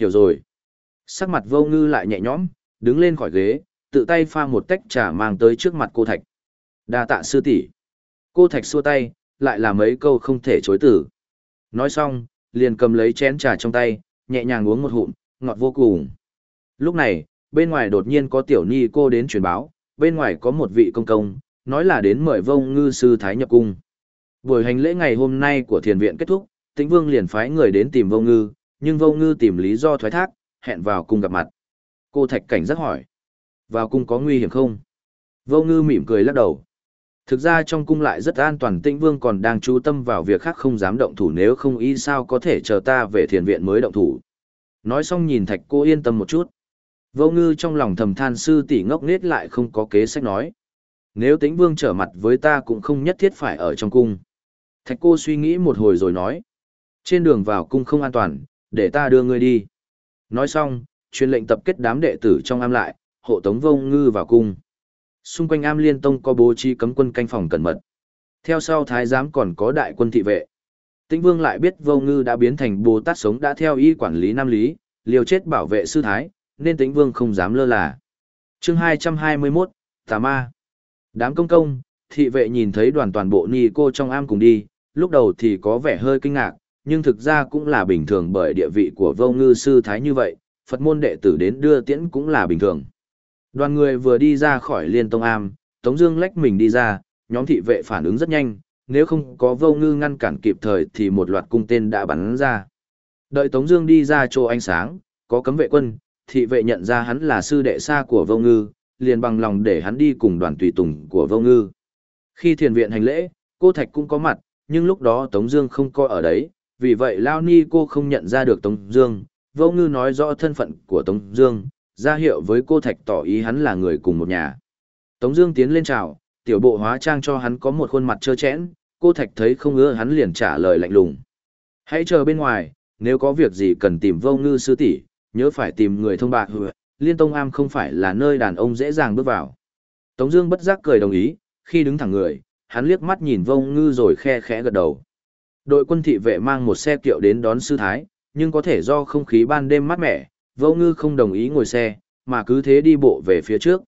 hiểu rồi. Sắc mặt vô ngư lại nhẹ nhõm, đứng lên khỏi ghế, tự tay pha một tách trà mang tới trước mặt cô Thạch. đa tạ sư tỷ Cô Thạch xua tay, lại là mấy câu không thể chối từ. Nói xong, liền cầm lấy chén trà trong tay, nhẹ nhàng uống một hụm, ngọt vô cùng. Lúc này, bên ngoài đột nhiên có tiểu ni cô đến truyền báo, bên ngoài có một vị công công, nói là đến mời vông ngư sư Thái nhập cung. Buổi hành lễ ngày hôm nay của thiền viện kết thúc, tĩnh vương liền phái người đến tìm vông ngư, nhưng vô ngư tìm lý do thoái thác, hẹn vào cung gặp mặt. Cô Thạch cảnh giác hỏi, vào cung có nguy hiểm không? vô ngư mỉm cười lắc đầu. Thực ra trong cung lại rất an toàn tĩnh vương còn đang chú tâm vào việc khác không dám động thủ nếu không y sao có thể chờ ta về thiền viện mới động thủ. Nói xong nhìn thạch cô yên tâm một chút. Vô ngư trong lòng thầm than sư tỷ ngốc nết lại không có kế sách nói. Nếu tĩnh vương trở mặt với ta cũng không nhất thiết phải ở trong cung. Thạch cô suy nghĩ một hồi rồi nói. Trên đường vào cung không an toàn, để ta đưa ngươi đi. Nói xong, truyền lệnh tập kết đám đệ tử trong am lại, hộ tống vô ngư vào cung. Xung quanh am liên tông có bố trí cấm quân canh phòng cẩn mật. Theo sau thái giám còn có đại quân thị vệ. Tĩnh vương lại biết vô ngư đã biến thành bồ tát sống đã theo y quản lý nam lý, liều chết bảo vệ sư thái, nên tĩnh vương không dám lơ là. chương 221, Tà Ma. Đám công công, thị vệ nhìn thấy đoàn toàn bộ ni cô trong am cùng đi, lúc đầu thì có vẻ hơi kinh ngạc, nhưng thực ra cũng là bình thường bởi địa vị của vô ngư sư thái như vậy, Phật môn đệ tử đến đưa tiễn cũng là bình thường. Đoàn người vừa đi ra khỏi liên tông am, Tống Dương lách mình đi ra, nhóm thị vệ phản ứng rất nhanh, nếu không có vô ngư ngăn cản kịp thời thì một loạt cung tên đã bắn ra. Đợi Tống Dương đi ra chỗ ánh sáng, có cấm vệ quân, thị vệ nhận ra hắn là sư đệ xa của vô ngư, liền bằng lòng để hắn đi cùng đoàn tùy tùng của vô ngư. Khi thiền viện hành lễ, cô Thạch cũng có mặt, nhưng lúc đó Tống Dương không coi ở đấy, vì vậy Lao Ni cô không nhận ra được Tống Dương. Vô ngư nói rõ thân phận của Tống Dương, ra hiệu với cô Thạch tỏ ý hắn là người cùng một nhà. Tống Dương tiến lên chào, tiểu bộ hóa trang cho hắn có một khuôn mặt trơ chẽn, cô Thạch thấy không ngứa hắn liền trả lời lạnh lùng. Hãy chờ bên ngoài, nếu có việc gì cần tìm vô ngư sư tỷ, nhớ phải tìm người thông bạc liên tông am không phải là nơi đàn ông dễ dàng bước vào. Tống Dương bất giác cười đồng ý, khi đứng thẳng người, hắn liếc mắt nhìn vô ngư rồi khe khẽ gật đầu. Đội quân thị vệ mang một xe kiệu đến đón sư thái, nhưng có thể do không khí ban đêm mát mẻ, vô ngư không đồng ý ngồi xe, mà cứ thế đi bộ về phía trước.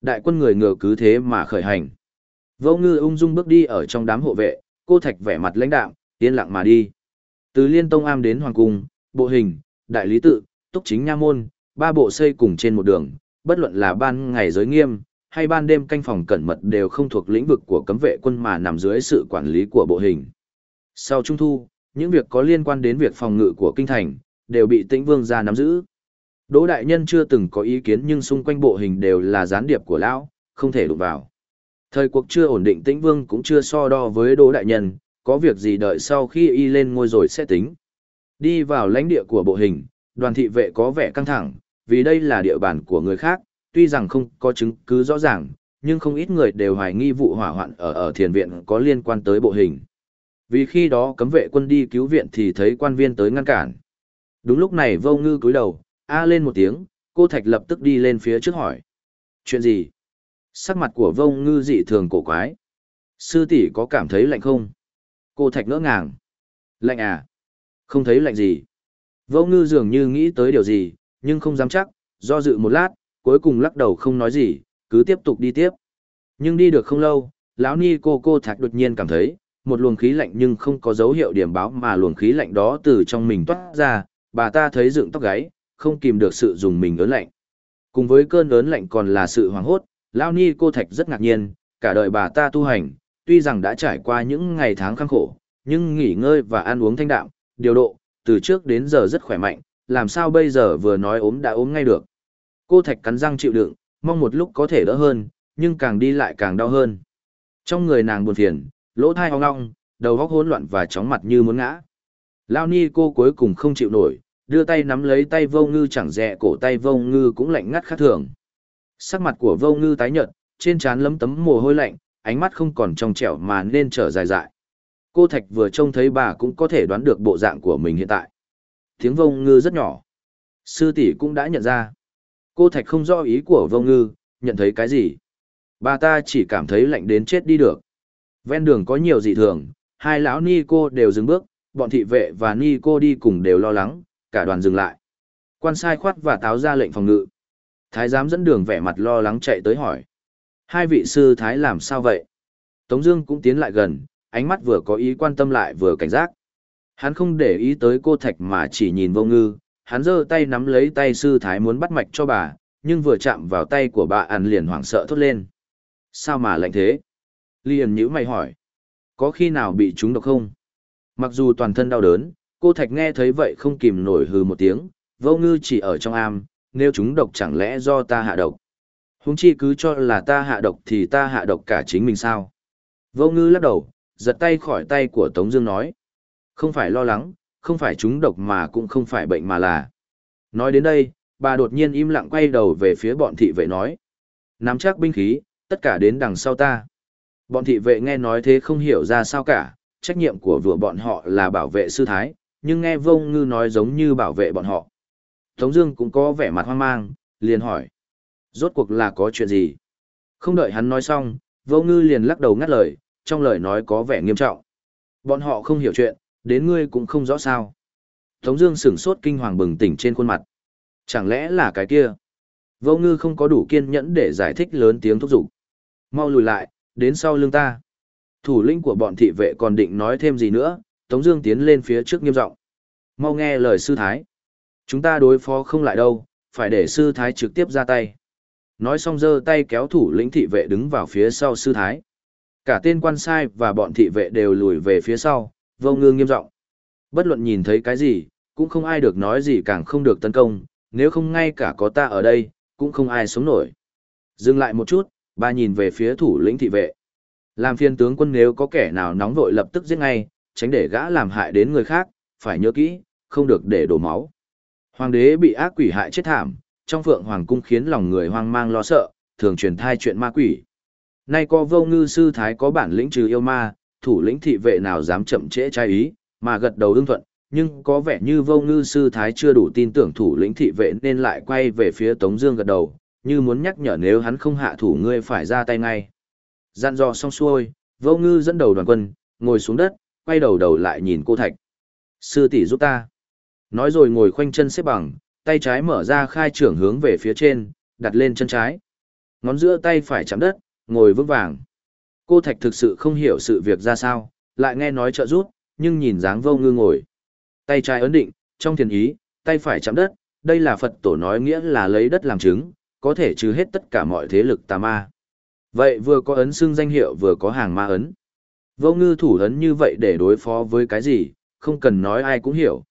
Đại quân người ngựa cứ thế mà khởi hành. Vô ngư ung dung bước đi ở trong đám hộ vệ, cô thạch vẻ mặt lãnh đạm, yên lặng mà đi. Từ liên tông am đến hoàng cung, bộ hình, đại lý tự, túc chính nha môn, ba bộ xây cùng trên một đường, bất luận là ban ngày giới nghiêm, hay ban đêm canh phòng cẩn mật đều không thuộc lĩnh vực của cấm vệ quân mà nằm dưới sự quản lý của bộ hình. Sau trung thu, những việc có liên quan đến việc phòng ngự của kinh thành, đều bị tĩnh vương gia nắm giữ. Đỗ đại nhân chưa từng có ý kiến nhưng xung quanh bộ hình đều là gián điệp của lão, không thể đụng vào. Thời cuộc chưa ổn định tĩnh vương cũng chưa so đo với đỗ đại nhân, có việc gì đợi sau khi y lên ngôi rồi sẽ tính. Đi vào lãnh địa của bộ hình, đoàn thị vệ có vẻ căng thẳng, vì đây là địa bàn của người khác, tuy rằng không có chứng cứ rõ ràng, nhưng không ít người đều hoài nghi vụ hỏa hoạn ở ở thiền viện có liên quan tới bộ hình. Vì khi đó cấm vệ quân đi cứu viện thì thấy quan viên tới ngăn cản. Đúng lúc này vô ngư cúi đầu, a lên một tiếng, cô Thạch lập tức đi lên phía trước hỏi. Chuyện gì? Sắc mặt của vô ngư dị thường cổ quái. Sư tỷ có cảm thấy lạnh không? Cô Thạch ngỡ ngàng. Lạnh à? Không thấy lạnh gì. Vô ngư dường như nghĩ tới điều gì, nhưng không dám chắc, do dự một lát, cuối cùng lắc đầu không nói gì, cứ tiếp tục đi tiếp. Nhưng đi được không lâu, lão ni cô cô thạch đột nhiên cảm thấy, một luồng khí lạnh nhưng không có dấu hiệu điểm báo mà luồng khí lạnh đó từ trong mình toát ra, bà ta thấy dựng tóc gáy, không kìm được sự dùng mình ớn lạnh. Cùng với cơn ớn lạnh còn là sự hoảng hốt, lão ni cô thạch rất ngạc nhiên, cả đời bà ta tu hành, tuy rằng đã trải qua những ngày tháng khắc khổ, nhưng nghỉ ngơi và ăn uống thanh đạm, điều độ, từ trước đến giờ rất khỏe mạnh, làm sao bây giờ vừa nói ốm đã ốm ngay được. Cô Thạch cắn răng chịu đựng, mong một lúc có thể đỡ hơn, nhưng càng đi lại càng đau hơn. Trong người nàng buồn phiền, lỗ thai hoang long, đầu óc hỗn loạn và chóng mặt như muốn ngã. Lao ni cô cuối cùng không chịu nổi, đưa tay nắm lấy tay vô ngư chẳng rẹ cổ tay vô ngư cũng lạnh ngắt khác thường. Sắc mặt của vô ngư tái nhợt, trên trán lấm tấm mồ hôi lạnh, ánh mắt không còn trong trẻo mà nên trở dài dại. Cô Thạch vừa trông thấy bà cũng có thể đoán được bộ dạng của mình hiện tại. Tiếng vông ngư rất nhỏ. Sư tỷ cũng đã nhận ra. Cô Thạch không rõ ý của vông ngư, nhận thấy cái gì. Bà ta chỉ cảm thấy lạnh đến chết đi được. Ven đường có nhiều dị thường, hai lão ni cô đều dừng bước, bọn thị vệ và ni cô đi cùng đều lo lắng, cả đoàn dừng lại. Quan sai khoát và táo ra lệnh phòng ngự. Thái giám dẫn đường vẻ mặt lo lắng chạy tới hỏi. Hai vị sư thái làm sao vậy? Tống Dương cũng tiến lại gần, ánh mắt vừa có ý quan tâm lại vừa cảnh giác. Hắn không để ý tới cô Thạch mà chỉ nhìn vô ngư, hắn giơ tay nắm lấy tay sư thái muốn bắt mạch cho bà, nhưng vừa chạm vào tay của bà ăn liền hoảng sợ thốt lên. Sao mà lạnh thế? Liền nhữ mày hỏi. Có khi nào bị trúng độc không? Mặc dù toàn thân đau đớn, cô Thạch nghe thấy vậy không kìm nổi hừ một tiếng, vô ngư chỉ ở trong am, nếu chúng độc chẳng lẽ do ta hạ độc. Húng chi cứ cho là ta hạ độc thì ta hạ độc cả chính mình sao. Vô ngư lắc đầu, giật tay khỏi tay của Tống Dương nói. Không phải lo lắng, không phải chúng độc mà cũng không phải bệnh mà là. Nói đến đây, bà đột nhiên im lặng quay đầu về phía bọn thị vệ nói. Nắm chắc binh khí, tất cả đến đằng sau ta. Bọn thị vệ nghe nói thế không hiểu ra sao cả, trách nhiệm của vừa bọn họ là bảo vệ sư thái, nhưng nghe vông ngư nói giống như bảo vệ bọn họ. Tống Dương cũng có vẻ mặt hoang mang, liền hỏi. Rốt cuộc là có chuyện gì? Không đợi hắn nói xong, vô ngư liền lắc đầu ngắt lời, trong lời nói có vẻ nghiêm trọng. Bọn họ không hiểu chuyện, đến ngươi cũng không rõ sao. Tống Dương sửng sốt kinh hoàng bừng tỉnh trên khuôn mặt. Chẳng lẽ là cái kia? Vô ngư không có đủ kiên nhẫn để giải thích lớn tiếng thúc giục. Mau lùi lại, đến sau lưng ta. Thủ lĩnh của bọn thị vệ còn định nói thêm gì nữa, Tống Dương tiến lên phía trước nghiêm giọng. Mau nghe lời sư thái. Chúng ta đối phó không lại đâu, phải để sư thái trực tiếp ra tay. Nói xong giơ tay kéo thủ lĩnh thị vệ đứng vào phía sau sư thái. Cả tên quan sai và bọn thị vệ đều lùi về phía sau, vô ngư nghiêm giọng. Bất luận nhìn thấy cái gì, cũng không ai được nói gì càng không được tấn công, nếu không ngay cả có ta ở đây, cũng không ai sống nổi. Dừng lại một chút, ba nhìn về phía thủ lĩnh thị vệ. Làm phiên tướng quân nếu có kẻ nào nóng vội lập tức giết ngay, tránh để gã làm hại đến người khác, phải nhớ kỹ, không được để đổ máu. Hoàng đế bị ác quỷ hại chết thảm, trong phượng hoàng cung khiến lòng người hoang mang lo sợ, thường truyền thai chuyện ma quỷ. Nay có vô ngư sư thái có bản lĩnh trừ yêu ma, thủ lĩnh thị vệ nào dám chậm trễ trai ý, mà gật đầu ưng thuận, nhưng có vẻ như vô ngư sư thái chưa đủ tin tưởng thủ lĩnh thị vệ nên lại quay về phía Tống Dương gật đầu, như muốn nhắc nhở nếu hắn không hạ thủ ngươi phải ra tay ngay. Gian dò xong xuôi, vô ngư dẫn đầu đoàn quân, ngồi xuống đất, quay đầu đầu lại nhìn cô Thạch. Sư tỷ giúp ta. Nói rồi ngồi khoanh chân xếp bằng, tay trái mở ra khai trưởng hướng về phía trên, đặt lên chân trái. Ngón giữa tay phải chạm đất, ngồi vững vàng. Cô Thạch thực sự không hiểu sự việc ra sao, lại nghe nói trợ rút, nhưng nhìn dáng vô ngư ngồi. Tay trái ấn định, trong thiền ý, tay phải chạm đất, đây là Phật tổ nói nghĩa là lấy đất làm chứng, có thể trừ hết tất cả mọi thế lực tà ma. Vậy vừa có ấn xưng danh hiệu vừa có hàng ma ấn. Vô ngư thủ ấn như vậy để đối phó với cái gì, không cần nói ai cũng hiểu.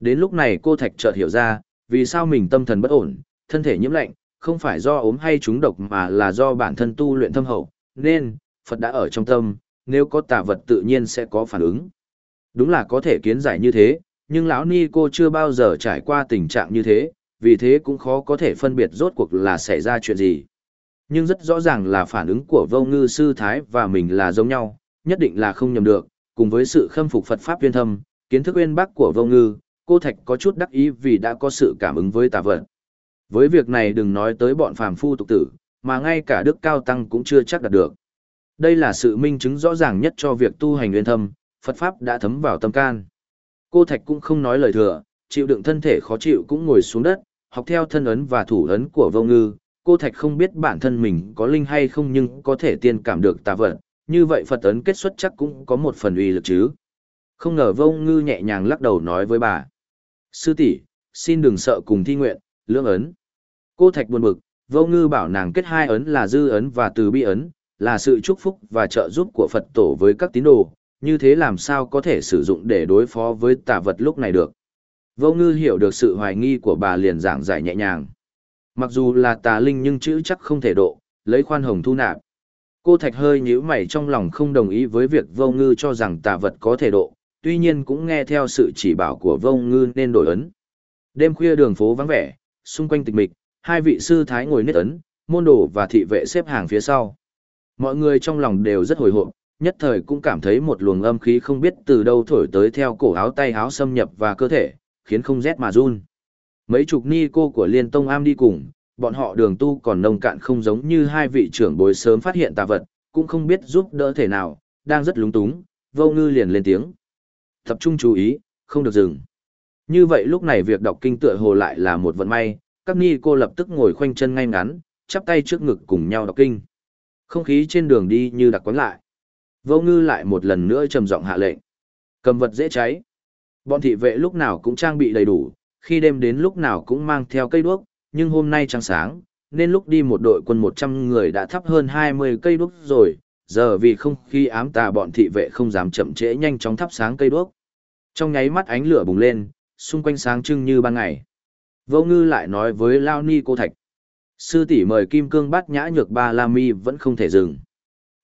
Đến lúc này cô Thạch chợt hiểu ra, vì sao mình tâm thần bất ổn, thân thể nhiễm lạnh, không phải do ốm hay trúng độc mà là do bản thân tu luyện thâm hậu, nên, Phật đã ở trong tâm, nếu có tà vật tự nhiên sẽ có phản ứng. Đúng là có thể kiến giải như thế, nhưng lão ni cô chưa bao giờ trải qua tình trạng như thế, vì thế cũng khó có thể phân biệt rốt cuộc là xảy ra chuyện gì. Nhưng rất rõ ràng là phản ứng của vô ngư sư thái và mình là giống nhau, nhất định là không nhầm được, cùng với sự khâm phục Phật Pháp viên thâm, kiến thức uyên bác của vô ngư, cô Thạch có chút đắc ý vì đã có sự cảm ứng với tà vật. Với việc này đừng nói tới bọn phàm phu tục tử, mà ngay cả đức cao tăng cũng chưa chắc đạt được. Đây là sự minh chứng rõ ràng nhất cho việc tu hành nguyên thâm, Phật Pháp đã thấm vào tâm can. Cô Thạch cũng không nói lời thừa, chịu đựng thân thể khó chịu cũng ngồi xuống đất, học theo thân ấn và thủ ấn của vô ngư. Cô Thạch không biết bản thân mình có linh hay không nhưng có thể tiên cảm được tà vật, như vậy Phật ấn kết xuất chắc cũng có một phần uy lực chứ. Không ngờ vô ngư nhẹ nhàng lắc đầu nói với bà. Sư tỷ, xin đừng sợ cùng thi nguyện, lưỡng ấn. Cô Thạch buồn bực, vô ngư bảo nàng kết hai ấn là dư ấn và từ bi ấn, là sự chúc phúc và trợ giúp của Phật tổ với các tín đồ, như thế làm sao có thể sử dụng để đối phó với tà vật lúc này được. Vô ngư hiểu được sự hoài nghi của bà liền giảng giải nhẹ nhàng. Mặc dù là tà linh nhưng chữ chắc không thể độ, lấy khoan hồng thu nạp. Cô Thạch hơi nhíu mày trong lòng không đồng ý với việc vô ngư cho rằng tà vật có thể độ, tuy nhiên cũng nghe theo sự chỉ bảo của vô ngư nên đổi ấn. Đêm khuya đường phố vắng vẻ, xung quanh tịch mịch, hai vị sư thái ngồi nết ấn, môn đồ và thị vệ xếp hàng phía sau. Mọi người trong lòng đều rất hồi hộp, nhất thời cũng cảm thấy một luồng âm khí không biết từ đâu thổi tới theo cổ áo tay áo xâm nhập và cơ thể, khiến không rét mà run. Mấy chục ni cô của Liên Tông Am đi cùng, bọn họ đường tu còn nông cạn không giống như hai vị trưởng bối sớm phát hiện tà vật, cũng không biết giúp đỡ thể nào, đang rất lúng túng, vô ngư liền lên tiếng. Tập trung chú ý, không được dừng. Như vậy lúc này việc đọc kinh tựa hồ lại là một vận may, các ni cô lập tức ngồi khoanh chân ngay ngắn, chắp tay trước ngực cùng nhau đọc kinh. Không khí trên đường đi như đặc quán lại. Vô ngư lại một lần nữa trầm giọng hạ lệnh. Cầm vật dễ cháy. Bọn thị vệ lúc nào cũng trang bị đầy đủ, khi đêm đến lúc nào cũng mang theo cây đuốc, nhưng hôm nay trăng sáng, nên lúc đi một đội quân 100 người đã thắp hơn 20 cây đuốc rồi, giờ vì không khí ám tà bọn thị vệ không dám chậm trễ nhanh chóng thắp sáng cây đuốc. Trong nháy mắt ánh lửa bùng lên, xung quanh sáng trưng như ban ngày. Vô ngư lại nói với Lao Ni cô Thạch. Sư tỷ mời Kim Cương bắt nhã nhược ba La Mi vẫn không thể dừng.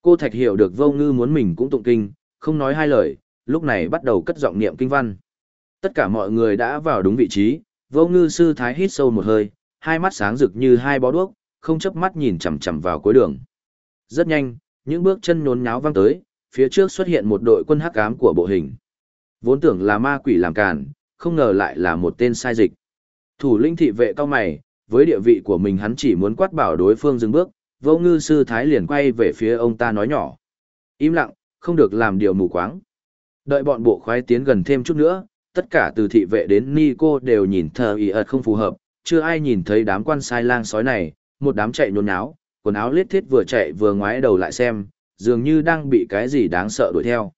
Cô Thạch hiểu được vô ngư muốn mình cũng tụng kinh, không nói hai lời, lúc này bắt đầu cất giọng niệm kinh văn. Tất cả mọi người đã vào đúng vị trí, vô ngư sư thái hít sâu một hơi, hai mắt sáng rực như hai bó đuốc, không chớp mắt nhìn chằm chằm vào cuối đường. Rất nhanh, những bước chân nhốn nháo vang tới, phía trước xuất hiện một đội quân hắc ám của bộ hình. Vốn tưởng là ma quỷ làm càn, không ngờ lại là một tên sai dịch. Thủ linh thị vệ cao mày, với địa vị của mình hắn chỉ muốn quát bảo đối phương dừng bước, vô ngư sư thái liền quay về phía ông ta nói nhỏ. Im lặng, không được làm điều mù quáng. Đợi bọn bộ khoái tiến gần thêm chút nữa, tất cả từ thị vệ đến ni cô đều nhìn thờ ý ợt không phù hợp, chưa ai nhìn thấy đám quan sai lang sói này, một đám chạy nhốn nháo, quần áo lết thiết vừa chạy vừa ngoái đầu lại xem, dường như đang bị cái gì đáng sợ đuổi theo.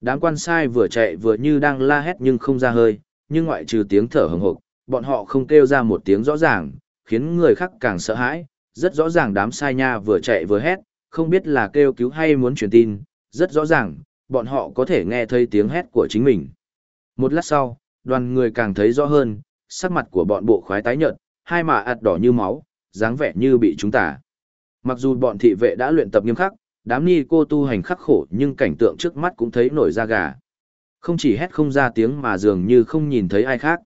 Đám quan sai vừa chạy vừa như đang la hét nhưng không ra hơi, nhưng ngoại trừ tiếng thở hừng hực, bọn họ không kêu ra một tiếng rõ ràng, khiến người khác càng sợ hãi. Rất rõ ràng đám sai nha vừa chạy vừa hét, không biết là kêu cứu hay muốn truyền tin, rất rõ ràng, bọn họ có thể nghe thấy tiếng hét của chính mình. Một lát sau, đoàn người càng thấy rõ hơn, sắc mặt của bọn bộ khoái tái nhợt, hai mạ ạt đỏ như máu, dáng vẻ như bị chúng tả. Mặc dù bọn thị vệ đã luyện tập nghiêm khắc, đám ni cô tu hành khắc khổ nhưng cảnh tượng trước mắt cũng thấy nổi da gà. Không chỉ hét không ra tiếng mà dường như không nhìn thấy ai khác.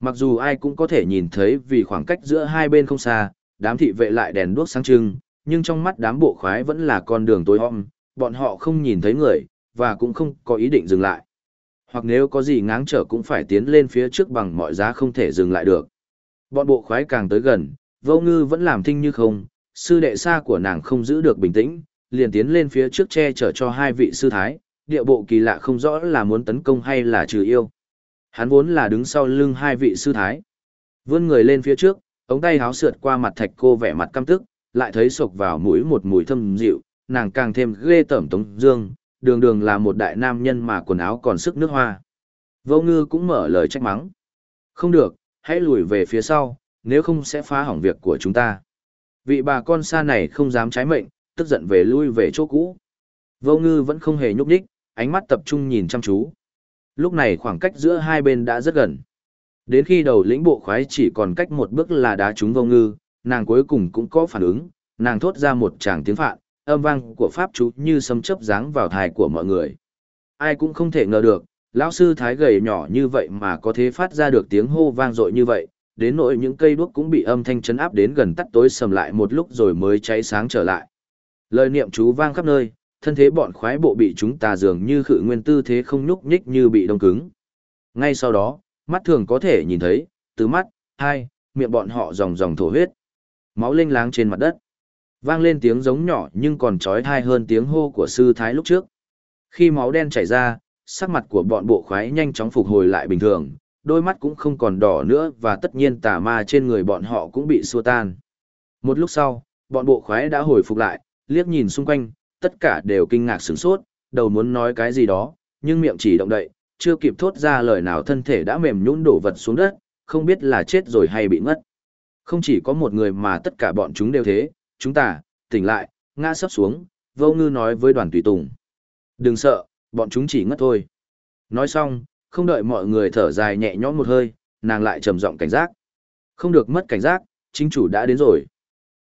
Mặc dù ai cũng có thể nhìn thấy vì khoảng cách giữa hai bên không xa, đám thị vệ lại đèn đuốc sáng trưng, nhưng trong mắt đám bộ khoái vẫn là con đường tối om, bọn họ không nhìn thấy người, và cũng không có ý định dừng lại. Hoặc nếu có gì ngáng trở cũng phải tiến lên phía trước bằng mọi giá không thể dừng lại được. Bọn bộ khoái càng tới gần, vô ngư vẫn làm thinh như không, sư đệ xa của nàng không giữ được bình tĩnh, liền tiến lên phía trước che chở cho hai vị sư thái, địa bộ kỳ lạ không rõ là muốn tấn công hay là trừ yêu. Hắn vốn là đứng sau lưng hai vị sư thái. Vươn người lên phía trước, ống tay háo sượt qua mặt thạch cô vẻ mặt căm tức, lại thấy sộc vào mũi một mùi thâm dịu, nàng càng thêm ghê tởm tống dương, đường đường là một đại nam nhân mà quần áo còn sức nước hoa. Vô ngư cũng mở lời trách mắng. Không được, hãy lùi về phía sau, nếu không sẽ phá hỏng việc của chúng ta. Vị bà con xa này không dám trái mệnh, tức giận về lui về chỗ cũ. Vô ngư vẫn không hề nhúc nhích, ánh mắt tập trung nhìn chăm chú. Lúc này khoảng cách giữa hai bên đã rất gần. Đến khi đầu lĩnh bộ khoái chỉ còn cách một bước là đá trúng vô ngư, nàng cuối cùng cũng có phản ứng, nàng thốt ra một tràng tiếng phạn, âm vang của pháp chú như sấm chớp giáng vào thai của mọi người. Ai cũng không thể ngờ được, lão sư thái gầy nhỏ như vậy mà có thể phát ra được tiếng hô vang dội như vậy, đến nỗi những cây đuốc cũng bị âm thanh chấn áp đến gần tắt tối sầm lại một lúc rồi mới cháy sáng trở lại. Lời niệm chú vang khắp nơi, thân thế bọn khoái bộ bị chúng ta dường như khử nguyên tư thế không nhúc nhích như bị đông cứng. Ngay sau đó, mắt thường có thể nhìn thấy, từ mắt, hai, miệng bọn họ ròng ròng thổ huyết. Máu linh láng trên mặt đất. Vang lên tiếng giống nhỏ nhưng còn trói thai hơn tiếng hô của sư thái lúc trước. Khi máu đen chảy ra, sắc mặt của bọn bộ khoái nhanh chóng phục hồi lại bình thường, đôi mắt cũng không còn đỏ nữa và tất nhiên tà ma trên người bọn họ cũng bị xua tan. Một lúc sau, bọn bộ khoái đã hồi phục lại, liếc nhìn xung quanh, tất cả đều kinh ngạc sửng sốt, đầu muốn nói cái gì đó, nhưng miệng chỉ động đậy, chưa kịp thốt ra lời nào thân thể đã mềm nhũn đổ vật xuống đất, không biết là chết rồi hay bị ngất. Không chỉ có một người mà tất cả bọn chúng đều thế, chúng ta, tỉnh lại, ngã sắp xuống, vô ngư nói với đoàn tùy tùng. Đừng sợ, bọn chúng chỉ ngất thôi. Nói xong, không đợi mọi người thở dài nhẹ nhõm một hơi, nàng lại trầm giọng cảnh giác. Không được mất cảnh giác, chính chủ đã đến rồi.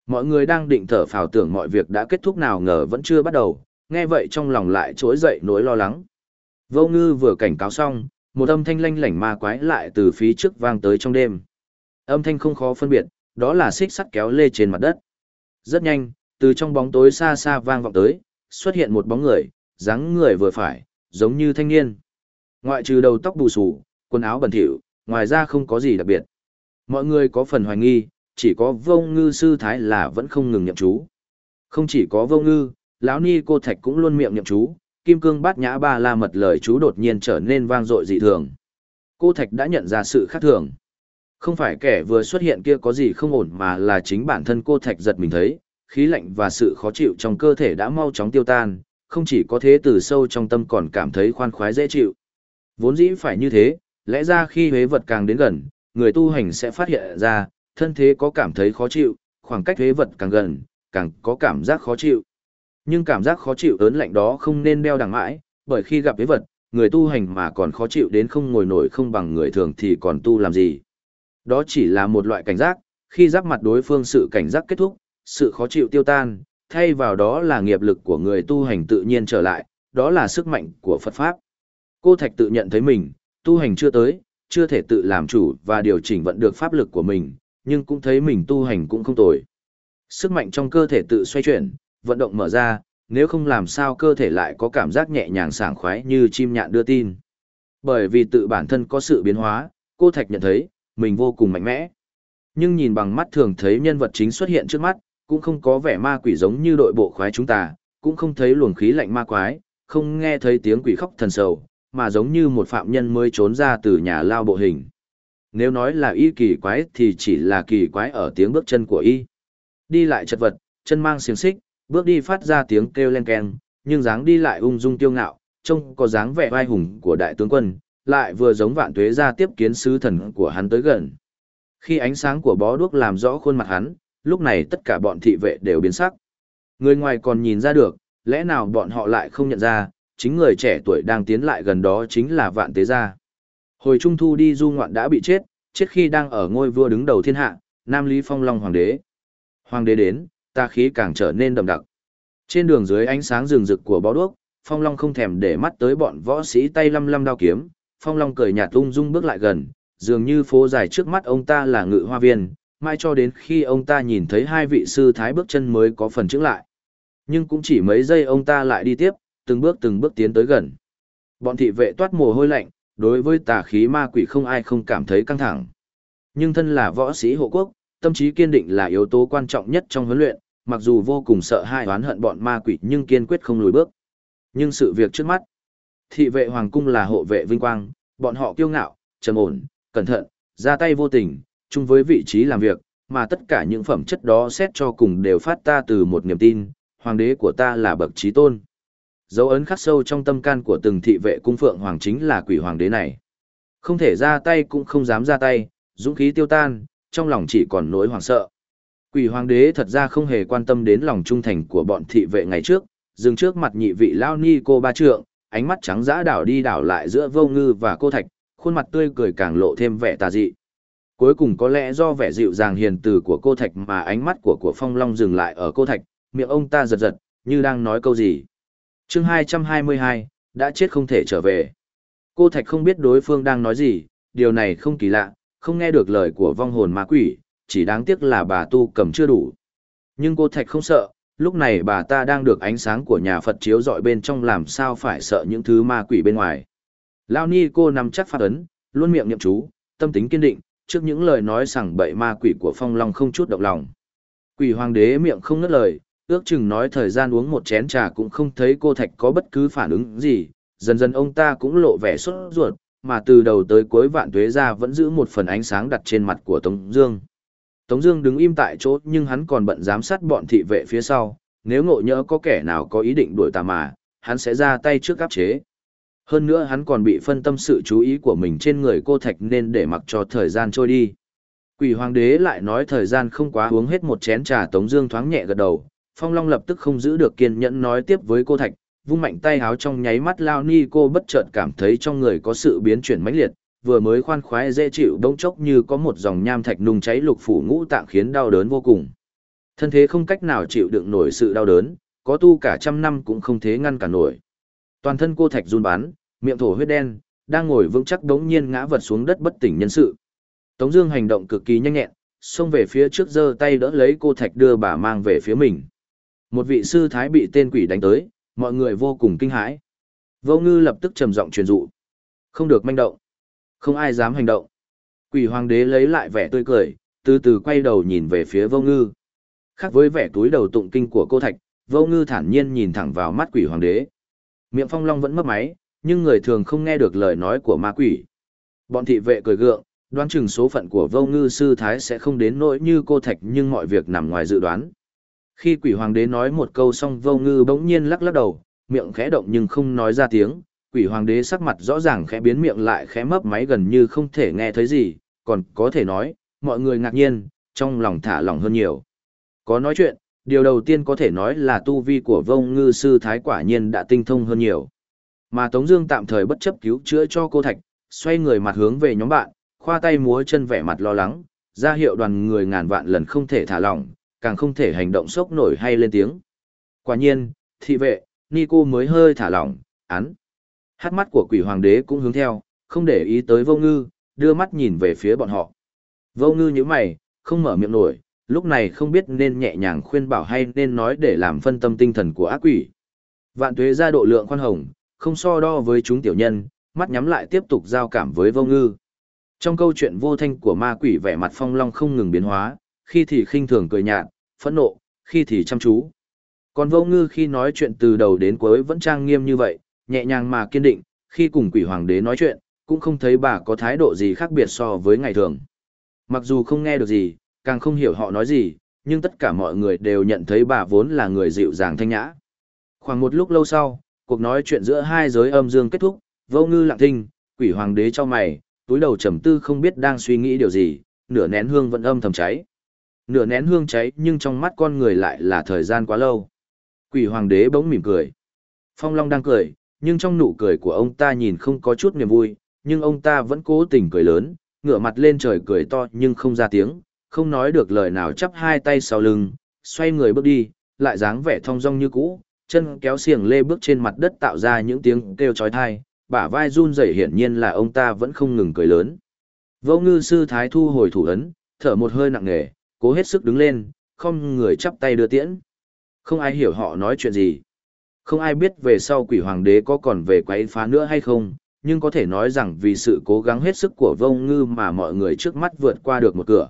Mọi người đang định thở phào tưởng mọi việc đã kết thúc nào ngờ vẫn chưa bắt đầu, nghe vậy trong lòng lại trỗi dậy nỗi lo lắng. Vô ngư vừa cảnh cáo xong, một âm thanh lanh lảnh ma quái lại từ phía trước vang tới trong đêm. Âm thanh không khó phân biệt, đó là xích sắt kéo lê trên mặt đất. Rất nhanh, từ trong bóng tối xa xa vang vọng tới, xuất hiện một bóng người, dáng người vừa phải, giống như thanh niên. Ngoại trừ đầu tóc bù xù, quần áo bẩn thỉu, ngoài ra không có gì đặc biệt. Mọi người có phần hoài nghi, chỉ có vô ngư sư thái là vẫn không ngừng nhậm chú. Không chỉ có vô ngư, lão ni cô thạch cũng luôn miệng nhậm chú, kim cương bát nhã ba la mật lời chú đột nhiên trở nên vang dội dị thường. Cô Thạch đã nhận ra sự khác thường. Không phải kẻ vừa xuất hiện kia có gì không ổn mà là chính bản thân cô Thạch giật mình thấy, khí lạnh và sự khó chịu trong cơ thể đã mau chóng tiêu tan, không chỉ có thế từ sâu trong tâm còn cảm thấy khoan khoái dễ chịu. Vốn dĩ phải như thế, lẽ ra khi huế vật càng đến gần, người tu hành sẽ phát hiện ra, thân thế có cảm thấy khó chịu, khoảng cách huế vật càng gần, càng có cảm giác khó chịu. Nhưng cảm giác khó chịu ớn lạnh đó không nên đeo đằng mãi, bởi khi gặp huế vật, người tu hành mà còn khó chịu đến không ngồi nổi không bằng người thường thì còn tu làm gì. Đó chỉ là một loại cảnh giác, khi giáp mặt đối phương sự cảnh giác kết thúc, sự khó chịu tiêu tan, thay vào đó là nghiệp lực của người tu hành tự nhiên trở lại, đó là sức mạnh của Phật Pháp. Cô Thạch tự nhận thấy mình, tu hành chưa tới, chưa thể tự làm chủ và điều chỉnh vận được pháp lực của mình, nhưng cũng thấy mình tu hành cũng không tồi. Sức mạnh trong cơ thể tự xoay chuyển, vận động mở ra, nếu không làm sao cơ thể lại có cảm giác nhẹ nhàng sảng khoái như chim nhạn đưa tin. Bởi vì tự bản thân có sự biến hóa, cô Thạch nhận thấy, mình vô cùng mạnh mẽ. Nhưng nhìn bằng mắt thường thấy nhân vật chính xuất hiện trước mắt, cũng không có vẻ ma quỷ giống như đội bộ khoái chúng ta, cũng không thấy luồng khí lạnh ma quái, không nghe thấy tiếng quỷ khóc thần sầu, mà giống như một phạm nhân mới trốn ra từ nhà lao bộ hình. Nếu nói là y kỳ quái thì chỉ là kỳ quái ở tiếng bước chân của y. Đi lại chật vật, chân mang xiềng xích, bước đi phát ra tiếng kêu len keng, nhưng dáng đi lại ung dung tiêu ngạo, trông có dáng vẻ vai hùng của đại tướng quân, lại vừa giống vạn tuế ra tiếp kiến sứ thần của hắn tới gần. Khi ánh sáng của bó đuốc làm rõ khuôn mặt hắn, lúc này tất cả bọn thị vệ đều biến sắc. Người ngoài còn nhìn ra được, lẽ nào bọn họ lại không nhận ra, chính người trẻ tuổi đang tiến lại gần đó chính là vạn tế gia. Hồi trung thu đi du ngoạn đã bị chết, chết khi đang ở ngôi vua đứng đầu thiên hạ, Nam Lý Phong Long Hoàng đế. Hoàng đế đến, ta khí càng trở nên đậm đặc. Trên đường dưới ánh sáng rừng rực của bó đuốc, Phong Long không thèm để mắt tới bọn võ sĩ tay lăm lăm đao kiếm, Phong Long cười nhạt ung dung bước lại gần, dường như phố dài trước mắt ông ta là ngự hoa viên, mai cho đến khi ông ta nhìn thấy hai vị sư thái bước chân mới có phần chững lại. Nhưng cũng chỉ mấy giây ông ta lại đi tiếp, từng bước từng bước tiến tới gần. Bọn thị vệ toát mồ hôi lạnh, đối với tà khí ma quỷ không ai không cảm thấy căng thẳng. Nhưng thân là võ sĩ hộ quốc, tâm trí kiên định là yếu tố quan trọng nhất trong huấn luyện, mặc dù vô cùng sợ hãi oán hận bọn ma quỷ nhưng kiên quyết không lùi bước. Nhưng sự việc trước mắt, thị vệ hoàng cung là hộ vệ vinh quang, bọn họ kiêu ngạo, trầm ổn, cẩn thận, ra tay vô tình, chung với vị trí làm việc, mà tất cả những phẩm chất đó xét cho cùng đều phát ta từ một niềm tin, hoàng đế của ta là bậc trí tôn. Dấu ấn khắc sâu trong tâm can của từng thị vệ cung phượng hoàng chính là quỷ hoàng đế này. Không thể ra tay cũng không dám ra tay, dũng khí tiêu tan, trong lòng chỉ còn nỗi hoảng sợ. Quỷ hoàng đế thật ra không hề quan tâm đến lòng trung thành của bọn thị vệ ngày trước, dừng trước mặt nhị vị lao ni cô ba trượng, ánh mắt trắng dã đảo đi đảo lại giữa vô ngư và cô thạch, khuôn mặt tươi cười càng lộ thêm vẻ tà dị. Cuối cùng có lẽ do vẻ dịu dàng hiền từ của cô thạch mà ánh mắt của của phong long dừng lại ở cô thạch, miệng ông ta giật giật, như đang nói câu gì. chương 222, đã chết không thể trở về. Cô thạch không biết đối phương đang nói gì, điều này không kỳ lạ, không nghe được lời của vong hồn ma quỷ, chỉ đáng tiếc là bà tu cầm chưa đủ. Nhưng cô Thạch không sợ, lúc này bà ta đang được ánh sáng của nhà Phật chiếu dọi bên trong làm sao phải sợ những thứ ma quỷ bên ngoài. Lao Ni cô nằm chắc phát ấn, luôn miệng niệm chú, tâm tính kiên định, trước những lời nói sảng bậy ma quỷ của Phong Long không chút động lòng. Quỷ hoàng đế miệng không ngớt lời, ước chừng nói thời gian uống một chén trà cũng không thấy cô Thạch có bất cứ phản ứng gì, dần dần ông ta cũng lộ vẻ sốt ruột, mà từ đầu tới cuối vạn tuế ra vẫn giữ một phần ánh sáng đặt trên mặt của Tống Dương. Tống Dương đứng im tại chỗ nhưng hắn còn bận giám sát bọn thị vệ phía sau, nếu ngộ nhỡ có kẻ nào có ý định đuổi tà mà, hắn sẽ ra tay trước áp chế. Hơn nữa hắn còn bị phân tâm sự chú ý của mình trên người cô Thạch nên để mặc cho thời gian trôi đi. Quỷ Hoàng đế lại nói thời gian không quá uống hết một chén trà Tống Dương thoáng nhẹ gật đầu. Phong Long lập tức không giữ được kiên nhẫn nói tiếp với cô Thạch, vung mạnh tay háo trong nháy mắt lao ni cô bất chợt cảm thấy trong người có sự biến chuyển mãnh liệt, vừa mới khoan khoái dễ chịu bỗng chốc như có một dòng nham thạch nung cháy lục phủ ngũ tạng khiến đau đớn vô cùng. Thân thế không cách nào chịu đựng nổi sự đau đớn, có tu cả trăm năm cũng không thế ngăn cản nổi. Toàn thân cô thạch run bắn, miệng thổ huyết đen, đang ngồi vững chắc đống nhiên ngã vật xuống đất bất tỉnh nhân sự. Tống Dương hành động cực kỳ nhanh nhẹn, xông về phía trước giơ tay đỡ lấy cô thạch đưa bà mang về phía mình. Một vị sư thái bị tên quỷ đánh tới, mọi người vô cùng kinh hãi. Vô Ngư lập tức trầm giọng truyền dụ, không được manh động. Không ai dám hành động. Quỷ hoàng đế lấy lại vẻ tươi cười, từ từ quay đầu nhìn về phía vô ngư. Khác với vẻ túi đầu tụng kinh của cô thạch, vô ngư thản nhiên nhìn thẳng vào mắt quỷ hoàng đế. Miệng phong long vẫn mất máy, nhưng người thường không nghe được lời nói của ma quỷ. Bọn thị vệ cười gượng, đoán chừng số phận của vô ngư sư thái sẽ không đến nỗi như cô thạch nhưng mọi việc nằm ngoài dự đoán. Khi quỷ hoàng đế nói một câu xong vô ngư bỗng nhiên lắc lắc đầu, miệng khẽ động nhưng không nói ra tiếng, quỷ hoàng đế sắc mặt rõ ràng khẽ biến miệng lại khẽ mấp máy gần như không thể nghe thấy gì, còn có thể nói, mọi người ngạc nhiên, trong lòng thả lỏng hơn nhiều. Có nói chuyện, điều đầu tiên có thể nói là tu vi của vông ngư sư thái quả nhiên đã tinh thông hơn nhiều. Mà Tống Dương tạm thời bất chấp cứu chữa cho cô Thạch, xoay người mặt hướng về nhóm bạn, khoa tay múa chân vẻ mặt lo lắng, ra hiệu đoàn người ngàn vạn lần không thể thả lỏng, càng không thể hành động sốc nổi hay lên tiếng. Quả nhiên, thị vệ, Nico mới hơi thả lỏng, án. Hát mắt của quỷ hoàng đế cũng hướng theo, không để ý tới vô ngư, đưa mắt nhìn về phía bọn họ. Vô ngư như mày, không mở miệng nổi, lúc này không biết nên nhẹ nhàng khuyên bảo hay nên nói để làm phân tâm tinh thần của ác quỷ. Vạn tuế ra độ lượng khoan hồng, không so đo với chúng tiểu nhân, mắt nhắm lại tiếp tục giao cảm với vô ngư. Trong câu chuyện vô thanh của ma quỷ vẻ mặt phong long không ngừng biến hóa, khi thì khinh thường cười nhạt, phẫn nộ, khi thì chăm chú. Còn vô ngư khi nói chuyện từ đầu đến cuối vẫn trang nghiêm như vậy, nhẹ nhàng mà kiên định, khi cùng quỷ hoàng đế nói chuyện, cũng không thấy bà có thái độ gì khác biệt so với ngày thường. Mặc dù không nghe được gì, càng không hiểu họ nói gì, nhưng tất cả mọi người đều nhận thấy bà vốn là người dịu dàng thanh nhã. Khoảng một lúc lâu sau, cuộc nói chuyện giữa hai giới âm dương kết thúc, vô ngư lặng thinh, quỷ hoàng đế cho mày, túi đầu trầm tư không biết đang suy nghĩ điều gì, nửa nén hương vẫn âm thầm cháy. Nửa nén hương cháy nhưng trong mắt con người lại là thời gian quá lâu. Quỷ hoàng đế bỗng mỉm cười. Phong Long đang cười, nhưng trong nụ cười của ông ta nhìn không có chút niềm vui, nhưng ông ta vẫn cố tình cười lớn, ngửa mặt lên trời cười to nhưng không ra tiếng, không nói được lời nào chắp hai tay sau lưng, xoay người bước đi, lại dáng vẻ thong dong như cũ, chân kéo xiềng lê bước trên mặt đất tạo ra những tiếng kêu chói tai, bả vai run rẩy hiển nhiên là ông ta vẫn không ngừng cười lớn. Vô ngư sư thái thu hồi thủ ấn, thở một hơi nặng nề, cố hết sức đứng lên, không người chắp tay đưa tiễn. Không ai hiểu họ nói chuyện gì. Không ai biết về sau quỷ hoàng đế có còn về quấy phá nữa hay không, nhưng có thể nói rằng vì sự cố gắng hết sức của vông ngư mà mọi người trước mắt vượt qua được một cửa.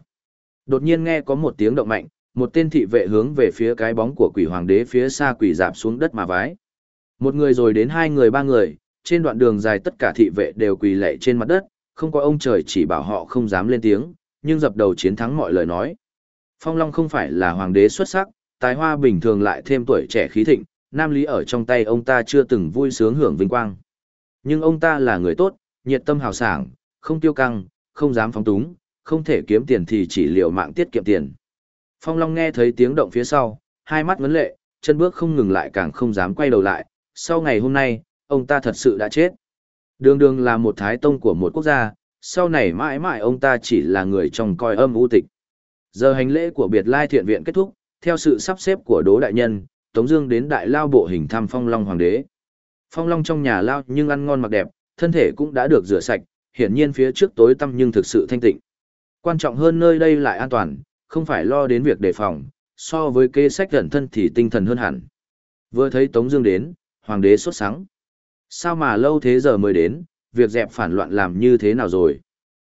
Đột nhiên nghe có một tiếng động mạnh, một tên thị vệ hướng về phía cái bóng của quỷ hoàng đế phía xa quỷ dạp xuống đất mà vái. Một người rồi đến hai người ba người, trên đoạn đường dài tất cả thị vệ đều quỳ lạy trên mặt đất, không có ông trời chỉ bảo họ không dám lên tiếng, nhưng dập đầu chiến thắng mọi lời nói. Phong Long không phải là hoàng đế xuất sắc, tài hoa bình thường lại thêm tuổi trẻ khí thịnh, nam lý ở trong tay ông ta chưa từng vui sướng hưởng vinh quang. Nhưng ông ta là người tốt, nhiệt tâm hào sảng, không tiêu căng, không dám phóng túng, không thể kiếm tiền thì chỉ liều mạng tiết kiệm tiền. Phong Long nghe thấy tiếng động phía sau, hai mắt ngấn lệ, chân bước không ngừng lại càng không dám quay đầu lại, sau ngày hôm nay, ông ta thật sự đã chết. Đường đường là một thái tông của một quốc gia, sau này mãi mãi ông ta chỉ là người trong coi âm u tịch. Giờ hành lễ của biệt lai thiện viện kết thúc, theo sự sắp xếp của đố đại nhân, Tống Dương đến đại lao bộ hình thăm Phong Long Hoàng đế. Phong Long trong nhà lao nhưng ăn ngon mặc đẹp, thân thể cũng đã được rửa sạch, hiển nhiên phía trước tối tăm nhưng thực sự thanh tịnh. Quan trọng hơn nơi đây lại an toàn, không phải lo đến việc đề phòng, so với kế sách gần thân thì tinh thần hơn hẳn. Vừa thấy Tống Dương đến, Hoàng đế sốt sắng. Sao mà lâu thế giờ mới đến, việc dẹp phản loạn làm như thế nào rồi?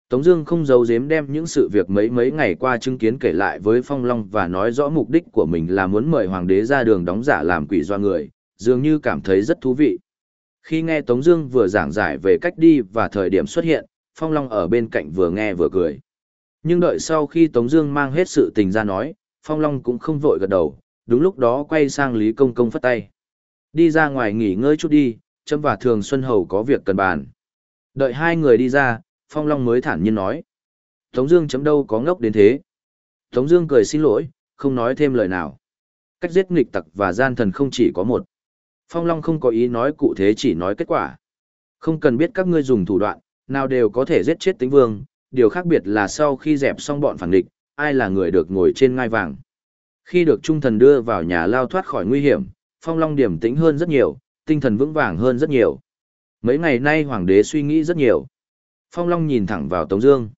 Tống Dương không giấu giếm đem những sự việc mấy mấy ngày qua chứng kiến kể lại với Phong Long và nói rõ mục đích của mình là muốn mời Hoàng đế ra đường đóng giả làm quỷ doa người, dường như cảm thấy rất thú vị. Khi nghe Tống Dương vừa giảng giải về cách đi và thời điểm xuất hiện, Phong Long ở bên cạnh vừa nghe vừa cười. Nhưng đợi sau khi Tống Dương mang hết sự tình ra nói, Phong Long cũng không vội gật đầu, đúng lúc đó quay sang Lý Công Công phất tay, đi ra ngoài nghỉ ngơi chút đi, Trâm và Thường Xuân Hầu có việc cần bàn. Đợi hai người đi ra, Phong Long mới thản nhiên nói, Tống Dương chấm đâu có ngốc đến thế. Tống Dương cười xin lỗi, không nói thêm lời nào. Cách giết nghịch tặc và gian thần không chỉ có một. Phong Long không có ý nói cụ thể chỉ nói kết quả. Không cần biết các ngươi dùng thủ đoạn, nào đều có thể giết chết tính vương, điều khác biệt là sau khi dẹp xong bọn phản địch, ai là người được ngồi trên ngai vàng. Khi được trung thần đưa vào nhà lao thoát khỏi nguy hiểm, Phong Long điểm tĩnh hơn rất nhiều, tinh thần vững vàng hơn rất nhiều. Mấy ngày nay hoàng đế suy nghĩ rất nhiều. Phong Long nhìn thẳng vào Tống Dương.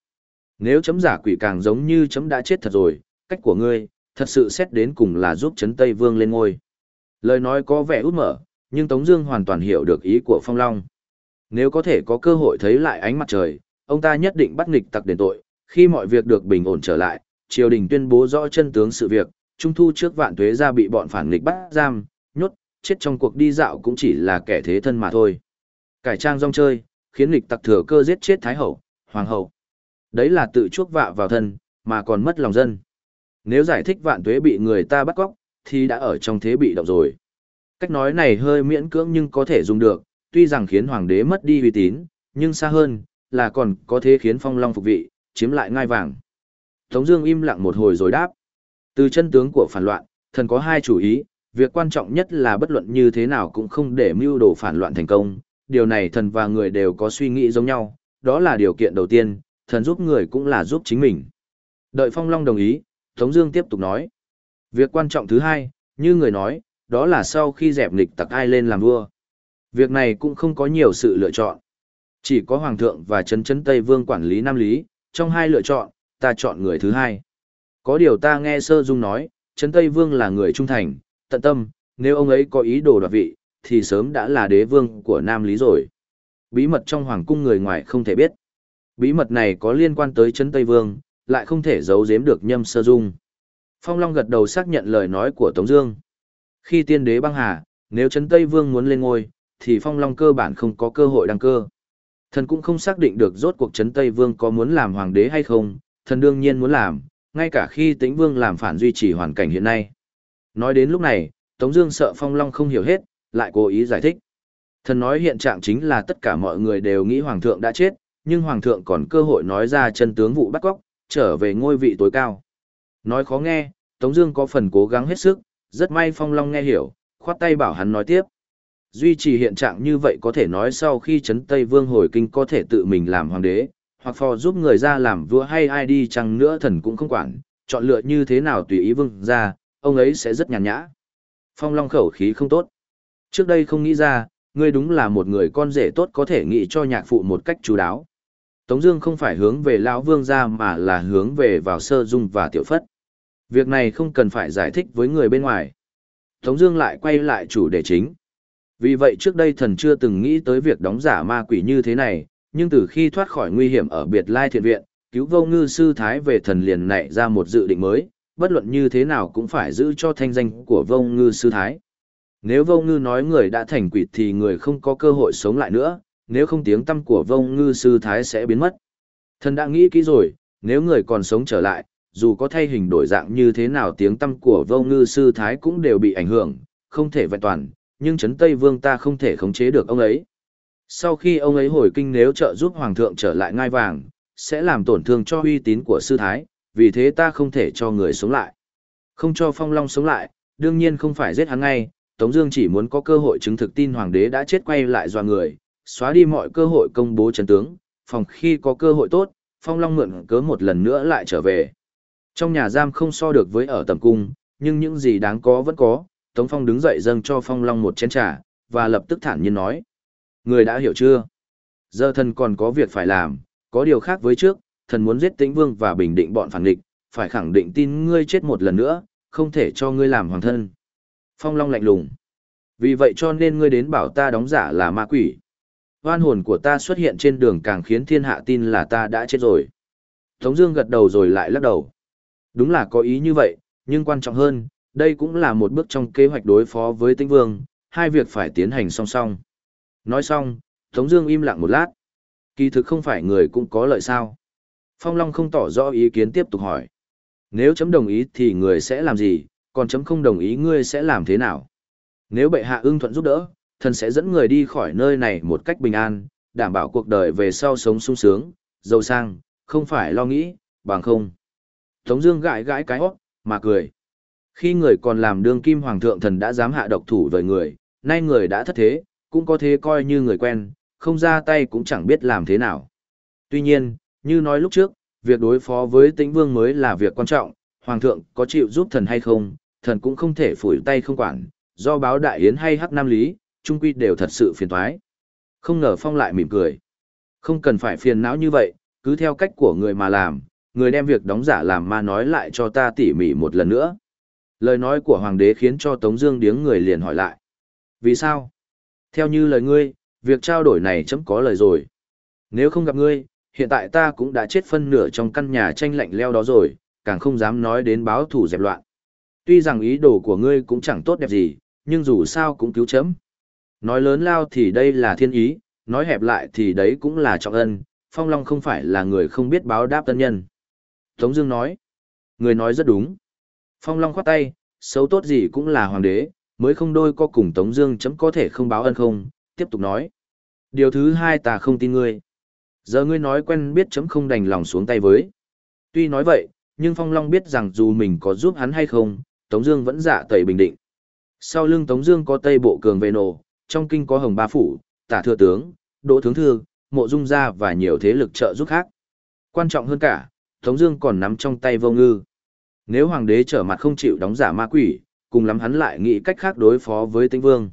Nếu chấm giả quỷ càng giống như chấm đã chết thật rồi, cách của ngươi, thật sự xét đến cùng là giúp Trấn Tây Vương lên ngôi. Lời nói có vẻ út mở, nhưng Tống Dương hoàn toàn hiểu được ý của Phong Long. Nếu có thể có cơ hội thấy lại ánh mặt trời, ông ta nhất định bắt nghịch tặc đền tội. Khi mọi việc được bình ổn trở lại, triều đình tuyên bố rõ chân tướng sự việc. Trung thu trước vạn tuế ra bị bọn phản nghịch bắt giam, nhốt, chết trong cuộc đi dạo cũng chỉ là kẻ thế thân mà thôi. Cải trang rong chơi, khiến nghịch tặc thừa cơ giết chết thái hậu, hoàng hậu. Đấy là tự chuốc vạ vào thân, mà còn mất lòng dân. Nếu giải thích vạn tuế bị người ta bắt cóc, thì đã ở trong thế bị động rồi. Cách nói này hơi miễn cưỡng nhưng có thể dùng được, tuy rằng khiến hoàng đế mất đi uy tín, nhưng xa hơn, là còn có thể khiến phong long phục vị, chiếm lại ngai vàng. Tống Dương im lặng một hồi rồi đáp. Từ chân tướng của phản loạn, thần có hai chủ ý, việc quan trọng nhất là bất luận như thế nào cũng không để mưu đồ phản loạn thành công. Điều này thần và người đều có suy nghĩ giống nhau, đó là điều kiện đầu tiên, thần giúp người cũng là giúp chính mình. Đợi Phong Long đồng ý, Tống Dương tiếp tục nói. Việc quan trọng thứ hai, như người nói, đó là sau khi dẹp nghịch tặc ai lên làm vua. Việc này cũng không có nhiều sự lựa chọn. Chỉ có Hoàng thượng và Trấn Trấn Tây Vương quản lý Nam Lý, trong hai lựa chọn, ta chọn người thứ hai. Có điều ta nghe Sơ Dung nói, Trấn Tây Vương là người trung thành, tận tâm, nếu ông ấy có ý đồ đoạt vị, thì sớm đã là đế vương của Nam Lý rồi. Bí mật trong Hoàng cung người ngoài không thể biết. Bí mật này có liên quan tới Trấn Tây Vương, lại không thể giấu giếm được nhâm Sơ Dung. Phong Long gật đầu xác nhận lời nói của Tống Dương. Khi tiên đế băng hà, nếu Trấn Tây Vương muốn lên ngôi, thì Phong Long cơ bản không có cơ hội đăng cơ. Thần cũng không xác định được rốt cuộc Trấn Tây Vương có muốn làm hoàng đế hay không, thần đương nhiên muốn làm, ngay cả khi Tĩnh Vương làm phản duy trì hoàn cảnh hiện nay. Nói đến lúc này, Tống Dương sợ Phong Long không hiểu hết, lại cố ý giải thích. Thần nói hiện trạng chính là tất cả mọi người đều nghĩ Hoàng thượng đã chết, nhưng Hoàng thượng còn cơ hội nói ra chân tướng vụ bắt cóc, trở về ngôi vị tối cao. Nói khó nghe, Tống Dương có phần cố gắng hết sức, rất may Phong Long nghe hiểu, khoát tay bảo hắn nói tiếp. Duy trì hiện trạng như vậy có thể nói sau khi chấn Tây Vương hồi kinh có thể tự mình làm hoàng đế, hoặc phò giúp người ra làm vua hay ai đi chăng nữa thần cũng không quản, chọn lựa như thế nào tùy ý vương ra, ông ấy sẽ rất nhàn nhã. Phong Long khẩu khí không tốt. Trước đây không nghĩ ra, ngươi đúng là một người con rể tốt có thể nghĩ cho nhạc phụ một cách chú đáo. Tống Dương không phải hướng về lão vương gia mà là hướng về vào sơ dung và tiểu phất. Việc này không cần phải giải thích với người bên ngoài. Tống Dương lại quay lại chủ đề chính. Vì vậy trước đây thần chưa từng nghĩ tới việc đóng giả ma quỷ như thế này, nhưng từ khi thoát khỏi nguy hiểm ở biệt lai thiện viện, cứu vô ngư sư thái về thần liền nảy ra một dự định mới, bất luận như thế nào cũng phải giữ cho thanh danh của vô ngư sư thái. Nếu vô ngư nói người đã thành quỷ thì người không có cơ hội sống lại nữa, nếu không tiếng tâm của vô ngư sư thái sẽ biến mất. Thần đã nghĩ kỹ rồi, nếu người còn sống trở lại, dù có thay hình đổi dạng như thế nào tiếng tâm của vô ngư sư thái cũng đều bị ảnh hưởng, không thể vẹn toàn, nhưng Trấn Tây Vương ta không thể khống chế được ông ấy. Sau khi ông ấy hồi kinh nếu trợ giúp Hoàng thượng trở lại ngai vàng, sẽ làm tổn thương cho uy tín của sư thái, vì thế ta không thể cho người sống lại. Không cho Phong Long sống lại, đương nhiên không phải giết hắn ngay, Tống Dương chỉ muốn có cơ hội chứng thực tin Hoàng đế đã chết quay lại doa người, xóa đi mọi cơ hội công bố chân tướng, phòng khi có cơ hội tốt, Phong Long mượn cớ một lần nữa lại trở về. Trong nhà giam không so được với ở tầm cung, nhưng những gì đáng có vẫn có, Tống Phong đứng dậy dâng cho Phong Long một chén trà, và lập tức thản nhiên nói. Người đã hiểu chưa? Giờ thần còn có việc phải làm, có điều khác với trước, thần muốn giết tĩnh vương và bình định bọn phản địch, phải khẳng định tin ngươi chết một lần nữa, không thể cho ngươi làm hoàng thân. Phong Long lạnh lùng. Vì vậy cho nên ngươi đến bảo ta đóng giả là ma quỷ. Hoan hồn của ta xuất hiện trên đường càng khiến thiên hạ tin là ta đã chết rồi. Tống Dương gật đầu rồi lại lắc đầu. Đúng là có ý như vậy, nhưng quan trọng hơn, đây cũng là một bước trong kế hoạch đối phó với Tĩnh Vương, hai việc phải tiến hành song song. Nói xong, Tống Dương im lặng một lát. Kỳ thực không phải người cũng có lợi sao? Phong Long không tỏ rõ ý kiến tiếp tục hỏi. Nếu chấm đồng ý thì người sẽ làm gì, còn chấm không đồng ý ngươi sẽ làm thế nào? Nếu bệ hạ ưng thuận giúp đỡ, thần sẽ dẫn người đi khỏi nơi này một cách bình an, đảm bảo cuộc đời về sau sống sung sướng, giàu sang, không phải lo nghĩ, bằng không. Tống Dương gãi gãi cái hót, mà cười. Khi người còn làm đương kim hoàng thượng thần đã dám hạ độc thủ với người, nay người đã thất thế, cũng có thế coi như người quen, không ra tay cũng chẳng biết làm thế nào. Tuy nhiên, như nói lúc trước, việc đối phó với tĩnh vương mới là việc quan trọng, hoàng thượng có chịu giúp thần hay không, thần cũng không thể phủi tay không quản, do báo đại yến hay hắc nam lý, trung quy đều thật sự phiền toái. Không ngờ phong lại mỉm cười. Không cần phải phiền não như vậy, cứ theo cách của người mà làm, người đem việc đóng giả làm ma nói lại cho ta tỉ mỉ một lần nữa. Lời nói của hoàng đế khiến cho Tống Dương điếng người liền hỏi lại. Vì sao? Theo như lời ngươi, việc trao đổi này chấm có lời rồi. Nếu không gặp ngươi, hiện tại ta cũng đã chết phân nửa trong căn nhà tranh lạnh leo đó rồi, càng không dám nói đến báo thù dẹp loạn. Tuy rằng ý đồ của ngươi cũng chẳng tốt đẹp gì, nhưng dù sao cũng cứu chấm. Nói lớn lao thì đây là thiên ý, nói hẹp lại thì đấy cũng là trọng ân, Phong Long không phải là người không biết báo đáp tân nhân. Tống Dương nói, người nói rất đúng. Phong Long khoát tay, xấu tốt gì cũng là hoàng đế, mới không đôi co cùng Tống Dương chấm có thể không báo ân không. Tiếp tục nói, điều thứ hai ta không tin ngươi. Giờ ngươi nói quen biết chấm không đành lòng xuống tay với. Tuy nói vậy, nhưng Phong Long biết rằng dù mình có giúp hắn hay không, Tống Dương vẫn dạ tẩy bình định. Sau lưng Tống Dương có Tây Bộ Cường Vệ Nổ, trong kinh có Hồng Ba Phủ, Tả Thừa Tướng, Đỗ Thướng Thư, Mộ Dung Gia và nhiều thế lực trợ giúp khác. Quan trọng hơn cả, Tống Dương còn nắm trong tay vô ngư. Nếu Hoàng đế trở mặt không chịu đóng giả ma quỷ, cùng lắm hắn lại nghĩ cách khác đối phó với Tĩnh Vương.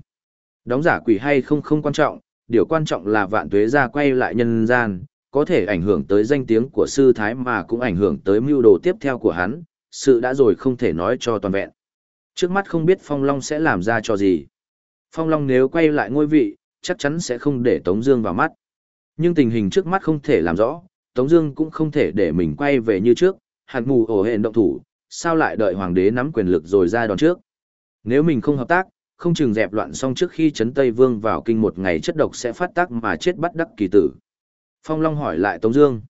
Đóng giả quỷ hay không không quan trọng, điều quan trọng là vạn tuế gia quay lại nhân gian, có thể ảnh hưởng tới danh tiếng của sư thái mà cũng ảnh hưởng tới mưu đồ tiếp theo của hắn, sự đã rồi không thể nói cho toàn vẹn. Trước mắt không biết Phong Long sẽ làm ra cho gì. Phong Long nếu quay lại ngôi vị, chắc chắn sẽ không để Tống Dương vào mắt. Nhưng tình hình trước mắt không thể làm rõ, Tống Dương cũng không thể để mình quay về như trước, hạt mù ổ hẹn động thủ, sao lại đợi hoàng đế nắm quyền lực rồi ra đòn trước? Nếu mình không hợp tác, không chừng dẹp loạn xong trước khi Trấn Tây Vương vào kinh một ngày chất độc sẽ phát tác mà chết bắt đắc kỳ tử. Phong Long hỏi lại Tống Dương.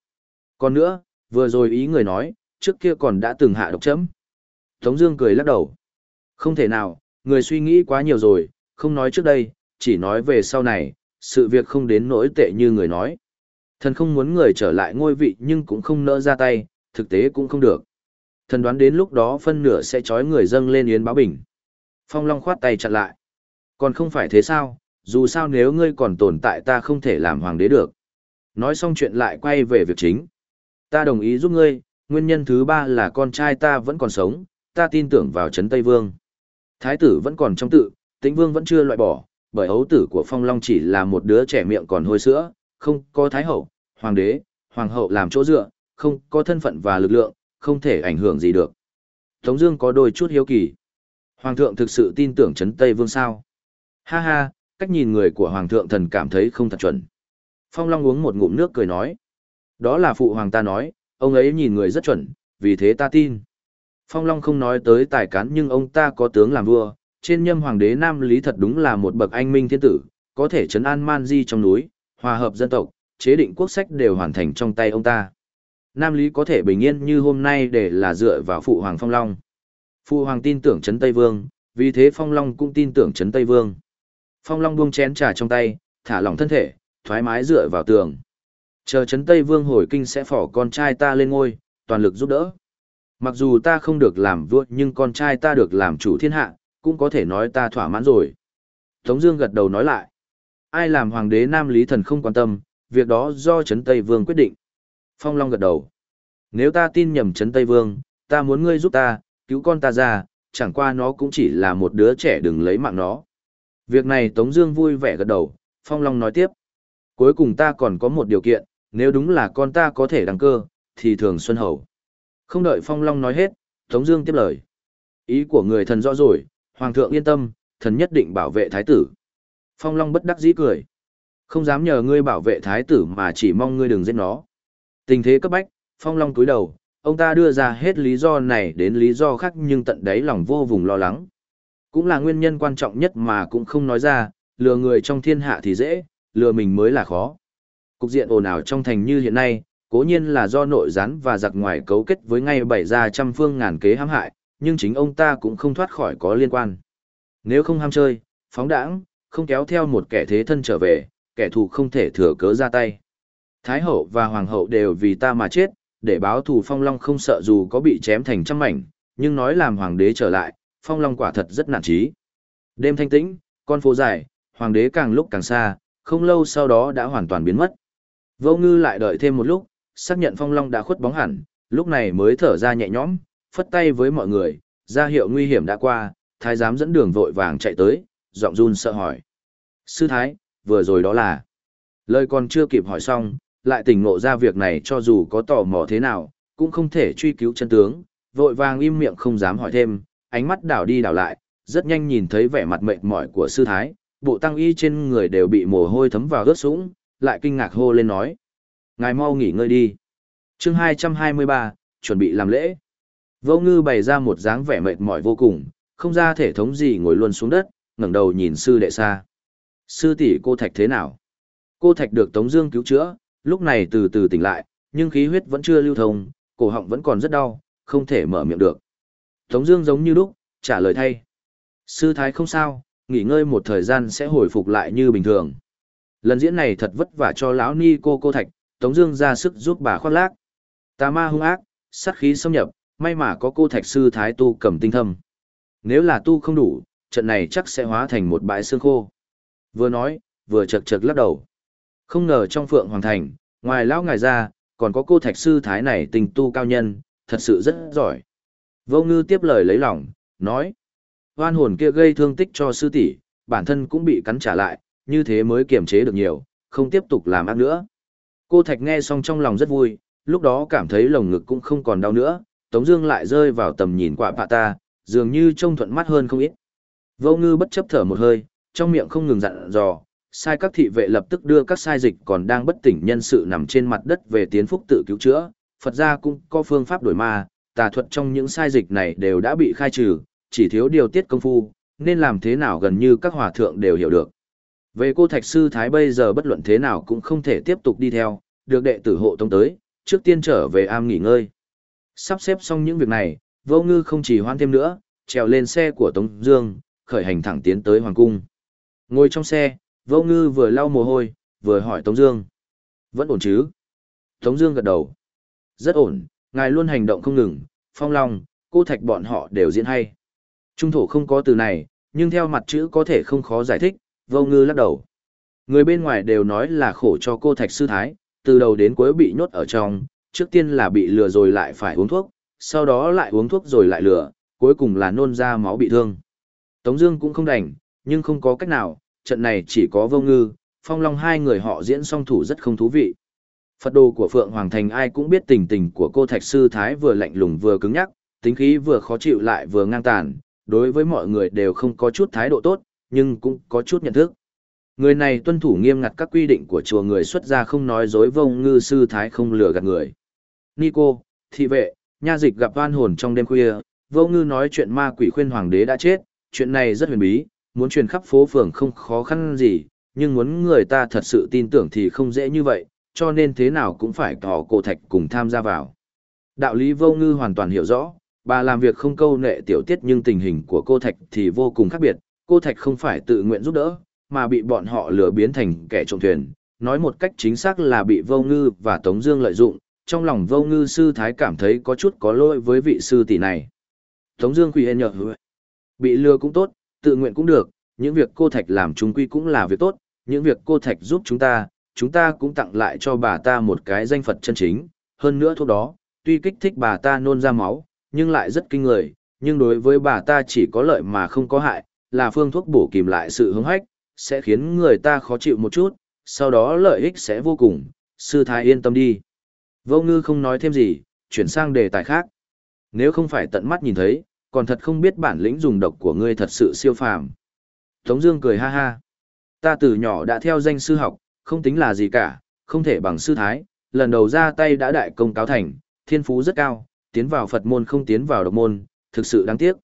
Còn nữa, vừa rồi ý người nói, trước kia còn đã từng hạ độc chấm. Tống Dương cười lắc đầu. Không thể nào, người suy nghĩ quá nhiều rồi, không nói trước đây, chỉ nói về sau này, sự việc không đến nỗi tệ như người nói. Thần không muốn người trở lại ngôi vị nhưng cũng không nỡ ra tay, thực tế cũng không được. Thần đoán đến lúc đó phân nửa sẽ trói người dâng lên yến báo bình. Phong Long khoát tay chặn lại. Còn không phải thế sao, dù sao nếu ngươi còn tồn tại ta không thể làm hoàng đế được. Nói xong chuyện lại quay về việc chính. Ta đồng ý giúp ngươi, nguyên nhân thứ ba là con trai ta vẫn còn sống, ta tin tưởng vào Trấn Tây Vương. Thái tử vẫn còn trong tự, tĩnh vương vẫn chưa loại bỏ, bởi ấu tử của Phong Long chỉ là một đứa trẻ miệng còn hôi sữa, không có thái hậu, hoàng đế, hoàng hậu làm chỗ dựa, không có thân phận và lực lượng, không thể ảnh hưởng gì được. Tống Dương có đôi chút hiếu kỳ. Hoàng thượng thực sự tin tưởng Trấn Tây Vương sao? Ha ha, cách nhìn người của Hoàng thượng thần cảm thấy không thật chuẩn. Phong Long uống một ngụm nước cười nói. Đó là phụ hoàng ta nói, ông ấy nhìn người rất chuẩn, vì thế ta tin. Phong Long không nói tới tài cán nhưng ông ta có tướng làm vua, trên nhâm hoàng đế Nam Lý thật đúng là một bậc anh minh thiên tử, có thể trấn an man di trong núi, hòa hợp dân tộc, chế định quốc sách đều hoàn thành trong tay ông ta. Nam Lý có thể bình yên như hôm nay để là dựa vào phụ hoàng Phong Long. Phụ hoàng tin tưởng trấn Tây Vương, vì thế Phong Long cũng tin tưởng trấn Tây Vương. Phong Long buông chén trà trong tay, thả lỏng thân thể, thoải mái dựa vào tường. Chờ trấn Tây Vương hồi kinh sẽ phỏ con trai ta lên ngôi, toàn lực giúp đỡ. Mặc dù ta không được làm vua nhưng con trai ta được làm chủ thiên hạ, cũng có thể nói ta thỏa mãn rồi. Tống Dương gật đầu nói lại. Ai làm hoàng đế Nam Lý Thần không quan tâm, việc đó do Trấn Tây Vương quyết định. Phong Long gật đầu. Nếu ta tin nhầm Trấn Tây Vương, ta muốn ngươi giúp ta, cứu con ta ra, chẳng qua nó cũng chỉ là một đứa trẻ đừng lấy mạng nó. Việc này Tống Dương vui vẻ gật đầu, Phong Long nói tiếp. Cuối cùng ta còn có một điều kiện, nếu đúng là con ta có thể đăng cơ, thì thường xuân hầu. Không đợi Phong Long nói hết, Tống Dương tiếp lời. Ý của người thần rõ rồi, Hoàng thượng yên tâm, thần nhất định bảo vệ thái tử. Phong Long bất đắc dĩ cười. Không dám nhờ ngươi bảo vệ thái tử mà chỉ mong ngươi đừng giết nó. Tình thế cấp bách, Phong Long cúi đầu, ông ta đưa ra hết lý do này đến lý do khác nhưng tận đáy lòng vô vùng lo lắng. Cũng là nguyên nhân quan trọng nhất mà cũng không nói ra, lừa người trong thiên hạ thì dễ, lừa mình mới là khó. Cục diện ồn ào trong thành như hiện nay, cố nhiên là do nội gián và giặc ngoài cấu kết với ngay bảy ra trăm phương ngàn kế hãm hại, nhưng chính ông ta cũng không thoát khỏi có liên quan. Nếu không ham chơi, phóng đãng, không kéo theo một kẻ thế thân trở về, kẻ thù không thể thừa cớ ra tay. Thái hậu và hoàng hậu đều vì ta mà chết, để báo thù phong long không sợ dù có bị chém thành trăm mảnh, nhưng nói làm hoàng đế trở lại, phong long quả thật rất nản trí. Đêm thanh tĩnh, con phố dài, hoàng đế càng lúc càng xa, không lâu sau đó đã hoàn toàn biến mất. Vô ngư lại đợi thêm một lúc, xác nhận phong long đã khuất bóng hẳn, lúc này mới thở ra nhẹ nhõm, phất tay với mọi người, ra hiệu nguy hiểm đã qua, thái giám dẫn đường vội vàng chạy tới, giọng run sợ hỏi. Sư thái, vừa rồi đó là... Lời còn chưa kịp hỏi xong, lại tỉnh ngộ ra việc này cho dù có tò mò thế nào, cũng không thể truy cứu chân tướng, vội vàng im miệng không dám hỏi thêm, ánh mắt đảo đi đảo lại, rất nhanh nhìn thấy vẻ mặt mệt mỏi của sư thái, bộ tăng y trên người đều bị mồ hôi thấm vào ướt sũng, lại kinh ngạc hô lên nói. Ngài mau nghỉ ngơi đi. chương 223, chuẩn bị làm lễ. Vô ngư bày ra một dáng vẻ mệt mỏi vô cùng, không ra thể thống gì ngồi luôn xuống đất, ngẩng đầu nhìn sư đệ xa. Sư tỷ cô Thạch thế nào? Cô Thạch được Tống Dương cứu chữa, Lúc này từ từ tỉnh lại, nhưng khí huyết vẫn chưa lưu thông, cổ họng vẫn còn rất đau, không thể mở miệng được. Tống Dương giống như lúc, trả lời thay. Sư thái không sao, nghỉ ngơi một thời gian sẽ hồi phục lại như bình thường. Lần diễn này thật vất vả cho lão ni cô cô thạch, Tống Dương ra sức giúp bà khoác lác. Tà ma hung ác, sát khí xâm nhập, may mà có cô thạch sư thái tu cầm tinh thâm. Nếu là tu không đủ, trận này chắc sẽ hóa thành một bãi xương khô. Vừa nói, vừa chật chật lắc đầu. Không ngờ trong phượng hoàng thành, ngoài lão ngài ra, còn có cô thạch sư thái này tình tu cao nhân, thật sự rất giỏi. Vô ngư tiếp lời lấy lòng, nói. oan hồn kia gây thương tích cho sư tỷ, bản thân cũng bị cắn trả lại, như thế mới kiềm chế được nhiều, không tiếp tục làm ác nữa. Cô Thạch nghe xong trong lòng rất vui, lúc đó cảm thấy lồng ngực cũng không còn đau nữa, Tống Dương lại rơi vào tầm nhìn quả bạ ta, dường như trông thuận mắt hơn không ít. Vô ngư bất chấp thở một hơi, trong miệng không ngừng dặn dò, sai các thị vệ lập tức đưa các sai dịch còn đang bất tỉnh nhân sự nằm trên mặt đất về tiến phúc tự cứu chữa. Phật gia cũng có phương pháp đổi ma, tà thuật trong những sai dịch này đều đã bị khai trừ, chỉ thiếu điều tiết công phu, nên làm thế nào gần như các hòa thượng đều hiểu được. Về cô Thạch Sư Thái bây giờ bất luận thế nào cũng không thể tiếp tục đi theo, được đệ tử hộ tông tới, trước tiên trở về am nghỉ ngơi. Sắp xếp xong những việc này, vô ngư không chỉ hoan thêm nữa, trèo lên xe của Tống Dương, khởi hành thẳng tiến tới Hoàng Cung. Ngồi trong xe, vô ngư vừa lau mồ hôi, vừa hỏi Tống Dương. Vẫn ổn chứ? Tống Dương gật đầu. Rất ổn, ngài luôn hành động không ngừng, phong long, cô thạch bọn họ đều diễn hay. Trung thổ không có từ này, nhưng theo mặt chữ có thể không khó giải thích, vô ngư lắc đầu. Người bên ngoài đều nói là khổ cho cô thạch sư thái, từ đầu đến cuối bị nhốt ở trong, trước tiên là bị lừa rồi lại phải uống thuốc, sau đó lại uống thuốc rồi lại lừa, cuối cùng là nôn ra máu bị thương. Tống Dương cũng không đành, nhưng không có cách nào, trận này chỉ có vô ngư, phong long hai người họ diễn song thủ rất không thú vị. Phật đồ của Phượng Hoàng Thành ai cũng biết tình tình của cô Thạch Sư Thái vừa lạnh lùng vừa cứng nhắc, tính khí vừa khó chịu lại vừa ngang tàn, đối với mọi người đều không có chút thái độ tốt, nhưng cũng có chút nhận thức. Người này tuân thủ nghiêm ngặt các quy định của chùa người xuất gia không nói dối vông ngư sư thái không lừa gạt người. Nico, thị vệ, nha dịch gặp oan hồn trong đêm khuya, vô ngư nói chuyện ma quỷ khuyên hoàng đế đã chết, chuyện này rất huyền bí, muốn truyền khắp phố phường không khó khăn gì, nhưng muốn người ta thật sự tin tưởng thì không dễ như vậy, cho nên thế nào cũng phải có cổ thạch cùng tham gia vào. Đạo lý vô ngư hoàn toàn hiểu rõ, bà làm việc không câu nệ tiểu tiết nhưng tình hình của cô thạch thì vô cùng khác biệt, cô thạch không phải tự nguyện giúp đỡ, mà bị bọn họ lừa biến thành kẻ trộm thuyền, nói một cách chính xác là bị vô ngư và tống dương lợi dụng, trong lòng vô ngư sư thái cảm thấy có chút có lỗi với vị sư tỷ này. Tống dương quỳ hên nhở, bị lừa cũng tốt, tự nguyện cũng được, những việc cô thạch làm chúng quy cũng là việc tốt, những việc cô thạch giúp chúng ta, chúng ta cũng tặng lại cho bà ta một cái danh Phật chân chính, hơn nữa thuốc đó, tuy kích thích bà ta nôn ra máu, nhưng lại rất kinh người, nhưng đối với bà ta chỉ có lợi mà không có hại, là phương thuốc bổ kìm lại sự hứng hách, sẽ khiến người ta khó chịu một chút, sau đó lợi ích sẽ vô cùng, sư thái yên tâm đi. Vô ngư không nói thêm gì, chuyển sang đề tài khác. Nếu không phải tận mắt nhìn thấy, còn thật không biết bản lĩnh dùng độc của ngươi thật sự siêu phàm. Tống Dương cười ha ha. Ta từ nhỏ đã theo danh sư học, không tính là gì cả, không thể bằng sư thái, lần đầu ra tay đã đại công cáo thành, thiên phú rất cao, tiến vào Phật môn không tiến vào độc môn, thực sự đáng tiếc.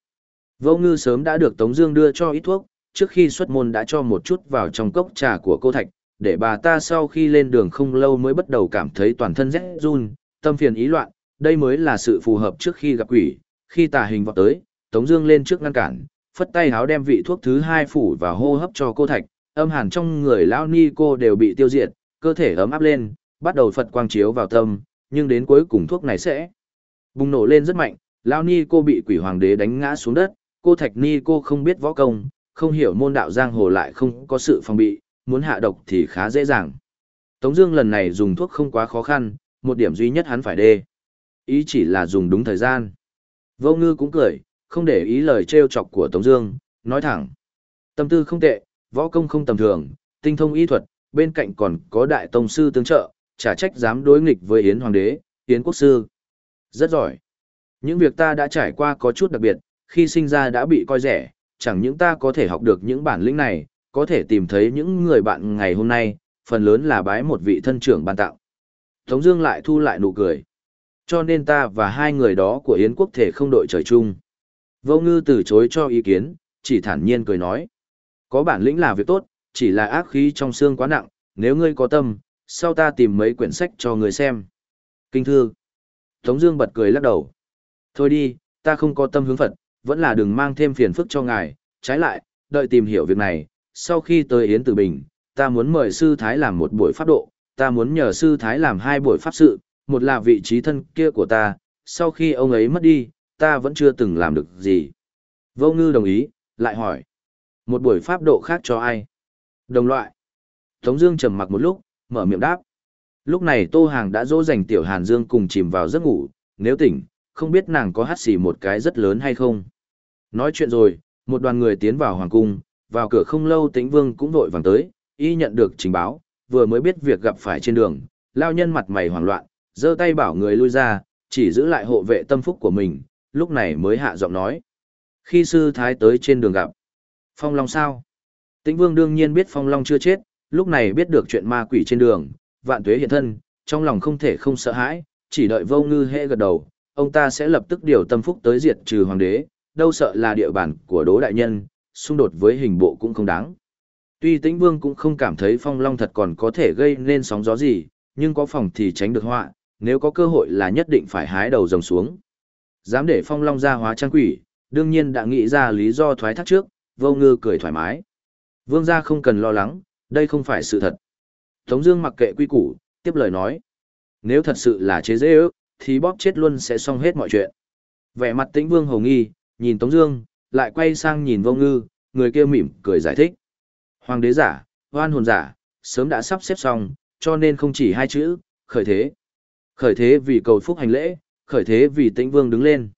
Vô ngư sớm đã được Tống Dương đưa cho ít thuốc, trước khi xuất môn đã cho một chút vào trong cốc trà của cô Thạch, để bà ta sau khi lên đường không lâu mới bắt đầu cảm thấy toàn thân rét run, tâm phiền ý loạn, đây mới là sự phù hợp trước khi gặp quỷ, khi tà hình vọt tới, Tống Dương lên trước ngăn cản, phất tay háo đem vị thuốc thứ hai phủ và hô hấp cho cô Thạch, âm hàn trong người lão ni cô đều bị tiêu diệt, cơ thể ấm áp lên, bắt đầu Phật quang chiếu vào tâm, nhưng đến cuối cùng thuốc này sẽ bùng nổ lên rất mạnh, lão ni cô bị quỷ hoàng đế đánh ngã xuống đất, cô Thạch ni cô không biết võ công, không hiểu môn đạo giang hồ lại không có sự phòng bị, muốn hạ độc thì khá dễ dàng. Tống Dương lần này dùng thuốc không quá khó khăn, một điểm duy nhất hắn phải đê, ý chỉ là dùng đúng thời gian. Vô Ngư cũng cười, không để ý lời trêu chọc của Tống Dương, nói thẳng: tâm tư không tệ, võ công không tầm thường, tinh thông y thuật, bên cạnh còn có đại tông sư tương trợ, trả trách dám đối nghịch với Yến Hoàng đế, Yến Quốc sư, rất giỏi. Những việc ta đã trải qua có chút đặc biệt, khi sinh ra đã bị coi rẻ, chẳng những ta có thể học được những bản lĩnh này, có thể tìm thấy những người bạn ngày hôm nay, phần lớn là bái một vị thân trưởng ban tặng. Tống Dương lại thu lại nụ cười. Cho nên ta và hai người đó của Yến quốc thể không đội trời chung. Vô ngư từ chối cho ý kiến, chỉ thản nhiên cười nói. Có bản lĩnh là việc tốt, chỉ là ác khí trong xương quá nặng, nếu ngươi có tâm, sau ta tìm mấy quyển sách cho người xem. Kinh thư. Tống Dương bật cười lắc đầu. Thôi đi, ta không có tâm hướng Phật, vẫn là đừng mang thêm phiền phức cho ngài. Trái lại, đợi tìm hiểu việc này, sau khi tới Yến Tử Bình, ta muốn mời sư Thái làm một buổi pháp độ, ta muốn nhờ sư Thái làm hai buổi pháp sự, một là vị trí thân kia của ta, sau khi ông ấy mất đi, ta vẫn chưa từng làm được gì. Vô ngư đồng ý, lại hỏi. Một buổi pháp độ khác cho ai? Đồng loại. Tống Dương trầm mặc một lúc, mở miệng đáp. Lúc này Tô Hàng đã dỗ dành Tiểu Hàn Dương cùng chìm vào giấc ngủ, nếu tỉnh, không biết nàng có hát xì một cái rất lớn hay không. Nói chuyện rồi, một đoàn người tiến vào hoàng cung, vào cửa không lâu Tĩnh Vương cũng vội vàng tới, y nhận được trình báo, vừa mới biết việc gặp phải trên đường, lao nhân mặt mày hoảng loạn, giơ tay bảo người lui ra, chỉ giữ lại hộ vệ tâm phúc của mình, lúc này mới hạ giọng nói. Khi sư thái tới trên đường gặp, Phong Long sao? Tĩnh Vương đương nhiên biết Phong Long chưa chết, lúc này biết được chuyện ma quỷ trên đường, vạn tuế hiện thân, trong lòng không thể không sợ hãi, chỉ đợi vô ngư hệ gật đầu, ông ta sẽ lập tức điều tâm phúc tới diệt trừ hoàng đế, đâu sợ là địa bàn của đố đại nhân, xung đột với hình bộ cũng không đáng. Tuy tĩnh vương cũng không cảm thấy phong long thật còn có thể gây nên sóng gió gì, nhưng có phòng thì tránh được họa, nếu có cơ hội là nhất định phải hái đầu rồng xuống. Dám để phong long ra hóa trang quỷ, đương nhiên đã nghĩ ra lý do thoái thác trước, vô ngư cười thoải mái. Vương gia không cần lo lắng, đây không phải sự thật. Tống Dương mặc kệ quy củ, tiếp lời nói. Nếu thật sự là chế dễ ước, thì bóp chết luôn sẽ xong hết mọi chuyện. Vẻ mặt tĩnh vương hầu nghi, nhìn Tống Dương, lại quay sang nhìn vô ngư, người kia mỉm cười giải thích. Hoàng đế giả, oan hồn giả, sớm đã sắp xếp xong, cho nên không chỉ hai chữ, khởi thế. Khởi thế vì cầu phúc hành lễ, khởi thế vì tĩnh vương đứng lên.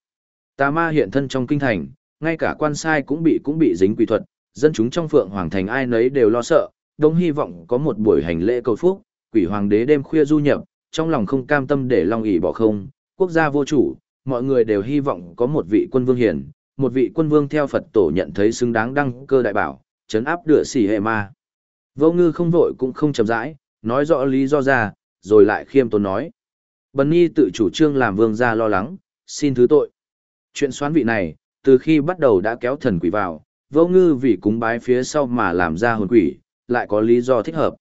Tà ma hiện thân trong kinh thành, ngay cả quan sai cũng bị cũng bị dính quỷ thuật, dân chúng trong phượng hoàng thành ai nấy đều lo sợ, đông hy vọng có một buổi hành lễ cầu phúc, quỷ hoàng đế đêm khuya du nhập, trong lòng không cam tâm để long ỉ bỏ không, quốc gia vô chủ, mọi người đều hy vọng có một vị quân vương hiền, một vị quân vương theo Phật tổ nhận thấy xứng đáng đăng cơ đại bảo, chấn áp đựa xỉ hệ ma. Vô ngư không vội cũng không chậm rãi, nói rõ lý do ra, rồi lại khiêm tốn nói. Bần Nhi tự chủ trương làm vương gia lo lắng, xin thứ tội. Chuyện xoán vị này, từ khi bắt đầu đã kéo thần quỷ vào, vô ngư vì cúng bái phía sau mà làm ra hồn quỷ, lại có lý do thích hợp.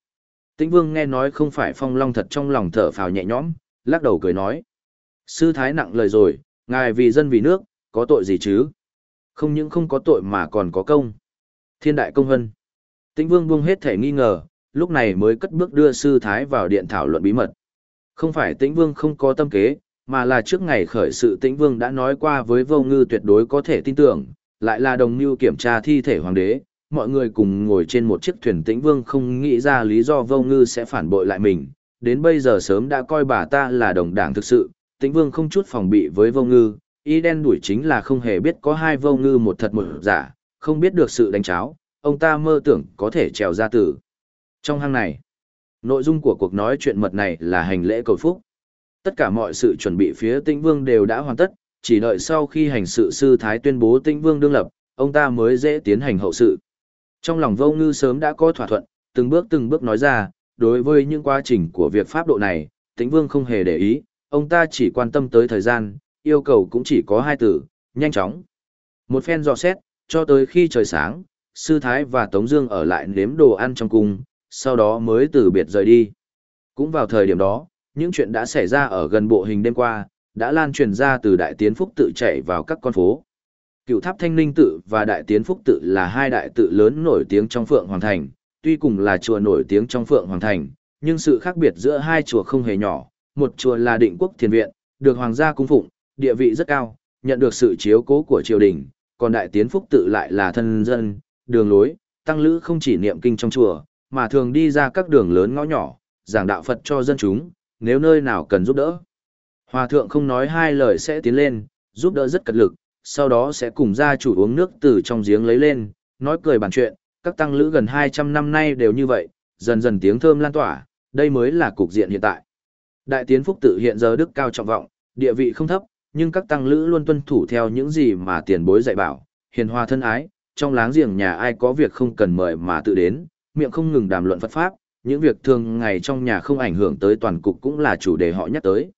Tĩnh vương nghe nói không phải phong long thật trong lòng thở phào nhẹ nhõm, lắc đầu cười nói. Sư thái nặng lời rồi, ngài vì dân vì nước, có tội gì chứ? Không những không có tội mà còn có công. Thiên đại công hân. Tĩnh vương buông hết thể nghi ngờ, lúc này mới cất bước đưa sư thái vào điện thảo luận bí mật. Không phải tĩnh vương không có tâm kế, mà là trước ngày khởi sự tĩnh vương đã nói qua với vô ngư tuyệt đối có thể tin tưởng, lại là đồng mưu kiểm tra thi thể hoàng đế, mọi người cùng ngồi trên một chiếc thuyền tĩnh vương không nghĩ ra lý do vô ngư sẽ phản bội lại mình, đến bây giờ sớm đã coi bà ta là đồng đảng thực sự, tĩnh vương không chút phòng bị với vô ngư, ý đen đuổi chính là không hề biết có hai vô ngư một thật một giả, không biết được sự đánh cháo, ông ta mơ tưởng có thể trèo ra tử. Trong hang này, nội dung của cuộc nói chuyện mật này là hành lễ cầu phúc. Tất cả mọi sự chuẩn bị phía tĩnh vương đều đã hoàn tất, chỉ đợi sau khi hành sự sư thái tuyên bố tĩnh vương đương lập, ông ta mới dễ tiến hành hậu sự. Trong lòng vô ngư sớm đã có thỏa thuận, từng bước từng bước nói ra, đối với những quá trình của việc pháp độ này, tĩnh vương không hề để ý, ông ta chỉ quan tâm tới thời gian, yêu cầu cũng chỉ có hai từ, nhanh chóng. Một phen dò xét, cho tới khi trời sáng, sư thái và Tống Dương ở lại nếm đồ ăn trong cung, sau đó mới từ biệt rời đi. Cũng vào thời điểm đó, những chuyện đã xảy ra ở gần bộ hình đêm qua, đã lan truyền ra từ Đại Tiến Phúc tự chạy vào các con phố. Cựu tháp Thanh Ninh tự và Đại Tiến Phúc tự là hai đại tự lớn nổi tiếng trong Phượng Hoàng Thành, tuy cùng là chùa nổi tiếng trong Phượng Hoàng Thành, nhưng sự khác biệt giữa hai chùa không hề nhỏ. Một chùa là Định Quốc Thiền Viện, được Hoàng gia cung phụng, địa vị rất cao, nhận được sự chiếu cố của triều đình, còn Đại Tiến Phúc tự lại là thân dân, đường lối, tăng lữ không chỉ niệm kinh trong chùa, mà thường đi ra các đường lớn ngõ nhỏ, giảng đạo Phật cho dân chúng, nếu nơi nào cần giúp đỡ. Hòa thượng không nói hai lời sẽ tiến lên, giúp đỡ rất cật lực, sau đó sẽ cùng gia chủ uống nước từ trong giếng lấy lên, nói cười bàn chuyện, các tăng lữ gần 200 năm nay đều như vậy, dần dần tiếng thơm lan tỏa, đây mới là cục diện hiện tại. Đại tiến phúc tự hiện giờ đức cao trọng vọng, địa vị không thấp, nhưng các tăng lữ luôn tuân thủ theo những gì mà tiền bối dạy bảo, hiền hòa thân ái, trong láng giềng nhà ai có việc không cần mời mà tự đến, miệng không ngừng đàm luận Phật Pháp, những việc thường ngày trong nhà không ảnh hưởng tới toàn cục cũng là chủ đề họ nhắc tới.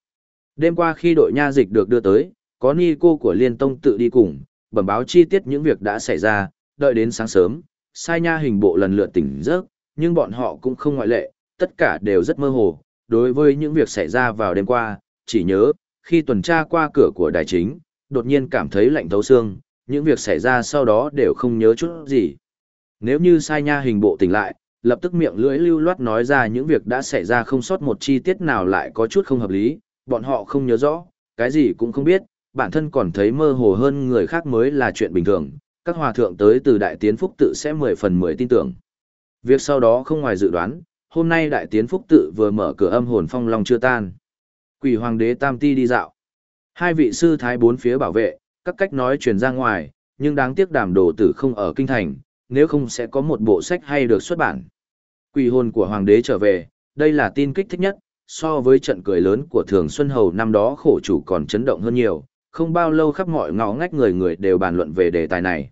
Đêm qua khi đội nha dịch được đưa tới, có ni cô của Liên Tông tự đi cùng, bẩm báo chi tiết những việc đã xảy ra, đợi đến sáng sớm, sai nha hình bộ lần lượt tỉnh giấc, nhưng bọn họ cũng không ngoại lệ, tất cả đều rất mơ hồ, đối với những việc xảy ra vào đêm qua, chỉ nhớ, khi tuần tra qua cửa của đài chính, đột nhiên cảm thấy lạnh thấu xương, những việc xảy ra sau đó đều không nhớ chút gì. Nếu như sai nha hình bộ tỉnh lại, lập tức miệng lưỡi lưu loát nói ra những việc đã xảy ra không sót một chi tiết nào lại có chút không hợp lý, bọn họ không nhớ rõ, cái gì cũng không biết, bản thân còn thấy mơ hồ hơn người khác mới là chuyện bình thường, các hòa thượng tới từ Đại Tiến Phúc tự sẽ 10 phần 10 tin tưởng. Việc sau đó không ngoài dự đoán, hôm nay Đại Tiến Phúc tự vừa mở cửa âm hồn phong long chưa tan. Quỷ Hoàng đế Tam Ti đi dạo. Hai vị sư thái bốn phía bảo vệ, các cách nói truyền ra ngoài, nhưng đáng tiếc đàm đồ tử không ở kinh thành, nếu không sẽ có một bộ sách hay được xuất bản. Quỷ hồn của Hoàng đế trở về, đây là tin kích thích nhất, so với trận cười lớn của Thường Xuân Hầu năm đó khổ chủ còn chấn động hơn nhiều, không bao lâu khắp mọi ngõ ngách người người đều bàn luận về đề tài này.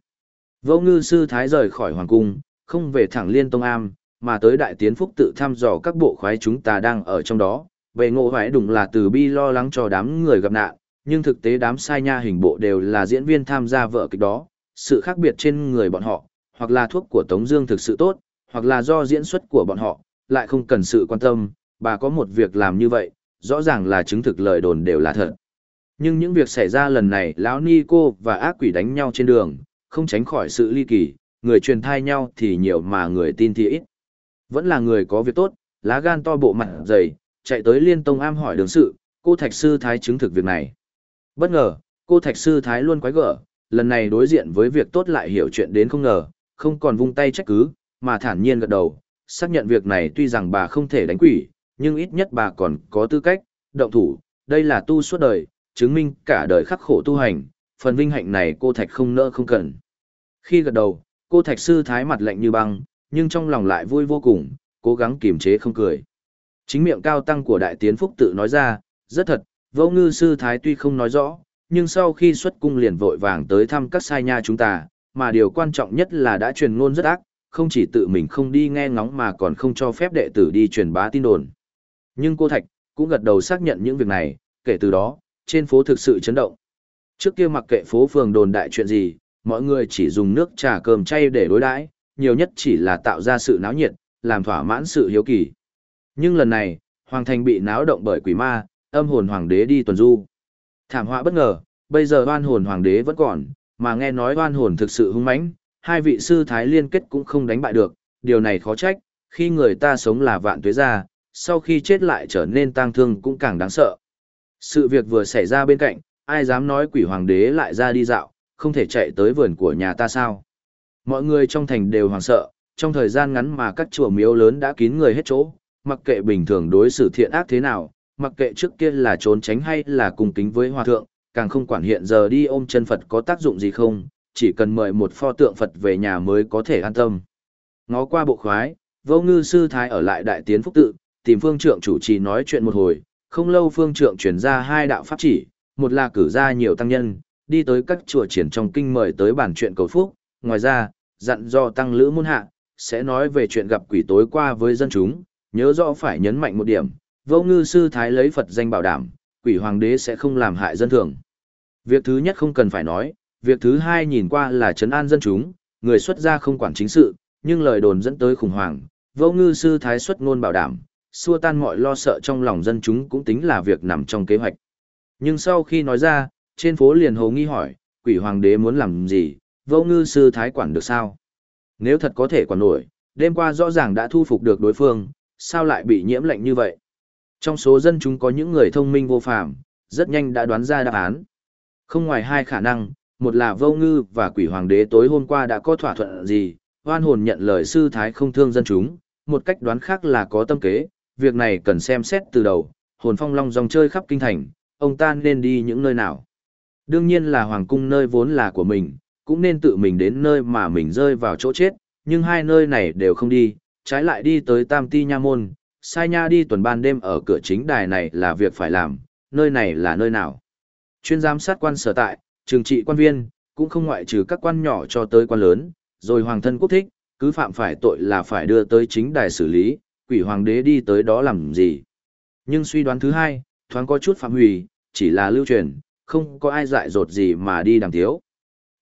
Vô ngư sư thái rời khỏi hoàng cung, không về thẳng liên tông am, mà tới đại tiến phúc tự thăm dò các bộ khoái chúng ta đang ở trong đó. Về ngộ hoái đúng là từ bi lo lắng cho đám người gặp nạn, nhưng thực tế đám sai nha hình bộ đều là diễn viên tham gia vợ kịch đó. Sự khác biệt trên người bọn họ, hoặc là thuốc của Tống Dương thực sự tốt, hoặc là do diễn xuất của bọn họ, lại không cần sự quan tâm. Bà có một việc làm như vậy, rõ ràng là chứng thực lời đồn đều là thật. Nhưng những việc xảy ra lần này, lão ni cô và ác quỷ đánh nhau trên đường, không tránh khỏi sự ly kỳ, người truyền thai nhau thì nhiều mà người tin thì ít. Vẫn là người có việc tốt, lá gan to bộ mặt dày, chạy tới liên tông am hỏi đường sự, cô thạch sư thái chứng thực việc này. Bất ngờ, cô thạch sư thái luôn quái gở, lần này đối diện với việc tốt lại hiểu chuyện đến không ngờ, không còn vung tay trách cứ, mà thản nhiên gật đầu, xác nhận việc này tuy rằng bà không thể đánh quỷ, nhưng ít nhất bà còn có tư cách, động thủ, đây là tu suốt đời, chứng minh cả đời khắc khổ tu hành, phần vinh hạnh này cô Thạch không nỡ không cần. Khi gật đầu, cô Thạch sư thái mặt lạnh như băng, nhưng trong lòng lại vui vô cùng, cố gắng kiềm chế không cười. Chính miệng cao tăng của Đại Tiến Phúc tự nói ra, rất thật, vô ngư sư thái tuy không nói rõ, nhưng sau khi xuất cung liền vội vàng tới thăm các sai nha chúng ta, mà điều quan trọng nhất là đã truyền ngôn rất ác, không chỉ tự mình không đi nghe ngóng mà còn không cho phép đệ tử đi truyền bá tin đồn. Nhưng cô Thạch cũng gật đầu xác nhận những việc này, kể từ đó, trên phố thực sự chấn động. Trước kia mặc kệ phố phường đồn đại chuyện gì, mọi người chỉ dùng nước trà cơm chay để đối đãi, nhiều nhất chỉ là tạo ra sự náo nhiệt, làm thỏa mãn sự hiếu kỳ. Nhưng lần này, hoàng thành bị náo động bởi quỷ ma, âm hồn hoàng đế đi tuần du. Thảm họa bất ngờ, bây giờ oan hồn hoàng đế vẫn còn, mà nghe nói oan hồn thực sự hung mãnh, hai vị sư thái liên kết cũng không đánh bại được, điều này khó trách, khi người ta sống là vạn tuế gia, sau khi chết lại trở nên tang thương cũng càng đáng sợ. Sự việc vừa xảy ra bên cạnh, ai dám nói quỷ hoàng đế lại ra đi dạo, không thể chạy tới vườn của nhà ta sao. Mọi người trong thành đều hoảng sợ, trong thời gian ngắn mà các chùa miếu lớn đã kín người hết chỗ, mặc kệ bình thường đối xử thiện ác thế nào, mặc kệ trước kia là trốn tránh hay là cùng kính với hòa thượng, càng không quản hiện giờ đi ôm chân Phật có tác dụng gì không, chỉ cần mời một pho tượng Phật về nhà mới có thể an tâm. Ngó qua bộ khoái, vô ngư sư thái ở lại đại tiến phúc tự, tìm phương trượng chủ trì nói chuyện một hồi, không lâu phương trượng chuyển ra hai đạo pháp chỉ, một là cử ra nhiều tăng nhân, đi tới các chùa triển trong kinh mời tới bản chuyện cầu phúc, ngoài ra, dặn do tăng lữ môn hạ, sẽ nói về chuyện gặp quỷ tối qua với dân chúng, nhớ rõ phải nhấn mạnh một điểm, vô ngư sư thái lấy Phật danh bảo đảm, quỷ hoàng đế sẽ không làm hại dân thường. Việc thứ nhất không cần phải nói, việc thứ hai nhìn qua là trấn an dân chúng, người xuất gia không quản chính sự, nhưng lời đồn dẫn tới khủng hoảng, vô ngư sư thái xuất ngôn bảo đảm, xua tan mọi lo sợ trong lòng dân chúng cũng tính là việc nằm trong kế hoạch. Nhưng sau khi nói ra, trên phố liền hồ nghi hỏi, quỷ hoàng đế muốn làm gì, vô ngư sư thái quản được sao? Nếu thật có thể quản nổi, đêm qua rõ ràng đã thu phục được đối phương, sao lại bị nhiễm lệnh như vậy? Trong số dân chúng có những người thông minh vô phàm, rất nhanh đã đoán ra đáp án. Không ngoài hai khả năng, một là vô ngư và quỷ hoàng đế tối hôm qua đã có thỏa thuận gì, hoan hồn nhận lời sư thái không thương dân chúng, một cách đoán khác là có tâm kế, việc này cần xem xét từ đầu, hồn phong long dòng chơi khắp kinh thành, ông ta nên đi những nơi nào. Đương nhiên là hoàng cung nơi vốn là của mình, cũng nên tự mình đến nơi mà mình rơi vào chỗ chết, nhưng hai nơi này đều không đi, trái lại đi tới Tam Ti Nha Môn, sai nha đi tuần ban đêm ở cửa chính đài này là việc phải làm, nơi này là nơi nào. Chuyên giám sát quan sở tại, trường trị quan viên, cũng không ngoại trừ các quan nhỏ cho tới quan lớn, rồi hoàng thân quốc thích, cứ phạm phải tội là phải đưa tới chính đài xử lý, quỷ hoàng đế đi tới đó làm gì. Nhưng suy đoán thứ hai, thoáng có chút phạm hủy, chỉ là lưu truyền, không có ai dại dột gì mà đi đàm thiếu.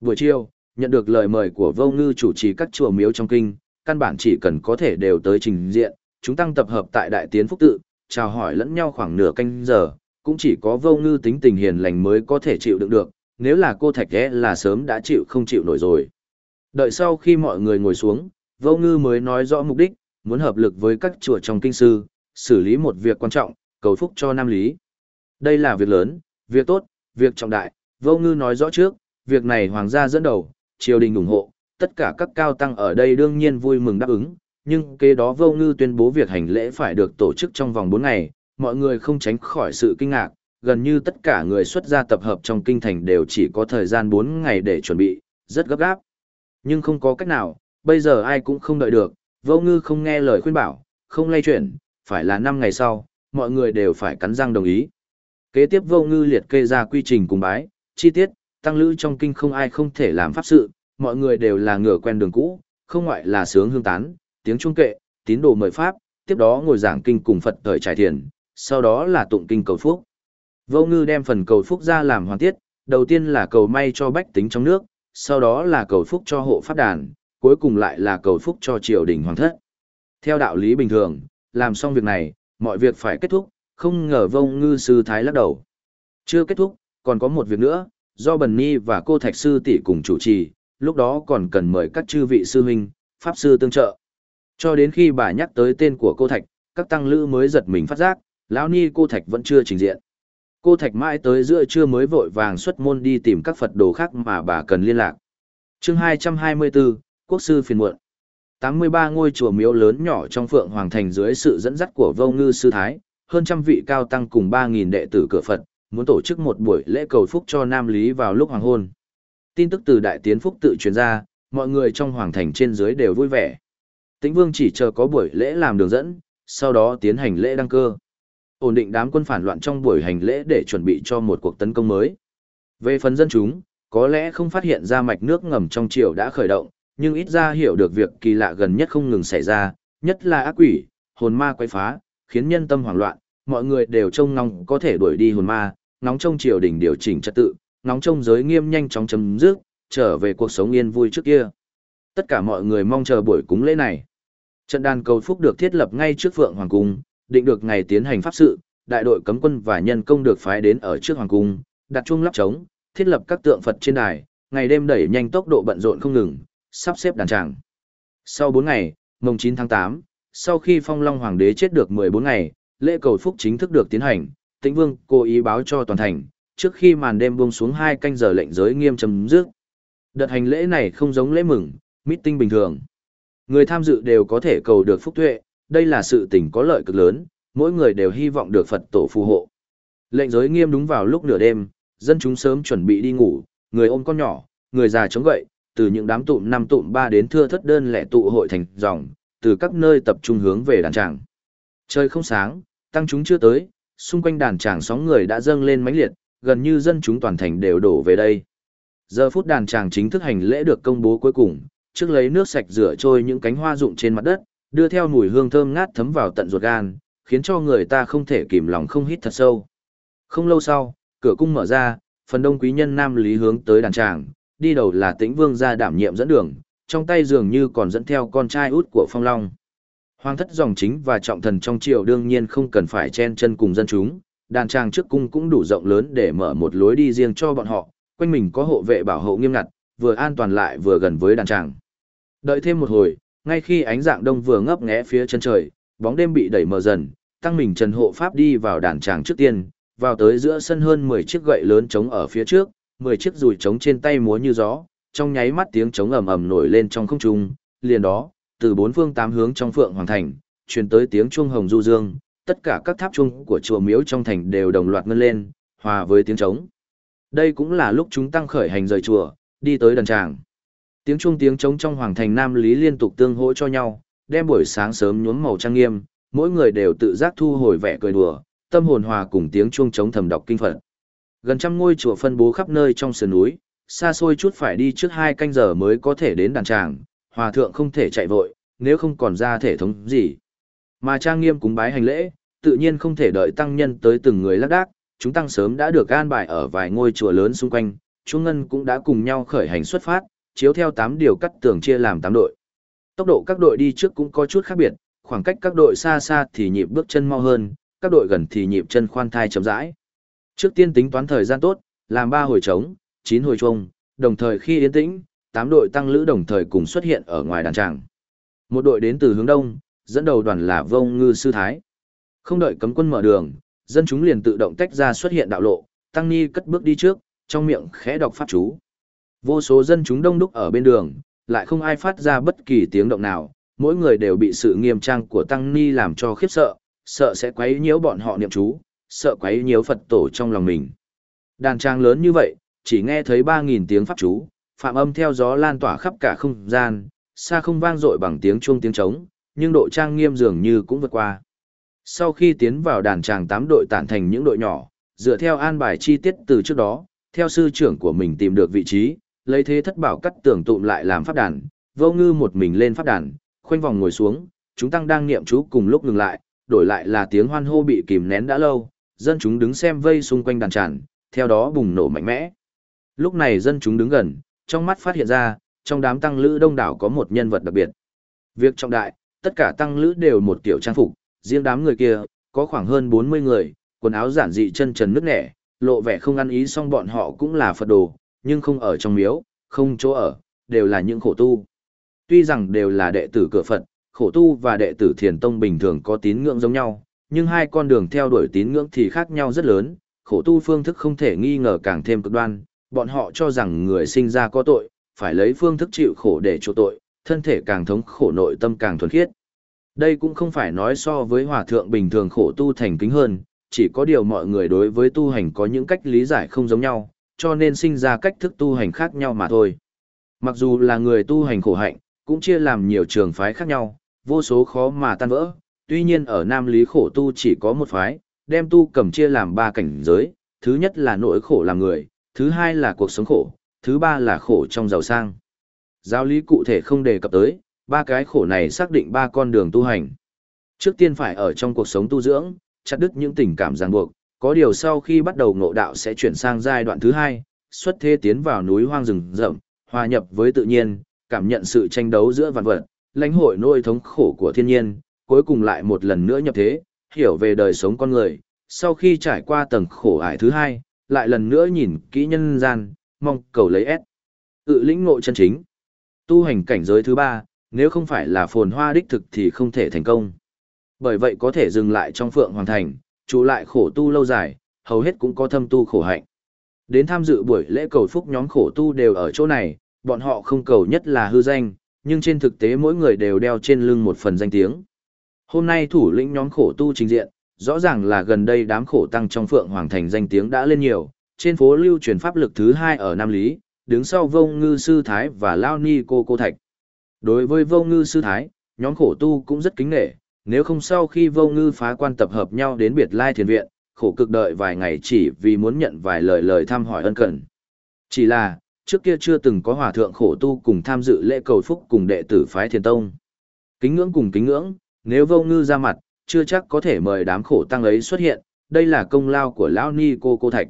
Buổi chiều, nhận được lời mời của vô ngư chủ trì các chùa miếu trong kinh, căn bản chỉ cần có thể đều tới trình diện, chúng tăng tập hợp tại đại tiến phúc tự, chào hỏi lẫn nhau khoảng nửa canh giờ, cũng chỉ có vô ngư tính tình hiền lành mới có thể chịu đựng được, nếu là cô thạch ghé là sớm đã chịu không chịu nổi rồi. Đợi sau khi mọi người ngồi xuống, vô ngư mới nói rõ mục đích, muốn hợp lực với các chùa trong kinh sư, xử lý một việc quan trọng, cầu phúc cho Nam Lý. Đây là việc lớn, việc tốt, việc trọng đại, vô ngư nói rõ trước, việc này hoàng gia dẫn đầu, triều đình ủng hộ, tất cả các cao tăng ở đây đương nhiên vui mừng đáp ứng, nhưng kế đó vô ngư tuyên bố việc hành lễ phải được tổ chức trong vòng 4 ngày, mọi người không tránh khỏi sự kinh ngạc, gần như tất cả người xuất gia tập hợp trong kinh thành đều chỉ có thời gian 4 ngày để chuẩn bị, rất gấp gáp. Nhưng không có cách nào, bây giờ ai cũng không đợi được, vô ngư không nghe lời khuyên bảo, không lay chuyển, phải là năm ngày sau, mọi người đều phải cắn răng đồng ý. Kế tiếp vô ngư liệt kê ra quy trình cùng bái, chi tiết, tăng lữ trong kinh không ai không thể làm pháp sự, mọi người đều là ngửa quen đường cũ, không ngoại là sướng hương tán, tiếng trung kệ, tín đồ mời pháp, tiếp đó ngồi giảng kinh cùng Phật thời trải thiền, sau đó là tụng kinh cầu phúc. Vô ngư đem phần cầu phúc ra làm hoàn tiết, đầu tiên là cầu may cho bách tính trong nước, sau đó là cầu phúc cho hộ pháp đàn, cuối cùng lại là cầu phúc cho triều đình hoàng thất. Theo đạo lý bình thường, làm xong việc này, mọi việc phải kết thúc, không ngờ vông ngư sư thái lắc đầu. Chưa kết thúc, còn có một việc nữa, do Bần Ni và cô Thạch Sư tỷ cùng chủ trì, lúc đó còn cần mời các chư vị sư huynh, pháp sư tương trợ. Cho đến khi bà nhắc tới tên của cô Thạch, các tăng lữ mới giật mình phát giác, lão ni cô Thạch vẫn chưa trình diện. Cô Thạch mãi tới giữa trưa mới vội vàng xuất môn đi tìm các Phật đồ khác mà bà cần liên lạc. chương 224, Quốc sư phiền muộn. 83 ngôi chùa miếu lớn nhỏ trong Phượng Hoàng Thành dưới sự dẫn dắt của Vô Ngư Sư Thái, hơn trăm vị cao tăng cùng 3.000 đệ tử cửa Phật, muốn tổ chức một buổi lễ cầu phúc cho Nam Lý vào lúc hoàng hôn. Tin tức từ Đại Tiến Phúc tự truyền ra, mọi người trong Hoàng Thành trên dưới đều vui vẻ. Tĩnh Vương chỉ chờ có buổi lễ làm đường dẫn, sau đó tiến hành lễ đăng cơ. Ổn định đám quân phản loạn trong buổi hành lễ để chuẩn bị cho một cuộc tấn công mới. Về phần dân chúng, có lẽ không phát hiện ra mạch nước ngầm trong triều đã khởi động, nhưng ít ra hiểu được việc kỳ lạ gần nhất không ngừng xảy ra, nhất là ác quỷ, hồn ma quay phá, khiến nhân tâm hoảng loạn, mọi người đều trông ngóng có thể đuổi đi hồn ma, ngóng trông triều đình điều chỉnh trật tự, ngóng trông giới nghiêm nhanh chóng chấm dứt, trở về cuộc sống yên vui trước kia. Tất cả mọi người mong chờ buổi cúng lễ này. Trận đàn cầu phúc được thiết lập ngay trước Phượng Hoàng Cung, định được ngày tiến hành pháp sự, đại đội cấm quân và nhân công được phái đến ở trước Hoàng Cung, đặt chuông lắp trống, thiết lập các tượng Phật trên đài, ngày đêm đẩy nhanh tốc độ bận rộn không ngừng, sắp xếp đàn tràng. Sau 4 ngày, mùng 9 tháng 8, sau khi Phong Long Hoàng đế chết được 14 ngày, lễ cầu phúc chính thức được tiến hành, Tĩnh Vương cố ý báo cho toàn thành, trước khi màn đêm buông xuống hai canh giờ lệnh giới nghiêm chấm dứt. Đợt hành lễ này không giống lễ mừng, meeting bình thường. Người tham dự đều có thể cầu được phúc tuệ, đây là sự tình có lợi cực lớn, mỗi người đều hy vọng được Phật tổ phù hộ. Lệnh giới nghiêm đúng vào lúc nửa đêm, dân chúng sớm chuẩn bị đi ngủ, người ôm con nhỏ, người già chống gậy, từ những đám tụm năm tụm ba đến thưa thất đơn lẻ tụ hội thành dòng, từ các nơi tập trung hướng về đàn tràng. Trời không sáng, tăng chúng chưa tới, xung quanh đàn tràng sóng người đã dâng lên mãnh liệt, gần như dân chúng toàn thành đều đổ về đây. Giờ phút đàn tràng chính thức hành lễ được công bố cuối cùng, trước lấy nước sạch rửa trôi những cánh hoa rụng trên mặt đất, đưa theo mùi hương thơm ngát thấm vào tận ruột gan, khiến cho người ta không thể kìm lòng không hít thật sâu. Không lâu sau, cửa cung mở ra, phần đông quý nhân nam lý hướng tới đàn tràng, đi đầu là tĩnh vương ra đảm nhiệm dẫn đường, trong tay dường như còn dẫn theo con trai út của phong long. Hoàng thất dòng chính và trọng thần trong triều đương nhiên không cần phải chen chân cùng dân chúng, đàn tràng trước cung cũng đủ rộng lớn để mở một lối đi riêng cho bọn họ, quanh mình có hộ vệ bảo hộ nghiêm ngặt, vừa an toàn lại vừa gần với đàn tràng. Đợi thêm một hồi, ngay khi ánh dạng đông vừa ngấp nghé phía chân trời, bóng đêm bị đẩy mờ dần, tăng mình Trần Hộ Pháp đi vào đàn tràng trước tiên, vào tới giữa sân hơn 10 chiếc gậy lớn trống ở phía trước, 10 chiếc rùi trống trên tay múa như gió, trong nháy mắt tiếng trống ầm ầm nổi lên trong không trung, liền đó, từ bốn phương tám hướng trong phượng hoàng thành, truyền tới tiếng chuông hồng du dương, tất cả các tháp chuông của chùa miếu trong thành đều đồng loạt ngân lên, hòa với tiếng trống. Đây cũng là lúc chúng tăng khởi hành rời chùa, đi tới đàn tràng. Tiếng chuông tiếng trống trong hoàng thành Nam Lý liên tục tương hỗ cho nhau, đem buổi sáng sớm nhuốm màu trang nghiêm, mỗi người đều tự giác thu hồi vẻ cười đùa, tâm hồn hòa cùng tiếng chuông trống thầm đọc kinh Phật. Gần trăm ngôi chùa phân bố khắp nơi trong sườn núi, xa xôi chút phải đi trước hai canh giờ mới có thể đến đàn tràng, hòa thượng không thể chạy vội, nếu không còn ra thể thống gì. Mà trang nghiêm cúng bái hành lễ, tự nhiên không thể đợi tăng nhân tới từng người lác đác, chúng tăng sớm đã được an bài ở vài ngôi chùa lớn xung quanh, chúng Ngân cũng đã cùng nhau khởi hành xuất phát, chiếu theo 8 điều cắt tường chia làm 8 đội. Tốc độ các đội đi trước cũng có chút khác biệt, khoảng cách các đội xa xa thì nhịp bước chân mau hơn, các đội gần thì nhịp chân khoan thai chậm rãi. Trước tiên tính toán thời gian tốt, làm 3 hồi trống, 9 hồi chuông, đồng thời khi yên tĩnh, 8 đội tăng lữ đồng thời cùng xuất hiện ở ngoài đàn tràng. Một đội đến từ hướng đông, dẫn đầu đoàn là Vông Ngư Sư Thái. Không đợi cấm quân mở đường, dân chúng liền tự động tách ra xuất hiện đạo lộ, Tăng Ni cất bước đi trước, trong miệng khẽ đọc pháp chú. Vô số dân chúng đông đúc ở bên đường, lại không ai phát ra bất kỳ tiếng động nào, mỗi người đều bị sự nghiêm trang của Tăng Ni làm cho khiếp sợ, sợ sẽ quấy nhiễu bọn họ niệm chú, sợ quấy nhiễu Phật tổ trong lòng mình. Đàn trang lớn như vậy, chỉ nghe thấy 3.000 tiếng pháp chú, phạm âm theo gió lan tỏa khắp cả không gian, xa không vang dội bằng tiếng chuông tiếng trống, nhưng độ trang nghiêm dường như cũng vượt qua. Sau khi tiến vào đàn tràng tám đội tản thành những đội nhỏ, dựa theo an bài chi tiết từ trước đó, theo sư trưởng của mình tìm được vị trí, lấy thế thất bảo cắt tưởng tụm lại làm pháp đàn, vô ngư một mình lên pháp đàn, khoanh vòng ngồi xuống, chúng tăng đang niệm chú cùng lúc ngừng lại, đổi lại là tiếng hoan hô bị kìm nén đã lâu, dân chúng đứng xem vây xung quanh đàn tràn, theo đó bùng nổ mạnh mẽ. Lúc này dân chúng đứng gần, trong mắt phát hiện ra, trong đám tăng lữ đông đảo có một nhân vật đặc biệt. Việc trọng đại, tất cả tăng lữ đều một kiểu trang phục, riêng đám người kia, có khoảng hơn 40 người, quần áo giản dị chân trần nước nẻ, lộ vẻ không ăn ý song bọn họ cũng là Phật đồ, nhưng không ở trong miếu, không chỗ ở, đều là những khổ tu. Tuy rằng đều là đệ tử cửa Phật, khổ tu và đệ tử thiền tông bình thường có tín ngưỡng giống nhau, nhưng hai con đường theo đuổi tín ngưỡng thì khác nhau rất lớn, khổ tu phương thức không thể nghi ngờ càng thêm cực đoan, bọn họ cho rằng người sinh ra có tội, phải lấy phương thức chịu khổ để chỗ tội, thân thể càng thống khổ nội tâm càng thuần khiết. Đây cũng không phải nói so với hòa thượng bình thường khổ tu thành kính hơn, chỉ có điều mọi người đối với tu hành có những cách lý giải không giống nhau, cho nên sinh ra cách thức tu hành khác nhau mà thôi. Mặc dù là người tu hành khổ hạnh, cũng chia làm nhiều trường phái khác nhau, vô số khó mà tan vỡ, tuy nhiên ở Nam Lý khổ tu chỉ có một phái, đem tu cầm chia làm ba cảnh giới, thứ nhất là nỗi khổ làm người, thứ hai là cuộc sống khổ, thứ ba là khổ trong giàu sang. Giáo lý cụ thể không đề cập tới, ba cái khổ này xác định ba con đường tu hành. Trước tiên phải ở trong cuộc sống tu dưỡng, chặt đứt những tình cảm ràng buộc, có điều sau khi bắt đầu ngộ đạo sẽ chuyển sang giai đoạn thứ hai, xuất thế tiến vào núi hoang rừng rậm, hòa nhập với tự nhiên, cảm nhận sự tranh đấu giữa vạn vật, lãnh hội nỗi thống khổ của thiên nhiên, cuối cùng lại một lần nữa nhập thế, hiểu về đời sống con người, sau khi trải qua tầng khổ ải thứ hai, lại lần nữa nhìn kỹ nhân gian, mong cầu lấy S. Tự lĩnh ngộ chân chính. Tu hành cảnh giới thứ ba, nếu không phải là phồn hoa đích thực thì không thể thành công. Bởi vậy có thể dừng lại trong phượng hoàng thành, trụ lại khổ tu lâu dài, hầu hết cũng có thâm tu khổ hạnh. Đến tham dự buổi lễ cầu phúc nhóm khổ tu đều ở chỗ này, bọn họ không cầu nhất là hư danh, nhưng trên thực tế mỗi người đều đeo trên lưng một phần danh tiếng. Hôm nay thủ lĩnh nhóm khổ tu trình diện, rõ ràng là gần đây đám khổ tăng trong Phượng Hoàng Thành danh tiếng đã lên nhiều, trên phố lưu truyền pháp lực thứ hai ở Nam Lý, đứng sau vông ngư sư Thái và Lao Ni Cô Cô Thạch. Đối với vông ngư sư Thái, nhóm khổ tu cũng rất kính nghệ, nếu không sau khi vông ngư phá quan tập hợp nhau đến biệt lai thiền viện, khổ cực đợi vài ngày chỉ vì muốn nhận vài lời lời thăm hỏi ân cần. Chỉ là, trước kia chưa từng có hòa thượng khổ tu cùng tham dự lễ cầu phúc cùng đệ tử phái thiền tông. Kính ngưỡng cùng kính ngưỡng, nếu vô ngư ra mặt, chưa chắc có thể mời đám khổ tăng ấy xuất hiện, đây là công lao của lão ni cô cô Thạch.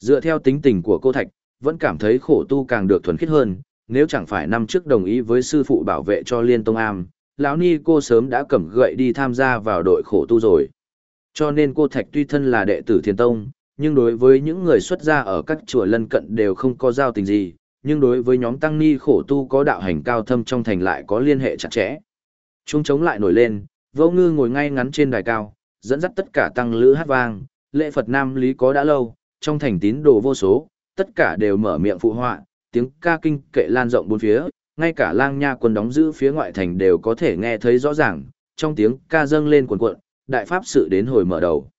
Dựa theo tính tình của cô Thạch, vẫn cảm thấy khổ tu càng được thuần khiết hơn, nếu chẳng phải năm trước đồng ý với sư phụ bảo vệ cho liên tông am, lão ni cô sớm đã cầm gậy đi tham gia vào đội khổ tu rồi. Cho nên cô Thạch tuy thân là đệ tử thiền tông, nhưng đối với những người xuất gia ở các chùa lân cận đều không có giao tình gì, nhưng đối với nhóm tăng ni khổ tu có đạo hành cao thâm trong thành lại có liên hệ chặt chẽ. Trung chống lại nổi lên, vô ngư ngồi ngay ngắn trên đài cao, dẫn dắt tất cả tăng lữ hát vang, lễ Phật Nam Lý có đã lâu, trong thành tín đồ vô số, tất cả đều mở miệng phụ họa, tiếng ca kinh kệ lan rộng bốn phía, ngay cả lang nha quân đóng giữ phía ngoại thành đều có thể nghe thấy rõ ràng, trong tiếng ca dâng lên cuồn cuộn, đại pháp sự đến hồi mở đầu.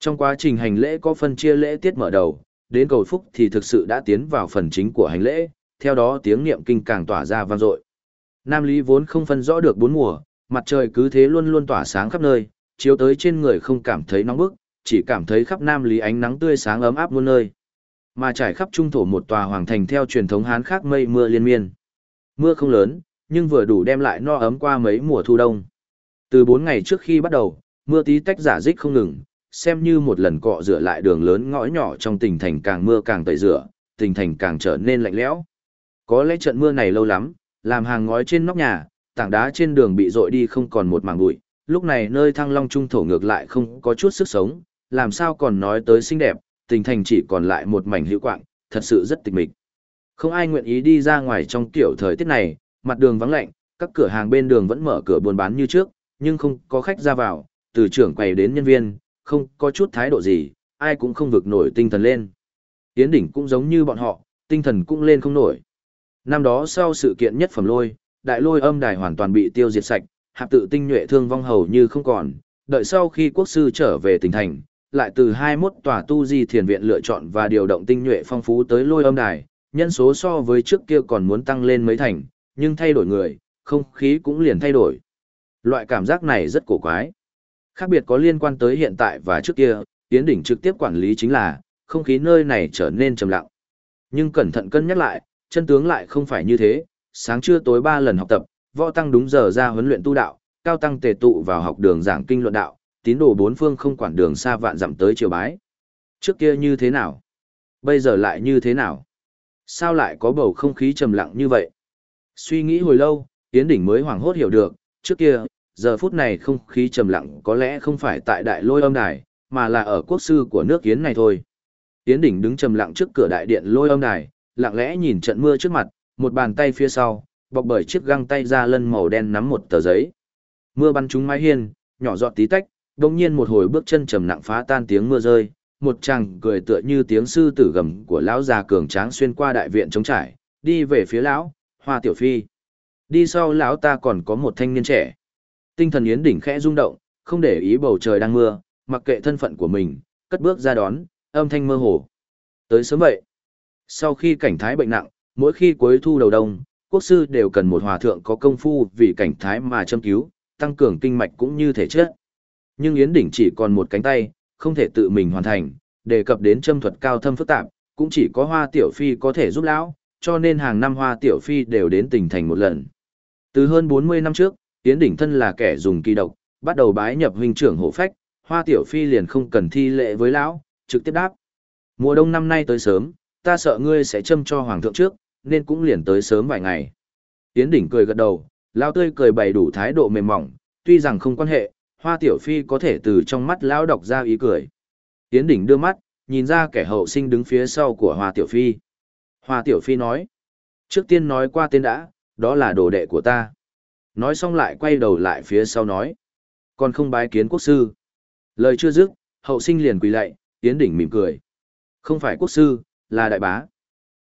Trong quá trình hành lễ có phân chia lễ tiết mở đầu, đến cầu phúc thì thực sự đã tiến vào phần chính của hành lễ, theo đó tiếng niệm kinh càng tỏa ra vang dội. Nam Lý vốn không phân rõ được bốn mùa, mặt trời cứ thế luôn luôn tỏa sáng khắp nơi, chiếu tới trên người không cảm thấy nóng bức, chỉ cảm thấy khắp Nam Lý ánh nắng tươi sáng ấm áp muôn nơi. Mà trải khắp trung thổ một tòa hoàng thành theo truyền thống Hán khác mây mưa liên miên. Mưa không lớn, nhưng vừa đủ đem lại no ấm qua mấy mùa thu đông. Từ bốn ngày trước khi bắt đầu, mưa tí tách giả dích không ngừng, xem như một lần cọ rửa lại đường lớn ngõ nhỏ trong tỉnh thành càng mưa càng tẩy rửa, tỉnh thành càng trở nên lạnh lẽo. Có lẽ trận mưa này lâu lắm, làm hàng ngói trên nóc nhà, tảng đá trên đường bị rội đi không còn một mảng bụi, lúc này nơi thăng long trung thổ ngược lại không có chút sức sống, làm sao còn nói tới xinh đẹp, tình thành chỉ còn lại một mảnh hữu quạng, thật sự rất tịch mịch. Không ai nguyện ý đi ra ngoài trong kiểu thời tiết này, mặt đường vắng lạnh, các cửa hàng bên đường vẫn mở cửa buôn bán như trước, nhưng không có khách ra vào, từ trưởng quầy đến nhân viên, không có chút thái độ gì, ai cũng không vực nổi tinh thần lên. Tiến đỉnh cũng giống như bọn họ, tinh thần cũng lên không nổi. Năm đó sau sự kiện nhất phẩm lôi, đại lôi âm đài hoàn toàn bị tiêu diệt sạch, hạp tự tinh nhuệ thương vong hầu như không còn, đợi sau khi quốc sư trở về tỉnh thành, lại từ 21 tòa tu di thiền viện lựa chọn và điều động tinh nhuệ phong phú tới lôi âm đài, nhân số so với trước kia còn muốn tăng lên mấy thành, nhưng thay đổi người, không khí cũng liền thay đổi. Loại cảm giác này rất cổ quái. Khác biệt có liên quan tới hiện tại và trước kia, Yến Đỉnh trực tiếp quản lý chính là, không khí nơi này trở nên trầm lặng. Nhưng cẩn thận cân nhắc lại, chân tướng lại không phải như thế, sáng trưa tối ba lần học tập, võ tăng đúng giờ ra huấn luyện tu đạo, cao tăng tề tụ vào học đường giảng kinh luận đạo, tín đồ bốn phương không quản đường xa vạn dặm tới triều bái. Trước kia như thế nào? Bây giờ lại như thế nào? Sao lại có bầu không khí trầm lặng như vậy? Suy nghĩ hồi lâu, Yến Đỉnh mới hoảng hốt hiểu được, trước kia, giờ phút này không khí trầm lặng có lẽ không phải tại đại lôi âm đài, mà là ở quốc sư của nước Yến này thôi. Yến Đỉnh đứng trầm lặng trước cửa đại điện lôi âm đài, lặng lẽ nhìn trận mưa trước mặt, một bàn tay phía sau, bọc bởi chiếc găng tay da lân màu đen nắm một tờ giấy. Mưa bắn trúng mái hiên, nhỏ giọt tí tách, đồng nhiên một hồi bước chân trầm nặng phá tan tiếng mưa rơi, một chàng cười tựa như tiếng sư tử gầm của lão già cường tráng xuyên qua đại viện trống trải, đi về phía lão, hoa tiểu phi. Đi sau lão ta còn có một thanh niên trẻ. Tinh thần yến đỉnh khẽ rung động, không để ý bầu trời đang mưa, mặc kệ thân phận của mình, cất bước ra đón, âm thanh mơ hồ. Tới sớm vậy. Sau khi cảnh thái bệnh nặng, mỗi khi cuối thu đầu đông, quốc sư đều cần một hòa thượng có công phu vì cảnh thái mà châm cứu, tăng cường kinh mạch cũng như thể chất. Nhưng Yến Đỉnh chỉ còn một cánh tay, không thể tự mình hoàn thành, đề cập đến châm thuật cao thâm phức tạp, cũng chỉ có Hoa Tiểu Phi có thể giúp lão, cho nên hàng năm Hoa Tiểu Phi đều đến tỉnh thành một lần. Từ hơn 40 năm trước, Yến Đỉnh thân là kẻ dùng kỳ độc, bắt đầu bái nhập huynh trưởng hộ phách, Hoa Tiểu Phi liền không cần thi lệ với lão, trực tiếp đáp. Mùa đông năm nay tới sớm, ta sợ ngươi sẽ châm cho hoàng thượng trước, nên cũng liền tới sớm vài ngày. Yến Đỉnh cười gật đầu, lão tươi cười bày đủ thái độ mềm mỏng, tuy rằng không quan hệ, Hoa Tiểu Phi có thể từ trong mắt lão đọc ra ý cười. Yến Đỉnh đưa mắt, nhìn ra kẻ hậu sinh đứng phía sau của Hoa Tiểu Phi. Hoa Tiểu Phi nói, trước tiên nói qua tên đã, đó là đồ đệ của ta. Nói xong lại quay đầu lại phía sau nói, còn không bái kiến quốc sư. Lời chưa dứt, hậu sinh liền quỳ lạy, Yến Đỉnh mỉm cười. Không phải quốc sư, là đại bá.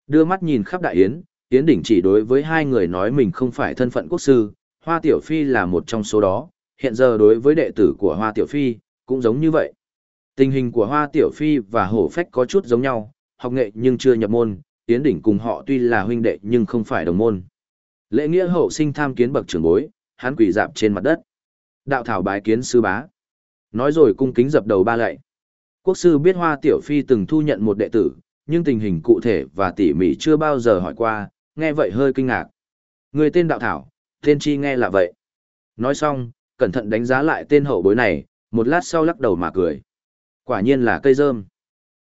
Đưa mắt nhìn khắp đại yến, Yến Đỉnh chỉ đối với hai người nói mình không phải thân phận quốc sư, Hoa Tiểu Phi là một trong số đó, hiện giờ đối với đệ tử của Hoa Tiểu Phi, cũng giống như vậy. Tình hình của Hoa Tiểu Phi và Hổ Phách có chút giống nhau, học nghệ nhưng chưa nhập môn, Yến Đỉnh cùng họ tuy là huynh đệ nhưng không phải đồng môn. Lễ nghĩa hậu sinh tham kiến bậc trưởng bối, hắn quỳ dạp trên mặt đất. Đạo thảo bái kiến sư bá. Nói rồi cung kính dập đầu ba lạy. Quốc sư biết Hoa Tiểu Phi từng thu nhận một đệ tử, nhưng tình hình cụ thể và tỉ mỉ chưa bao giờ hỏi qua, nghe vậy hơi kinh ngạc. Người tên đạo thảo, tên chi nghe là vậy. Nói xong, cẩn thận đánh giá lại tên hậu bối này, một lát sau lắc đầu mà cười. Quả nhiên là cây rơm.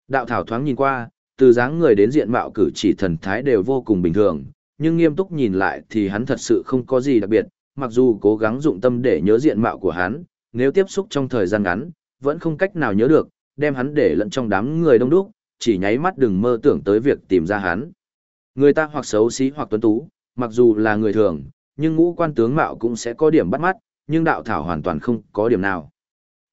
Đạo thảo thoáng nhìn qua, từ dáng người đến diện mạo cử chỉ thần thái đều vô cùng bình thường, nhưng nghiêm túc nhìn lại thì hắn thật sự không có gì đặc biệt, mặc dù cố gắng dụng tâm để nhớ diện mạo của hắn, nếu tiếp xúc trong thời gian ngắn, vẫn không cách nào nhớ được, đem hắn để lẫn trong đám người đông đúc, chỉ nháy mắt đừng mơ tưởng tới việc tìm ra hắn. Người ta hoặc xấu xí hoặc tuấn tú, mặc dù là người thường, nhưng ngũ quan tướng mạo cũng sẽ có điểm bắt mắt, nhưng đạo thảo hoàn toàn không có điểm nào.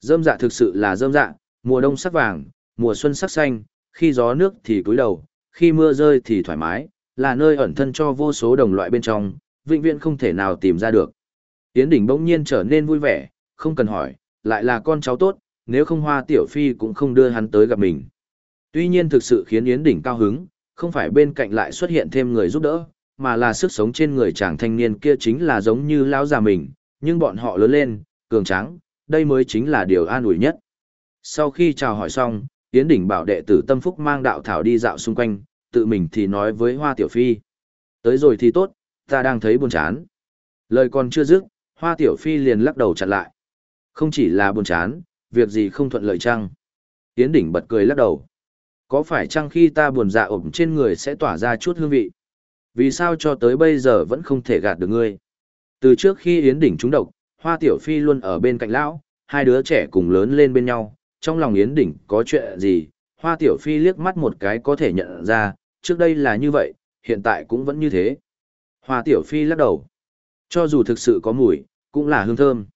Dơm dạ thực sự là dơm dạ, mùa đông sắc vàng, mùa xuân sắc xanh, khi gió nước thì cúi đầu, khi mưa rơi thì thoải mái, là nơi ẩn thân cho vô số đồng loại bên trong, vĩnh viễn không thể nào tìm ra được. Tiến đỉnh bỗng nhiên trở nên vui vẻ, không cần hỏi, lại là con cháu tốt, nếu không hoa tiểu phi cũng không đưa hắn tới gặp mình. Tuy nhiên thực sự khiến Yến đỉnh cao hứng, không phải bên cạnh lại xuất hiện thêm người giúp đỡ, mà là sức sống trên người chàng thanh niên kia chính là giống như lão già mình, nhưng bọn họ lớn lên, cường tráng, đây mới chính là điều an ủi nhất. Sau khi chào hỏi xong, Yến Đỉnh bảo đệ tử Tâm Phúc mang đạo thảo đi dạo xung quanh, tự mình thì nói với Hoa Tiểu Phi. Tới rồi thì tốt, ta đang thấy buồn chán. Lời còn chưa dứt, Hoa Tiểu Phi liền lắc đầu chặn lại. Không chỉ là buồn chán, việc gì không thuận lợi chăng? Yến Đỉnh bật cười lắc đầu. Có phải chăng khi ta buồn dạ ổm trên người sẽ tỏa ra chút hương vị? Vì sao cho tới bây giờ vẫn không thể gạt được ngươi? Từ trước khi Yến Đỉnh trúng độc, Hoa Tiểu Phi luôn ở bên cạnh lão, hai đứa trẻ cùng lớn lên bên nhau, trong lòng Yến Đỉnh có chuyện gì, Hoa Tiểu Phi liếc mắt một cái có thể nhận ra, trước đây là như vậy, hiện tại cũng vẫn như thế. Hoa Tiểu Phi lắc đầu. Cho dù thực sự có mùi, cũng là hương thơm.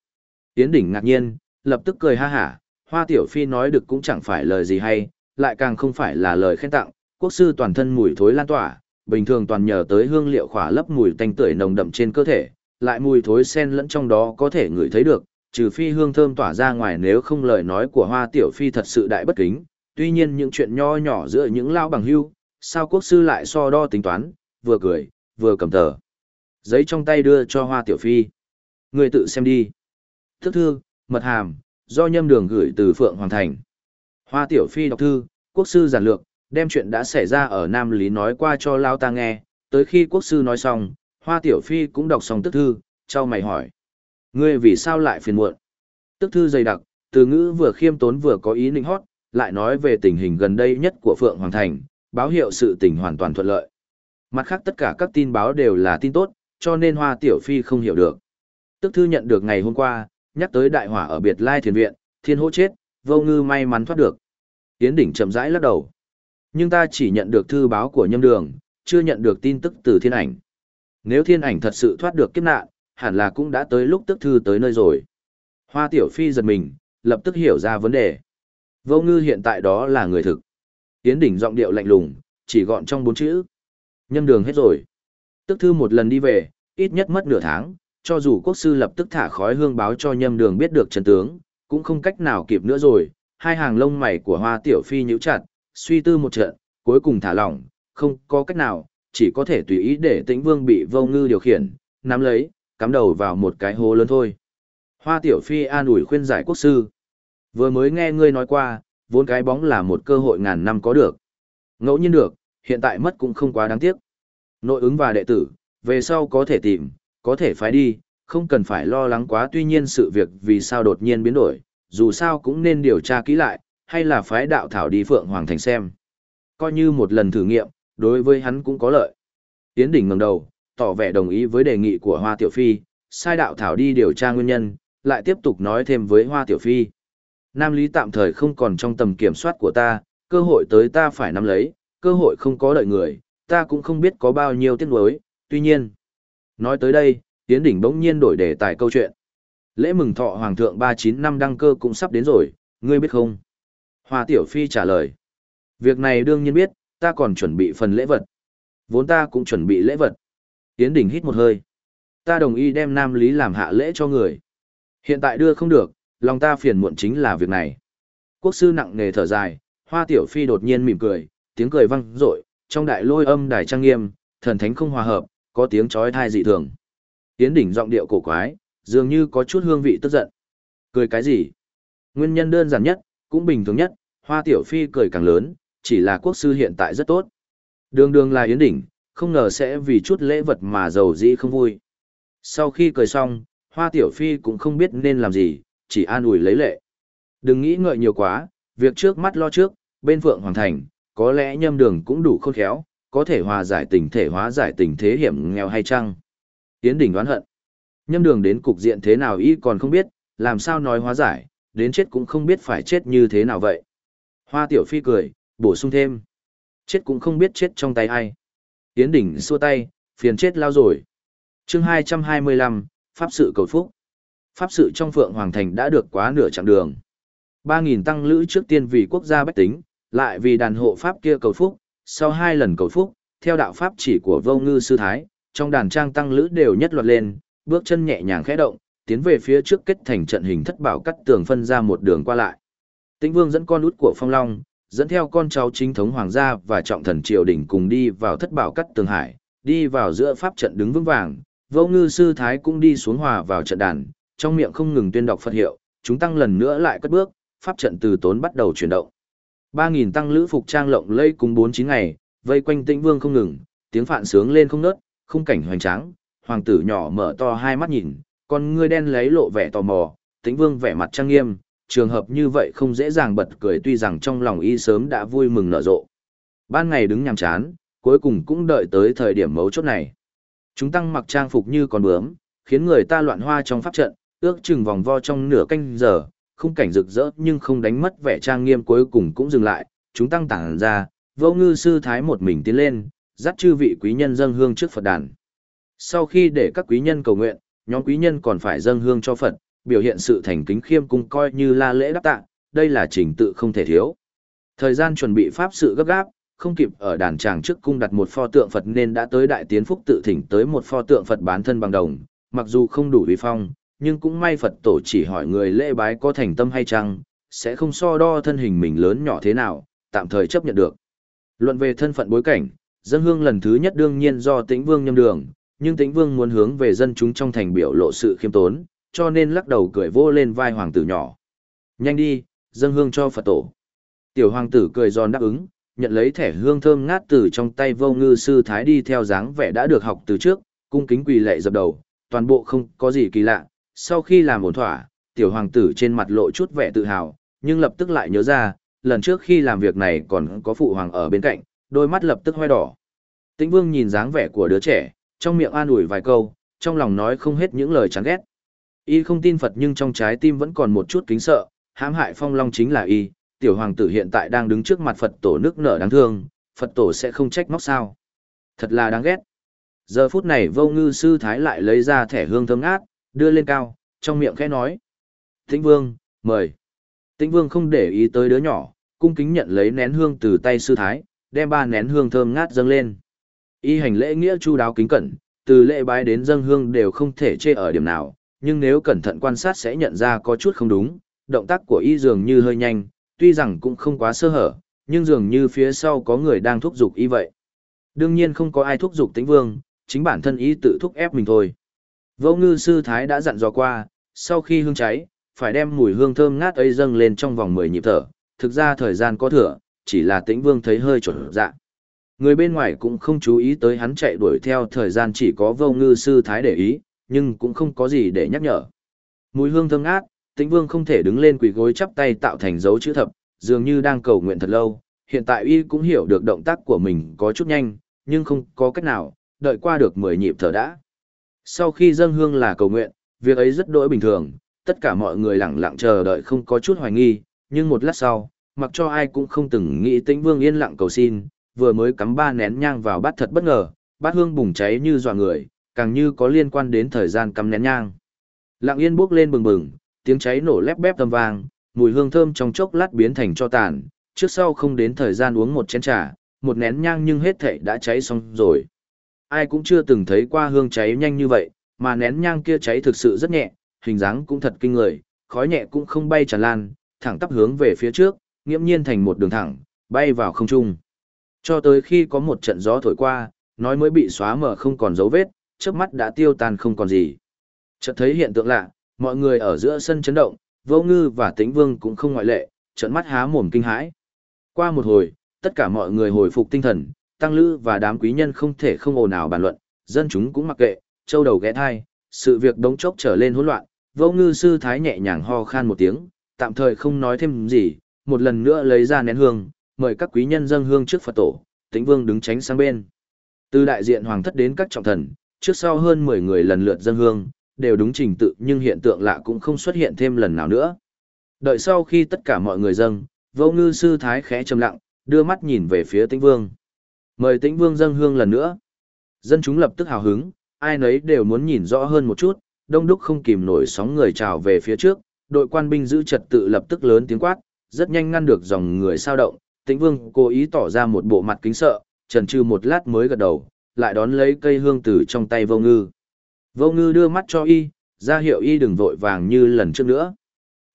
Yến Đỉnh ngạc nhiên, lập tức cười ha hả, Hoa Tiểu Phi nói được cũng chẳng phải lời gì hay, lại càng không phải là lời khen tặng, quốc sư toàn thân mùi thối lan tỏa, bình thường toàn nhờ tới hương liệu khỏa lấp mùi tanh tưởi nồng đậm trên cơ thể, lại mùi thối xen lẫn trong đó có thể ngửi thấy được, trừ phi hương thơm tỏa ra ngoài nếu không lời nói của Hoa Tiểu Phi thật sự đại bất kính, tuy nhiên những chuyện nho nhỏ giữa những lao bằng hưu, sao quốc sư lại so đo tính toán, vừa cười, vừa cầm tờ. Giấy trong tay đưa cho Hoa Tiểu Phi. Người tự xem đi. Thức thư, mật hàm, do nhâm đường gửi từ Phượng Hoàng Thành. Hoa Tiểu Phi đọc thư, quốc sư giản lược, đem chuyện đã xảy ra ở Nam Lý nói qua cho Lao ta nghe, tới khi quốc sư nói xong, Hoa Tiểu Phi cũng đọc xong tức thư, trao mày hỏi. Ngươi vì sao lại phiền muộn? Tức thư dày đặc, từ ngữ vừa khiêm tốn vừa có ý nịnh hót, lại nói về tình hình gần đây nhất của Phượng Hoàng Thành, báo hiệu sự tình hoàn toàn thuận lợi. Mặt khác tất cả các tin báo đều là tin tốt, cho nên Hoa Tiểu Phi không hiểu được. Tức thư nhận được ngày hôm qua, nhắc tới đại hỏa ở Biệt Lai Thiền Viện, thiên hỗ chết, vô ngư may mắn thoát được. Yến đỉnh chậm rãi lắc đầu. Nhưng ta chỉ nhận được thư báo của nhâm đường, chưa nhận được tin tức từ thiên ảnh. Nếu thiên ảnh thật sự thoát được kiếp nạn, hẳn là cũng đã tới lúc tức thư tới nơi rồi. Hoa Tiểu Phi giật mình, lập tức hiểu ra vấn đề. Vô ngư hiện tại đó là người thực. Yến đỉnh giọng điệu lạnh lùng, chỉ gọn trong bốn chữ. Nhâm đường hết rồi. Tức thư một lần đi về, ít nhất mất nửa tháng, cho dù quốc sư lập tức thả khói hương báo cho nhâm đường biết được chân tướng, cũng không cách nào kịp nữa rồi. Hai hàng lông mày của hoa tiểu phi nhíu chặt, suy tư một trận, cuối cùng thả lỏng, không có cách nào, chỉ có thể tùy ý để tĩnh vương bị vô ngư điều khiển, nắm lấy, cắm đầu vào một cái hố lớn thôi. Hoa tiểu phi an ủi khuyên giải quốc sư. Vừa mới nghe ngươi nói qua, vốn cái bóng là một cơ hội ngàn năm có được. Ngẫu nhiên được, hiện tại mất cũng không quá đáng tiếc. Nội ứng và đệ tử, về sau có thể tìm, có thể phái đi, không cần phải lo lắng quá tuy nhiên sự việc vì sao đột nhiên biến đổi, dù sao cũng nên điều tra kỹ lại, hay là phái đạo thảo đi Phượng Hoàng Thành xem. Coi như một lần thử nghiệm, đối với hắn cũng có lợi. Tiến đỉnh ngẩng đầu, tỏ vẻ đồng ý với đề nghị của Hoa Tiểu Phi, sai đạo thảo đi điều tra nguyên nhân, lại tiếp tục nói thêm với Hoa Tiểu Phi. Nam Lý tạm thời không còn trong tầm kiểm soát của ta, cơ hội tới ta phải nắm lấy, cơ hội không có đợi người, ta cũng không biết có bao nhiêu tiếc nuối, tuy nhiên. Nói tới đây, Tiến Đỉnh bỗng nhiên đổi đề tài câu chuyện. Lễ mừng thọ Hoàng thượng 39 năm đăng cơ cũng sắp đến rồi, ngươi biết không? Hoa Tiểu Phi trả lời. Việc này đương nhiên biết, ta còn chuẩn bị phần lễ vật. Vốn ta cũng chuẩn bị lễ vật. Tiến Đỉnh hít một hơi. Ta đồng ý đem Nam Lý làm hạ lễ cho người. Hiện tại đưa không được, lòng ta phiền muộn chính là việc này. Quốc sư nặng nề thở dài, Hoa Tiểu Phi đột nhiên mỉm cười, tiếng cười vang rội, trong đại lôi âm đài trang nghiêm, thần thánh không hòa hợp, có tiếng chói tai dị thường. Tiến đỉnh giọng điệu cổ quái, dường như có chút hương vị tức giận. Cười cái gì? Nguyên nhân đơn giản nhất, cũng bình thường nhất, Hoa Tiểu Phi cười càng lớn, chỉ là quốc sư hiện tại rất tốt. Đường đường là Yến Đỉnh, không ngờ sẽ vì chút lễ vật mà giàu dĩ không vui. Sau khi cười xong, Hoa Tiểu Phi cũng không biết nên làm gì, chỉ an ủi lấy lệ. Đừng nghĩ ngợi nhiều quá, việc trước mắt lo trước, bên Phượng Hoàng Thành, có lẽ nhâm đường cũng đủ khôn khéo, có thể hòa giải tình thể hóa giải tình thế hiểm nghèo hay chăng. Tiến đỉnh đoán hận. Nhâm đường đến cục diện thế nào y còn không biết, làm sao nói hóa giải, đến chết cũng không biết phải chết như thế nào vậy. Hoa tiểu phi cười, bổ sung thêm. Chết cũng không biết chết trong tay ai. Tiến đỉnh xua tay, phiền chết lao rồi. chương 225, Pháp sự cầu phúc. Pháp sự trong Phượng Hoàng Thành đã được quá nửa chặng đường. 3.000 tăng lữ trước tiên vì quốc gia bách tính, lại vì đàn hộ Pháp kia cầu phúc, sau hai lần cầu phúc, theo đạo Pháp chỉ của vô ngư sư thái, trong đàn trang tăng lữ đều nhất loạt lên, bước chân nhẹ nhàng khẽ động, tiến về phía trước kết thành trận hình thất bảo cắt tường phân ra một đường qua lại. Tĩnh Vương dẫn con út của Phong Long, dẫn theo con cháu chính thống hoàng gia và trọng thần triều đình cùng đi vào thất bảo cắt tường hải, đi vào giữa pháp trận đứng vững vàng, vô ngư sư thái cũng đi xuống hòa vào trận đàn, trong miệng không ngừng tuyên đọc Phật hiệu, chúng tăng lần nữa lại cất bước, pháp trận từ tốn bắt đầu chuyển động. Ba nghìn tăng lữ phục trang lộng lây cùng bốn chín ngày, vây quanh Tĩnh Vương không ngừng, tiếng phạn sướng lên không nớt, khung cảnh hoành tráng, hoàng tử nhỏ mở to hai mắt nhìn, con ngươi đen lấy lộ vẻ tò mò, Tĩnh Vương vẻ mặt trang nghiêm, trường hợp như vậy không dễ dàng bật cười tuy rằng trong lòng y sớm đã vui mừng nở rộ. Ban ngày đứng nhàm chán, cuối cùng cũng đợi tới thời điểm mấu chốt này. Chúng tăng mặc trang phục như con bướm, khiến người ta loạn hoa trong pháp trận, ước chừng vòng vo trong nửa canh giờ, khung cảnh rực rỡ nhưng không đánh mất vẻ trang nghiêm cuối cùng cũng dừng lại, chúng tăng tản ra, vô ngư sư thái một mình tiến lên, dắt chư vị quý nhân dâng hương trước Phật đàn. Sau khi để các quý nhân cầu nguyện, nhóm quý nhân còn phải dâng hương cho Phật, biểu hiện sự thành kính khiêm cung coi như la lễ đáp tạ, đây là trình tự không thể thiếu. Thời gian chuẩn bị pháp sự gấp gáp, không kịp ở đàn tràng trước cung đặt một pho tượng Phật nên đã tới đại tiến phúc tự thỉnh tới một pho tượng Phật bán thân bằng đồng, mặc dù không đủ uy phong, nhưng cũng may Phật tổ chỉ hỏi người lễ bái có thành tâm hay chăng, sẽ không so đo thân hình mình lớn nhỏ thế nào, tạm thời chấp nhận được. Luận về thân phận bối cảnh, dân hương lần thứ nhất đương nhiên do tĩnh vương nhâm đường, nhưng tĩnh vương muốn hướng về dân chúng trong thành biểu lộ sự khiêm tốn, cho nên lắc đầu cười vô lên vai hoàng tử nhỏ. Nhanh đi, dân hương cho Phật tổ. Tiểu hoàng tử cười giòn đáp ứng, nhận lấy thẻ hương thơm ngát từ trong tay vô ngư sư thái đi theo dáng vẻ đã được học từ trước, cung kính quỳ lệ dập đầu, toàn bộ không có gì kỳ lạ. Sau khi làm ổn thỏa, tiểu hoàng tử trên mặt lộ chút vẻ tự hào, nhưng lập tức lại nhớ ra, lần trước khi làm việc này còn có phụ hoàng ở bên cạnh, đôi mắt lập tức hoe đỏ. Tĩnh vương nhìn dáng vẻ của đứa trẻ, trong miệng an ủi vài câu, trong lòng nói không hết những lời chán ghét. Y không tin Phật nhưng trong trái tim vẫn còn một chút kính sợ, hãm hại phong long chính là Y, tiểu hoàng tử hiện tại đang đứng trước mặt Phật tổ nước nở đáng thương, Phật tổ sẽ không trách móc sao. Thật là đáng ghét. Giờ phút này vô ngư sư thái lại lấy ra thẻ hương thơm ngát, đưa lên cao, trong miệng khẽ nói. Tĩnh vương, mời. Tĩnh vương không để ý tới đứa nhỏ, cung kính nhận lấy nén hương từ tay sư thái, đem ba nén hương thơm ngát dâng lên. Y hành lễ nghĩa chu đáo kính cẩn, từ lễ bái đến dâng hương đều không thể chê ở điểm nào, nhưng nếu cẩn thận quan sát sẽ nhận ra có chút không đúng, động tác của y dường như hơi nhanh, tuy rằng cũng không quá sơ hở, nhưng dường như phía sau có người đang thúc giục y vậy. Đương nhiên không có ai thúc giục tĩnh vương, chính bản thân y tự thúc ép mình thôi. Vô ngư sư thái đã dặn dò qua, sau khi hương cháy, phải đem mùi hương thơm ngát ấy dâng lên trong vòng 10 nhịp thở, thực ra thời gian có thừa, chỉ là tĩnh vương thấy hơi trộn dạ. Người bên ngoài cũng không chú ý tới hắn chạy đuổi theo thời gian chỉ có vô ngư sư thái để ý, nhưng cũng không có gì để nhắc nhở. Mùi hương thơm ngát, tĩnh vương không thể đứng lên quỳ gối chắp tay tạo thành dấu chữ thập, dường như đang cầu nguyện thật lâu. Hiện tại y cũng hiểu được động tác của mình có chút nhanh, nhưng không có cách nào, đợi qua được 10 nhịp thở đã. Sau khi dâng hương là cầu nguyện, việc ấy rất đỗi bình thường, tất cả mọi người lặng lặng chờ đợi không có chút hoài nghi, nhưng một lát sau, mặc cho ai cũng không từng nghĩ tĩnh vương yên lặng cầu xin, vừa mới cắm ba nén nhang vào bát thật bất ngờ, bát hương bùng cháy như dọa người, càng như có liên quan đến thời gian cắm nén nhang. Lặng yên bốc lên bừng bừng, tiếng cháy nổ lép bép tầm vang, mùi hương thơm trong chốc lát biến thành cho tàn, trước sau không đến thời gian uống một chén trà, một nén nhang nhưng hết thảy đã cháy xong rồi. Ai cũng chưa từng thấy qua hương cháy nhanh như vậy, mà nén nhang kia cháy thực sự rất nhẹ, hình dáng cũng thật kinh người, khói nhẹ cũng không bay tràn lan, thẳng tắp hướng về phía trước, nghiễm nhiên thành một đường thẳng, bay vào không trung. Cho tới khi có một trận gió thổi qua, nói mới bị xóa mở không còn dấu vết, trước mắt đã tiêu tan không còn gì. Chợt thấy hiện tượng lạ, mọi người ở giữa sân chấn động, vô ngư và tĩnh vương cũng không ngoại lệ, trận mắt há mồm kinh hãi. Qua một hồi, tất cả mọi người hồi phục tinh thần, tăng lữ và đám quý nhân không thể không ồn ào bàn luận, dân chúng cũng mặc kệ, châu đầu ghé thai, sự việc đống chốc trở lên hỗn loạn, vô ngư sư thái nhẹ nhàng ho khan một tiếng, tạm thời không nói thêm gì, một lần nữa lấy ra nén hương, mời các quý nhân dâng hương trước Phật tổ, tĩnh vương đứng tránh sang bên. Từ đại diện hoàng thất đến các trọng thần, trước sau hơn 10 người lần lượt dâng hương, đều đúng trình tự nhưng hiện tượng lạ cũng không xuất hiện thêm lần nào nữa. Đợi sau khi tất cả mọi người dâng, vô ngư sư thái khẽ trầm lặng, đưa mắt nhìn về phía tĩnh vương. Mời tĩnh vương dâng hương lần nữa. Dân chúng lập tức hào hứng, ai nấy đều muốn nhìn rõ hơn một chút, đông đúc không kìm nổi sóng người trào về phía trước, đội quan binh giữ trật tự lập tức lớn tiếng quát, rất nhanh ngăn được dòng người sao động, tĩnh vương cố ý tỏ ra một bộ mặt kính sợ, trần trừ một lát mới gật đầu, lại đón lấy cây hương từ trong tay vô ngư. Vô ngư đưa mắt cho y, ra hiệu y đừng vội vàng như lần trước nữa.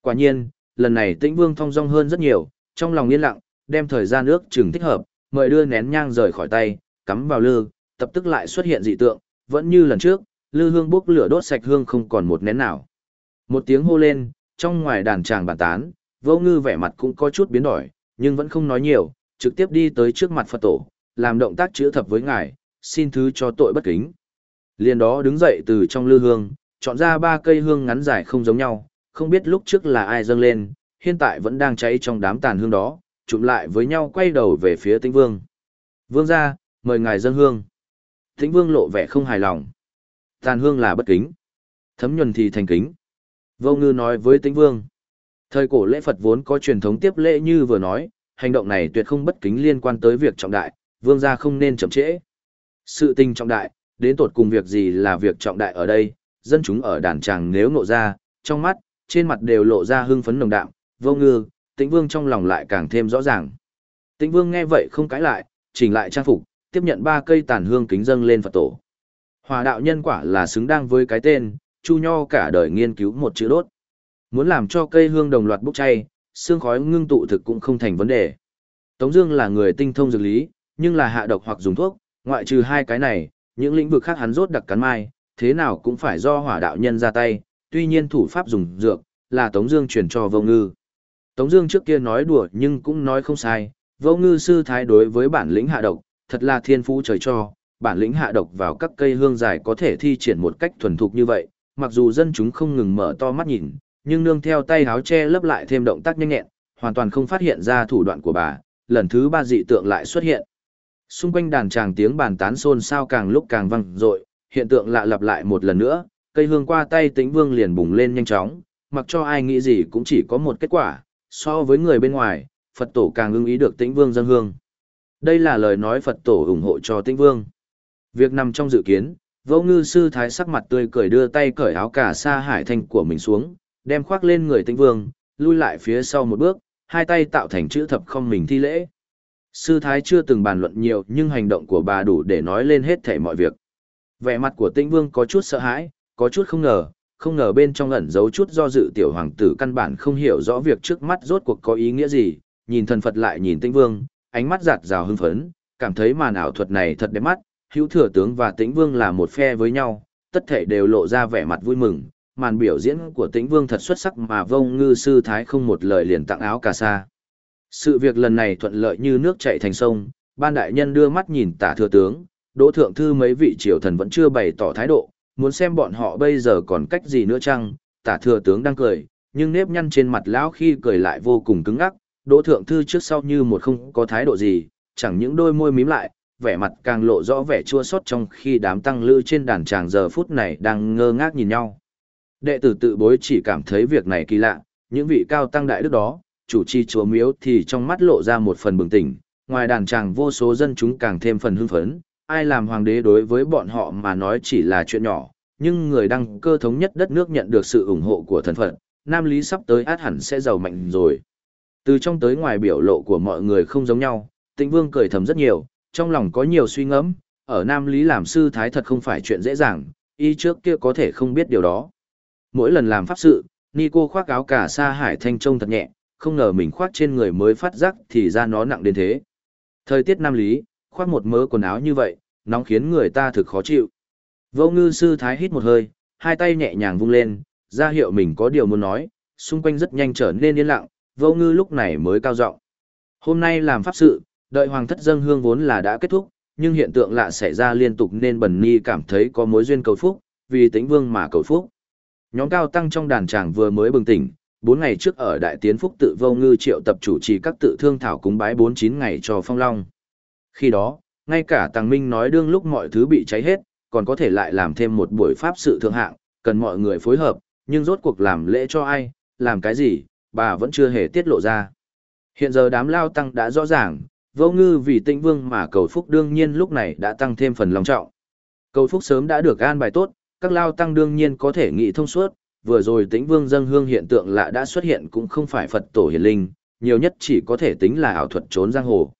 Quả nhiên, lần này tĩnh vương thong dong hơn rất nhiều, trong lòng yên lặng, đem thời gian ước chừng thích hợp, mời đưa nén nhang rời khỏi tay, cắm vào lư, tập tức lại xuất hiện dị tượng, vẫn như lần trước, lư hương bốc lửa đốt sạch hương không còn một nén nào. Một tiếng hô lên, trong ngoài đàn tràng bàn tán, vô ngư vẻ mặt cũng có chút biến đổi, nhưng vẫn không nói nhiều, trực tiếp đi tới trước mặt Phật tổ, làm động tác chữ thập với ngài, xin thứ cho tội bất kính. Liền đó đứng dậy từ trong lư hương, chọn ra ba cây hương ngắn dài không giống nhau, không biết lúc trước là ai dâng lên, hiện tại vẫn đang cháy trong đám tàn hương đó, chụm lại với nhau quay đầu về phía tĩnh vương. Vương ra, mời ngài dâng hương. Tĩnh vương lộ vẻ không hài lòng. Tàn hương là bất kính. Thấm nhuần thì thành kính. Vô ngư nói với tĩnh vương. Thời cổ lễ Phật vốn có truyền thống tiếp lễ như vừa nói, hành động này tuyệt không bất kính liên quan tới việc trọng đại, vương gia không nên chậm trễ. Sự tình trọng đại, đến tột cùng việc gì là việc trọng đại ở đây, dân chúng ở đàn tràng nếu ngộ ra, trong mắt, trên mặt đều lộ ra hưng phấn nồng đạm, vô ngư, tĩnh vương trong lòng lại càng thêm rõ ràng. Tĩnh vương nghe vậy không cãi lại, chỉnh lại trang phục, tiếp nhận ba cây tàn hương kính dâng lên Phật tổ. Hòa đạo nhân quả là xứng đáng với cái tên, Chu Nho cả đời nghiên cứu một chữ đốt. Muốn làm cho cây hương đồng loạt bốc cháy, xương khói ngưng tụ thực cũng không thành vấn đề. Tống Dương là người tinh thông dược lý, nhưng là hạ độc hoặc dùng thuốc, ngoại trừ hai cái này, những lĩnh vực khác hắn rốt đặc cắn mai, thế nào cũng phải do hỏa đạo nhân ra tay. Tuy nhiên thủ pháp dùng dược là Tống Dương truyền cho Vô Ngư. Tống Dương trước kia nói đùa nhưng cũng nói không sai. Vô Ngư sư thái đối với bản lĩnh hạ độc, thật là thiên phú trời cho. Bản lĩnh hạ độc vào các cây hương dài có thể thi triển một cách thuần thục như vậy, mặc dù dân chúng không ngừng mở to mắt nhìn, nhưng nương theo tay háo che lấp lại thêm động tác nhanh nhẹn, hoàn toàn không phát hiện ra thủ đoạn của bà. Lần thứ ba dị tượng lại xuất hiện. Xung quanh đàn tràng tiếng bàn tán xôn xao càng lúc càng vang dội, hiện tượng lạ lặp lại một lần nữa, cây hương qua tay Tĩnh Vương liền bùng lên nhanh chóng, mặc cho ai nghĩ gì cũng chỉ có một kết quả, so với người bên ngoài, Phật tổ càng ưng ý được Tĩnh Vương dân hương. Đây là lời nói Phật tổ ủng hộ cho Tĩnh Vương. Việc nằm trong dự kiến, Vô Ngư sư thái sắc mặt tươi cười đưa tay cởi áo cả sa hải thanh của mình xuống, đem khoác lên người Tĩnh Vương, lui lại phía sau một bước, hai tay tạo thành chữ thập không mình thi lễ. Sư thái chưa từng bàn luận nhiều nhưng hành động của bà đủ để nói lên hết thảy mọi việc. Vẻ mặt của tĩnh vương có chút sợ hãi, có chút không ngờ, không ngờ bên trong ẩn giấu chút do dự tiểu hoàng tử căn bản không hiểu rõ việc trước mắt rốt cuộc có ý nghĩa gì, nhìn thần Phật lại nhìn tĩnh vương, ánh mắt giạt rào hưng phấn, cảm thấy màn ảo thuật này thật đẹp mắt, hữu thừa tướng và tĩnh vương là một phe với nhau, tất thể đều lộ ra vẻ mặt vui mừng, màn biểu diễn của tĩnh vương thật xuất sắc mà vông ngư sư thái không một lời liền tặng áo cà sa. Sự việc lần này thuận lợi như nước chảy thành sông, ban đại nhân đưa mắt nhìn tả thừa tướng, đỗ thượng thư mấy vị triều thần vẫn chưa bày tỏ thái độ, muốn xem bọn họ bây giờ còn cách gì nữa chăng, tả thừa tướng đang cười, nhưng nếp nhăn trên mặt lão khi cười lại vô cùng cứng ngắc, đỗ thượng thư trước sau như một không có thái độ gì, chẳng những đôi môi mím lại, vẻ mặt càng lộ rõ vẻ chua xót trong khi đám tăng lữ trên đàn tràng giờ phút này đang ngơ ngác nhìn nhau. Đệ tử tự bối chỉ cảm thấy việc này kỳ lạ, những vị cao tăng đại đức đó, chủ trì chúa miếu thì trong mắt lộ ra một phần bừng tỉnh, ngoài đàn tràng vô số dân chúng càng thêm phần hưng phấn, ai làm hoàng đế đối với bọn họ mà nói chỉ là chuyện nhỏ, nhưng người đăng cơ thống nhất đất nước nhận được sự ủng hộ của thần Phật, Nam Lý sắp tới át hẳn sẽ giàu mạnh rồi. Từ trong tới ngoài biểu lộ của mọi người không giống nhau, Tĩnh Vương cười thầm rất nhiều, trong lòng có nhiều suy ngẫm, ở Nam Lý làm sư thái thật không phải chuyện dễ dàng, y trước kia có thể không biết điều đó. Mỗi lần làm pháp sự, Ni cô khoác áo cả sa hải thanh trông thật nhẹ, không ngờ mình khoác trên người mới phát giác thì ra nó nặng đến thế. Thời tiết Nam Lý, khoác một mớ quần áo như vậy, nóng khiến người ta thực khó chịu. Vô ngư sư thái hít một hơi, hai tay nhẹ nhàng vung lên, ra hiệu mình có điều muốn nói, xung quanh rất nhanh trở nên yên lặng, vô ngư lúc này mới cao giọng. Hôm nay làm pháp sự, đợi hoàng thất dâng hương vốn là đã kết thúc, nhưng hiện tượng lạ xảy ra liên tục nên bần ni cảm thấy có mối duyên cầu phúc, vì tĩnh vương mà cầu phúc. Nhóm cao tăng trong đàn tràng vừa mới bừng tỉnh, bốn ngày trước ở Đại Tiến Phúc tự vô ngư triệu tập chủ trì các tự thương thảo cúng bái bốn chín ngày cho Phong Long. Khi đó, ngay cả Tàng Minh nói đương lúc mọi thứ bị cháy hết, còn có thể lại làm thêm một buổi pháp sự thượng hạng, cần mọi người phối hợp, nhưng rốt cuộc làm lễ cho ai, làm cái gì, bà vẫn chưa hề tiết lộ ra. Hiện giờ đám lao tăng đã rõ ràng, vô ngư vì tĩnh vương mà cầu phúc đương nhiên lúc này đã tăng thêm phần lòng trọng. Cầu phúc sớm đã được an bài tốt, các lao tăng đương nhiên có thể nghĩ thông suốt, vừa rồi tĩnh vương dân hương hiện tượng lạ đã xuất hiện cũng không phải Phật tổ hiền linh, nhiều nhất chỉ có thể tính là ảo thuật trốn giang hồ.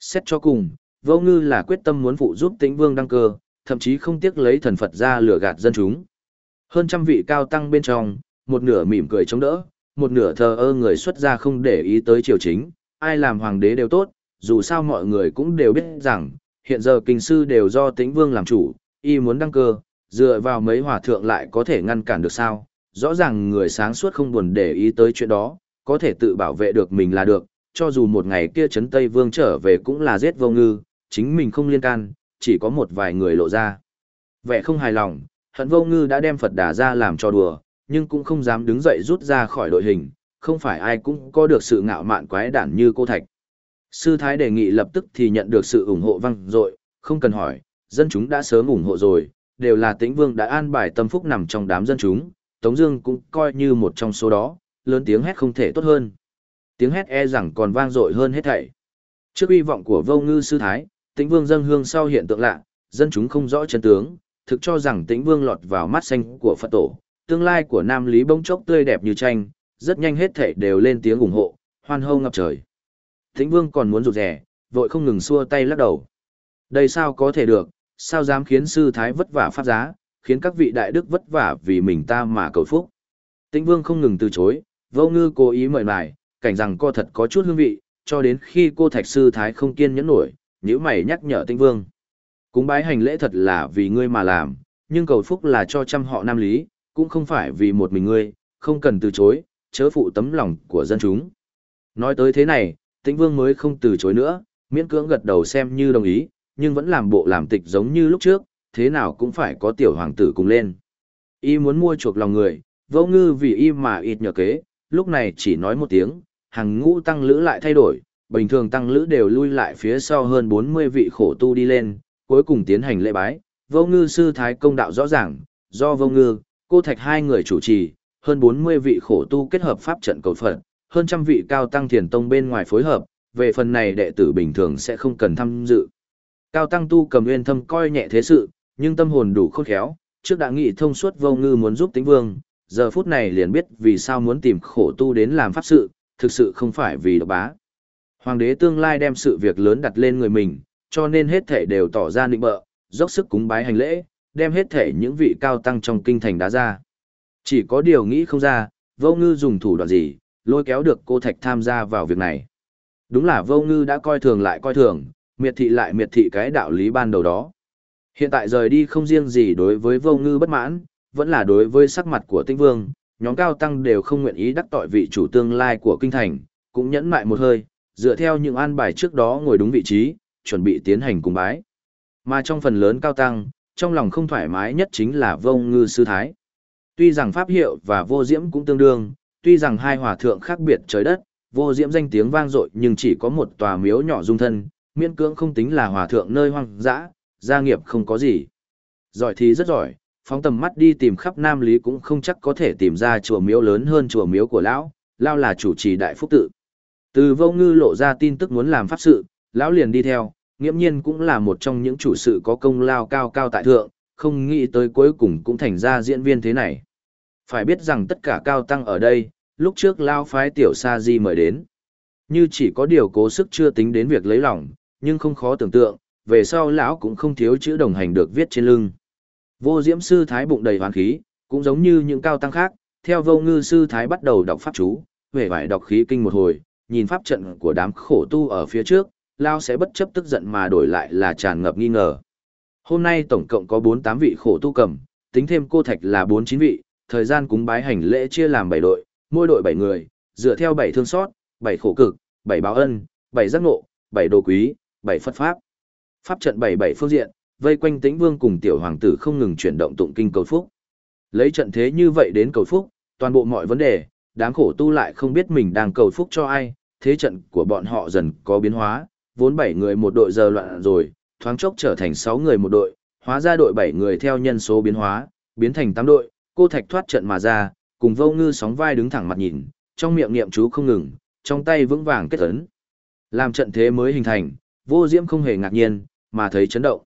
Xét cho cùng, vô ngư là quyết tâm muốn phụ giúp tĩnh vương đăng cơ, thậm chí không tiếc lấy thần Phật ra lừa gạt dân chúng. Hơn trăm vị cao tăng bên trong, một nửa mỉm cười chống đỡ, một nửa thờ ơ người xuất gia không để ý tới triều chính, ai làm hoàng đế đều tốt, dù sao mọi người cũng đều biết rằng, hiện giờ kinh sư đều do tĩnh vương làm chủ, y muốn đăng cơ, dựa vào mấy hòa thượng lại có thể ngăn cản được sao, rõ ràng người sáng suốt không buồn để ý tới chuyện đó, có thể tự bảo vệ được mình là được, cho dù một ngày kia Trấn Tây Vương trở về cũng là giết vô ngư, chính mình không liên can, chỉ có một vài người lộ ra. Vẻ không hài lòng, hận vô ngư đã đem Phật đà ra làm cho đùa, nhưng cũng không dám đứng dậy rút ra khỏi đội hình, không phải ai cũng có được sự ngạo mạn quái đản như cô Thạch. Sư Thái đề nghị lập tức thì nhận được sự ủng hộ văng dội, không cần hỏi, dân chúng đã sớm ủng hộ rồi, đều là tĩnh vương đã an bài tâm phúc nằm trong đám dân chúng, Tống Dương cũng coi như một trong số đó, lớn tiếng hét không thể tốt hơn. Tiếng hét e rằng còn vang dội hơn hết thảy. Trước uy vọng của vô ngư sư thái, tĩnh vương dâng hương sau hiện tượng lạ, dân chúng không rõ chân tướng, thực cho rằng tĩnh vương lọt vào mắt xanh của Phật tổ, tương lai của Nam Lý bỗng chốc tươi đẹp như tranh, rất nhanh hết thảy đều lên tiếng ủng hộ, hoan hô ngập trời. Tĩnh vương còn muốn rụt rè, vội không ngừng xua tay lắc đầu. Đây sao có thể được, sao dám khiến sư thái vất vả phát giá, khiến các vị đại đức vất vả vì mình ta mà cầu phúc. Tĩnh vương không ngừng từ chối, vô ngư cố ý mời mải, cảnh rằng cô thật có chút hương vị, cho đến khi cô thạch sư thái không kiên nhẫn nổi, nếu mày nhắc nhở tĩnh vương. Cúng bái hành lễ thật là vì ngươi mà làm, nhưng cầu phúc là cho trăm họ nam lý, cũng không phải vì một mình ngươi, không cần từ chối, chớ phụ tấm lòng của dân chúng. Nói tới thế này, tĩnh vương mới không từ chối nữa, miễn cưỡng gật đầu xem như đồng ý, nhưng vẫn làm bộ làm tịch giống như lúc trước, thế nào cũng phải có tiểu hoàng tử cùng lên. Y muốn mua chuộc lòng người, vô ngư vì y mà ít nhờ kế, lúc này chỉ nói một tiếng, hàng ngũ tăng lữ lại thay đổi, bình thường tăng lữ đều lui lại phía sau hơn 40 vị khổ tu đi lên, cuối cùng tiến hành lễ bái, vô ngư sư thái công đạo rõ ràng, do vô ngư, cô thạch hai người chủ trì, hơn 40 vị khổ tu kết hợp pháp trận cầu Phật, hơn trăm vị cao tăng thiền tông bên ngoài phối hợp, về phần này đệ tử bình thường sẽ không cần tham dự. Cao tăng tu cầm nguyên thâm coi nhẹ thế sự, nhưng tâm hồn đủ khôn khéo, trước đã nghĩ thông suốt vô ngư muốn giúp tính vương, giờ phút này liền biết vì sao muốn tìm khổ tu đến làm pháp sự, thực sự không phải vì độc bá. Hoàng đế tương lai đem sự việc lớn đặt lên người mình, cho nên hết thể đều tỏ ra nịnh bợ, dốc sức cúng bái hành lễ, đem hết thể những vị cao tăng trong kinh thành đá ra. Chỉ có điều nghĩ không ra, vô ngư dùng thủ đoạn gì, lôi kéo được cô Thạch tham gia vào việc này. Đúng là vô ngư đã coi thường lại coi thường, miệt thị lại miệt thị cái đạo lý ban đầu đó. Hiện tại rời đi không riêng gì đối với vô ngư bất mãn, vẫn là đối với sắc mặt của tinh vương, nhóm cao tăng đều không nguyện ý đắc tội vị chủ tương lai của kinh thành, cũng nhẫn mại một hơi, dựa theo những an bài trước đó ngồi đúng vị trí, chuẩn bị tiến hành cùng bái. Mà trong phần lớn cao tăng, trong lòng không thoải mái nhất chính là vô ngư sư thái. Tuy rằng pháp hiệu và vô diễm cũng tương đương, tuy rằng hai hòa thượng khác biệt trời đất, vô diễm danh tiếng vang dội nhưng chỉ có một tòa miếu nhỏ dung thân, miễn cưỡng không tính là hòa thượng nơi hoang dã, gia nghiệp không có gì. Giỏi thì rất giỏi, phóng tầm mắt đi tìm khắp Nam Lý cũng không chắc có thể tìm ra chùa miếu lớn hơn chùa miếu của lão, lão là chủ trì đại phúc tự. Từ vô ngư lộ ra tin tức muốn làm pháp sự, lão liền đi theo, nghiễm nhiên cũng là một trong những chủ sự có công lao cao cao tại thượng, không nghĩ tới cuối cùng cũng thành ra diễn viên thế này. Phải biết rằng tất cả cao tăng ở đây, lúc trước lao phái tiểu sa di mời đến. Như chỉ có điều cố sức chưa tính đến việc lấy lòng, nhưng không khó tưởng tượng, về sau lão cũng không thiếu chữ đồng hành được viết trên lưng. Vô diễm sư thái bụng đầy hoàn khí, cũng giống như những cao tăng khác, theo vô ngư sư thái bắt đầu đọc pháp chú, về vải đọc khí kinh một hồi, nhìn pháp trận của đám khổ tu ở phía trước, lão sẽ bất chấp tức giận mà đổi lại là tràn ngập nghi ngờ. Hôm nay tổng cộng có 48 vị khổ tu cầm, tính thêm cô thạch là 49 vị, thời gian cúng bái hành lễ chia làm 7 đội, mỗi đội 7 người, dựa theo 7 thương xót, 7 khổ cực, 7 báo ân, 7 giác ngộ, 7 đồ quý, bảy phất pháp. Pháp trận 77 phương diện, vây quanh tĩnh vương cùng tiểu hoàng tử không ngừng chuyển động tụng kinh cầu phúc. Lấy trận thế như vậy đến cầu phúc, toàn bộ mọi vấn đề, đám khổ tu lại không biết mình đang cầu phúc cho ai, thế trận của bọn họ dần có biến hóa, vốn bảy người một đội giờ loạn rồi, thoáng chốc trở thành sáu người một đội, hóa ra đội bảy người theo nhân số biến hóa, biến thành tám đội, cô thạch thoát trận mà ra, cùng vô ngư sóng vai đứng thẳng mặt nhìn, trong miệng niệm chú không ngừng, trong tay vững vàng kết ấn. Làm trận thế mới hình thành, vô diễm không hề ngạc nhiên, mà thấy chấn động.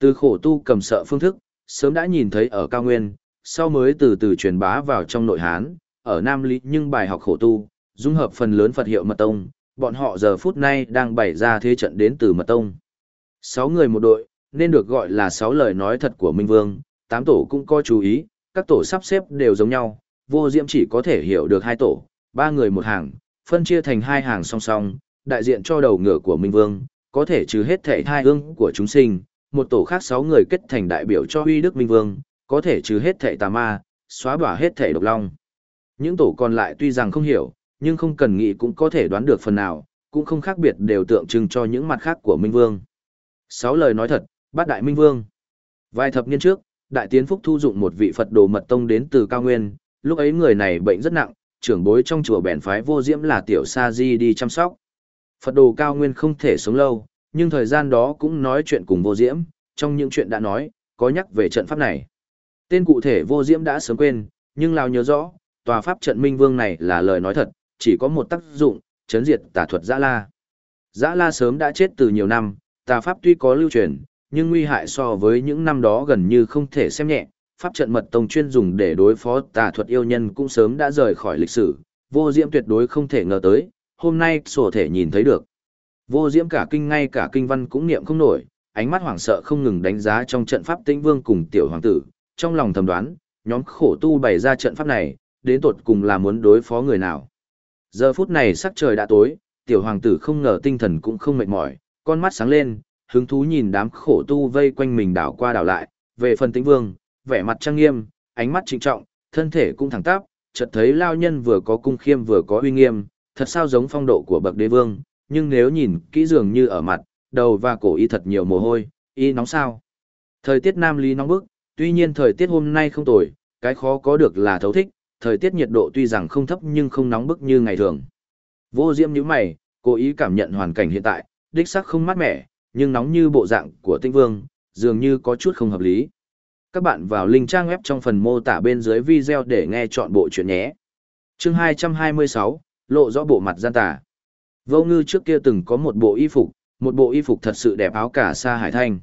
Từ khổ tu cầm sợ phương thức, sớm đã nhìn thấy ở cao nguyên, sau mới từ từ truyền bá vào trong nội Hán, ở Nam Lý nhưng bài học khổ tu, dung hợp phần lớn Phật hiệu mật tông, bọn họ giờ phút nay đang bày ra thế trận đến từ mật tông. Sáu người một đội, nên được gọi là sáu lời nói thật của Minh Vương, tám tổ cũng có chú ý, các tổ sắp xếp đều giống nhau, vô diễm chỉ có thể hiểu được hai tổ, ba người một hàng, phân chia thành hai hàng song song, đại diện cho đầu ngựa của Minh Vương, có thể trừ hết thể thai ương của chúng sinh, một tổ khác sáu người kết thành đại biểu cho uy đức Minh Vương, có thể trừ hết thể tà ma, xóa bỏ hết thể độc long. Những tổ còn lại tuy rằng không hiểu, nhưng không cần nghĩ cũng có thể đoán được phần nào, cũng không khác biệt đều tượng trưng cho những mặt khác của Minh Vương. Sáu lời nói thật, bát đại Minh Vương. Vài thập niên trước, Đại Tiến Phúc thu dụng một vị Phật đồ mật tông đến từ cao nguyên, lúc ấy người này bệnh rất nặng, trưởng bối trong chùa bèn phái vô diễm là tiểu sa di đi chăm sóc. Phật đồ cao nguyên không thể sống lâu, nhưng thời gian đó cũng nói chuyện cùng vô diễm, trong những chuyện đã nói, có nhắc về trận pháp này. Tên cụ thể vô diễm đã sớm quên, Nhưng Lào nhớ rõ, tòa pháp trận Minh Vương này là lời nói thật, chỉ có một tác dụng, chấn diệt tà thuật giã La. Giã La sớm đã chết từ nhiều năm, tà pháp tuy có lưu truyền, nhưng nguy hại so với những năm đó gần như không thể xem nhẹ. Pháp trận mật tông chuyên dùng để đối phó tà thuật yêu nhân cũng sớm đã rời khỏi lịch sử, vô diễm tuyệt đối không thể ngờ tới, hôm nay sổ thể nhìn thấy được. Vô diễm cả kinh ngay cả kinh văn cũng niệm không nổi, ánh mắt hoảng sợ không ngừng đánh giá trong trận pháp tĩnh vương cùng tiểu hoàng tử, trong lòng thầm đoán, nhóm khổ tu bày ra trận pháp này, đến tột cùng là muốn đối phó người nào. Giờ phút này sắc trời đã tối, tiểu hoàng tử không ngờ tinh thần cũng không mệt mỏi, con mắt sáng lên, hứng thú nhìn đám khổ tu vây quanh mình đảo qua đảo lại, về phần tĩnh vương, vẻ mặt trang nghiêm, ánh mắt trịnh trọng, thân thể cũng thẳng tắp, chợt thấy lao nhân vừa có cung khiêm vừa có uy nghiêm, thật sao giống phong độ của bậc đế vương, nhưng nếu nhìn kỹ dường như ở mặt, đầu và cổ y thật nhiều mồ hôi, y nóng sao. Thời tiết nam lý nóng bức, tuy nhiên thời tiết hôm nay không tồi, cái khó có được là thấu thích, thời tiết nhiệt độ tuy rằng không thấp nhưng không nóng bức như ngày thường. Vô diễm như mày, cố ý cảm nhận hoàn cảnh hiện tại, đích sắc không mát mẻ, nhưng nóng như bộ dạng của tinh vương, dường như có chút không hợp lý. Các bạn vào link trang web trong phần mô tả bên dưới video để nghe chọn bộ chuyện nhé. Chương 226, lộ rõ bộ mặt gian tà. Vô ngư trước kia từng có một bộ y phục, một bộ y phục thật sự đẹp áo cả sa hải thanh.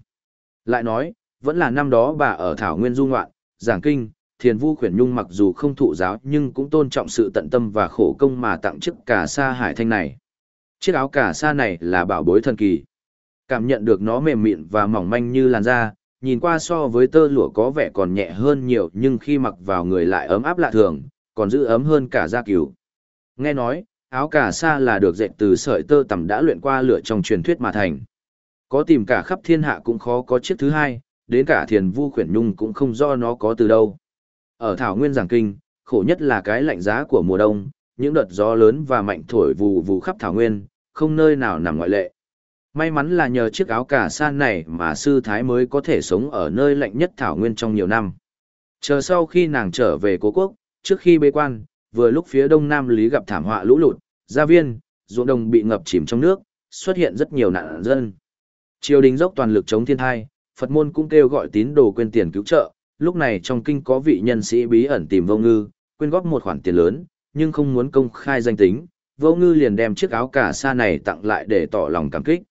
Lại nói, vẫn là năm đó bà ở Thảo Nguyên Du Ngoạn, giảng kinh, thiền vu khuyển nhung mặc dù không thụ giáo nhưng cũng tôn trọng sự tận tâm và khổ công mà tặng chiếc cả sa hải thanh này. Chiếc áo cả sa này là bảo bối thần kỳ. Cảm nhận được nó mềm mịn và mỏng manh như làn da, nhìn qua so với tơ lụa có vẻ còn nhẹ hơn nhiều nhưng khi mặc vào người lại ấm áp lạ thường, còn giữ ấm hơn cả da cừu. Nghe nói, áo cà sa là được dệt từ sợi tơ tằm đã luyện qua lửa trong truyền thuyết mà thành. Có tìm cả khắp thiên hạ cũng khó có chiếc thứ hai, đến cả thiền vu khuyển nhung cũng không do nó có từ đâu. Ở Thảo Nguyên Giảng Kinh, khổ nhất là cái lạnh giá của mùa đông, những đợt gió lớn và mạnh thổi vù vù khắp Thảo Nguyên, không nơi nào nằm ngoại lệ. May mắn là nhờ chiếc áo cà sa này mà sư thái mới có thể sống ở nơi lạnh nhất Thảo Nguyên trong nhiều năm. Chờ sau khi nàng trở về cố quốc, trước khi bế quan, vừa lúc phía đông nam lý gặp thảm họa lũ lụt, gia viên, ruộng đồng bị ngập chìm trong nước, xuất hiện rất nhiều nạn dân. Triều đình dốc toàn lực chống thiên thai, Phật môn cũng kêu gọi tín đồ quên tiền cứu trợ, lúc này trong kinh có vị nhân sĩ bí ẩn tìm vô ngư, quyên góp một khoản tiền lớn, nhưng không muốn công khai danh tính, vô ngư liền đem chiếc áo cà sa này tặng lại để tỏ lòng cảm kích.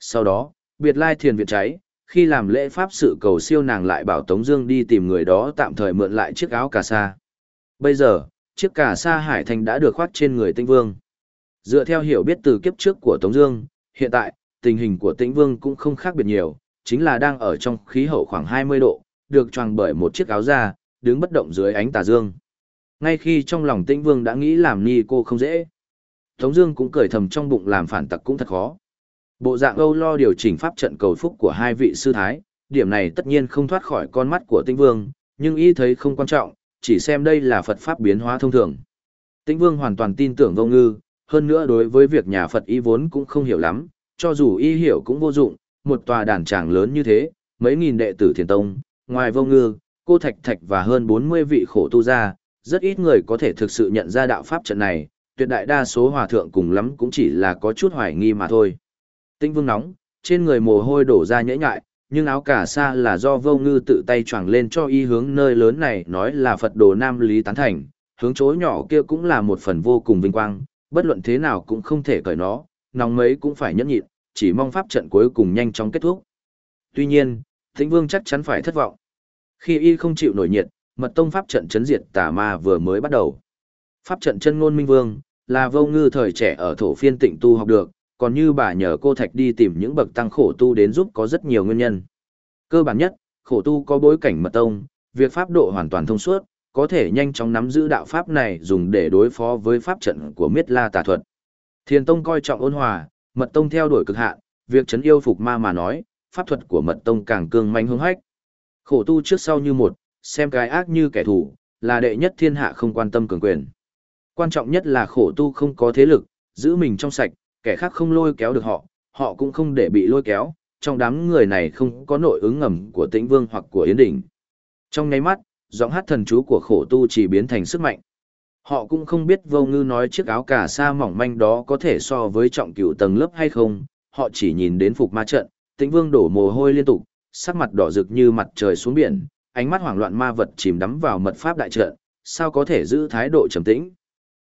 Sau đó, biệt lai thiền viện cháy, khi làm lễ pháp sự cầu siêu nàng lại bảo Tống Dương đi tìm người đó tạm thời mượn lại chiếc áo cà sa. Bây giờ, chiếc cà sa hải thành đã được khoác trên người tinh vương. Dựa theo hiểu biết từ kiếp trước của Tống Dương, hiện tại, tình hình của Tĩnh Vương cũng không khác biệt nhiều, chính là đang ở trong khí hậu khoảng 20 độ, được choàng bởi một chiếc áo da, đứng bất động dưới ánh tà dương. Ngay khi trong lòng Tĩnh Vương đã nghĩ làm ni cô không dễ, Tống Dương cũng cười thầm trong bụng làm phản tặc cũng thật khó. Bộ dạng Âu lo điều chỉnh pháp trận cầu phúc của hai vị sư thái, điểm này tất nhiên không thoát khỏi con mắt của Tĩnh Vương, nhưng y thấy không quan trọng, chỉ xem đây là Phật pháp biến hóa thông thường. Tĩnh Vương hoàn toàn tin tưởng Vô Ngư, hơn nữa đối với việc nhà Phật y vốn cũng không hiểu lắm, cho dù y hiểu cũng vô dụng, một tòa đàn tràng lớn như thế, mấy nghìn đệ tử thiền tông, ngoài vô ngư, cô Thạch Thạch và hơn 40 vị khổ tu gia, rất ít người có thể thực sự nhận ra đạo pháp trận này, tuyệt đại đa số hòa thượng cùng lắm cũng chỉ là có chút hoài nghi mà thôi. Tinh vương nóng, trên người mồ hôi đổ ra nhễ nhại, nhưng áo cả sa là do vô ngư tự tay choàng lên cho y hướng nơi lớn này nói là Phật đồ Nam Lý Tán Thành, hướng chỗ nhỏ kia cũng là một phần vô cùng vinh quang, bất luận thế nào cũng không thể cởi nó, nóng mấy cũng phải nhẫn nhịn, chỉ mong pháp trận cuối cùng nhanh chóng kết thúc. Tuy nhiên, Thịnh Vương chắc chắn phải thất vọng. Khi y không chịu nổi nhiệt, mật tông pháp trận chấn diệt tà ma vừa mới bắt đầu. Pháp trận chân ngôn minh vương, là vô ngư thời trẻ ở thổ phiên tịnh tu học được, còn như bà nhờ cô Thạch đi tìm những bậc tăng khổ tu đến giúp có rất nhiều nguyên nhân. Cơ bản nhất, khổ tu có bối cảnh mật tông, việc pháp độ hoàn toàn thông suốt, có thể nhanh chóng nắm giữ đạo pháp này dùng để đối phó với pháp trận của Miết La Tà thuật. Thiền tông coi trọng ôn hòa, mật tông theo đuổi cực hạn, việc trấn yêu phục ma mà nói, pháp thuật của mật tông càng cương manh hung hách. Khổ tu trước sau như một, xem cái ác như kẻ thù, là đệ nhất thiên hạ không quan tâm cường quyền. Quan trọng nhất là khổ tu không có thế lực, giữ mình trong sạch, kẻ khác không lôi kéo được họ, họ cũng không để bị lôi kéo, trong đám người này không có nội ứng ngầm của tĩnh vương hoặc của yến đỉnh. Trong nháy mắt, giọng hát thần chú của khổ tu chỉ biến thành sức mạnh. Họ cũng không biết vô ngư nói chiếc áo cà sa mỏng manh đó có thể so với trọng cửu tầng lớp hay không, họ chỉ nhìn đến phục ma trận, tĩnh vương đổ mồ hôi liên tục, sắc mặt đỏ rực như mặt trời xuống biển, ánh mắt hoảng loạn ma vật chìm đắm vào mật pháp đại trận, sao có thể giữ thái độ trầm tĩnh.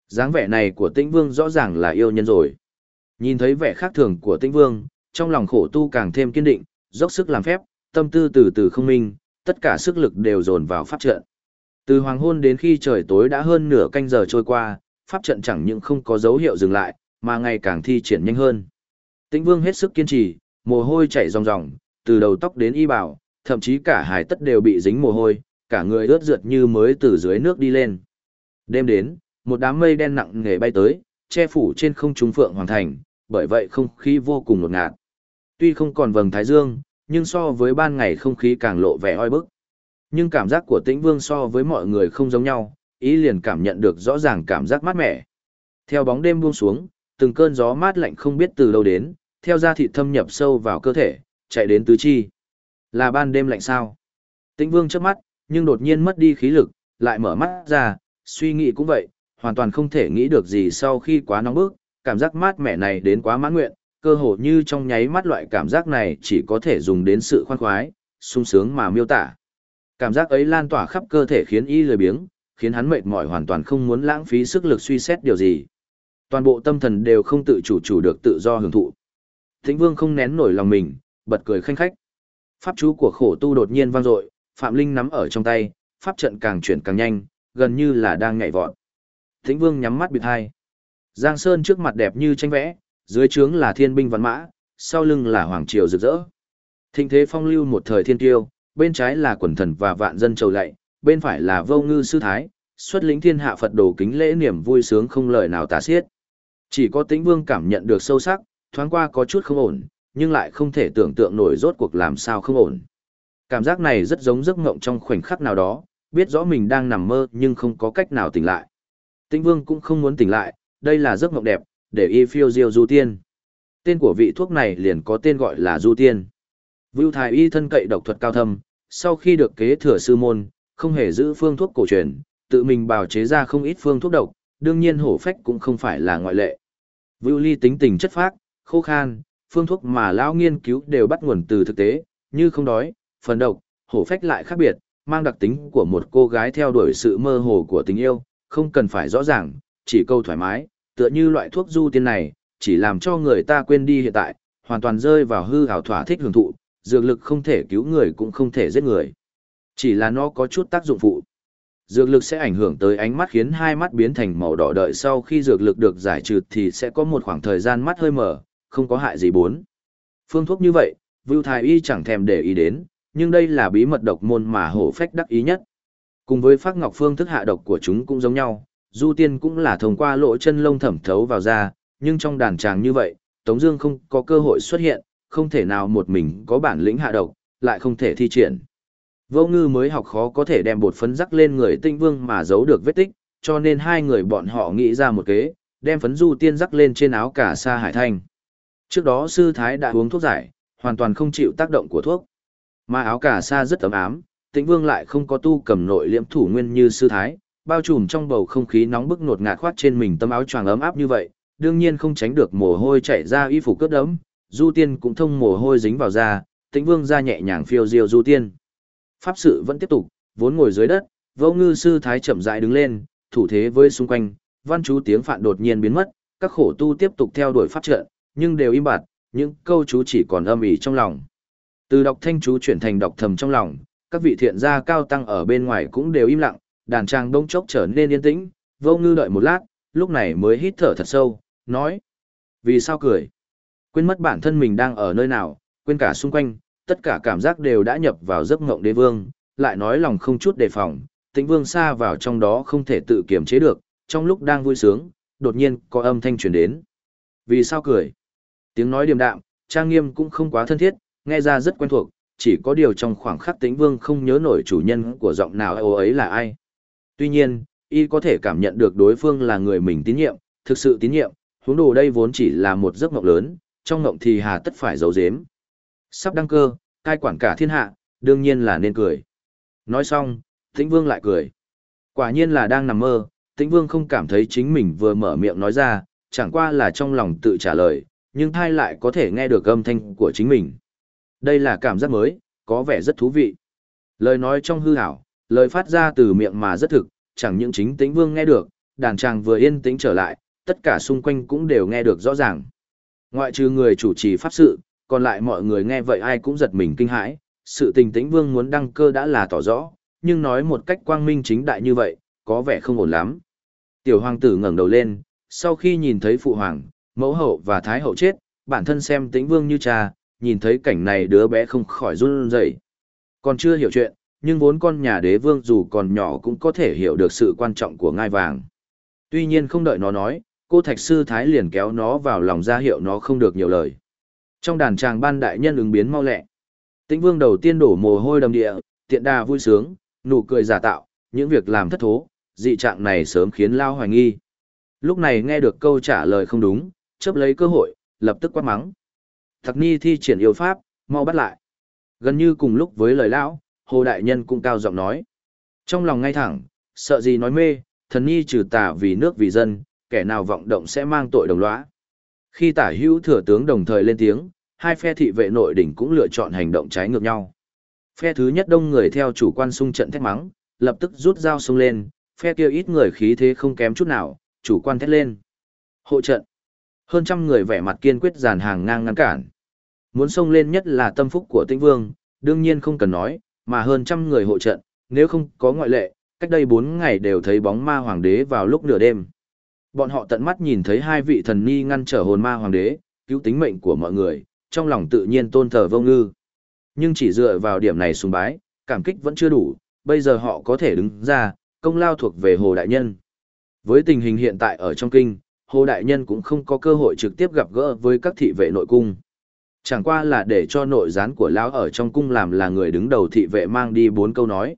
dáng vẻ này của tĩnh vương rõ ràng là yêu nhân rồi. Nhìn thấy vẻ khác thường của tĩnh vương, trong lòng khổ tu càng thêm kiên định, dốc sức làm phép, tâm tư từ từ không minh, tất cả sức lực đều dồn vào pháp trận. Từ hoàng hôn đến khi trời tối đã hơn nửa canh giờ trôi qua, pháp trận chẳng những không có dấu hiệu dừng lại, mà ngày càng thi triển nhanh hơn. Tĩnh Vương hết sức kiên trì, mồ hôi chảy ròng ròng, từ đầu tóc đến y bảo, thậm chí cả hài tất đều bị dính mồ hôi, cả người ướt rượt như mới từ dưới nước đi lên. Đêm đến, một đám mây đen nặng nề bay tới, che phủ trên không trung phượng hoàng thành, bởi vậy không khí vô cùng ngột ngạt. Tuy không còn vầng thái dương, nhưng so với ban ngày không khí càng lộ vẻ oi bức. Nhưng cảm giác của tĩnh vương so với mọi người không giống nhau, ý liền cảm nhận được rõ ràng cảm giác mát mẻ. Theo bóng đêm buông xuống, từng cơn gió mát lạnh không biết từ đâu đến, theo da thịt thâm nhập sâu vào cơ thể, chạy đến tứ chi. Là ban đêm lạnh sao? Tĩnh vương chớp mắt, nhưng đột nhiên mất đi khí lực, lại mở mắt ra, suy nghĩ cũng vậy, hoàn toàn không thể nghĩ được gì sau khi quá nóng bức, cảm giác mát mẻ này đến quá mãn nguyện, cơ hồ như trong nháy mắt loại cảm giác này chỉ có thể dùng đến sự khoan khoái, sung sướng mà miêu tả. Cảm giác ấy lan tỏa khắp cơ thể khiến y lười biếng, khiến hắn mệt mỏi hoàn toàn không muốn lãng phí sức lực suy xét điều gì. Toàn bộ tâm thần đều không tự chủ chủ được tự do hưởng thụ. thịnh Vương không nén nổi lòng mình, bật cười khanh khách. Pháp chú của khổ tu đột nhiên vang dội, Phạm Linh nắm ở trong tay, pháp trận càng chuyển càng nhanh, gần như là đang nhảy vọt. thịnh Vương nhắm mắt bịt hai. Giang Sơn trước mặt đẹp như tranh vẽ, dưới trướng là thiên binh văn mã, sau lưng là hoàng triều rực rỡ. Thịnh thế phong lưu một thời thiên tiêu, bên trái là quần thần và vạn dân trầu lạy, bên phải là vô ngư sư thái, xuất lĩnh thiên hạ Phật đồ kính lễ niềm vui sướng không lời nào tả xiết. Chỉ có tĩnh vương cảm nhận được sâu sắc, thoáng qua có chút không ổn, nhưng lại không thể tưởng tượng nổi rốt cuộc làm sao không ổn. Cảm giác này rất giống giấc ngộng trong khoảnh khắc nào đó, biết rõ mình đang nằm mơ nhưng không có cách nào tỉnh lại. Tĩnh vương cũng không muốn tỉnh lại, đây là giấc mộng đẹp, để y phiêu diêu du tiên. Tên của vị thuốc này liền có tên gọi là du tiên. Vưu Thái Y thân cậy độc thuật cao thâm, sau khi được kế thừa sư môn, không hề giữ phương thuốc cổ truyền, tự mình bào chế ra không ít phương thuốc độc, đương nhiên hổ phách cũng không phải là ngoại lệ. Vưu Ly tính tình chất phác, khô khan, phương thuốc mà lão nghiên cứu đều bắt nguồn từ thực tế, như không đói, phần độc, hổ phách lại khác biệt, mang đặc tính của một cô gái theo đuổi sự mơ hồ của tình yêu, không cần phải rõ ràng, chỉ câu thoải mái, tựa như loại thuốc du tiên này, chỉ làm cho người ta quên đi hiện tại, hoàn toàn rơi vào hư ảo thỏa thích hưởng thụ, dược lực không thể cứu người cũng không thể giết người. Chỉ là nó có chút tác dụng phụ. Dược lực sẽ ảnh hưởng tới ánh mắt khiến hai mắt biến thành màu đỏ đợi sau khi dược lực được giải trừ thì sẽ có một khoảng thời gian mắt hơi mở, không có hại gì bốn. Phương thuốc như vậy, Vưu Thái Y chẳng thèm để ý đến, nhưng đây là bí mật độc môn mà hổ phách đắc ý nhất. Cùng với phát ngọc phương thức hạ độc của chúng cũng giống nhau, du tiên cũng là thông qua lỗ chân lông thẩm thấu vào ra, nhưng trong đàn tràng như vậy, Tống Dương không có cơ hội xuất hiện, không thể nào một mình có bản lĩnh hạ độc, lại không thể thi triển. Vô ngư mới học khó có thể đem bột phấn rắc lên người tinh vương mà giấu được vết tích, cho nên hai người bọn họ nghĩ ra một kế, đem phấn du tiên rắc lên trên áo cả sa hải thanh. Trước đó sư thái đã uống thuốc giải, hoàn toàn không chịu tác động của thuốc. Mà áo cả sa rất ấm ám, tĩnh vương lại không có tu cầm nội liễm thủ nguyên như sư thái, bao trùm trong bầu không khí nóng bức nột ngạt khoát trên mình tấm áo choàng ấm áp như vậy, đương nhiên không tránh được mồ hôi chảy ra y phục cướp đẫm, du tiên cũng thông mồ hôi dính vào da, tĩnh vương ra nhẹ nhàng phiêu diêu du tiên. Pháp sự vẫn tiếp tục, vốn ngồi dưới đất, vô ngư sư thái chậm rãi đứng lên, thủ thế với xung quanh, văn chú tiếng phạn đột nhiên biến mất, các khổ tu tiếp tục theo đuổi pháp trận, nhưng đều im bặt, những câu chú chỉ còn âm ỉ trong lòng. Từ đọc thanh chú chuyển thành đọc thầm trong lòng, các vị thiện gia cao tăng ở bên ngoài cũng đều im lặng, đàn trang đông chốc trở nên yên tĩnh, vô ngư đợi một lát, lúc này mới hít thở thật sâu, nói. Vì sao cười? Quên mất bản thân mình đang ở nơi nào, quên cả xung quanh, tất cả cảm giác đều đã nhập vào giấc ngộng đế vương, lại nói lòng không chút đề phòng, tĩnh vương xa vào trong đó không thể tự kiềm chế được, trong lúc đang vui sướng, đột nhiên có âm thanh truyền đến. Vì sao cười? Tiếng nói điềm đạm, trang nghiêm cũng không quá thân thiết, nghe ra rất quen thuộc, chỉ có điều trong khoảng khắc tĩnh vương không nhớ nổi chủ nhân của giọng nào ô ấy là ai. Tuy nhiên, y có thể cảm nhận được đối phương là người mình tín nhiệm, thực sự tín nhiệm, huống đồ đây vốn chỉ là một giấc mộng lớn, trong mộng thì hà tất phải giấu giếm. Sắp đăng cơ, cai quản cả thiên hạ, đương nhiên là nên cười. Nói xong, Tĩnh Vương lại cười. Quả nhiên là đang nằm mơ, Tĩnh Vương không cảm thấy chính mình vừa mở miệng nói ra, chẳng qua là trong lòng tự trả lời, nhưng thai lại có thể nghe được âm thanh của chính mình. Đây là cảm giác mới, có vẻ rất thú vị. Lời nói trong hư ảo lời phát ra từ miệng mà rất thực, chẳng những chính tĩnh vương nghe được, đàn tràng vừa yên tĩnh trở lại, tất cả xung quanh cũng đều nghe được rõ ràng. Ngoại trừ người chủ trì pháp sự, còn lại mọi người nghe vậy ai cũng giật mình kinh hãi, sự tình tĩnh vương muốn đăng cơ đã là tỏ rõ, nhưng nói một cách quang minh chính đại như vậy, có vẻ không ổn lắm. Tiểu hoàng tử ngẩng đầu lên, sau khi nhìn thấy phụ hoàng, mẫu hậu và thái hậu chết, bản thân xem tĩnh vương như cha, nhìn thấy cảnh này đứa bé không khỏi run rẩy. Còn chưa hiểu chuyện, nhưng vốn con nhà đế vương dù còn nhỏ cũng có thể hiểu được sự quan trọng của ngai vàng. Tuy nhiên không đợi nó nói, cô thạch sư thái liền kéo nó vào lòng ra hiệu nó không được nhiều lời. Trong đàn tràng ban đại nhân ứng biến mau lẹ. Tĩnh vương đầu tiên đổ mồ hôi đầm địa, tiện đà vui sướng, nụ cười giả tạo, những việc làm thất thố, dị trạng này sớm khiến Lao hoài nghi. Lúc này nghe được câu trả lời không đúng, chấp lấy cơ hội, lập tức quát mắng. Thạc ni thi triển yêu pháp, mau bắt lại. Gần như cùng lúc với lời lão, Hồ Đại Nhân cũng cao giọng nói. Trong lòng ngay thẳng, sợ gì nói mê, thần nhi trừ tà vì nước vì dân, kẻ nào vọng động sẽ mang tội đồng lõa. Khi tả hữu thừa tướng đồng thời lên tiếng, hai phe thị vệ nội đỉnh cũng lựa chọn hành động trái ngược nhau. Phe thứ nhất đông người theo chủ quan xung trận thét mắng, lập tức rút dao xông lên, phe kia ít người khí thế không kém chút nào, chủ quan thét lên. Hộ trận. Hơn trăm người vẻ mặt kiên quyết dàn hàng ngang ngăn cản. Muốn xông lên nhất là tâm phúc của tĩnh vương, đương nhiên không cần nói, mà hơn trăm người hộ trận, nếu không có ngoại lệ, cách đây bốn ngày đều thấy bóng ma hoàng đế vào lúc nửa đêm. Bọn họ tận mắt nhìn thấy hai vị thần ni ngăn trở hồn ma hoàng đế, cứu tính mệnh của mọi người, trong lòng tự nhiên tôn thờ vô ngư. Nhưng chỉ dựa vào điểm này sùng bái, cảm kích vẫn chưa đủ, bây giờ họ có thể đứng ra, công lao thuộc về Hồ Đại Nhân. Với tình hình hiện tại ở trong kinh, Hồ Đại Nhân cũng không có cơ hội trực tiếp gặp gỡ với các thị vệ nội cung. Chẳng qua là để cho nội gián của lão ở trong cung làm là người đứng đầu thị vệ mang đi bốn câu nói.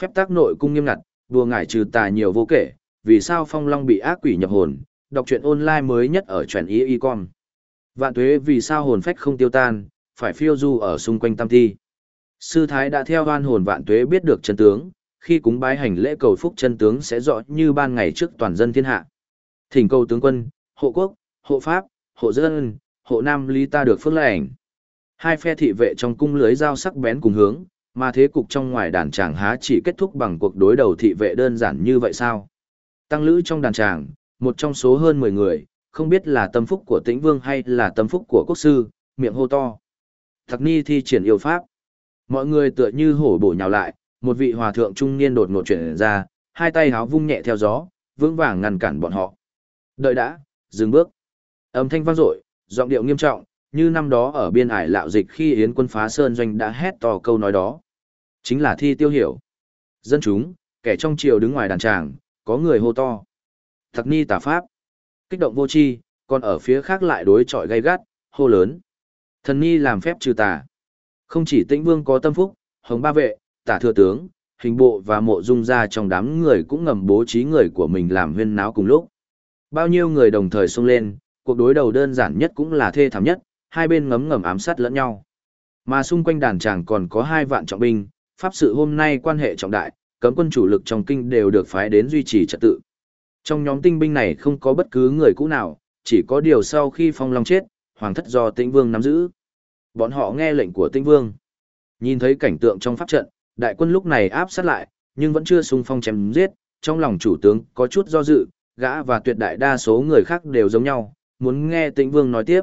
Phép tác nội cung nghiêm ngặt, đùa ngải trừ tà nhiều vô kể, vì sao phong long bị ác quỷ nhập hồn, đọc truyện online mới nhất ở truyện y y con. Vạn tuế vì sao hồn phách không tiêu tan, phải phiêu du ở xung quanh tam thi. Sư Thái đã theo hoan hồn vạn tuế biết được chân tướng, khi cúng bái hành lễ cầu phúc chân tướng sẽ rõ như ban ngày trước toàn dân thiên hạ. Thỉnh cầu tướng quân, hộ quốc, hộ pháp, hộ dân, hộ nam lý ta được phước lệnh. Hai phe thị vệ trong cung lưới dao sắc bén cùng hướng, mà thế cục trong ngoài đàn tràng há chỉ kết thúc bằng cuộc đối đầu thị vệ đơn giản như vậy sao? Tăng lữ trong đàn tràng, một trong số hơn 10 người, không biết là tâm phúc của tĩnh vương hay là tâm phúc của quốc sư, miệng hô to. Thạc ni thi triển yêu pháp. Mọi người tựa như hổ bổ nhào lại, một vị hòa thượng trung niên đột ngột chuyển ra, hai tay háo vung nhẹ theo gió, vững vàng ngăn cản bọn họ. Đợi đã, dừng bước. Âm thanh vang dội, giọng điệu nghiêm trọng, như năm đó ở biên ải lạo dịch khi Yến quân phá sơn doanh đã hét to câu nói đó. Chính là thi tiêu hiểu. Dân chúng, kẻ trong triều đứng ngoài đàn tràng, có người hô to. Thật ni tà pháp. Kích động vô chi, còn ở phía khác lại đối chọi gay gắt, hô lớn. Thần ni làm phép trừ tà. Không chỉ tĩnh vương có tâm phúc, hồng ba vệ, tả thừa tướng, hình bộ và mộ dung ra trong đám người cũng ngầm bố trí người của mình làm huyên náo cùng lúc. Bao nhiêu người đồng thời xông lên, cuộc đối đầu đơn giản nhất cũng là thê thảm nhất, hai bên ngấm ngầm ám sát lẫn nhau. Mà xung quanh đàn tràng còn có hai vạn trọng binh, pháp sự hôm nay quan hệ trọng đại, cấm quân chủ lực trong kinh đều được phái đến duy trì trật tự. Trong nhóm tinh binh này không có bất cứ người cũ nào, chỉ có điều sau khi Phong Long chết, hoàng thất do Tĩnh Vương nắm giữ. Bọn họ nghe lệnh của Tĩnh Vương. Nhìn thấy cảnh tượng trong pháp trận, đại quân lúc này áp sát lại, nhưng vẫn chưa xung phong chém giết, trong lòng chủ tướng có chút do dự, gã và tuyệt đại đa số người khác đều giống nhau, muốn nghe Tĩnh Vương nói tiếp.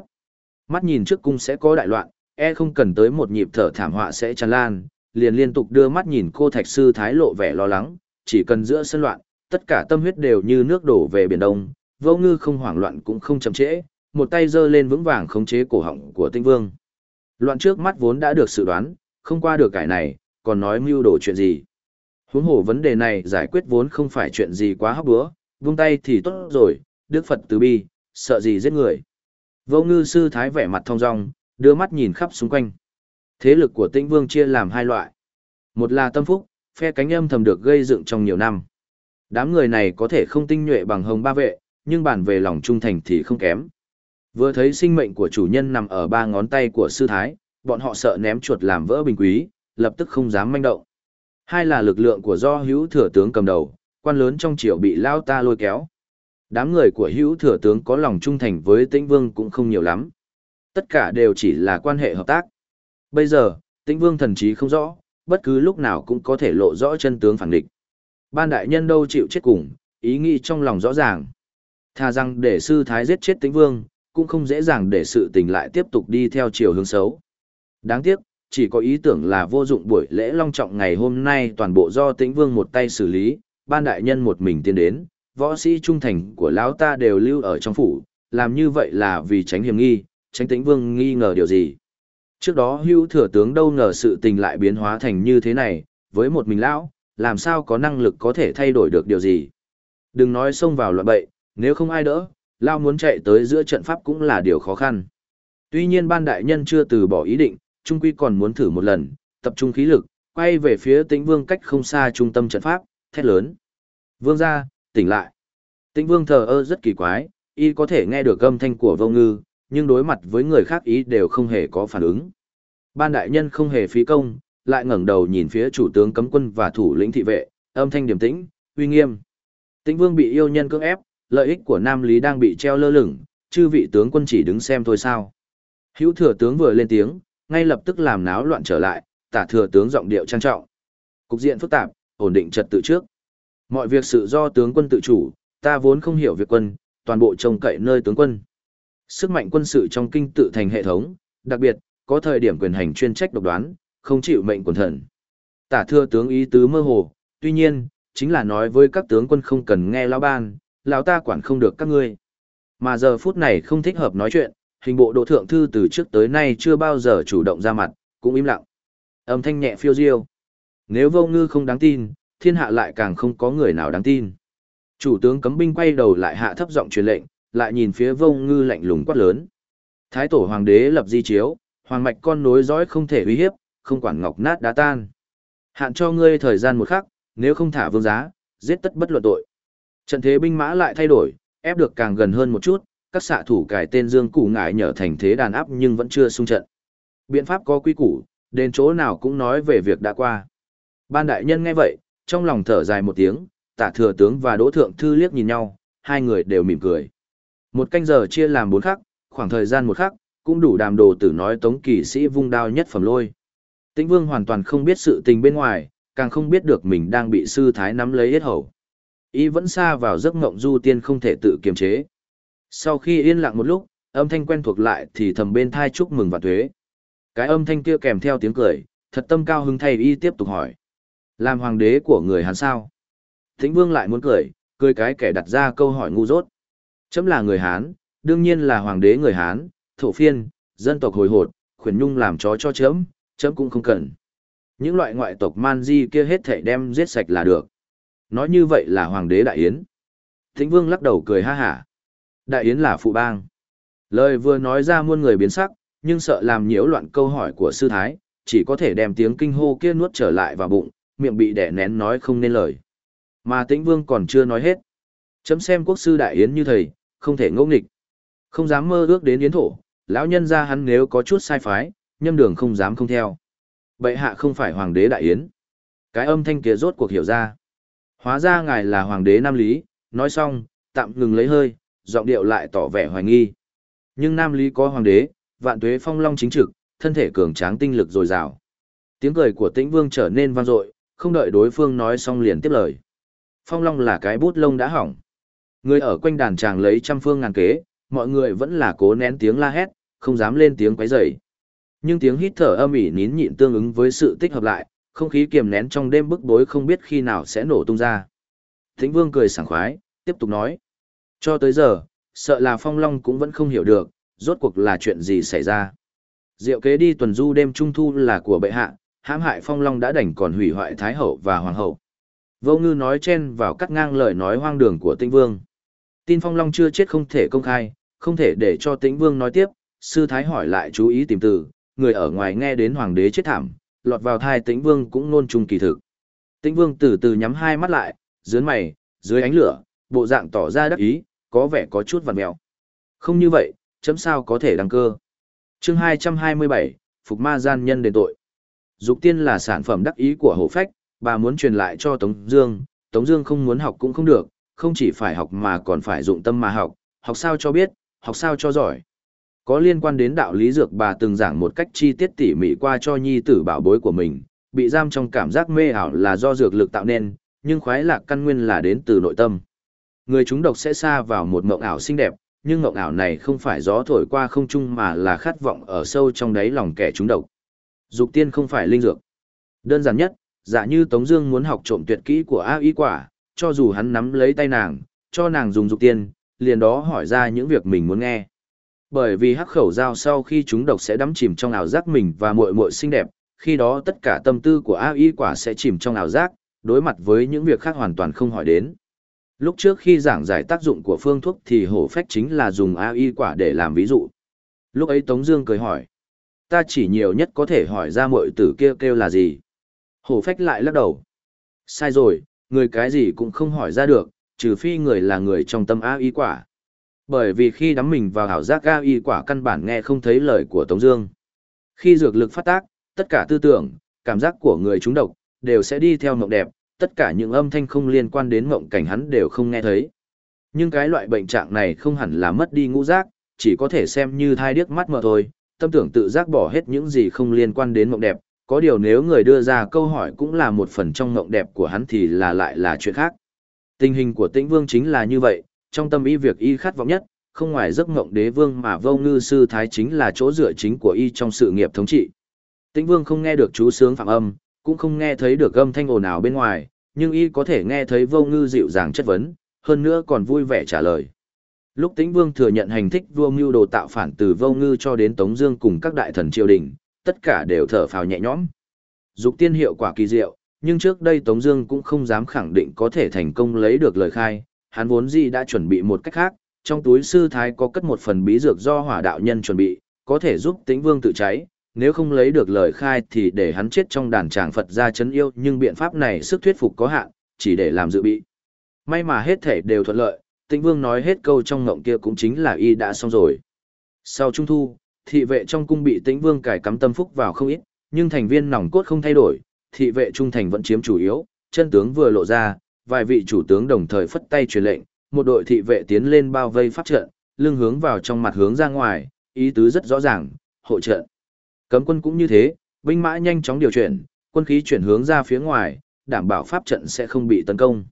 Mắt nhìn trước cung sẽ có đại loạn, e không cần tới một nhịp thở thảm họa sẽ tràn lan, liền liên tục đưa mắt nhìn cô thạch sư thái lộ vẻ lo lắng, chỉ cần giữa sân loạn, tất cả tâm huyết đều như nước đổ về biển đông, vô ngư không hoảng loạn cũng không chậm trễ, một tay giơ lên vững vàng khống chế cổ họng của tinh vương. Loạn trước mắt vốn đã được dự đoán, không qua được cải này, còn nói mưu đồ chuyện gì. Huống hồ vấn đề này giải quyết vốn không phải chuyện gì quá hóc búa, vung tay thì tốt rồi, Đức Phật từ bi, sợ gì giết người. Vô ngư sư thái vẻ mặt thong dong, đưa mắt nhìn khắp xung quanh. Thế lực của tĩnh vương chia làm hai loại. Một là tâm phúc, phe cánh âm thầm được gây dựng trong nhiều năm. Đám người này có thể không tinh nhuệ bằng hồng ba vệ, nhưng bản về lòng trung thành thì không kém. Vừa thấy sinh mệnh của chủ nhân nằm ở ba ngón tay của sư thái, bọn họ sợ ném chuột làm vỡ bình quý, lập tức không dám manh động. Hai là lực lượng của do hữu thừa tướng cầm đầu, quan lớn trong triều bị lao ta lôi kéo. Đám người của hữu thừa tướng có lòng trung thành với tĩnh vương cũng không nhiều lắm. Tất cả đều chỉ là quan hệ hợp tác. Bây giờ, tĩnh vương thần trí không rõ, bất cứ lúc nào cũng có thể lộ rõ chân tướng phản địch. Ban đại nhân đâu chịu chết cùng, ý nghĩ trong lòng rõ ràng. Thà rằng để sư thái giết chết tĩnh vương, cũng không dễ dàng để sự tình lại tiếp tục đi theo chiều hướng xấu. Đáng tiếc, chỉ có ý tưởng là vô dụng buổi lễ long trọng ngày hôm nay toàn bộ do tĩnh vương một tay xử lý, ban đại nhân một mình tiến đến, võ sĩ trung thành của lão ta đều lưu ở trong phủ, làm như vậy là vì tránh hiểm nghi, tránh tĩnh vương nghi ngờ điều gì. Trước đó hưu thừa tướng đâu ngờ sự tình lại biến hóa thành như thế này, với một mình lão, làm sao có năng lực có thể thay đổi được điều gì. Đừng nói xông vào loạn bậy, nếu không ai đỡ, lão muốn chạy tới giữa trận pháp cũng là điều khó khăn. Tuy nhiên ban đại nhân chưa từ bỏ ý định, trung quy còn muốn thử một lần, tập trung khí lực, quay về phía tĩnh vương cách không xa trung tâm trận pháp, thét lớn. Vương ra, tỉnh lại. Tĩnh vương thờ ơ rất kỳ quái, y có thể nghe được âm thanh của vô ngư, nhưng đối mặt với người khác ý đều không hề có phản ứng. Ban đại nhân không hề phí công, lại ngẩng đầu nhìn phía chủ tướng cấm quân và thủ lĩnh thị vệ, âm thanh điềm tĩnh, uy nghiêm. Tĩnh vương bị yêu nhân cưỡng ép, lợi ích của Nam Lý đang bị treo lơ lửng, chư vị tướng quân chỉ đứng xem thôi sao. Hữu thừa tướng vừa lên tiếng, ngay lập tức làm náo loạn trở lại, tả thừa tướng giọng điệu trang trọng. Cục diện phức tạp, ổn định trật tự trước. Mọi việc sự do tướng quân tự chủ, ta vốn không hiểu việc quân, toàn bộ trông cậy nơi tướng quân. Sức mạnh quân sự trong kinh tự thành hệ thống, đặc biệt, có thời điểm quyền hành chuyên trách độc đoán, không chịu mệnh quần thần. Tả thưa tướng ý tứ mơ hồ, tuy nhiên, chính là nói với các tướng quân không cần nghe lão ban, lão ta quản không được các ngươi. Mà giờ phút này không thích hợp nói chuyện, hình bộ độ thượng thư từ trước tới nay chưa bao giờ chủ động ra mặt, cũng im lặng. Âm thanh nhẹ phiêu diêu. Nếu vô ngư không đáng tin, thiên hạ lại càng không có người nào đáng tin. Chủ tướng cấm binh quay đầu lại hạ thấp giọng truyền lệnh, lại nhìn phía vông ngư lạnh lùng quát lớn. Thái tổ hoàng đế lập di chiếu, hoàng mạch con nối dõi không thể uy hiếp, không quản ngọc nát đá tan. Hạn cho ngươi thời gian một khắc, nếu không thả vương giá, giết tất bất luận tội. Trận thế binh mã lại thay đổi, ép được càng gần hơn một chút, các xạ thủ cải tên Dương Củ ngải nhờ thành thế đàn áp nhưng vẫn chưa xung trận. Biện pháp có quy củ, đến chỗ nào cũng nói về việc đã qua. Ban đại nhân nghe vậy, trong lòng thở dài một tiếng, tả thừa tướng và đỗ thượng thư liếc nhìn nhau, hai người đều mỉm cười. Một canh giờ chia làm bốn khắc, khoảng thời gian một khắc, cũng đủ đàm đồ tử nói tống kỳ sĩ vung đao nhất phẩm lôi. Tĩnh vương hoàn toàn không biết sự tình bên ngoài, càng không biết được mình đang bị sư thái nắm lấy hết hầu. y vẫn xa vào giấc ngộng du tiên không thể tự kiềm chế. Sau khi yên lặng một lúc, âm thanh quen thuộc lại thì thầm bên thai chúc mừng và thuế. Cái âm thanh kia kèm theo tiếng cười, thật tâm cao hứng thay y tiếp tục hỏi. Làm hoàng đế của người Hán sao? Thính vương lại muốn cười, cười cái kẻ đặt ra câu hỏi ngu dốt. Chấm là người Hán, đương nhiên là hoàng đế người Hán, thổ phiên, dân tộc hồi hột, khuyển nhung làm chó cho chấm, chấm cũng không cần. Những loại ngoại tộc man di kia hết thể đem giết sạch là được. Nói như vậy là hoàng đế đại yến. Thính vương lắc đầu cười ha hả. Đại yến là phụ bang. Lời vừa nói ra muôn người biến sắc, nhưng sợ làm nhiễu loạn câu hỏi của sư thái, chỉ có thể đem tiếng kinh hô kia nuốt trở lại vào bụng, miệng bị đẻ nén nói không nên lời. Mà tĩnh vương còn chưa nói hết. Chấm xem quốc sư đại yến như thầy, không thể ngẫu nghịch. Không dám mơ ước đến yến thổ, lão nhân ra hắn nếu có chút sai phái, nhâm đường không dám không theo. Bệ hạ không phải hoàng đế đại yến. Cái âm thanh kia rốt cuộc hiểu ra. Hóa ra ngài là hoàng đế Nam Lý, nói xong, tạm ngừng lấy hơi, giọng điệu lại tỏ vẻ hoài nghi. Nhưng Nam Lý có hoàng đế, vạn tuế phong long chính trực, thân thể cường tráng tinh lực dồi dào. Tiếng cười của Tĩnh Vương trở nên vang dội, không đợi đối phương nói xong liền tiếp lời. Phong long là cái bút lông đã hỏng. Người ở quanh đàn chàng lấy trăm phương ngàn kế, mọi người vẫn là cố nén tiếng la hét, không dám lên tiếng quấy rầy. Nhưng tiếng hít thở âm ỉ nín nhịn tương ứng với sự tích hợp lại, không khí kiềm nén trong đêm bức bối không biết khi nào sẽ nổ tung ra. Thính Vương cười sảng khoái, tiếp tục nói. Cho tới giờ, sợ là Phong Long cũng vẫn không hiểu được, rốt cuộc là chuyện gì xảy ra. Diệu kế đi tuần du đêm trung thu là của bệ hạ, hãm hại Phong Long đã đành còn hủy hoại Thái Hậu và Hoàng Hậu. Vô ngư nói chen vào cắt ngang lời nói hoang đường của Tĩnh Vương. Tin Phong Long chưa chết không thể công khai, không thể để cho Tĩnh Vương nói tiếp, sư thái hỏi lại chú ý tìm từ, người ở ngoài nghe đến hoàng đế chết thảm, lọt vào thai Tĩnh Vương cũng nôn chung kỳ thực. Tĩnh Vương từ từ nhắm hai mắt lại, dưới mày, dưới ánh lửa, bộ dạng tỏ ra đắc ý, có vẻ có chút vặt mèo. Không như vậy, chấm sao có thể đăng cơ. chương 227, Phục ma gian nhân đền tội. Dục tiên là sản phẩm đắc ý của hổ phách, bà muốn truyền lại cho Tống Dương, Tống Dương không muốn học cũng không được, không chỉ phải học mà còn phải dụng tâm mà học, học sao cho biết, học sao cho giỏi. Có liên quan đến đạo lý dược bà từng giảng một cách chi tiết tỉ mỉ qua cho nhi tử bảo bối của mình, bị giam trong cảm giác mê ảo là do dược lực tạo nên, nhưng khoái lạc căn nguyên là đến từ nội tâm. Người chúng độc sẽ xa vào một mộng ảo xinh đẹp, nhưng mộng ảo này không phải gió thổi qua không trung mà là khát vọng ở sâu trong đáy lòng kẻ chúng độc. Dục tiên không phải linh dược. Đơn giản nhất, giả như Tống Dương muốn học trộm tuyệt kỹ của A Y quả, cho dù hắn nắm lấy tay nàng, cho nàng dùng dục tiên, liền đó hỏi ra những việc mình muốn nghe. Bởi vì hắc khẩu dao sau khi chúng độc sẽ đắm chìm trong ảo giác mình và muội muội xinh đẹp, khi đó tất cả tâm tư của A Y quả sẽ chìm trong ảo giác, đối mặt với những việc khác hoàn toàn không hỏi đến. Lúc trước khi giảng giải tác dụng của phương thuốc thì hổ phách chính là dùng A Y quả để làm ví dụ. Lúc ấy Tống Dương cười hỏi, ta chỉ nhiều nhất có thể hỏi ra muội tử kia kêu, kêu là gì. Hổ phách lại lắc đầu. Sai rồi, người cái gì cũng không hỏi ra được, trừ phi người là người trong tâm A Y quả. Bởi vì khi đắm mình vào hảo giác A Y quả căn bản nghe không thấy lời của Tống Dương. Khi dược lực phát tác, tất cả tư tưởng, cảm giác của người chúng độc đều sẽ đi theo mộng đẹp, tất cả những âm thanh không liên quan đến mộng cảnh hắn đều không nghe thấy. Nhưng cái loại bệnh trạng này không hẳn là mất đi ngũ giác, chỉ có thể xem như thai điếc mắt mà thôi, tâm tưởng tự giác bỏ hết những gì không liên quan đến mộng đẹp, có điều nếu người đưa ra câu hỏi cũng là một phần trong mộng đẹp của hắn thì là lại là chuyện khác. Tình hình của tĩnh vương chính là như vậy, trong tâm y việc y khát vọng nhất, không ngoài giấc mộng đế vương mà vô ngư sư thái chính là chỗ dựa chính của y trong sự nghiệp thống trị. Tĩnh vương không nghe được chú sướng phạm âm, cũng không nghe thấy được âm thanh ồn ào bên ngoài, nhưng y có thể nghe thấy vô ngư dịu dàng chất vấn, hơn nữa còn vui vẻ trả lời. Lúc tĩnh vương thừa nhận hành thích vua mưu đồ tạo phản từ vô ngư cho đến Tống Dương cùng các đại thần triều đình, tất cả đều thở phào nhẹ nhõm. Dục tiên hiệu quả kỳ diệu, nhưng trước đây Tống Dương cũng không dám khẳng định có thể thành công lấy được lời khai. Hắn vốn gì đã chuẩn bị một cách khác, trong túi sư thái có cất một phần bí dược do hỏa đạo nhân chuẩn bị, có thể giúp Tĩnh Vương tự cháy. Nếu không lấy được lời khai thì để hắn chết trong đàn tràng Phật gia chấn yêu, nhưng biện pháp này sức thuyết phục có hạn, chỉ để làm dự bị. May mà hết thể đều thuận lợi, Tĩnh Vương nói hết câu trong ngộng kia cũng chính là y đã xong rồi. Sau trung thu, thị vệ trong cung bị tĩnh vương cải cắm tâm phúc vào không ít, nhưng thành viên nòng cốt không thay đổi, thị vệ trung thành vẫn chiếm chủ yếu, chân tướng vừa lộ ra, vài vị chủ tướng đồng thời phất tay truyền lệnh, một đội thị vệ tiến lên bao vây pháp trận, lưng hướng vào trong mặt hướng ra ngoài, ý tứ rất rõ ràng, hộ trận. Cấm quân cũng như thế, binh mã nhanh chóng điều chuyển, quân khí chuyển hướng ra phía ngoài, đảm bảo pháp trận sẽ không bị tấn công.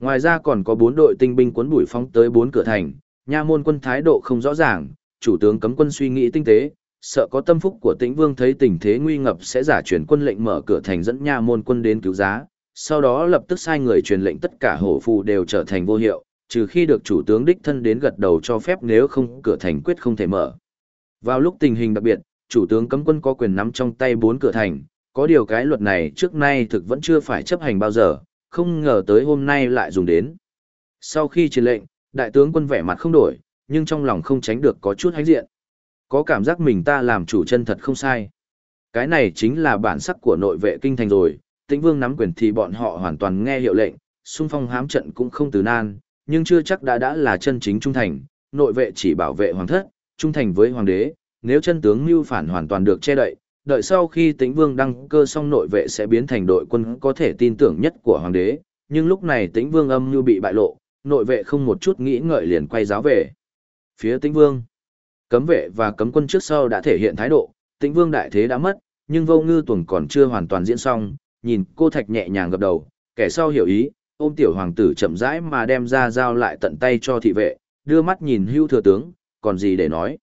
Ngoài ra còn có bốn đội tinh binh cuốn bụi phóng tới bốn cửa thành, nha môn quân thái độ không rõ ràng, chủ tướng cấm quân suy nghĩ tinh tế, sợ có tâm phúc của tĩnh vương thấy tình thế nguy ngập sẽ giả chuyển quân lệnh mở cửa thành dẫn nha môn quân đến cứu giá, sau đó lập tức sai người truyền lệnh tất cả hổ phù đều trở thành vô hiệu, trừ khi được chủ tướng đích thân đến gật đầu cho phép nếu không cửa thành quyết không thể mở. Vào lúc tình hình đặc biệt, chủ tướng cấm quân có quyền nắm trong tay bốn cửa thành, có điều cái luật này trước nay thực vẫn chưa phải chấp hành bao giờ, không ngờ tới hôm nay lại dùng đến. Sau khi truyền lệnh, đại tướng quân vẻ mặt không đổi, nhưng trong lòng không tránh được có chút hãnh diện. Có cảm giác mình ta làm chủ chân thật không sai. Cái này chính là bản sắc của nội vệ kinh thành rồi, tĩnh vương nắm quyền thì bọn họ hoàn toàn nghe hiệu lệnh, xung phong hám trận cũng không từ nan, nhưng chưa chắc đã đã là chân chính trung thành, nội vệ chỉ bảo vệ hoàng thất, trung thành với hoàng đế, nếu chân tướng mưu phản hoàn toàn được che đậy, đợi sau khi tĩnh vương đăng cơ xong nội vệ sẽ biến thành đội quân có thể tin tưởng nhất của hoàng đế, nhưng lúc này tĩnh vương âm như bị bại lộ, nội vệ không một chút nghĩ ngợi liền quay giáo về. Phía tĩnh vương, cấm vệ và cấm quân trước sau đã thể hiện thái độ, tĩnh vương đại thế đã mất, nhưng vô ngư tuần còn chưa hoàn toàn diễn xong, nhìn cô thạch nhẹ nhàng gập đầu, kẻ sau hiểu ý, ôm tiểu hoàng tử chậm rãi mà đem ra giao lại tận tay cho thị vệ, đưa mắt nhìn hưu thừa tướng, còn gì để nói.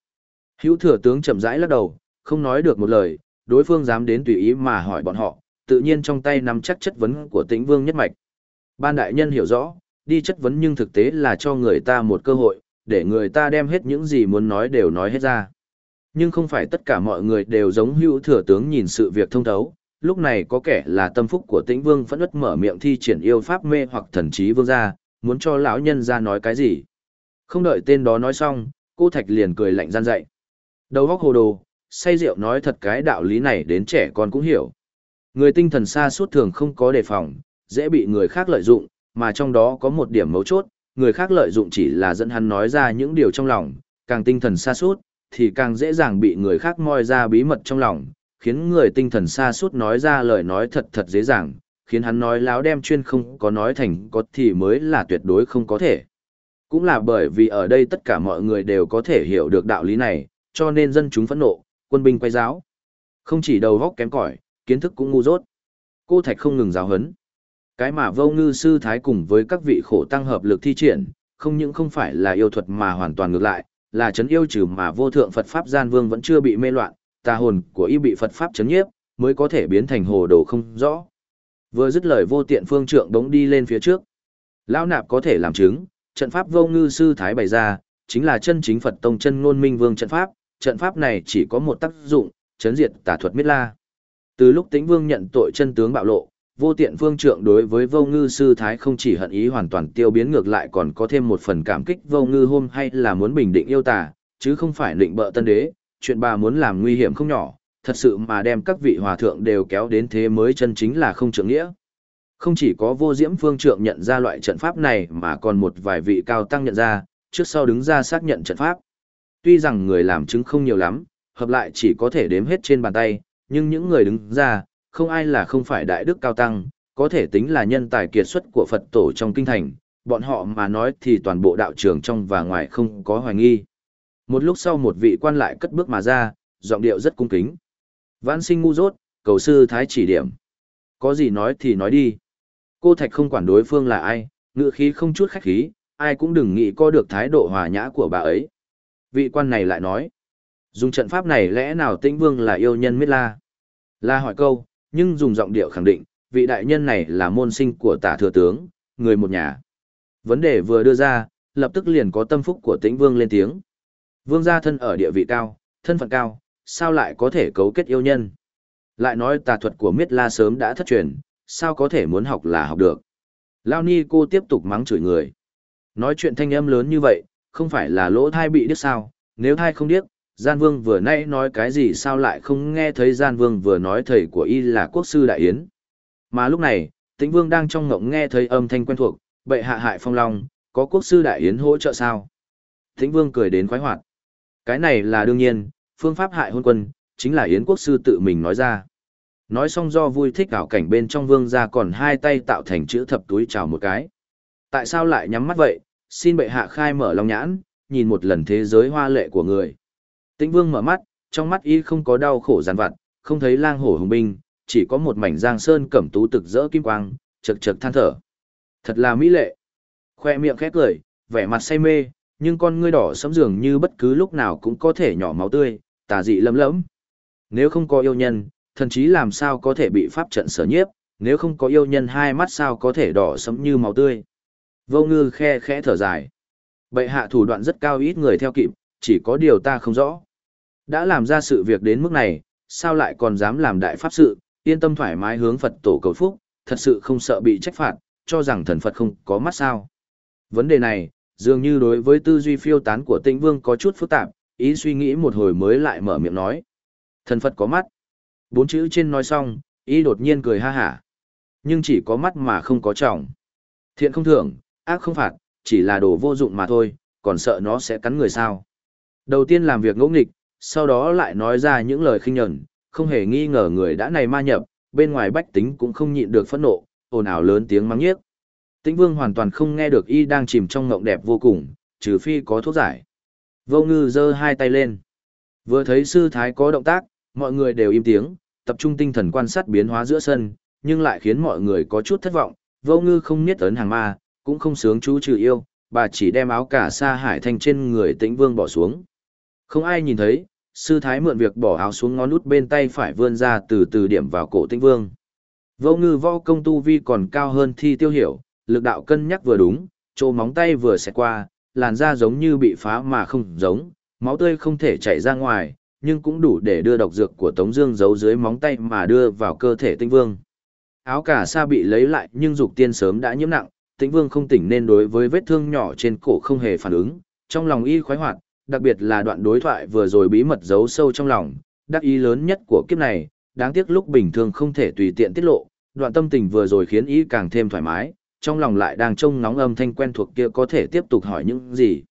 Hữu thừa tướng chậm rãi lắc đầu, không nói được một lời, đối phương dám đến tùy ý mà hỏi bọn họ, tự nhiên trong tay nắm chắc chất vấn của tĩnh vương nhất mạch. Ban đại nhân hiểu rõ, đi chất vấn nhưng thực tế là cho người ta một cơ hội, để người ta đem hết những gì muốn nói đều nói hết ra. Nhưng không phải tất cả mọi người đều giống hữu thừa tướng nhìn sự việc thông thấu, lúc này có kẻ là tâm phúc của tĩnh vương phẫn ất mở miệng thi triển yêu pháp mê hoặc thần trí vương ra, muốn cho lão nhân ra nói cái gì. Không đợi tên đó nói xong, cô Thạch liền cười lạnh gian dậy. Đầu góc hồ đồ, say rượu nói thật cái đạo lý này đến trẻ con cũng hiểu. Người tinh thần xa suốt thường không có đề phòng, dễ bị người khác lợi dụng, mà trong đó có một điểm mấu chốt, người khác lợi dụng chỉ là dẫn hắn nói ra những điều trong lòng, càng tinh thần xa suốt, thì càng dễ dàng bị người khác moi ra bí mật trong lòng, khiến người tinh thần xa suốt nói ra lời nói thật thật dễ dàng, khiến hắn nói láo đem chuyên không có nói thành có thì mới là tuyệt đối không có thể. Cũng là bởi vì ở đây tất cả mọi người đều có thể hiểu được đạo lý này, cho nên dân chúng phẫn nộ, quân binh quay giáo. Không chỉ đầu góc kém cỏi, kiến thức cũng ngu dốt. Cô Thạch không ngừng giáo hấn. Cái mà vô ngư sư thái cùng với các vị khổ tăng hợp lực thi triển, không những không phải là yêu thuật mà hoàn toàn ngược lại, là chấn yêu trừ mà vô thượng Phật Pháp gian vương vẫn chưa bị mê loạn, tà hồn của y bị Phật Pháp chấn nhiếp, mới có thể biến thành hồ đồ không rõ. Vừa dứt lời vô tiện phương trượng đống đi lên phía trước. Lão nạp có thể làm chứng, trận pháp vô ngư sư thái bày ra, chính là chân chính Phật tông chân ngôn minh vương trận pháp, trận pháp này chỉ có một tác dụng, chấn diệt tà thuật miết la. Từ lúc tĩnh vương nhận tội chân tướng bạo lộ, vô tiện Vương trượng đối với vô ngư sư thái không chỉ hận ý hoàn toàn tiêu biến ngược lại còn có thêm một phần cảm kích vô ngư hôm hay là muốn bình định yêu tà, chứ không phải định bợ tân đế, chuyện bà muốn làm nguy hiểm không nhỏ, thật sự mà đem các vị hòa thượng đều kéo đến thế mới chân chính là không trưởng nghĩa. Không chỉ có vô diễm phương trượng nhận ra loại trận pháp này mà còn một vài vị cao tăng nhận ra, trước sau đứng ra xác nhận trận pháp. Tuy rằng người làm chứng không nhiều lắm, hợp lại chỉ có thể đếm hết trên bàn tay, nhưng những người đứng ra, không ai là không phải đại đức cao tăng, có thể tính là nhân tài kiệt xuất của Phật tổ trong kinh thành, bọn họ mà nói thì toàn bộ đạo trường trong và ngoài không có hoài nghi. Một lúc sau một vị quan lại cất bước mà ra, giọng điệu rất cung kính. Vãn sinh ngu dốt, cầu sư thái chỉ điểm. Có gì nói thì nói đi. Cô Thạch không quản đối phương là ai, ngựa khí không chút khách khí, ai cũng đừng nghĩ có được thái độ hòa nhã của bà ấy. Vị quan này lại nói, dùng trận pháp này lẽ nào tĩnh vương là yêu nhân Mít la? La hỏi câu, nhưng dùng giọng điệu khẳng định, vị đại nhân này là môn sinh của tả thừa tướng, người một nhà. Vấn đề vừa đưa ra, lập tức liền có tâm phúc của tĩnh vương lên tiếng. Vương gia thân ở địa vị cao, thân phận cao, sao lại có thể cấu kết yêu nhân? Lại nói tà thuật của miết la sớm đã thất truyền, sao có thể muốn học là học được? Lao ni cô tiếp tục mắng chửi người. Nói chuyện thanh âm lớn như vậy, không phải là lỗ thai bị điếc sao, nếu thai không điếc, Gian Vương vừa nãy nói cái gì sao lại không nghe thấy Gian Vương vừa nói thầy của y là quốc sư Đại Yến. Mà lúc này, Tĩnh Vương đang trong ngộng nghe thấy âm thanh quen thuộc, bệ hạ hại phong long, có quốc sư Đại Yến hỗ trợ sao? Tĩnh Vương cười đến khoái hoạt. Cái này là đương nhiên, phương pháp hại hôn quân, chính là Yến quốc sư tự mình nói ra. Nói xong do vui thích ảo cảnh bên trong vương ra còn hai tay tạo thành chữ thập túi chào một cái. Tại sao lại nhắm mắt vậy, xin bệ hạ khai mở lòng nhãn, nhìn một lần thế giới hoa lệ của người. Tĩnh vương mở mắt, trong mắt y không có đau khổ giàn vặt, không thấy lang hổ hùng binh, chỉ có một mảnh giang sơn cẩm tú tực rỡ kim quang, chật chật than thở. Thật là mỹ lệ. Khoe miệng khét cười, vẻ mặt say mê, nhưng con ngươi đỏ sẫm dường như bất cứ lúc nào cũng có thể nhỏ máu tươi, tà dị lấm lẫm. Nếu không có yêu nhân, thần chí làm sao có thể bị pháp trận sở nhiếp, nếu không có yêu nhân hai mắt sao có thể đỏ sẫm như máu tươi. Vô ngư khe khẽ thở dài. Bệ hạ thủ đoạn rất cao ít người theo kịp, chỉ có điều ta không rõ. Đã làm ra sự việc đến mức này, sao lại còn dám làm đại pháp sự, yên tâm thoải mái hướng Phật tổ cầu phúc, thật sự không sợ bị trách phạt, cho rằng thần Phật không có mắt sao. Vấn đề này, dường như đối với tư duy phiêu tán của tĩnh vương có chút phức tạp, ý suy nghĩ một hồi mới lại mở miệng nói. Thần Phật có mắt. Bốn chữ trên nói xong, ý đột nhiên cười ha hả. Nhưng chỉ có mắt mà không có trọng. Thiện không thưởng, ác không phạt, chỉ là đồ vô dụng mà thôi, còn sợ nó sẽ cắn người sao. Đầu tiên làm việc ngỗ nghịch, sau đó lại nói ra những lời khinh nhẫn, không hề nghi ngờ người đã này ma nhập, bên ngoài bách tính cũng không nhịn được phẫn nộ, ồn ào lớn tiếng mắng nhiếc. Tĩnh Vương hoàn toàn không nghe được y đang chìm trong ngộng đẹp vô cùng, trừ phi có thuốc giải. Vô ngư giơ hai tay lên. Vừa thấy sư thái có động tác, mọi người đều im tiếng, tập trung tinh thần quan sát biến hóa giữa sân, nhưng lại khiến mọi người có chút thất vọng. Vô ngư không niết ấn hàng ma, cũng không sướng chú trừ yêu, bà chỉ đem áo cả sa hải thanh trên người tĩnh vương bỏ xuống. Không ai nhìn thấy, sư thái mượn việc bỏ áo xuống ngón út bên tay phải vươn ra từ từ điểm vào cổ tĩnh vương. Vô ngư võ công tu vi còn cao hơn thi tiêu hiểu, lực đạo cân nhắc vừa đúng, chỗ móng tay vừa xẹt qua, làn da giống như bị phá mà không giống, máu tươi không thể chảy ra ngoài, nhưng cũng đủ để đưa độc dược của Tống Dương giấu dưới móng tay mà đưa vào cơ thể Tĩnh Vương. Áo cả sa bị lấy lại, nhưng dục tiên sớm đã nhiễm nặng, Tĩnh Vương không tỉnh nên đối với vết thương nhỏ trên cổ không hề phản ứng, trong lòng y khoái hoạt, đặc biệt là đoạn đối thoại vừa rồi bí mật giấu sâu trong lòng, đắc ý lớn nhất của kiếp này, đáng tiếc lúc bình thường không thể tùy tiện tiết lộ, đoạn tâm tình vừa rồi khiến y càng thêm thoải mái, trong lòng lại đang trông nóng âm thanh quen thuộc kia có thể tiếp tục hỏi những gì.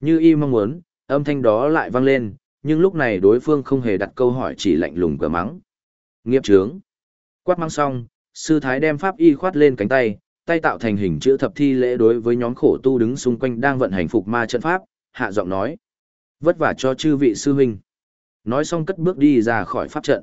Như y mong muốn, âm thanh đó lại vang lên, nhưng lúc này đối phương không hề đặt câu hỏi chỉ lạnh lùng cửa mắng. Nghiệp trướng. Quát mắng xong, sư thái đem pháp y khoát lên cánh tay, tay tạo thành hình chữ thập thi lễ đối với nhóm khổ tu đứng xung quanh đang vận hành phục ma trận pháp, hạ giọng nói. Vất vả cho chư vị sư huynh. Nói xong cất bước đi ra khỏi pháp trận.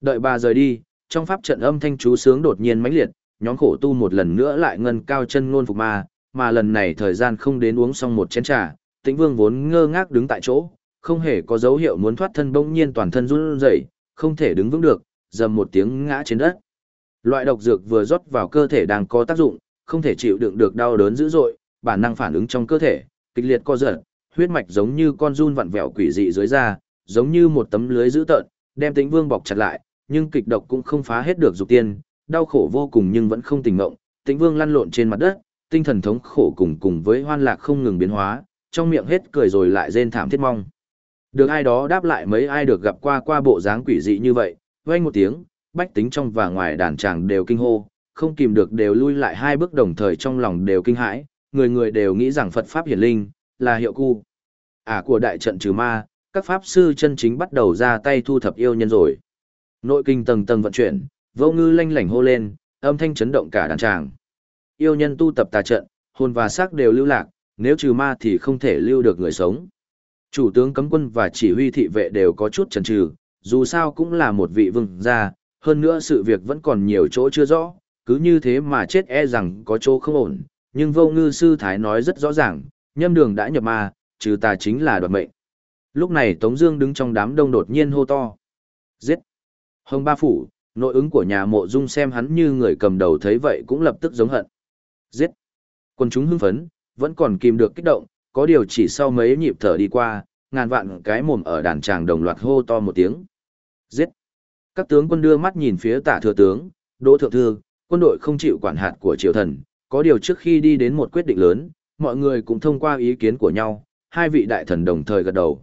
Đợi bà rời đi, trong pháp trận âm thanh chú sướng đột nhiên mãnh liệt, nhóm khổ tu một lần nữa lại ngân cao chân ngôn phục ma, mà lần này thời gian không đến uống xong một chén trà, tĩnh vương vốn ngơ ngác đứng tại chỗ, không hề có dấu hiệu muốn thoát thân bỗng nhiên toàn thân run rẩy, không thể đứng vững được, dầm một tiếng ngã trên đất. Loại độc dược vừa rót vào cơ thể đang có tác dụng, không thể chịu đựng được đau đớn dữ dội, bản năng phản ứng trong cơ thể, kịch liệt co giật, huyết mạch giống như con run vặn vẹo quỷ dị dưới da, giống như một tấm lưới dữ tợn, đem Tĩnh Vương bọc chặt lại, nhưng kịch độc cũng không phá hết được dục tiên, đau khổ vô cùng nhưng vẫn không tỉnh ngộng. Tĩnh Vương lăn lộn trên mặt đất, tinh thần thống khổ cùng cùng với hoan lạc không ngừng biến hóa, trong miệng hết cười rồi lại rên thảm thiết mong. Được ai đó đáp lại mấy ai được gặp qua qua bộ dáng quỷ dị như vậy, vang một tiếng, bách tính trong và ngoài đàn tràng đều kinh hô, không kìm được đều lui lại hai bước đồng thời trong lòng đều kinh hãi, người người đều nghĩ rằng Phật Pháp hiển linh, là hiệu cu. À của đại trận trừ ma, các Pháp sư chân chính bắt đầu ra tay thu thập yêu nhân rồi. Nội kinh tầng tầng vận chuyển, vô ngư lanh lảnh hô lên, âm thanh chấn động cả đàn tràng. Yêu nhân tu tập tà trận, hồn và xác đều lưu lạc, nếu trừ ma thì không thể lưu được người sống. Chủ tướng cấm quân và chỉ huy thị vệ đều có chút chần chừ, dù sao cũng là một vị vương gia, hơn nữa sự việc vẫn còn nhiều chỗ chưa rõ, cứ như thế mà chết e rằng có chỗ không ổn, nhưng vô ngư sư thái nói rất rõ ràng, nhâm đường đã nhập ma, trừ tà chính là đoạt mệnh. Lúc này Tống Dương đứng trong đám đông đột nhiên hô to, giết! Hồng Ba Phủ, nội ứng của nhà mộ dung xem hắn như người cầm đầu thấy vậy cũng lập tức giống hận. Giết! Quân chúng hưng phấn, vẫn còn kìm được kích động, có điều chỉ sau mấy nhịp thở đi qua, ngàn vạn cái mồm ở đàn tràng đồng loạt hô to một tiếng. Giết! Các tướng quân đưa mắt nhìn phía tả thừa tướng, đỗ thượng thư, quân đội không chịu quản hạt của triều thần, có điều trước khi đi đến một quyết định lớn, mọi người cũng thông qua ý kiến của nhau, hai vị đại thần đồng thời gật đầu.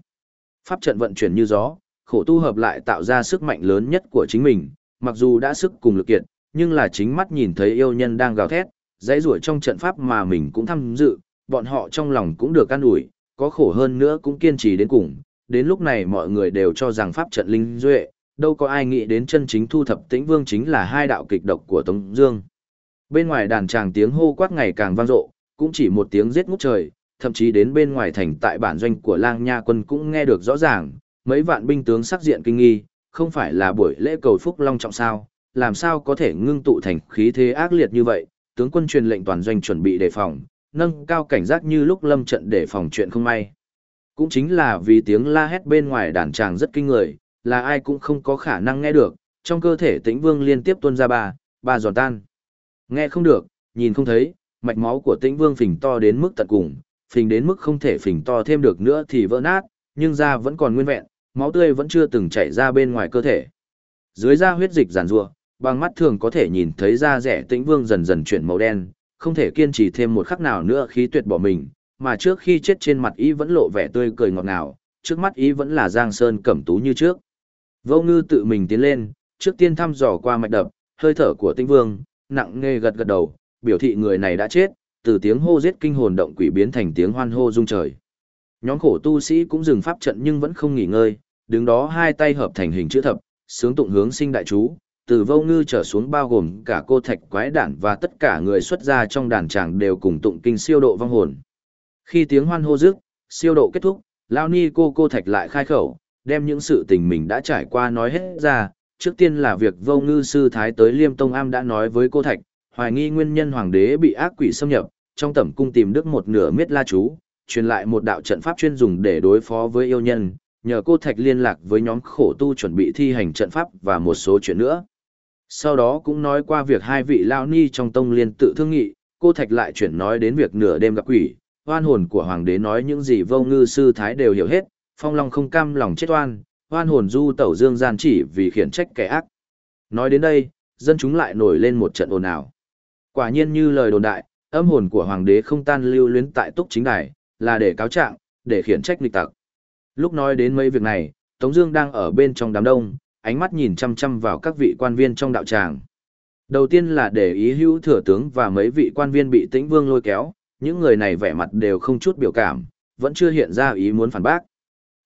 Pháp trận vận chuyển như gió, khổ tu hợp lại tạo ra sức mạnh lớn nhất của chính mình, mặc dù đã sức cùng lực kiện, nhưng là chính mắt nhìn thấy yêu nhân đang gào thét, dãy rủa trong trận pháp mà mình cũng tham dự, bọn họ trong lòng cũng được an ủi, có khổ hơn nữa cũng kiên trì đến cùng. Đến lúc này mọi người đều cho rằng pháp trận linh duệ, đâu có ai nghĩ đến chân chính thu thập tĩnh vương chính là hai đạo kịch độc của Tống Dương. Bên ngoài đàn tràng tiếng hô quát ngày càng vang rộ cũng chỉ một tiếng giết ngút trời, thậm chí đến bên ngoài thành tại bản doanh của Lang Nha quân cũng nghe được rõ ràng, mấy vạn binh tướng sắc diện kinh nghi, không phải là buổi lễ cầu phúc long trọng sao, làm sao có thể ngưng tụ thành khí thế ác liệt như vậy, tướng quân truyền lệnh toàn doanh chuẩn bị đề phòng, nâng cao cảnh giác như lúc lâm trận để phòng chuyện không may. Cũng chính là vì tiếng la hét bên ngoài đàn tràng rất kinh người, là ai cũng không có khả năng nghe được, trong cơ thể tĩnh vương liên tiếp tuôn ra ba, ba giòn tan. Nghe không được, nhìn không thấy, mạch máu của tĩnh vương phình to đến mức tận cùng, phình đến mức không thể phình to thêm được nữa thì vỡ nát, nhưng da vẫn còn nguyên vẹn, máu tươi vẫn chưa từng chảy ra bên ngoài cơ thể. Dưới da huyết dịch giàn rua, bằng mắt thường có thể nhìn thấy da rẻ tĩnh vương dần dần chuyển màu đen, không thể kiên trì thêm một khắc nào nữa khí tuyệt bỏ mình, mà trước khi chết trên mặt ý vẫn lộ vẻ tươi cười ngọt ngào, trước mắt ý vẫn là Giang Sơn cẩm tú như trước. Vô ngư tự mình tiến lên, trước tiên thăm dò qua mạch đập, hơi thở của Tinh vương, nặng nề gật gật đầu, biểu thị người này đã chết, từ tiếng hô giết kinh hồn động quỷ biến thành tiếng hoan hô rung trời. Nhóm khổ tu sĩ cũng dừng pháp trận nhưng vẫn không nghỉ ngơi, đứng đó hai tay hợp thành hình chữ thập, sướng tụng hướng sinh đại chú, từ vô ngư trở xuống bao gồm cả cô thạch quái đản và tất cả người xuất gia trong đàn tràng đều cùng tụng kinh siêu độ vong hồn. Khi tiếng hoan hô dứt, siêu độ kết thúc, Lao Ni cô cô thạch lại khai khẩu, đem những sự tình mình đã trải qua nói hết ra. Trước tiên là việc vô ngư sư thái tới Liêm Tông Am đã nói với cô thạch, hoài nghi nguyên nhân hoàng đế bị ác quỷ xâm nhập, trong tẩm cung tìm đức một nửa miết la chú, truyền lại một đạo trận pháp chuyên dùng để đối phó với yêu nhân, nhờ cô Thạch liên lạc với nhóm khổ tu chuẩn bị thi hành trận pháp và một số chuyện nữa. Sau đó cũng nói qua việc hai vị lao ni trong tông liên tự thương nghị, cô Thạch lại chuyển nói đến việc nửa đêm gặp quỷ, oan hồn của hoàng đế nói những gì vô ngư sư thái đều hiểu hết, phong long không cam lòng chết oan, oan hồn du tẩu dương gian chỉ vì khiển trách kẻ ác. Nói đến đây, dân chúng lại nổi lên một trận ồn ào. Quả nhiên như lời đồn đại, âm hồn của hoàng đế không tan lưu luyến tại túc chính đài, là để cáo trạng, để khiển trách nghịch tặc. Lúc nói đến mấy việc này, Tống Dương đang ở bên trong đám đông, ánh mắt nhìn chăm chăm vào các vị quan viên trong đạo tràng. Đầu tiên là để ý hữu thừa tướng và mấy vị quan viên bị Tĩnh Vương lôi kéo, những người này vẻ mặt đều không chút biểu cảm, vẫn chưa hiện ra ý muốn phản bác.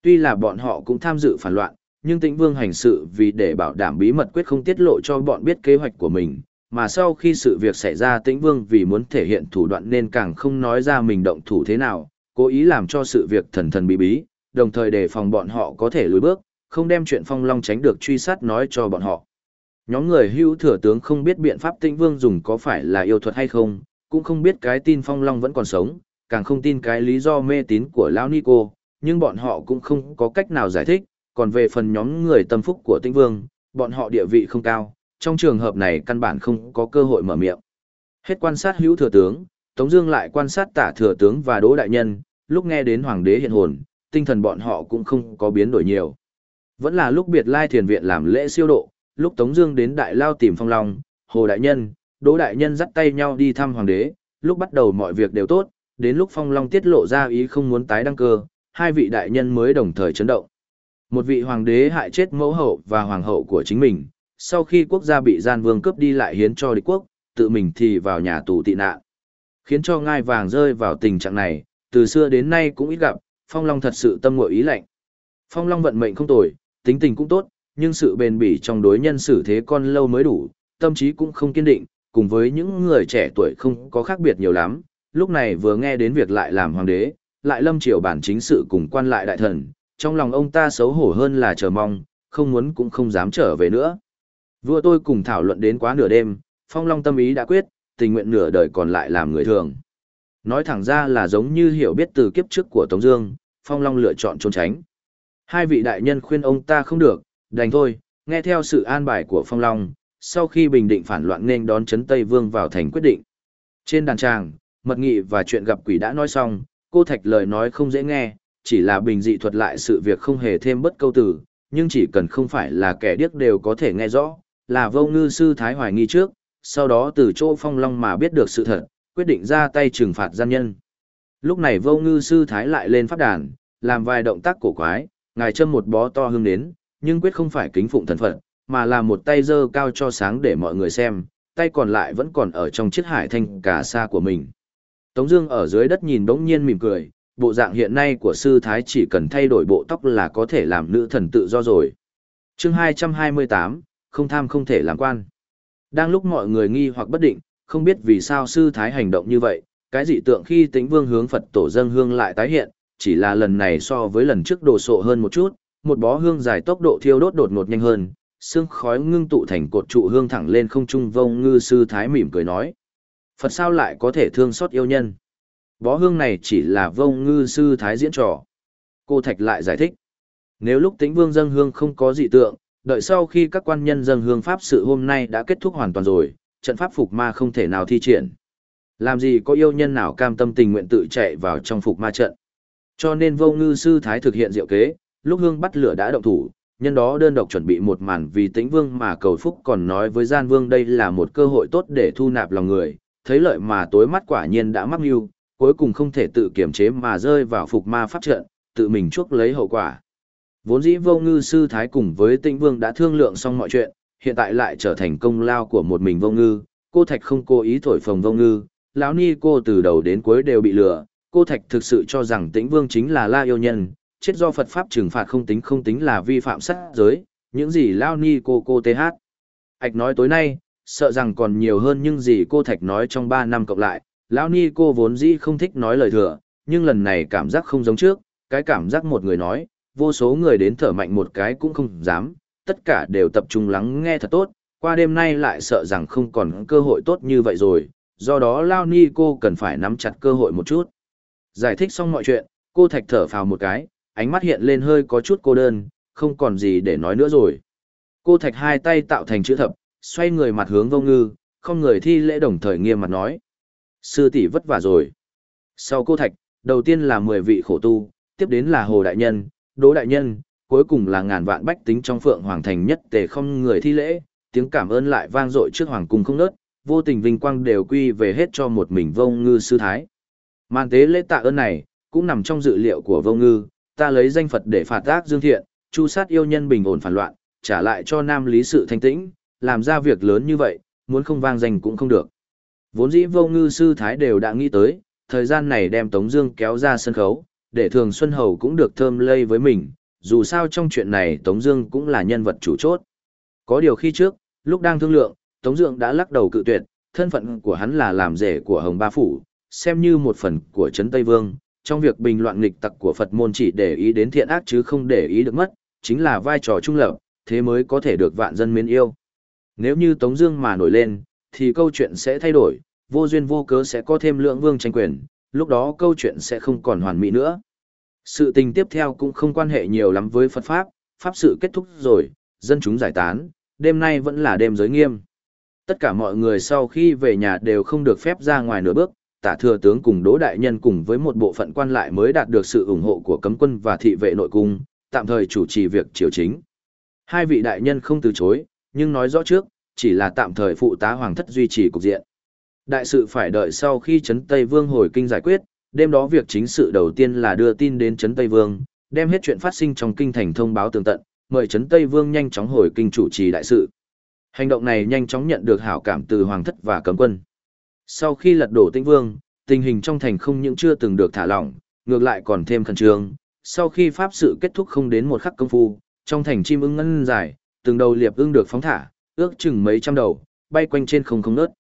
Tuy là bọn họ cũng tham dự phản loạn, nhưng Tĩnh Vương hành sự vì để bảo đảm bí mật quyết không tiết lộ cho bọn biết kế hoạch của mình, mà sau khi sự việc xảy ra Tĩnh Vương vì muốn thể hiện thủ đoạn nên càng không nói ra mình động thủ thế nào, cố ý làm cho sự việc thần thần bí bí, đồng thời đề phòng bọn họ có thể lùi bước, không đem chuyện phong long tránh được truy sát nói cho bọn họ. Nhóm người hưu thừa tướng không biết biện pháp tĩnh vương dùng có phải là yêu thuật hay không, cũng không biết cái tin phong long vẫn còn sống, càng không tin cái lý do mê tín của lão Nico, nhưng bọn họ cũng không có cách nào giải thích, còn về phần nhóm người tâm phúc của tĩnh vương, bọn họ địa vị không cao, trong trường hợp này căn bản không có cơ hội mở miệng. Hết quan sát hữu thừa tướng, Tống Dương lại quan sát tả thừa tướng và đỗ đại nhân, lúc nghe đến hoàng đế hiện hồn, tinh thần bọn họ cũng không có biến đổi nhiều. Vẫn là lúc biệt lai thiền viện làm lễ siêu độ, lúc Tống Dương đến Đại Lao tìm Phong Long, Hồ Đại Nhân, Đỗ Đại Nhân dắt tay nhau đi thăm Hoàng đế. Lúc bắt đầu mọi việc đều tốt, đến lúc Phong Long tiết lộ ra ý không muốn tái đăng cơ, hai vị đại nhân mới đồng thời chấn động. Một vị hoàng đế hại chết mẫu hậu và hoàng hậu của chính mình, sau khi quốc gia bị gian vương cướp đi lại hiến cho địch quốc, tự mình thì vào nhà tù tị nạn. Khiến cho ngai vàng rơi vào tình trạng này, từ xưa đến nay cũng ít gặp, Phong Long thật sự tâm ngội ý lạnh. Phong Long vận mệnh không tồi, tính tình cũng tốt, nhưng sự bền bỉ trong đối nhân xử thế con lâu mới đủ, tâm trí cũng không kiên định, cùng với những người trẻ tuổi không có khác biệt nhiều lắm, lúc này vừa nghe đến việc lại làm hoàng đế, lại lâm triều bản chính sự cùng quan lại đại thần, trong lòng ông ta xấu hổ hơn là chờ mong, không muốn cũng không dám trở về nữa. Vua tôi cùng thảo luận đến quá nửa đêm, Phong Long tâm ý đã quyết, tình nguyện nửa đời còn lại làm người thường. Nói thẳng ra là giống như hiểu biết từ kiếp trước của Tống Dương, Phong Long lựa chọn trốn tránh. Hai vị đại nhân khuyên ông ta không được, đành thôi, nghe theo sự an bài của Phong Long, sau khi bình định phản loạn nên đón chấn Tây Vương vào thành quyết định. Trên đàn tràng, mật nghị và chuyện gặp quỷ đã nói xong, cô Thạch lời nói không dễ nghe, chỉ là bình dị thuật lại sự việc không hề thêm bất câu từ, nhưng chỉ cần không phải là kẻ điếc đều có thể nghe rõ, là vô ngư sư Thái hoài nghi trước, sau đó từ chỗ Phong Long mà biết được sự thật, quyết định ra tay trừng phạt gian nhân. Lúc này vô ngư sư Thái lại lên pháp đàn, làm vài động tác cổ quái, ngài châm một bó to hương đến, nhưng quyết không phải kính phụng thần phật, mà là một tay giơ cao cho sáng để mọi người xem, tay còn lại vẫn còn ở trong chiếc hải thanh cả sa của mình. Tống Dương ở dưới đất nhìn đống nhiên mỉm cười, bộ dạng hiện nay của sư thái chỉ cần thay đổi bộ tóc là có thể làm nữ thần tự do rồi. Chương 228, không tham không thể làm quan. Đang lúc mọi người nghi hoặc bất định, không biết vì sao sư thái hành động như vậy, cái dị tượng khi tĩnh vương hướng Phật tổ dâng hương lại tái hiện, chỉ là lần này so với lần trước đồ sộ hơn một chút, một bó hương dài tốc độ thiêu đốt đột ngột nhanh hơn, sương khói ngưng tụ thành cột trụ hương thẳng lên không trung vông ngư sư thái mỉm cười nói. Phật sao lại có thể thương xót yêu nhân? Bó hương này chỉ là vông ngư sư thái diễn trò. Cô Thạch lại giải thích. Nếu lúc tĩnh vương dân hương không có dị tượng, đợi sau khi các quan nhân dân hương pháp sự hôm nay đã kết thúc hoàn toàn rồi, trận pháp phục ma không thể nào thi triển. Làm gì có yêu nhân nào cam tâm tình nguyện tự chạy vào trong phục ma trận. Cho nên vô ngư sư thái thực hiện diệu kế, lúc hương bắt lửa đã động thủ, nhân đó đơn độc chuẩn bị một màn vì tĩnh vương mà cầu phúc còn nói với gian vương đây là một cơ hội tốt để thu nạp lòng người, thấy lợi mà tối mắt quả nhiên đã mắc mưu, cuối cùng không thể tự kiểm chế mà rơi vào phục ma pháp trận, tự mình chuốc lấy hậu quả. Vốn dĩ vô ngư sư thái cùng với tĩnh vương đã thương lượng xong mọi chuyện, hiện tại lại trở thành công lao của một mình vô ngư, cô thạch không cố ý thổi phồng vô ngư, lão ni cô từ đầu đến cuối đều bị lừa, cô thạch thực sự cho rằng tĩnh vương chính là la yêu nhân, chết do Phật Pháp trừng phạt không tính không tính là vi phạm sát giới, những gì lao ni cô cô TH. hát. Ảch nói tối nay, sợ rằng còn nhiều hơn những gì cô Thạch nói trong 3 năm cộng lại, lão ni cô vốn dĩ không thích nói lời thừa, nhưng lần này cảm giác không giống trước, cái cảm giác một người nói, vô số người đến thở mạnh một cái cũng không dám, tất cả đều tập trung lắng nghe thật tốt, qua đêm nay lại sợ rằng không còn cơ hội tốt như vậy rồi, do đó Lao Ni cô cần phải nắm chặt cơ hội một chút. Giải thích xong mọi chuyện, cô Thạch thở phào một cái, ánh mắt hiện lên hơi có chút cô đơn, không còn gì để nói nữa rồi. Cô Thạch hai tay tạo thành chữ thập, xoay người mặt hướng vô ngư, không người thi lễ đồng thời nghiêm mặt nói. Sư tỷ vất vả rồi. Sau cô Thạch, đầu tiên là 10 vị khổ tu, tiếp đến là Hồ Đại Nhân, Đỗ Đại Nhân, cuối cùng là ngàn vạn bách tính trong phượng hoàng thành nhất tề không người thi lễ, tiếng cảm ơn lại vang dội trước hoàng cung không nớt, vô tình vinh quang đều quy về hết cho một mình vô ngư sư thái. Màn tế lễ tạ ơn này, cũng nằm trong dự liệu của vô ngư, ta lấy danh Phật để phạt ác dương thiện, chu sát yêu nhân bình ổn phản loạn, trả lại cho nam lý sự thanh tĩnh, làm ra việc lớn như vậy, muốn không vang danh cũng không được. Vốn dĩ vô ngư sư thái đều đã nghĩ tới, thời gian này đem Tống Dương kéo ra sân khấu, để Thường Xuân Hầu cũng được thơm lây với mình. Dù sao trong chuyện này Tống Dương cũng là nhân vật chủ chốt. Có điều khi trước, lúc đang thương lượng, Tống Dương đã lắc đầu cự tuyệt, thân phận của hắn là làm rể của Hồng Ba Phủ, xem như một phần của Trấn Tây Vương, trong việc bình loạn nghịch tặc của Phật môn chỉ để ý đến thiện ác chứ không để ý được mất, chính là vai trò trung lập, thế mới có thể được vạn dân mến yêu. Nếu như Tống Dương mà nổi lên, thì câu chuyện sẽ thay đổi, vô duyên vô cớ sẽ có thêm lượng vương tranh quyền, lúc đó câu chuyện sẽ không còn hoàn mỹ nữa. Sự tình tiếp theo cũng không quan hệ nhiều lắm với Phật Pháp, Pháp sự kết thúc rồi, dân chúng giải tán, đêm nay vẫn là đêm giới nghiêm. Tất cả mọi người sau khi về nhà đều không được phép ra ngoài nửa bước, tả thừa tướng cùng đỗ đại nhân cùng với một bộ phận quan lại mới đạt được sự ủng hộ của cấm quân và thị vệ nội cung, tạm thời chủ trì việc triều chính. Hai vị đại nhân không từ chối, nhưng nói rõ trước, chỉ là tạm thời phụ tá hoàng thất duy trì cục diện. Đại sự phải đợi sau khi Trấn Tây Vương hồi kinh giải quyết, đêm đó việc chính sự đầu tiên là đưa tin đến Trấn Tây Vương, đem hết chuyện phát sinh trong kinh thành thông báo tường tận, mời Trấn Tây Vương nhanh chóng hồi kinh chủ trì đại sự. Hành động này nhanh chóng nhận được hảo cảm từ hoàng thất và cấm quân. Sau khi lật đổ Tĩnh Vương, tình hình trong thành không những chưa từng được thả lỏng, ngược lại còn thêm khẩn trương. Sau khi pháp sự kết thúc không đến một khắc công phu, trong thành chim ưng ngân dài, từng đầu liệp ưng được phóng thả, ước chừng mấy trăm đầu, bay quanh trên không không nớt.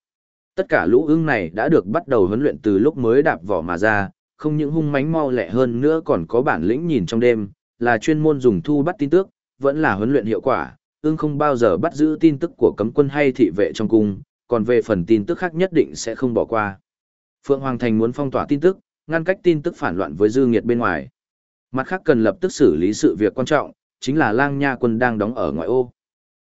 Tất cả lũ ưng này đã được bắt đầu huấn luyện từ lúc mới đạp vỏ mà ra, không những hung mãnh mau lẹ hơn nữa còn có bản lĩnh nhìn trong đêm, là chuyên môn dùng thu bắt tin tức, vẫn là huấn luyện hiệu quả, ưng không bao giờ bắt giữ tin tức của cấm quân hay thị vệ trong cung, còn về phần tin tức khác nhất định sẽ không bỏ qua. Phượng Hoàng Thành muốn phong tỏa tin tức, ngăn cách tin tức phản loạn với dư nghiệt bên ngoài. Mặt khác cần lập tức xử lý sự việc quan trọng, chính là lang nha quân đang đóng ở ngoại ô.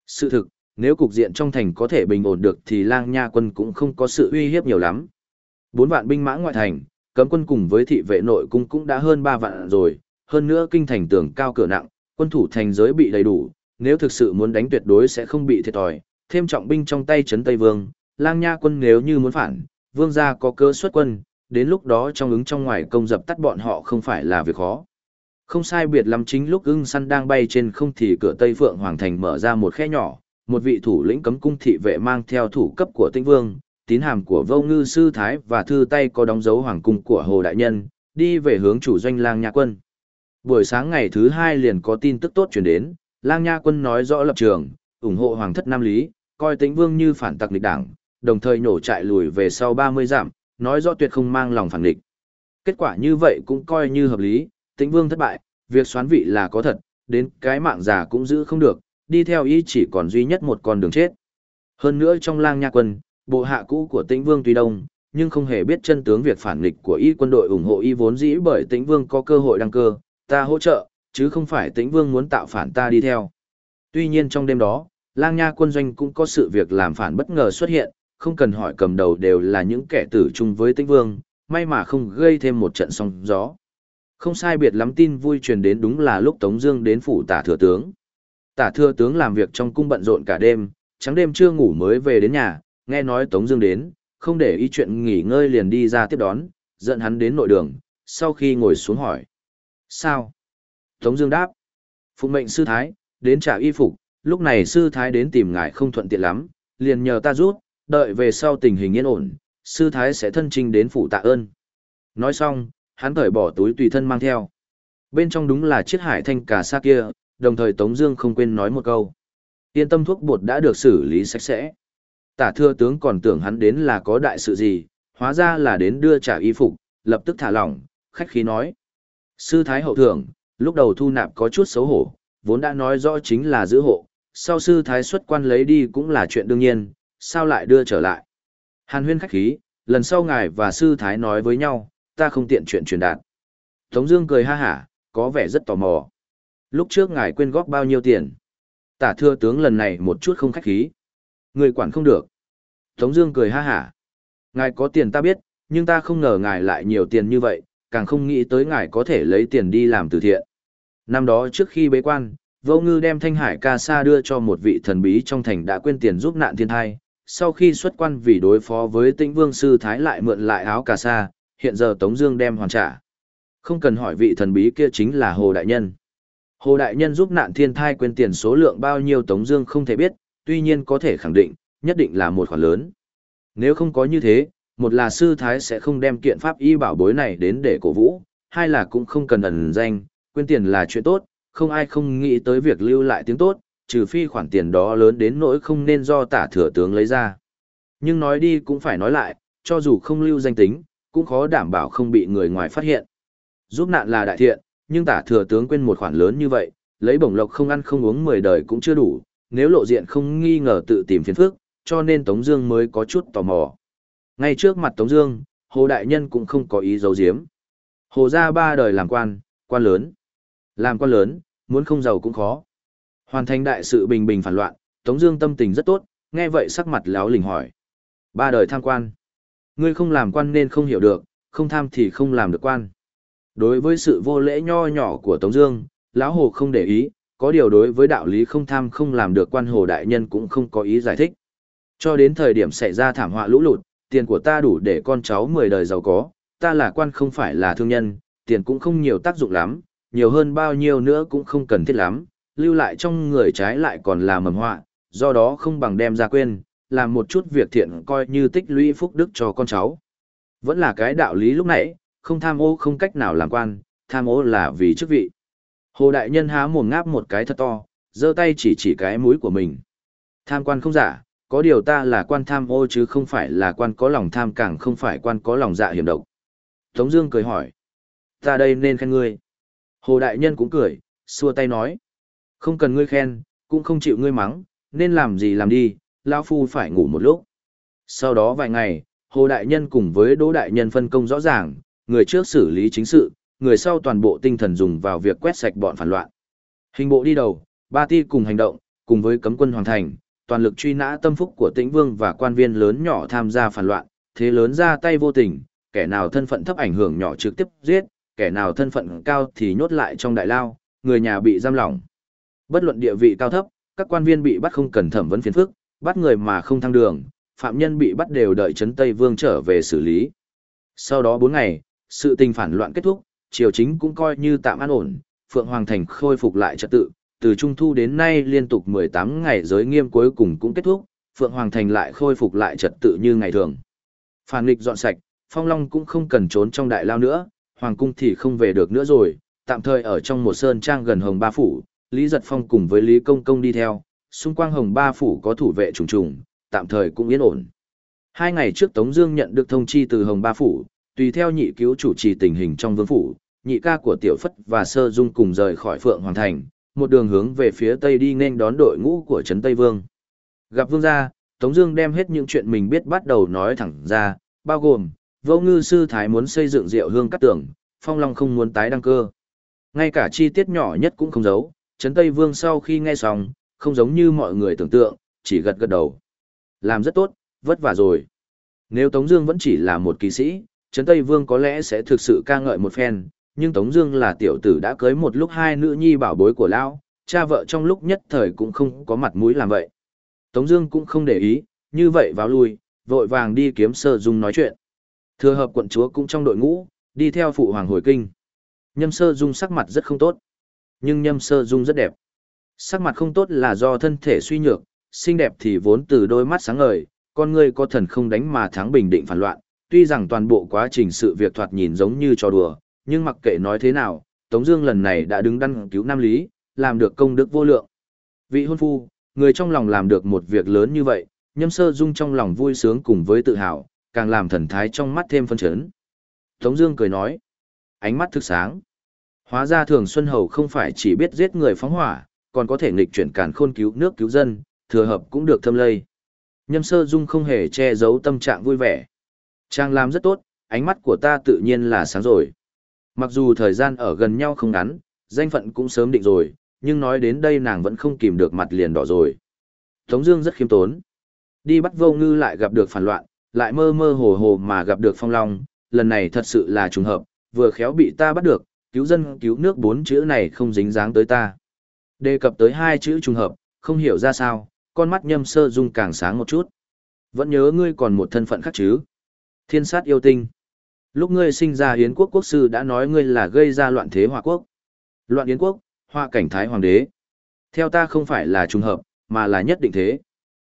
Sự thực, nếu cục diện trong thành có thể bình ổn được thì lang nha quân cũng không có sự uy hiếp nhiều lắm. Bốn vạn binh mã ngoại thành, cấm quân cùng với thị vệ nội cung cũng đã hơn ba vạn rồi, hơn nữa kinh thành tường cao cửa nặng, quân thủ thành giới bị đầy đủ, nếu thực sự muốn đánh tuyệt đối sẽ không bị thiệt thòi, thêm trọng binh trong tay trấn Tây Vương, lang nha quân nếu như muốn phản, vương gia có cơ xuất quân, đến lúc đó trong ứng trong ngoài công dập tắt bọn họ không phải là việc khó. Không sai biệt lắm chính lúc ưng săn đang bay trên không thì cửa Tây Phượng Hoàng Thành mở ra một khe nhỏ, một vị thủ lĩnh cấm cung thị vệ mang theo thủ cấp của tĩnh vương, tín hàm của vô ngư sư thái và thư tay có đóng dấu hoàng cung của Hồ Đại Nhân, đi về hướng chủ doanh lang nha quân. Buổi sáng ngày thứ hai liền có tin tức tốt chuyển đến, lang nha quân nói rõ lập trường, ủng hộ hoàng thất Nam Lý, coi tĩnh vương như phản tặc lịch đảng, đồng thời nổ chạy lùi về sau ba mươi dặm nói rõ tuyệt không mang lòng phản địch. Kết quả như vậy cũng coi như hợp lý, tĩnh vương thất bại, việc xoán vị là có thật, đến cái mạng già cũng giữ không được, đi theo ý chỉ còn duy nhất một con đường chết. Hơn nữa trong lang nha quân, bộ hạ cũ của tĩnh vương tuy đông, nhưng không hề biết chân tướng việc phản nghịch của y quân đội ủng hộ y vốn dĩ bởi tĩnh vương có cơ hội đăng cơ, ta hỗ trợ, chứ không phải tĩnh vương muốn tạo phản ta đi theo. Tuy nhiên trong đêm đó, lang nha quân doanh cũng có sự việc làm phản bất ngờ xuất hiện, không cần hỏi cầm đầu đều là những kẻ tử chung với tĩnh vương, may mà không gây thêm một trận sóng gió. Không sai biệt lắm tin vui truyền đến đúng là lúc Tống Dương đến phủ tả thừa tướng. Tả thừa tướng làm việc trong cung bận rộn cả đêm, trắng đêm chưa ngủ mới về đến nhà, nghe nói Tống Dương đến, không để ý chuyện nghỉ ngơi liền đi ra tiếp đón, dẫn hắn đến nội đường. Sau khi ngồi xuống hỏi, sao? Tống Dương đáp, phụng mệnh sư thái đến trả y phục. Lúc này sư thái đến tìm ngài không thuận tiện lắm, liền nhờ ta rút, đợi về sau tình hình yên ổn, sư thái sẽ thân trình đến phủ tạ ơn. Nói xong, hắn cởi bỏ túi tùy thân mang theo. Bên trong đúng là chiếc hải thanh cà sa kia, đồng thời Tống Dương không quên nói một câu. Yên tâm thuốc bột đã được xử lý sạch sẽ. Tả thừa tướng còn tưởng hắn đến là có đại sự gì, hóa ra là đến đưa trả y phục, lập tức thả lỏng, khách khí nói. Sư Thái hậu thượng, lúc đầu thu nạp có chút xấu hổ, vốn đã nói rõ chính là giữ hộ, sau sư Thái xuất quan lấy đi cũng là chuyện đương nhiên, sao lại đưa trở lại. Hàn huyên khách khí, lần sau ngài và sư Thái nói với nhau, ta không tiện chuyện truyền đạt. Tống Dương cười ha hả, có vẻ rất tò mò. Lúc trước ngài quên góp bao nhiêu tiền? Tả thưa tướng lần này một chút không khách khí. Người quản không được. Tống Dương cười ha hả. Ngài có tiền ta biết, nhưng ta không ngờ ngài lại nhiều tiền như vậy, càng không nghĩ tới ngài có thể lấy tiền đi làm từ thiện. Năm đó trước khi bế quan, Vô Ngư đem Thanh Hải ca sa đưa cho một vị thần bí trong thành đã quên tiền giúp nạn thiên thai. Sau khi xuất quan vì đối phó với Tĩnh Vương sư Thái lại mượn lại áo ca sa, hiện giờ Tống Dương đem hoàn trả. Không cần hỏi vị thần bí kia chính là Hồ Đại Nhân. Hồ Đại Nhân giúp nạn thiên thai quên tiền số lượng bao nhiêu Tống Dương không thể biết, tuy nhiên có thể khẳng định, nhất định là một khoản lớn. Nếu không có như thế, một là sư thái sẽ không đem kiện pháp y bảo bối này đến để cổ vũ, hai là cũng không cần ẩn danh, quên tiền là chuyện tốt, không ai không nghĩ tới việc lưu lại tiếng tốt, trừ phi khoản tiền đó lớn đến nỗi không nên do tả thừa tướng lấy ra. Nhưng nói đi cũng phải nói lại, cho dù không lưu danh tính, cũng khó đảm bảo không bị người ngoài phát hiện. Giúp nạn là đại thiện, nhưng tả thừa tướng quên một khoản lớn như vậy, lấy bổng lộc không ăn không uống 10 đời cũng chưa đủ, nếu lộ diện không nghi ngờ tự tìm phiền phức, cho nên Tống Dương mới có chút tò mò. Ngay trước mặt Tống Dương, Hồ Đại Nhân cũng không có ý giấu giếm. Hồ gia ba đời làm quan, quan lớn. Làm quan lớn, muốn không giàu cũng khó. Hoàn thành đại sự bình bình phản loạn, Tống Dương tâm tình rất tốt, nghe vậy sắc mặt láo lỉnh hỏi: ba đời tham quan, ngươi không làm quan nên không hiểu được, không tham thì không làm được quan. Đối với sự vô lễ nho nhỏ của Tống Dương, lão hồ không để ý, có điều đối với đạo lý không tham không làm được quan hồ đại nhân cũng không có ý giải thích. Cho đến thời điểm xảy ra thảm họa lũ lụt, tiền của ta đủ để con cháu mười đời giàu có, ta là quan không phải là thương nhân, tiền cũng không nhiều tác dụng lắm, nhiều hơn bao nhiêu nữa cũng không cần thiết lắm, lưu lại trong người trái lại còn là mầm họa, do đó không bằng đem ra quên, làm một chút việc thiện coi như tích lũy phúc đức cho con cháu. Vẫn là cái đạo lý lúc nãy, không tham ô không cách nào làm quan, tham ô là vì chức vị. Hồ Đại Nhân há mồm ngáp một cái thật to, giơ tay chỉ chỉ cái mũi của mình. Tham quan không giả, có điều ta là quan tham ô chứ không phải là quan có lòng tham càng không phải quan có lòng dạ hiểm độc. Tống Dương cười hỏi, ta đây nên khen ngươi. Hồ Đại Nhân cũng cười, xua tay nói, không cần ngươi khen, cũng không chịu ngươi mắng, nên làm gì làm đi, lão phu phải ngủ một lúc. Sau đó vài ngày, Hồ Đại Nhân cùng với Đỗ Đại Nhân phân công rõ ràng, người trước xử lý chính sự, người sau toàn bộ tinh thần dùng vào việc quét sạch bọn phản loạn. Hình bộ đi đầu, ba ti cùng hành động, cùng với cấm quân hoàn thành, toàn lực truy nã tâm phúc của tĩnh vương và quan viên lớn nhỏ tham gia phản loạn, thế lớn ra tay vô tình, kẻ nào thân phận thấp ảnh hưởng nhỏ trực tiếp giết, kẻ nào thân phận cao thì nhốt lại trong đại lao, người nhà bị giam lỏng. Bất luận địa vị cao thấp, các quan viên bị bắt không cần thẩm vấn phiền phức, bắt người mà không thăng đường, phạm nhân bị bắt đều đợi chấn Tây Vương trở về xử lý. Sau đó 4 ngày, sự tình phản loạn kết thúc, triều chính cũng coi như tạm an ổn, Phượng Hoàng Thành khôi phục lại trật tự, từ trung thu đến nay liên tục 18 ngày giới nghiêm cuối cùng cũng kết thúc, Phượng Hoàng Thành lại khôi phục lại trật tự như ngày thường. Phản nghịch dọn sạch, Phong Long cũng không cần trốn trong đại lao nữa, Hoàng cung thì không về được nữa rồi, tạm thời ở trong một sơn trang gần Hồng Ba Phủ, Lý Giật Phong cùng với Lý Công Công đi theo, xung quanh Hồng Ba Phủ có thủ vệ trùng trùng, tạm thời cũng yên ổn. Hai ngày trước Tống Dương nhận được thông chi từ Hồng Ba Phủ, tùy theo nhị cứu chủ trì tình hình trong vương phủ, nhị ca của Tiểu Phất và Sơ Dung cùng rời khỏi Phượng Hoàng Thành, một đường hướng về phía tây đi nên đón đội ngũ của Trấn Tây Vương. Gặp Vương gia, Tống Dương đem hết những chuyện mình biết bắt đầu nói thẳng ra, bao gồm Vô Ngư sư thái muốn xây dựng Diệu Hương cát tường, Phong Long không muốn tái đăng cơ, ngay cả chi tiết nhỏ nhất cũng không giấu. Trấn Tây Vương sau khi nghe xong, không giống như mọi người tưởng tượng, chỉ gật gật đầu. Làm rất tốt, vất vả rồi. Nếu Tống Dương vẫn chỉ là một kỳ sĩ, Trấn Tây Vương có lẽ sẽ thực sự ca ngợi một phen, nhưng Tống Dương là tiểu tử đã cưới một lúc hai nữ nhi bảo bối của lão, cha vợ trong lúc nhất thời cũng không có mặt mũi làm vậy. Tống Dương cũng không để ý, như vậy vào lui, vội vàng đi kiếm Sơ Dung nói chuyện. Thừa hợp quận chúa cũng trong đội ngũ, đi theo phụ hoàng hồi kinh. Nhâm Sơ Dung sắc mặt rất không tốt, nhưng Nhâm Sơ Dung rất đẹp. Sắc mặt không tốt là do thân thể suy nhược, xinh đẹp thì vốn từ đôi mắt sáng ngời, con người có thần không đánh mà thắng bình định phản loạn. Tuy rằng toàn bộ quá trình sự việc thoạt nhìn giống như trò đùa, nhưng mặc kệ nói thế nào, Tống Dương lần này đã đứng đắn cứu Nam Lý, làm được công đức vô lượng. Vị hôn phu, người trong lòng làm được một việc lớn như vậy, Nhâm Sơ Dung trong lòng vui sướng cùng với tự hào, càng làm thần thái trong mắt thêm phân chấn. Tống Dương cười nói, ánh mắt thức sáng. Hóa ra Thường Xuân Hầu không phải chỉ biết giết người phóng hỏa, còn có thể nghịch chuyển càn khôn cứu nước cứu dân, thừa hợp cũng được thâm lây. Nhâm Sơ Dung không hề che giấu tâm trạng vui vẻ. Trang làm rất tốt, ánh mắt của ta tự nhiên là sáng rồi. Mặc dù thời gian ở gần nhau không ngắn, danh phận cũng sớm định rồi, nhưng nói đến đây nàng vẫn không kìm được mặt liền đỏ rồi. Tống Dương rất khiêm tốn. Đi bắt vô ngư lại gặp được phản loạn, lại mơ mơ hồ hồ mà gặp được phong long, lần này thật sự là trùng hợp, vừa khéo bị ta bắt được, cứu dân cứu nước bốn chữ này không dính dáng tới ta. Đề cập tới hai chữ trùng hợp, không hiểu ra sao, con mắt nhâm sơ dung càng sáng một chút. Vẫn nhớ ngươi còn một thân phận khác chứ. Thiên sát yêu tinh. Lúc ngươi sinh ra Yến quốc quốc sư đã nói ngươi là gây ra loạn thế hòa quốc. Loạn Yến quốc, hoa cảnh thái hoàng đế. Theo ta không phải là trùng hợp, mà là nhất định thế.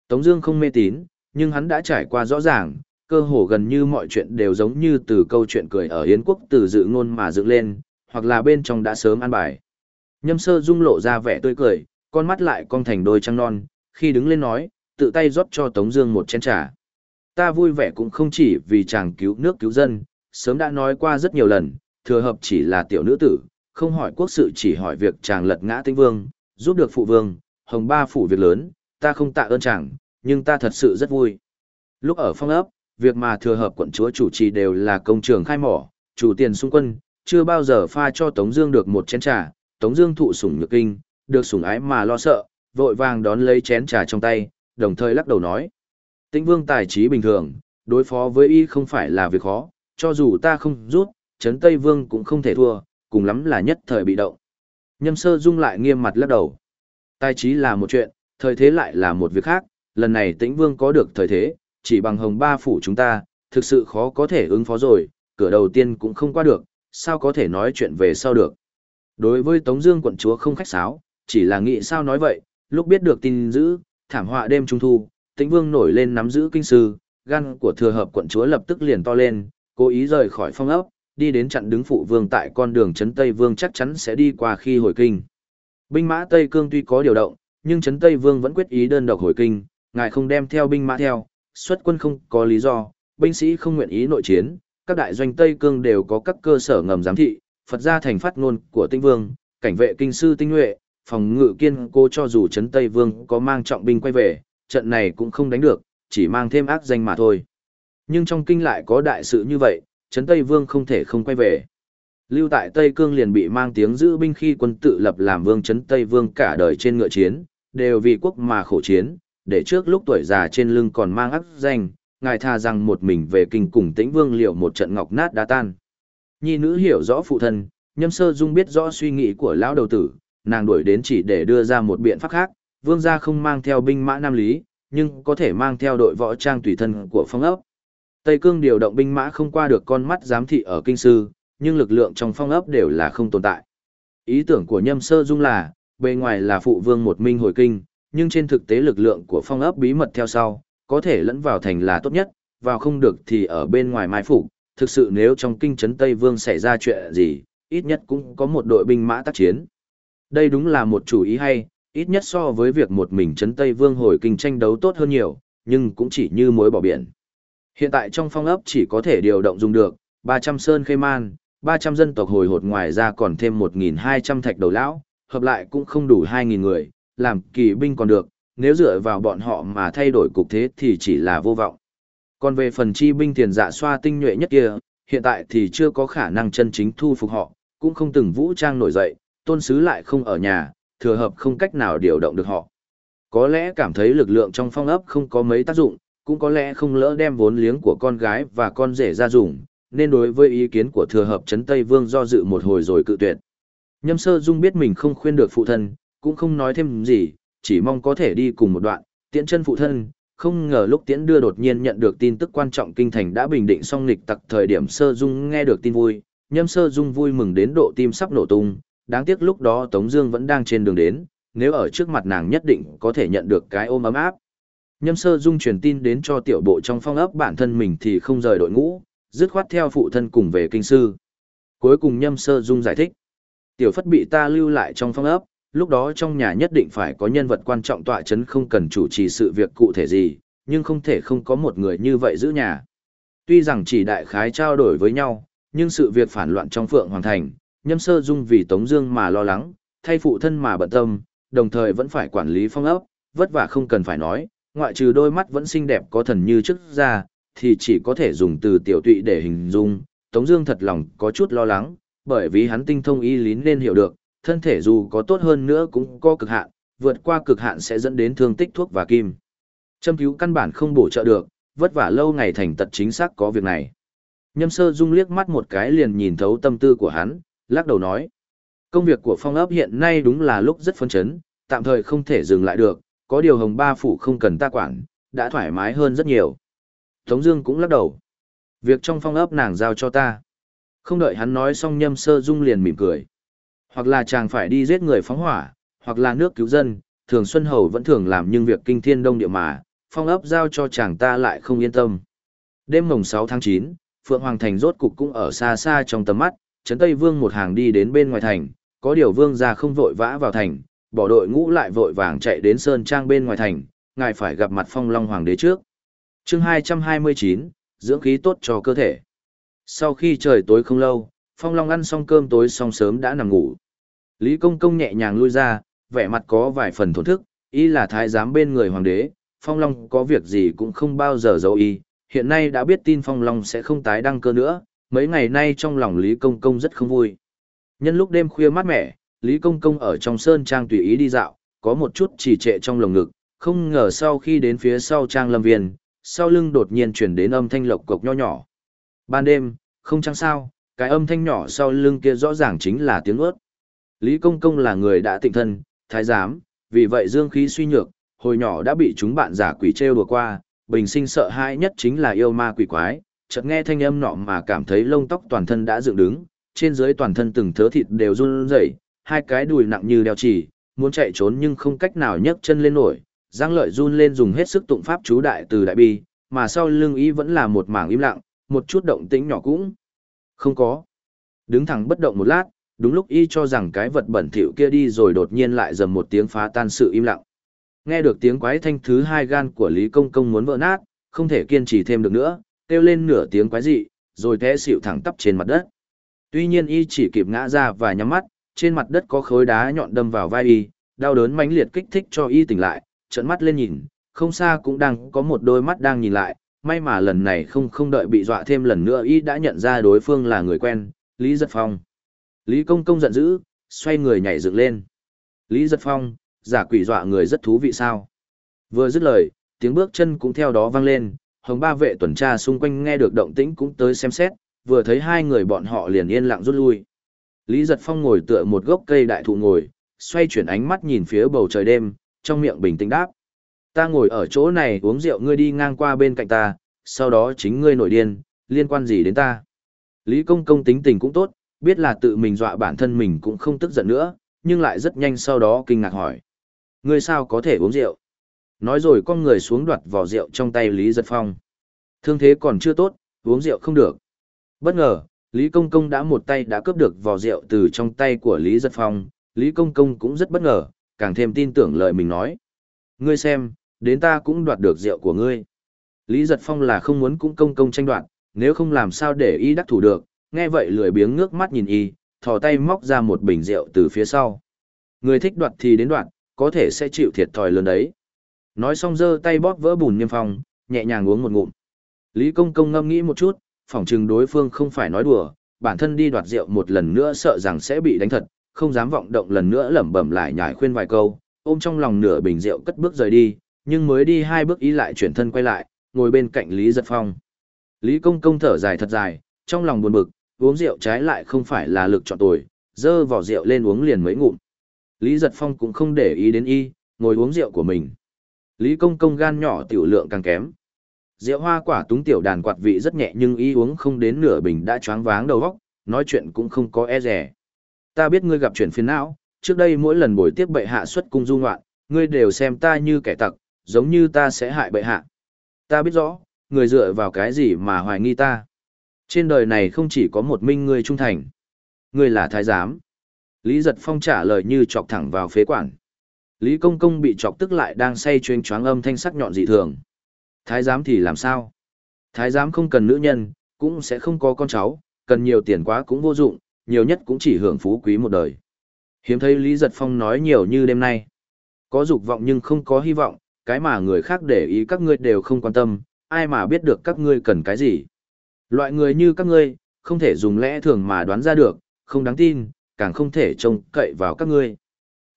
Tống Dương không mê tín, nhưng hắn đã trải qua rõ ràng, cơ hồ gần như mọi chuyện đều giống như từ câu chuyện cười ở Yến quốc từ dự ngôn mà dựng lên, hoặc là bên trong đã sớm an bài. Nhâm sơ dung lộ ra vẻ tươi cười, con mắt lại cong thành đôi trăng non, khi đứng lên nói, tự tay rót cho Tống Dương một chén trà. Ta vui vẻ cũng không chỉ vì chàng cứu nước cứu dân, sớm đã nói qua rất nhiều lần, thừa hợp chỉ là tiểu nữ tử, không hỏi quốc sự chỉ hỏi việc chàng lật ngã tinh vương, giúp được phụ vương, hồng ba phủ việc lớn, ta không tạ ơn chàng, nhưng ta thật sự rất vui. Lúc ở phong ấp, việc mà thừa hợp quận chúa chủ trì đều là công trường khai mỏ, chủ tiền xung quân, chưa bao giờ pha cho Tống Dương được một chén trà. Tống Dương thụ sủng nhược kinh, được sủng ái mà lo sợ, vội vàng đón lấy chén trà trong tay, đồng thời lắc đầu nói: Tĩnh Vương tài trí bình thường, đối phó với y không phải là việc khó, cho dù ta không rút, Trấn Tây Vương cũng không thể thua, cùng lắm là nhất thời bị động. Nhâm Sơ Dung lại nghiêm mặt lắc đầu. Tài trí là một chuyện, thời thế lại là một việc khác, lần này Tĩnh Vương có được thời thế, chỉ bằng hồng ba phủ chúng ta, thực sự khó có thể ứng phó rồi, cửa đầu tiên cũng không qua được, sao có thể nói chuyện về sau được. Đối với Tống Dương quận chúa không khách sáo, chỉ là nghĩ sao nói vậy, lúc biết được tin dữ, thảm họa đêm trung thu, Tĩnh Vương nổi lên nắm giữ kinh sư, gan của thừa hợp quận chúa lập tức liền to lên, cố ý rời khỏi phong ấp, đi đến chặn đứng phụ vương tại con đường trấn Tây Vương chắc chắn sẽ đi qua khi hồi kinh. Binh mã Tây Cương tuy có điều động, nhưng trấn Tây Vương vẫn quyết ý đơn độc hồi kinh, ngài không đem theo binh mã theo, xuất quân không có lý do, binh sĩ không nguyện ý nội chiến, các đại doanh Tây Cương đều có các cơ sở ngầm giám thị, Phật gia thành phát ngôn của Tinh Vương, cảnh vệ kinh sư tinh nhuệ, phòng ngự kiên cố cho dù trấn Tây Vương có mang trọng binh quay về, trận này cũng không đánh được, chỉ mang thêm ác danh mà thôi. Nhưng trong kinh lại có đại sự như vậy, trấn Tây Vương không thể không quay về. Lưu tại Tây Cương liền bị mang tiếng giữ binh khi quân tự lập làm vương trấn Tây Vương cả đời trên ngựa chiến, đều vì quốc mà khổ chiến, để trước lúc tuổi già trên lưng còn mang ác danh, ngài tha rằng một mình về kinh cùng tĩnh vương liệu một trận ngọc nát đá tan. Nhi nữ hiểu rõ phụ thân, nhâm sơ dung biết rõ suy nghĩ của lão đầu tử, nàng đuổi đến chỉ để đưa ra một biện pháp khác, vương gia không mang theo binh mã nam lý, nhưng có thể mang theo đội võ trang tùy thân của phong ấp. Tây Cương điều động binh mã không qua được con mắt giám thị ở kinh sư, nhưng lực lượng trong phong ấp đều là không tồn tại. Ý tưởng của nhâm sơ dung là, bề ngoài là phụ vương một minh hồi kinh, nhưng trên thực tế lực lượng của phong ấp bí mật theo sau, có thể lẫn vào thành là tốt nhất, vào không được thì ở bên ngoài mai phục. Thực sự nếu trong kinh trấn Tây Vương xảy ra chuyện gì, ít nhất cũng có một đội binh mã tác chiến. Đây đúng là một chủ ý hay, ít nhất so với việc một mình trấn Tây Vương hồi kinh tranh đấu tốt hơn nhiều, nhưng cũng chỉ như mối bỏ biển. Hiện tại trong phong ấp chỉ có thể điều động dùng được, 300 sơn khê man, 300 dân tộc hồi hột ngoài ra còn thêm 1.200 thạch đầu lão, hợp lại cũng không đủ 2.000 người, làm kỳ binh còn được, nếu dựa vào bọn họ mà thay đổi cục thế thì chỉ là vô vọng. Còn về phần chi binh tiền dạ xoa tinh nhuệ nhất kia, hiện tại thì chưa có khả năng chân chính thu phục họ, cũng không từng vũ trang nổi dậy, tôn sứ lại không ở nhà, thừa hợp không cách nào điều động được họ. Có lẽ cảm thấy lực lượng trong phong ấp không có mấy tác dụng, cũng có lẽ không lỡ đem vốn liếng của con gái và con rể ra dùng, nên đối với ý kiến của thừa hợp Trấn Tây Vương do dự một hồi rồi cự tuyệt. Nhâm sơ dung biết mình không khuyên được phụ thân, cũng không nói thêm gì, chỉ mong có thể đi cùng một đoạn, tiễn chân phụ thân, không ngờ lúc tiễn đưa đột nhiên nhận được tin tức quan trọng kinh thành đã bình định xong nghịch tặc thời điểm sơ dung nghe được tin vui, nhâm sơ dung vui mừng đến độ tim sắp nổ tung, đáng tiếc lúc đó Tống Dương vẫn đang trên đường đến, nếu ở trước mặt nàng nhất định có thể nhận được cái ôm ấm áp. Nhâm sơ dung truyền tin đến cho tiểu bộ trong phong ấp bản thân mình thì không rời đội ngũ, dứt khoát theo phụ thân cùng về kinh sư. Cuối cùng nhâm sơ dung giải thích, tiểu phất bị ta lưu lại trong phong ấp, lúc đó trong nhà nhất định phải có nhân vật quan trọng tọa chấn không cần chủ trì sự việc cụ thể gì, nhưng không thể không có một người như vậy giữ nhà. Tuy rằng chỉ đại khái trao đổi với nhau, nhưng sự việc phản loạn trong Phượng Hoàng Thành, nhâm sơ dung vì Tống Dương mà lo lắng, thay phụ thân mà bận tâm, đồng thời vẫn phải quản lý phong ấp, vất vả không cần phải nói, ngoại trừ đôi mắt vẫn xinh đẹp có thần như trước ra, thì chỉ có thể dùng từ tiểu tụy để hình dung. Tống Dương thật lòng có chút lo lắng, bởi vì hắn tinh thông y lý nên hiểu được, thân thể dù có tốt hơn nữa cũng có cực hạn, vượt qua cực hạn sẽ dẫn đến thương tích thuốc và kim. Châm cứu căn bản không bổ trợ được, vất vả lâu ngày thành tật chính xác có việc này. Nhâm sơ dung liếc mắt một cái liền nhìn thấu tâm tư của hắn, lắc đầu nói. Công việc của phong ấp hiện nay đúng là lúc rất phấn chấn, tạm thời không thể dừng lại được, có điều hồng ba phủ không cần ta quản, đã thoải mái hơn rất nhiều. Tống Dương cũng lắc đầu. Việc trong phong ấp nàng giao cho ta. Không đợi hắn nói xong nhâm sơ dung liền mỉm cười. Hoặc là chàng phải đi giết người phóng hỏa, hoặc là nước cứu dân, thường Xuân Hầu vẫn thường làm nhưng việc kinh thiên đông địa mà, phong ấp giao cho chàng ta lại không yên tâm. Đêm mồng 6 tháng 9, Phượng Hoàng Thành rốt cục cũng ở xa xa trong tầm mắt, Trấn Tây Vương một hàng đi đến bên ngoài thành, có điều Vương ra không vội vã vào thành, bỏ đội ngũ lại vội vàng chạy đến Sơn Trang bên ngoài thành, ngài phải gặp mặt Phong Long Hoàng đế trước. chương 229, dưỡng khí tốt cho cơ thể. Sau khi trời tối không lâu, Phong Long ăn xong cơm tối xong sớm đã nằm ngủ. Lý Công Công nhẹ nhàng lui ra, vẻ mặt có vài phần thổn thức, ý là thái giám bên người hoàng đế, Phong Long có việc gì cũng không bao giờ giấu y, hiện nay đã biết tin Phong Long sẽ không tái đăng cơ nữa, mấy ngày nay trong lòng Lý Công Công rất không vui. Nhân lúc đêm khuya mát mẻ, Lý Công Công ở trong sơn trang tùy ý đi dạo, có một chút trì trệ trong lồng ngực, không ngờ sau khi đến phía sau trang lâm viên, sau lưng đột nhiên chuyển đến âm thanh lộc cộc nho nhỏ. Ban đêm, không chăng sao, cái âm thanh nhỏ sau lưng kia rõ ràng chính là tiếng ướt. Lý Công Công là người đã tịnh thân, thái giám, vì vậy dương khí suy nhược, hồi nhỏ đã bị chúng bạn giả quỷ trêu đùa qua, bình sinh sợ hãi nhất chính là yêu ma quỷ quái, chợt nghe thanh âm nọ mà cảm thấy lông tóc toàn thân đã dựng đứng, trên dưới toàn thân từng thớ thịt đều run rẩy, hai cái đùi nặng như đeo chỉ, muốn chạy trốn nhưng không cách nào nhấc chân lên nổi, giang lợi run lên dùng hết sức tụng pháp chú đại từ đại bi, mà sau lưng ý vẫn là một mảng im lặng, một chút động tĩnh nhỏ cũng không có. Đứng thẳng bất động một lát, đúng lúc y cho rằng cái vật bẩn thỉu kia đi rồi đột nhiên lại dầm một tiếng phá tan sự im lặng. Nghe được tiếng quái thanh thứ hai gan của Lý Công Công muốn vỡ nát, không thể kiên trì thêm được nữa, kêu lên nửa tiếng quái dị, rồi té xịu thẳng tắp trên mặt đất. Tuy nhiên y chỉ kịp ngã ra và nhắm mắt, trên mặt đất có khối đá nhọn đâm vào vai y, đau đớn mãnh liệt kích thích cho y tỉnh lại, trợn mắt lên nhìn, không xa cũng đang có một đôi mắt đang nhìn lại, may mà lần này không không đợi bị dọa thêm lần nữa y đã nhận ra đối phương là người quen, Lý Giật Phong. Lý Công Công giận dữ, xoay người nhảy dựng lên. Lý Giật Phong, giả quỷ dọa người rất thú vị sao. Vừa dứt lời, tiếng bước chân cũng theo đó vang lên, hồng ba vệ tuần tra xung quanh nghe được động tĩnh cũng tới xem xét, vừa thấy hai người bọn họ liền yên lặng rút lui. Lý Giật Phong ngồi tựa một gốc cây đại thụ ngồi, xoay chuyển ánh mắt nhìn phía bầu trời đêm, trong miệng bình tĩnh đáp. Ta ngồi ở chỗ này uống rượu ngươi đi ngang qua bên cạnh ta, sau đó chính ngươi nổi điên, liên quan gì đến ta. Lý Công Công tính tình cũng tốt, biết là tự mình dọa bản thân mình cũng không tức giận nữa, nhưng lại rất nhanh sau đó kinh ngạc hỏi. Ngươi sao có thể uống rượu? Nói rồi con người xuống đoạt vỏ rượu trong tay Lý Giật Phong. Thương thế còn chưa tốt, uống rượu không được. Bất ngờ, Lý Công Công đã một tay đã cướp được vỏ rượu từ trong tay của Lý Giật Phong, Lý Công Công cũng rất bất ngờ, càng thêm tin tưởng lời mình nói. Ngươi xem, đến ta cũng đoạt được rượu của ngươi. Lý Giật Phong là không muốn cũng công công tranh đoạt, nếu không làm sao để y đắc thủ được, nghe vậy lười biếng ngước mắt nhìn y, thò tay móc ra một bình rượu từ phía sau. Người thích đoạt thì đến đoạt, có thể sẽ chịu thiệt thòi lớn đấy. Nói xong giơ tay bóp vỡ bùn niêm phong, nhẹ nhàng uống một ngụm. Lý Công Công ngâm nghĩ một chút, phỏng chừng đối phương không phải nói đùa, bản thân đi đoạt rượu một lần nữa sợ rằng sẽ bị đánh thật, không dám vọng động lần nữa lẩm bẩm lại nhải khuyên vài câu, ôm trong lòng nửa bình rượu cất bước rời đi, nhưng mới đi hai bước ý lại chuyển thân quay lại, ngồi bên cạnh Lý Giật Phong. Lý Công Công thở dài thật dài, trong lòng buồn bực, uống rượu trái lại không phải là lực chọn tuổi dơ vỏ rượu lên uống liền mấy ngụm. Lý Giật Phong cũng không để ý đến y, ngồi uống rượu của mình. Lý Công Công gan nhỏ tiểu lượng càng kém. Rượu hoa quả túng tiểu đàn quạt vị rất nhẹ nhưng y uống không đến nửa bình đã choáng váng đầu óc, nói chuyện cũng không có e rẻ. Ta biết ngươi gặp chuyện phiền não, trước đây mỗi lần buổi tiếp bệ hạ xuất cung du ngoạn, ngươi đều xem ta như kẻ tặc, giống như ta sẽ hại bệ hạ. Ta biết rõ, người dựa vào cái gì mà hoài nghi ta. Trên đời này không chỉ có một minh ngươi trung thành. Ngươi là thái giám. Lý Giật Phong trả lời như chọc thẳng vào phế quản. Lý Công Công bị chọc tức lại đang say chuyên choáng âm thanh sắc nhọn dị thường. Thái giám thì làm sao? Thái giám không cần nữ nhân, cũng sẽ không có con cháu, cần nhiều tiền quá cũng vô dụng, nhiều nhất cũng chỉ hưởng phú quý một đời. Hiếm thấy Lý Giật Phong nói nhiều như đêm nay. Có dục vọng nhưng không có hy vọng, cái mà người khác để ý các ngươi đều không quan tâm, ai mà biết được các ngươi cần cái gì. Loại người như các ngươi, không thể dùng lẽ thường mà đoán ra được, không đáng tin, càng không thể trông cậy vào các ngươi.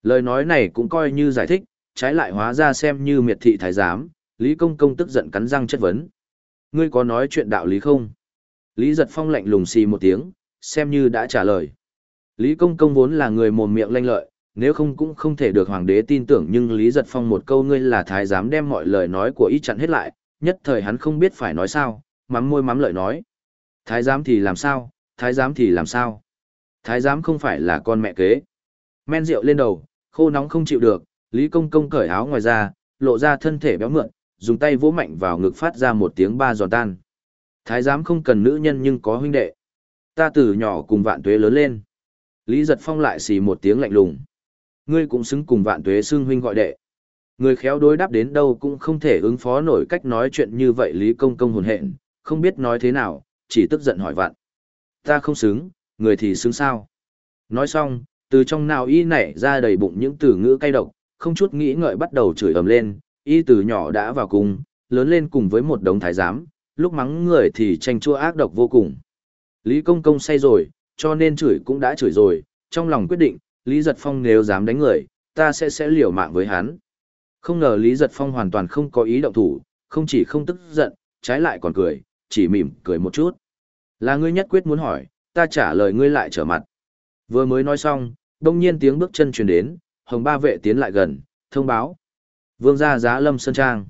Lời nói này cũng coi như giải thích, trái lại hóa ra xem như miệt thị thái giám, Lý Công Công tức giận cắn răng chất vấn. Ngươi có nói chuyện đạo lý không? Lý Giật Phong lạnh lùng xì một tiếng, xem như đã trả lời. Lý Công Công vốn là người mồm miệng lanh lợi, nếu không cũng không thể được hoàng đế tin tưởng nhưng Lý Giật Phong một câu ngươi là thái giám đem mọi lời nói của ý chặn hết lại, nhất thời hắn không biết phải nói sao, mắm môi mắm lợi nói. Thái giám thì làm sao, thái giám thì làm sao. Thái giám không phải là con mẹ kế. Men rượu lên đầu, khô nóng không chịu được, Lý Công Công cởi áo ngoài ra, lộ ra thân thể béo mượn, dùng tay vỗ mạnh vào ngực phát ra một tiếng ba giòn tan. Thái giám không cần nữ nhân nhưng có huynh đệ. Ta từ nhỏ cùng vạn tuế lớn lên. Lý giật phong lại xì một tiếng lạnh lùng. Ngươi cũng xứng cùng vạn tuế xương huynh gọi đệ. Người khéo đối đáp đến đâu cũng không thể ứng phó nổi cách nói chuyện như vậy Lý Công Công hồn hện, không biết nói thế nào, chỉ tức giận hỏi vạn. Ta không xứng, người thì xứng sao? Nói xong, từ trong nào y nảy ra đầy bụng những từ ngữ cay độc, không chút nghĩ ngợi bắt đầu chửi ầm lên, y từ nhỏ đã vào cung, lớn lên cùng với một đống thái giám, lúc mắng người thì tranh chua ác độc vô cùng. Lý Công Công say rồi, cho nên chửi cũng đã chửi rồi, trong lòng quyết định, Lý Giật Phong nếu dám đánh người, ta sẽ sẽ liều mạng với hắn. Không ngờ Lý Giật Phong hoàn toàn không có ý động thủ, không chỉ không tức giận, trái lại còn cười, chỉ mỉm cười một chút. Là ngươi nhất quyết muốn hỏi, ta trả lời ngươi lại trở mặt. Vừa mới nói xong, đông nhiên tiếng bước chân truyền đến, hồng ba vệ tiến lại gần, thông báo. Vương gia giá lâm sơn trang.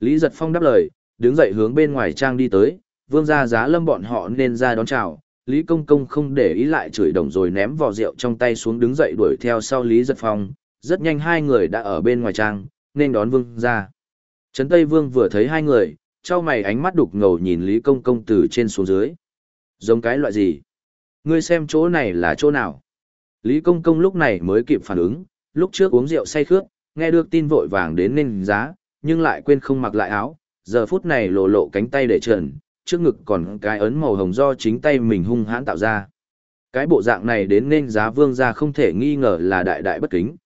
Lý giật phong đáp lời, đứng dậy hướng bên ngoài trang đi tới, vương gia giá lâm bọn họ nên ra đón chào. Lý công công không để ý lại chửi đồng rồi ném vò rượu trong tay xuống đứng dậy đuổi theo sau Lý giật phong. Rất nhanh hai người đã ở bên ngoài trang, nên đón vương gia. Trấn Tây Vương vừa thấy hai người, trao mày ánh mắt đục ngầu nhìn Lý Công Công từ trên xuống dưới. Giống cái loại gì? Ngươi xem chỗ này là chỗ nào? Lý Công Công lúc này mới kịp phản ứng, lúc trước uống rượu say khướt, nghe được tin vội vàng đến nên giá, nhưng lại quên không mặc lại áo, giờ phút này lộ lộ cánh tay để trần, trước ngực còn cái ấn màu hồng do chính tay mình hung hãn tạo ra. Cái bộ dạng này đến nên giá vương gia không thể nghi ngờ là đại đại bất kính.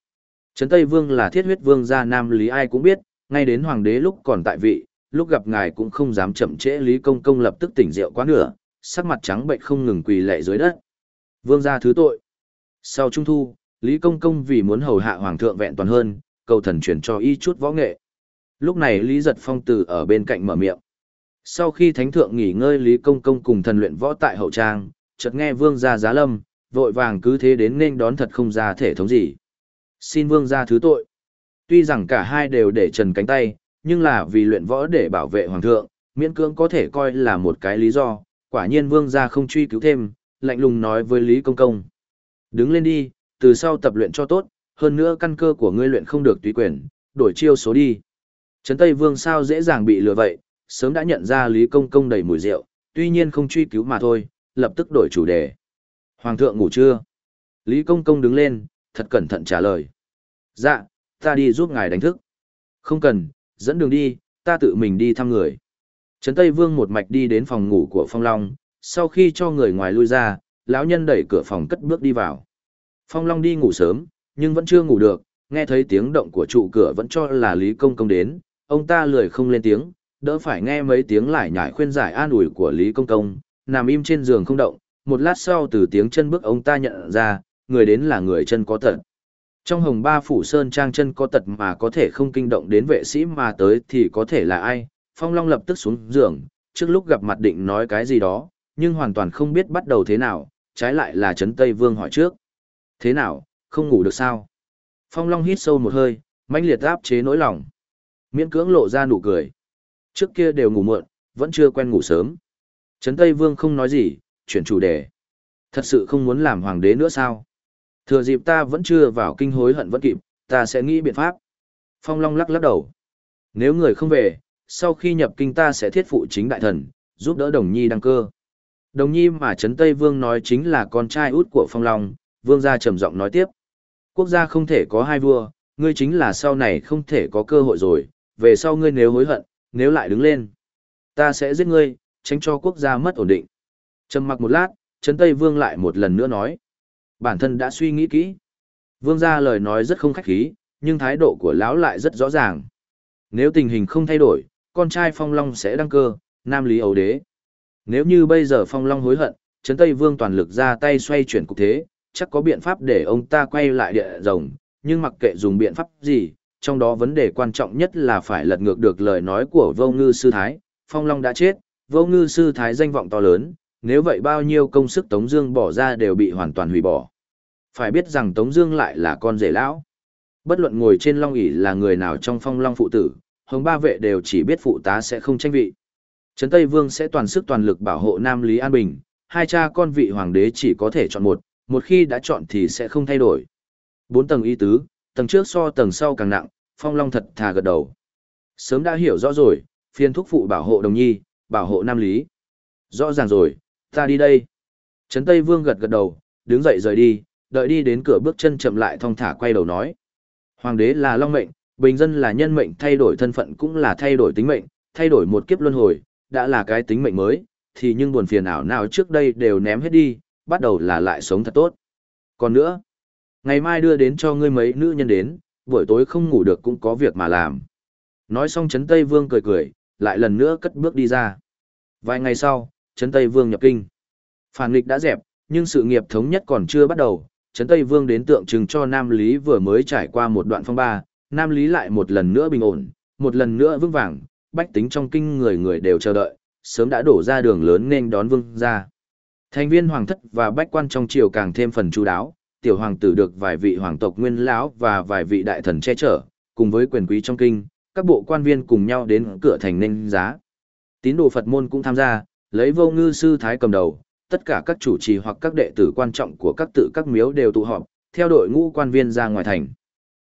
Trấn Tây Vương là thiết huyết vương gia Nam Lý ai cũng biết, ngay đến hoàng đế lúc còn tại vị, lúc gặp ngài cũng không dám chậm trễ Lý Công Công lập tức tỉnh rượu quá nửa, sắc mặt trắng bệnh không ngừng quỳ lệ dưới đất. Vương gia thứ tội. Sau trung thu, Lý Công Công vì muốn hầu hạ hoàng thượng vẹn toàn hơn, cầu thần chuyển cho y chút võ nghệ. Lúc này Lý Giật Phong từ ở bên cạnh mở miệng. Sau khi thánh thượng nghỉ ngơi Lý Công Công cùng thần luyện võ tại hậu trang, chợt nghe vương gia giá lâm, vội vàng cứ thế đến nên đón thật không ra thể thống gì. Xin vương gia thứ tội. Tuy rằng cả hai đều để trần cánh tay, nhưng là vì luyện võ để bảo vệ hoàng thượng, miễn cưỡng có thể coi là một cái lý do, quả nhiên vương gia không truy cứu thêm, lạnh lùng nói với Lý Công Công. Đứng lên đi, từ sau tập luyện cho tốt, hơn nữa căn cơ của ngươi luyện không được tùy quyền, đổi chiêu số đi. Trấn Tây Vương sao dễ dàng bị lừa vậy, sớm đã nhận ra Lý Công Công đầy mùi rượu, tuy nhiên không truy cứu mà thôi, lập tức đổi chủ đề. Hoàng thượng ngủ chưa? Lý Công Công đứng lên, thật cẩn thận trả lời. Dạ, ta đi giúp ngài đánh thức. Không cần, dẫn đường đi, ta tự mình đi thăm người. Trấn Tây Vương một mạch đi đến phòng ngủ của Phong Long, sau khi cho người ngoài lui ra, lão nhân đẩy cửa phòng cất bước đi vào. Phong Long đi ngủ sớm, nhưng vẫn chưa ngủ được, nghe thấy tiếng động của trụ cửa vẫn cho là Lý Công Công đến, ông ta lười không lên tiếng, đỡ phải nghe mấy tiếng lải nhải khuyên giải an ủi của Lý Công Công, nằm im trên giường không động, một lát sau từ tiếng chân bước ông ta nhận ra, người đến là người chân có tật. Trong hồng ba phủ sơn trang chân có tật mà có thể không kinh động đến vệ sĩ mà tới thì có thể là ai, Phong Long lập tức xuống giường, trước lúc gặp mặt định nói cái gì đó, nhưng hoàn toàn không biết bắt đầu thế nào, trái lại là Trấn Tây Vương hỏi trước. Thế nào, không ngủ được sao? Phong Long hít sâu một hơi, mãnh liệt áp chế nỗi lòng. Miễn cưỡng lộ ra nụ cười. Trước kia đều ngủ muộn, vẫn chưa quen ngủ sớm. Trấn Tây Vương không nói gì, chuyển chủ đề. Thật sự không muốn làm hoàng đế nữa sao? Thừa dịp ta vẫn chưa vào kinh hối hận vẫn kịp, ta sẽ nghĩ biện pháp. Phong Long lắc lắc đầu. Nếu người không về, sau khi nhập kinh ta sẽ thiết phụ chính đại thần, giúp đỡ Đồng Nhi đăng cơ. Đồng Nhi mà Trấn Tây Vương nói chính là con trai út của Phong Long, Vương gia trầm giọng nói tiếp. Quốc gia không thể có hai vua, ngươi chính là sau này không thể có cơ hội rồi, về sau ngươi nếu hối hận, nếu lại đứng lên. Ta sẽ giết ngươi, tránh cho quốc gia mất ổn định. Trầm mặc một lát, Trấn Tây Vương lại một lần nữa nói. Bản thân đã suy nghĩ kỹ. Vương gia lời nói rất không khách khí, nhưng thái độ của lão lại rất rõ ràng. Nếu tình hình không thay đổi, con trai Phong Long sẽ đăng cơ, Nam Lý Ấu Đế. Nếu như bây giờ Phong Long hối hận, Trấn Tây Vương toàn lực ra tay xoay chuyển cục thế, chắc có biện pháp để ông ta quay lại địa rồng, nhưng mặc kệ dùng biện pháp gì, trong đó vấn đề quan trọng nhất là phải lật ngược được lời nói của vô ngư sư thái, Phong Long đã chết, vô ngư sư thái danh vọng to lớn, nếu vậy bao nhiêu công sức Tống Dương bỏ ra đều bị hoàn toàn hủy bỏ. Phải biết rằng Tống Dương lại là con rể lão. Bất luận ngồi trên long ỷ là người nào trong Phong Long phụ tử, hồng ba vệ đều chỉ biết phụ tá sẽ không tranh vị. Trấn Tây Vương sẽ toàn sức toàn lực bảo hộ Nam Lý An Bình, hai cha con vị hoàng đế chỉ có thể chọn một, một khi đã chọn thì sẽ không thay đổi. Bốn tầng y tứ, tầng trước so tầng sau càng nặng, Phong Long thật thà gật đầu. Sớm đã hiểu rõ rồi, phiên thúc phụ bảo hộ đồng nhi, bảo hộ Nam Lý. Rõ ràng rồi, ta đi đây. Trấn Tây Vương gật gật đầu, đứng dậy rời đi, đợi đi đến cửa bước chân chậm lại thong thả quay đầu nói. Hoàng đế là long mệnh, bình dân là nhân mệnh thay đổi thân phận cũng là thay đổi tính mệnh, thay đổi một kiếp luân hồi, đã là cái tính mệnh mới, thì nhưng buồn phiền ảo nào trước đây đều ném hết đi, bắt đầu là lại sống thật tốt. Còn nữa, ngày mai đưa đến cho ngươi mấy nữ nhân đến, buổi tối không ngủ được cũng có việc mà làm. Nói xong Trấn Tây Vương cười cười, lại lần nữa cất bước đi ra. Vài ngày sau, Trấn Tây Vương nhập kinh. Phản nghịch đã dẹp, nhưng sự nghiệp thống nhất còn chưa bắt đầu. Trấn Tây Vương đến tượng trưng cho Nam Lý vừa mới trải qua một đoạn phong ba, Nam Lý lại một lần nữa bình ổn, một lần nữa vững vàng, bách tính trong kinh người người đều chờ đợi, sớm đã đổ ra đường lớn nên đón vương ra. Thành viên hoàng thất và bách quan trong triều càng thêm phần chú đáo, tiểu hoàng tử được vài vị hoàng tộc nguyên lão và vài vị đại thần che chở, cùng với quyền quý trong kinh, các bộ quan viên cùng nhau đến cửa thành nên giá. Tín đồ Phật môn cũng tham gia, lấy vô ngư sư thái cầm đầu, tất cả các chủ trì hoặc các đệ tử quan trọng của các tự các miếu đều tụ họp, theo đội ngũ quan viên ra ngoài thành.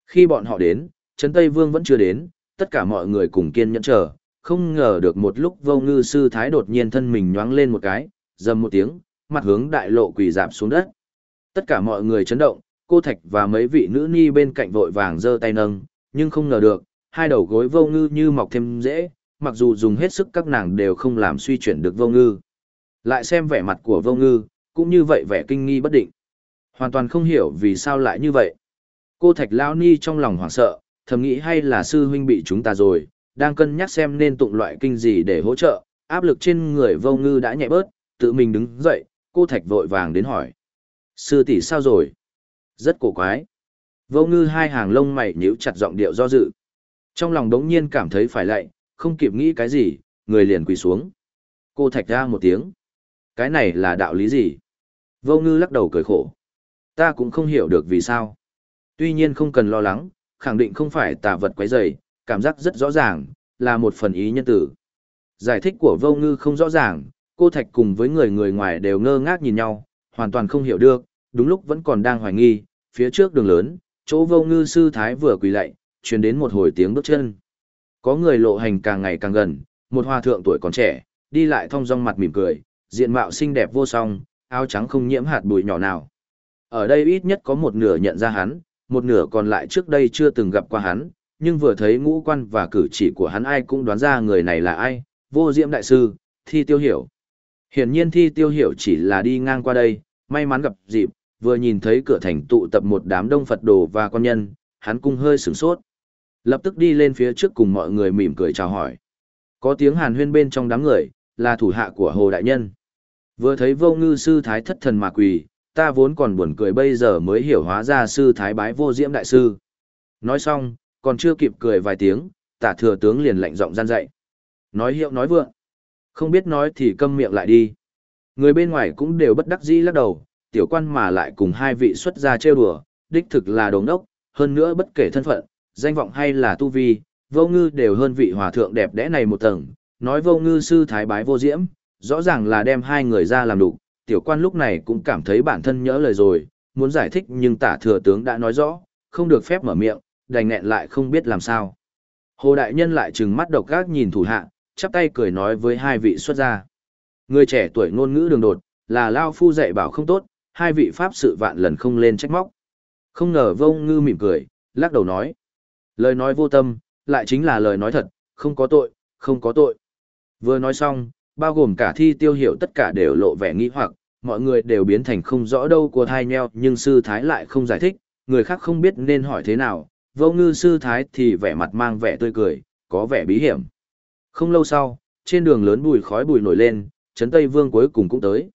Khi bọn họ đến, Trấn Tây Vương vẫn chưa đến, tất cả mọi người cùng kiên nhẫn chờ, không ngờ được một lúc vô ngư sư thái đột nhiên thân mình nhoáng lên một cái, dầm một tiếng, mặt hướng đại lộ quỳ dạp xuống đất. Tất cả mọi người chấn động, cô Thạch và mấy vị nữ ni bên cạnh vội vàng giơ tay nâng, nhưng không ngờ được, hai đầu gối vô ngư như mọc thêm dễ, mặc dù dùng hết sức các nàng đều không làm suy chuyển được vô ngư. Lại xem vẻ mặt của vô ngư, cũng như vậy vẻ kinh nghi bất định. Hoàn toàn không hiểu vì sao lại như vậy. Cô Thạch Lao Ni trong lòng hoảng sợ, thầm nghĩ hay là sư huynh bị chúng ta rồi, đang cân nhắc xem nên tụng loại kinh gì để hỗ trợ, áp lực trên người vô ngư đã nhẹ bớt, tự mình đứng dậy, cô Thạch vội vàng đến hỏi. Sư tỷ sao rồi? Rất cổ quái. Vô ngư hai hàng lông mày nhíu chặt giọng điệu do dự. Trong lòng đống nhiên cảm thấy phải lạy, không kịp nghĩ cái gì, người liền quỳ xuống. Cô Thạch ra một tiếng. Cái này là đạo lý gì? Vô ngư lắc đầu cười khổ. Ta cũng không hiểu được vì sao. Tuy nhiên không cần lo lắng, khẳng định không phải tà vật quấy rầy, cảm giác rất rõ ràng, là một phần ý nhân tử. Giải thích của vô ngư không rõ ràng, cô Thạch cùng với người người ngoài đều ngơ ngác nhìn nhau, hoàn toàn không hiểu được, đúng lúc vẫn còn đang hoài nghi, phía trước đường lớn, chỗ vô ngư sư thái vừa quỳ lạy, truyền đến một hồi tiếng bước chân. Có người lộ hành càng ngày càng gần, một hòa thượng tuổi còn trẻ, đi lại thong dong mặt mỉm cười, diện mạo xinh đẹp vô song, áo trắng không nhiễm hạt bụi nhỏ nào. Ở đây ít nhất có một nửa nhận ra hắn, một nửa còn lại trước đây chưa từng gặp qua hắn, nhưng vừa thấy ngũ quan và cử chỉ của hắn ai cũng đoán ra người này là ai, vô diễm đại sư, thi tiêu hiểu. Hiển nhiên thi tiêu hiểu chỉ là đi ngang qua đây, may mắn gặp dịp, vừa nhìn thấy cửa thành tụ tập một đám đông Phật đồ và con nhân, hắn cung hơi sửng sốt. Lập tức đi lên phía trước cùng mọi người mỉm cười chào hỏi. Có tiếng hàn huyên bên trong đám người, là thủ hạ của Hồ Đại Nhân. Vừa thấy vô ngư sư thái thất thần mà quỳ, ta vốn còn buồn cười bây giờ mới hiểu hóa ra sư thái bái vô diễm đại sư. Nói xong, còn chưa kịp cười vài tiếng, tả thừa tướng liền lạnh giọng gian dạy. Nói hiệu nói vượng. Không biết nói thì câm miệng lại đi. Người bên ngoài cũng đều bất đắc dĩ lắc đầu, tiểu quan mà lại cùng hai vị xuất gia trêu đùa, đích thực là đồng đốc, hơn nữa bất kể thân phận, danh vọng hay là tu vi, vô ngư đều hơn vị hòa thượng đẹp đẽ này một tầng, nói vô ngư sư thái bái vô diễm, rõ ràng là đem hai người ra làm đủ, tiểu quan lúc này cũng cảm thấy bản thân nhớ lời rồi, muốn giải thích nhưng tả thừa tướng đã nói rõ, không được phép mở miệng, đành nghẹn lại không biết làm sao. Hồ Đại Nhân lại trừng mắt độc gác nhìn thủ hạ, chắp tay cười nói với hai vị xuất gia. Người trẻ tuổi ngôn ngữ đường đột, là Lao Phu dạy bảo không tốt, hai vị pháp sự vạn lần không lên trách móc. Không ngờ vông ngư mỉm cười, lắc đầu nói. Lời nói vô tâm, lại chính là lời nói thật, không có tội, không có tội. Vừa nói xong, bao gồm cả thi tiêu hiểu tất cả đều lộ vẻ nghi hoặc, mọi người đều biến thành không rõ đâu của thai nheo nhưng sư thái lại không giải thích, người khác không biết nên hỏi thế nào, vô ngư sư thái thì vẻ mặt mang vẻ tươi cười, có vẻ bí hiểm. Không lâu sau, trên đường lớn bùi khói bùi nổi lên, Trấn Tây Vương cuối cùng cũng tới.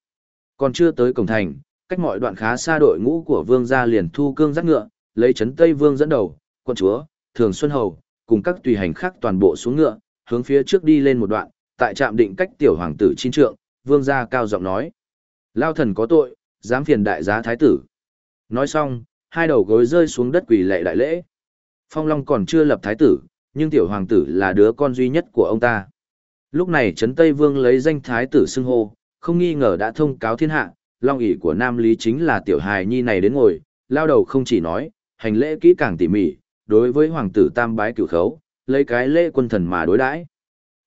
Còn chưa tới cổng thành, cách mọi đoạn khá xa đội ngũ của Vương gia liền thu cương dắt ngựa, lấy Trấn Tây Vương dẫn đầu, quân chúa, Thường Xuân Hầu, cùng các tùy hành khác toàn bộ xuống ngựa, hướng phía trước đi lên một đoạn, tại trạm định cách tiểu hoàng tử chín trượng, Vương gia cao giọng nói: "Lao thần có tội, dám phiền đại giá thái tử." Nói xong, hai đầu gối rơi xuống đất quỳ lệ đại lễ. Phong Long còn chưa lập thái tử, nhưng tiểu hoàng tử là đứa con duy nhất của ông ta. Lúc này Trấn Tây Vương lấy danh thái tử xưng hô, không nghi ngờ đã thông cáo thiên hạ, long ỷ của Nam Lý chính là tiểu hài nhi này đến ngồi, lao đầu không chỉ nói, hành lễ kỹ càng tỉ mỉ, đối với hoàng tử tam bái cửu khấu, lấy cái lễ quân thần mà đối đãi.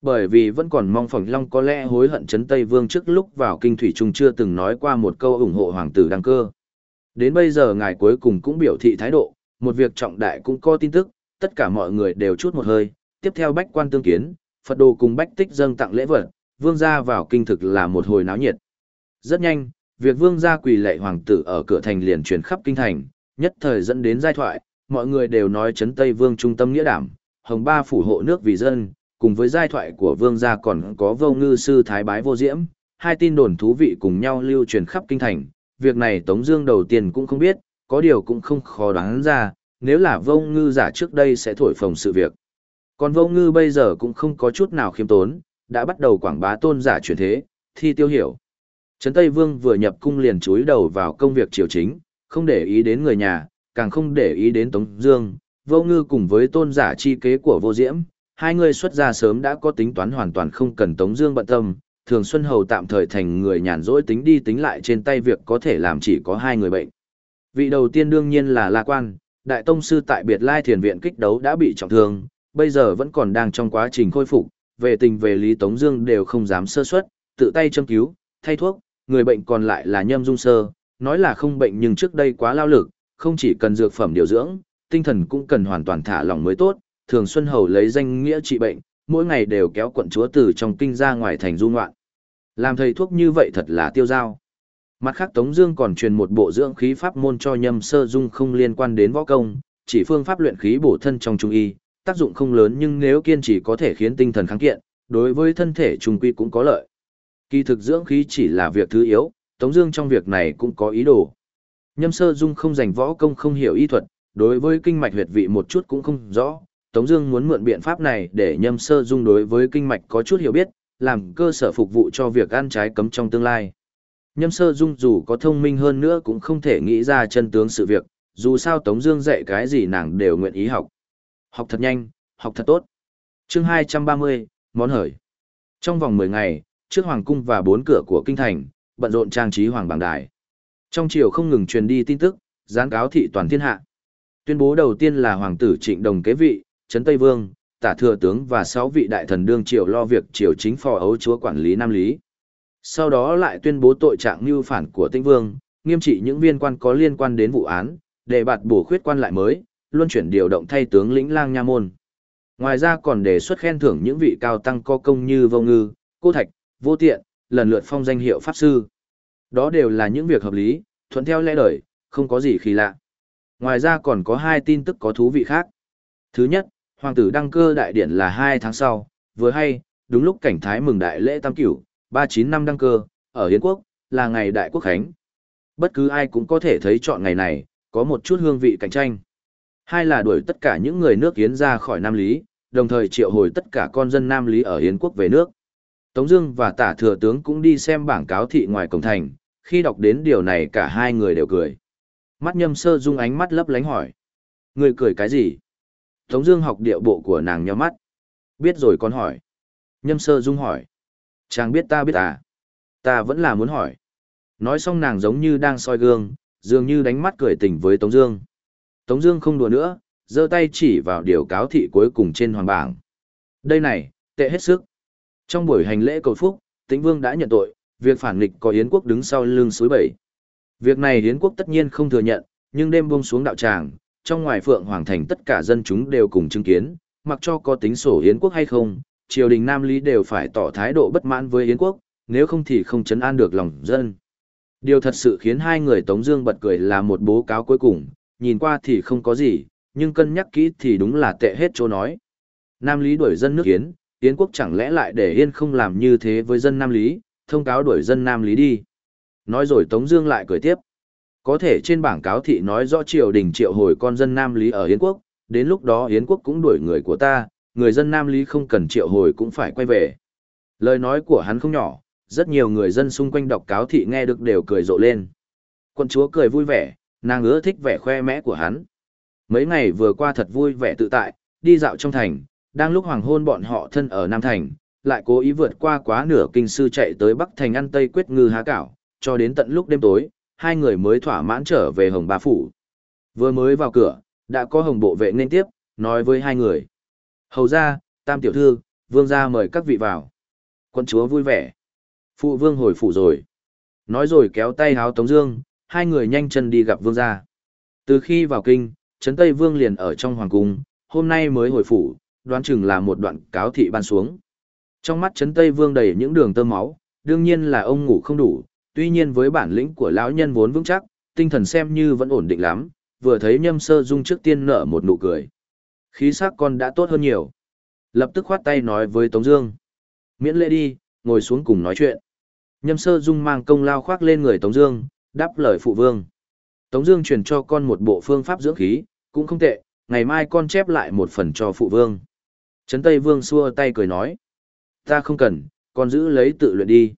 Bởi vì vẫn còn mong Phỏng Long có lẽ hối hận Trấn Tây Vương trước lúc vào kinh thủy trung chưa từng nói qua một câu ủng hộ hoàng tử đăng cơ. Đến bây giờ ngài cuối cùng cũng biểu thị thái độ, một việc trọng đại cũng có tin tức, tất cả mọi người đều chút một hơi, tiếp theo bách quan tương kiến, Phật đồ cùng bách tích dâng tặng lễ vật, vương gia vào kinh thực là một hồi náo nhiệt. Rất nhanh, việc vương gia quỳ lệ hoàng tử ở cửa thành liền truyền khắp kinh thành, nhất thời dẫn đến giai thoại, mọi người đều nói Trấn Tây Vương trung tâm nghĩa đảm, hồng ba phủ hộ nước vì dân, cùng với giai thoại của vương gia còn có vô ngư sư thái bái vô diễm, hai tin đồn thú vị cùng nhau lưu truyền khắp kinh thành. Việc này Tống Dương đầu tiên cũng không biết, có điều cũng không khó đoán ra, nếu là vô ngư giả trước đây sẽ thổi phồng sự việc. Còn vô ngư bây giờ cũng không có chút nào khiêm tốn, đã bắt đầu quảng bá tôn giả truyền thế, thi tiêu hiểu. Trấn Tây Vương vừa nhập cung liền chúi đầu vào công việc triều chính, không để ý đến người nhà, càng không để ý đến Tống Dương, vô ngư cùng với tôn giả chi kế của vô diễm, hai người xuất gia sớm đã có tính toán hoàn toàn không cần Tống Dương bận tâm. Thường Xuân Hầu tạm thời thành người nhàn rỗi tính đi tính lại trên tay việc có thể làm chỉ có hai người bệnh. Vị đầu tiên đương nhiên là La Quan, Đại Tông Sư tại Biệt Lai Thiền Viện kích đấu đã bị trọng thương, bây giờ vẫn còn đang trong quá trình khôi phục, về tình về lý Tống Dương đều không dám sơ suất, tự tay châm cứu, thay thuốc, người bệnh còn lại là Nhâm Dung Sơ, nói là không bệnh nhưng trước đây quá lao lực, không chỉ cần dược phẩm điều dưỡng, tinh thần cũng cần hoàn toàn thả lỏng mới tốt. Thường Xuân Hầu lấy danh nghĩa trị bệnh, mỗi ngày đều kéo quận chúa từ trong kinh ra ngoài thành du ngoạn. Làm thầy thuốc như vậy thật là tiêu dao. Mặt khác Tống Dương còn truyền một bộ dưỡng khí pháp môn cho Nhâm Sơ Dung không liên quan đến võ công, chỉ phương pháp luyện khí bổ thân trong trung y, tác dụng không lớn nhưng nếu kiên trì có thể khiến tinh thần kháng kiện, đối với thân thể trung quy cũng có lợi. Kỳ thực dưỡng khí chỉ là việc thứ yếu, Tống Dương trong việc này cũng có ý đồ. Nhâm Sơ Dung không dành võ công không hiểu y thuật, đối với kinh mạch huyệt vị một chút cũng không rõ. Tống Dương muốn mượn biện pháp này để Nhâm Sơ Dung đối với kinh mạch có chút hiểu biết, làm cơ sở phục vụ cho việc ăn trái cấm trong tương lai. Nhâm Sơ Dung dù có thông minh hơn nữa cũng không thể nghĩ ra chân tướng sự việc, dù sao Tống Dương dạy cái gì nàng đều nguyện ý học. Học thật nhanh, học thật tốt. Chương 230, món hời. Trong vòng 10 ngày, trước hoàng cung và bốn cửa của kinh thành, bận rộn trang trí hoàng bảng đài. Trong triều không ngừng truyền đi tin tức, gián cáo thị toàn thiên hạ. Tuyên bố đầu tiên là hoàng tử Trịnh Đồng kế vị, trấn Tây Vương, tả thừa tướng và sáu vị đại thần đương triều lo việc triều chính phò ấu chúa quản lý Nam Lý. Sau đó lại tuyên bố tội trạng mưu phản của Tĩnh Vương, nghiêm trị những viên quan có liên quan đến vụ án, để bạt bổ khuyết quan lại mới, luân chuyển điều động thay tướng lĩnh lang nha môn. Ngoài ra còn đề xuất khen thưởng những vị cao tăng có công như Vô Ngư, Cô Thạch, Vô Tiện, lần lượt phong danh hiệu Pháp Sư. Đó đều là những việc hợp lý, thuận theo lẽ đời, không có gì kỳ lạ. Ngoài ra còn có hai tin tức có thú vị khác. Thứ nhất, Hoàng tử đăng cơ đại điển là hai tháng sau, vừa hay, đúng lúc cảnh thái mừng đại lễ tam cửu, 39 năm đăng cơ, ở Hiến Quốc, là ngày đại quốc khánh. Bất cứ ai cũng có thể thấy chọn ngày này, có một chút hương vị cạnh tranh. Hai là đuổi tất cả những người nước Hiến ra khỏi Nam Lý, đồng thời triệu hồi tất cả con dân Nam Lý ở Hiến quốc về nước. Tống Dương và Tả Thừa tướng cũng đi xem bảng cáo thị ngoài cổng thành, khi đọc đến điều này cả hai người đều cười. Mắt Nhâm Sơ Dung ánh mắt lấp lánh hỏi: Người cười cái gì? Tống Dương học điệu bộ của nàng nhắm mắt. Biết rồi con hỏi. Nhâm Sơ Dung hỏi: Chàng biết ta biết à? Ta vẫn là muốn hỏi. Nói xong nàng giống như đang soi gương, dường như đánh mắt cười tình với Tống Dương. Tống Dương không đùa nữa, giơ tay chỉ vào điều cáo thị cuối cùng trên hoàng bảng. Đây này, tệ hết sức. Trong buổi hành lễ cầu phúc, Tĩnh Vương đã nhận tội, việc phản nghịch có Yến quốc đứng sau lưng suối bảy. Việc này Yến quốc tất nhiên không thừa nhận, nhưng đêm buông xuống đạo tràng, trong ngoài Phượng Hoàng thành tất cả dân chúng đều cùng chứng kiến, mặc cho có tính sổ Yến quốc hay không, triều đình Nam Lý đều phải tỏ thái độ bất mãn với Yến quốc, nếu không thì không chấn an được lòng dân. Điều thật sự khiến hai người Tống Dương bật cười là một bố cáo cuối cùng, nhìn qua thì không có gì, nhưng cân nhắc kỹ thì đúng là tệ hết chỗ nói. Nam Lý đuổi dân nước Yến, Yến quốc chẳng lẽ lại để Yên không làm như thế với dân Nam Lý, thông cáo đuổi dân Nam Lý đi. Nói rồi Tống Dương lại cười tiếp. Có thể trên bảng cáo thị nói rõ triều đình triệu hồi con dân Nam Lý ở Yến quốc, đến lúc đó Yến quốc cũng đuổi người của ta, người dân Nam Lý không cần triệu hồi cũng phải quay về. Lời nói của hắn không nhỏ, rất nhiều người dân xung quanh đọc cáo thị nghe được đều cười rộ lên. Quân chúa cười vui vẻ, nàng ưa thích vẻ khoe mẽ của hắn. Mấy ngày vừa qua thật vui vẻ tự tại, đi dạo trong thành, đang lúc hoàng hôn bọn họ thân ở Nam Thành, lại cố ý vượt qua quá nửa kinh sư chạy tới Bắc Thành ăn Tây quyết ngư há cảo, cho đến tận lúc đêm tối, hai người mới thỏa mãn trở về Hồng Ba Phủ. Vừa mới vào cửa, đã có hồng bộ vệ nên tiếp, nói với hai người. Hầu ra, tam tiểu thư, vương gia mời các vị vào. Quân chúa vui vẻ. Phụ vương hồi phủ rồi. Nói rồi kéo tay háo Tống Dương, hai người nhanh chân đi gặp vương gia. Từ khi vào kinh, Trấn Tây Vương liền ở trong hoàng cung, hôm nay mới hồi phủ, đoán chừng là một đoạn cáo thị ban xuống. Trong mắt Trấn Tây Vương đầy những đường tơ máu, đương nhiên là ông ngủ không đủ, tuy nhiên với bản lĩnh của lão nhân vốn vững chắc, tinh thần xem như vẫn ổn định lắm, vừa thấy nhâm sơ dung trước tiên nở một nụ cười. Khí sắc con đã tốt hơn nhiều. Lập tức khoát tay nói với Tống Dương. Miễn lễ đi, ngồi xuống cùng nói chuyện. Nhâm sơ dung mang công lao khoác lên người Tống Dương, đáp lời phụ vương. Tống Dương truyền cho con một bộ phương pháp dưỡng khí, cũng không tệ. Ngày mai con chép lại một phần cho phụ vương. Trấn Tây Vương xua tay cười nói, ta không cần, con giữ lấy tự luyện đi.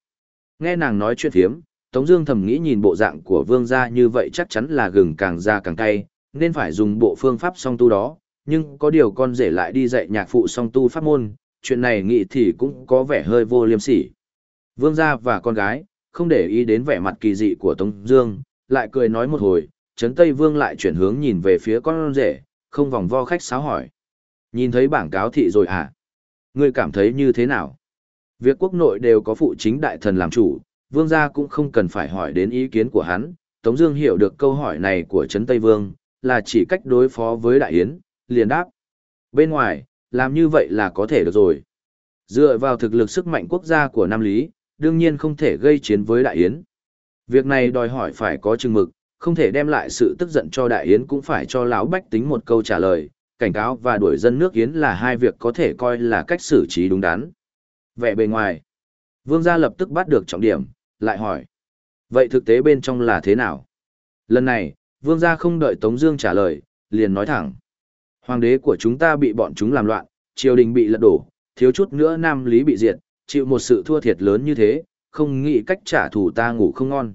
Nghe nàng nói chuyện phiếm, Tống Dương thầm nghĩ nhìn bộ dạng của Vương gia như vậy chắc chắn là gừng càng già càng cay, nên phải dùng bộ phương pháp song tu đó. Nhưng có điều con rể lại đi dạy nhạc phụ song tu pháp môn, chuyện này nghĩ thì cũng có vẻ hơi vô liêm sỉ. Vương gia và con gái không để ý đến vẻ mặt kỳ dị của Tống Dương, lại cười nói một hồi. Trấn Tây Vương lại chuyển hướng nhìn về phía con rể, không vòng vo khách sáo hỏi. Nhìn thấy bảng cáo thị rồi à? Ngươi cảm thấy như thế nào? Việc quốc nội đều có phụ chính đại thần làm chủ, vương gia cũng không cần phải hỏi đến ý kiến của hắn. Tống Dương hiểu được câu hỏi này của Trấn Tây Vương là chỉ cách đối phó với Đại Yến, liền đáp. Bên ngoài, làm như vậy là có thể được rồi. Dựa vào thực lực sức mạnh quốc gia của Nam Lý, đương nhiên không thể gây chiến với Đại Yến. Việc này đòi hỏi phải có chừng mực, không thể đem lại sự tức giận cho Đại Yến cũng phải cho lão bách tính một câu trả lời, cảnh cáo và đuổi dân nước Yến là hai việc có thể coi là cách xử trí đúng đắn. Vẻ bề ngoài, vương gia lập tức bắt được trọng điểm, lại hỏi. Vậy thực tế bên trong là thế nào? Lần này, vương gia không đợi Tống Dương trả lời, liền nói thẳng. Hoàng đế của chúng ta bị bọn chúng làm loạn, triều đình bị lật đổ, thiếu chút nữa Nam Lý bị diệt, chịu một sự thua thiệt lớn như thế, không nghĩ cách trả thù ta ngủ không ngon.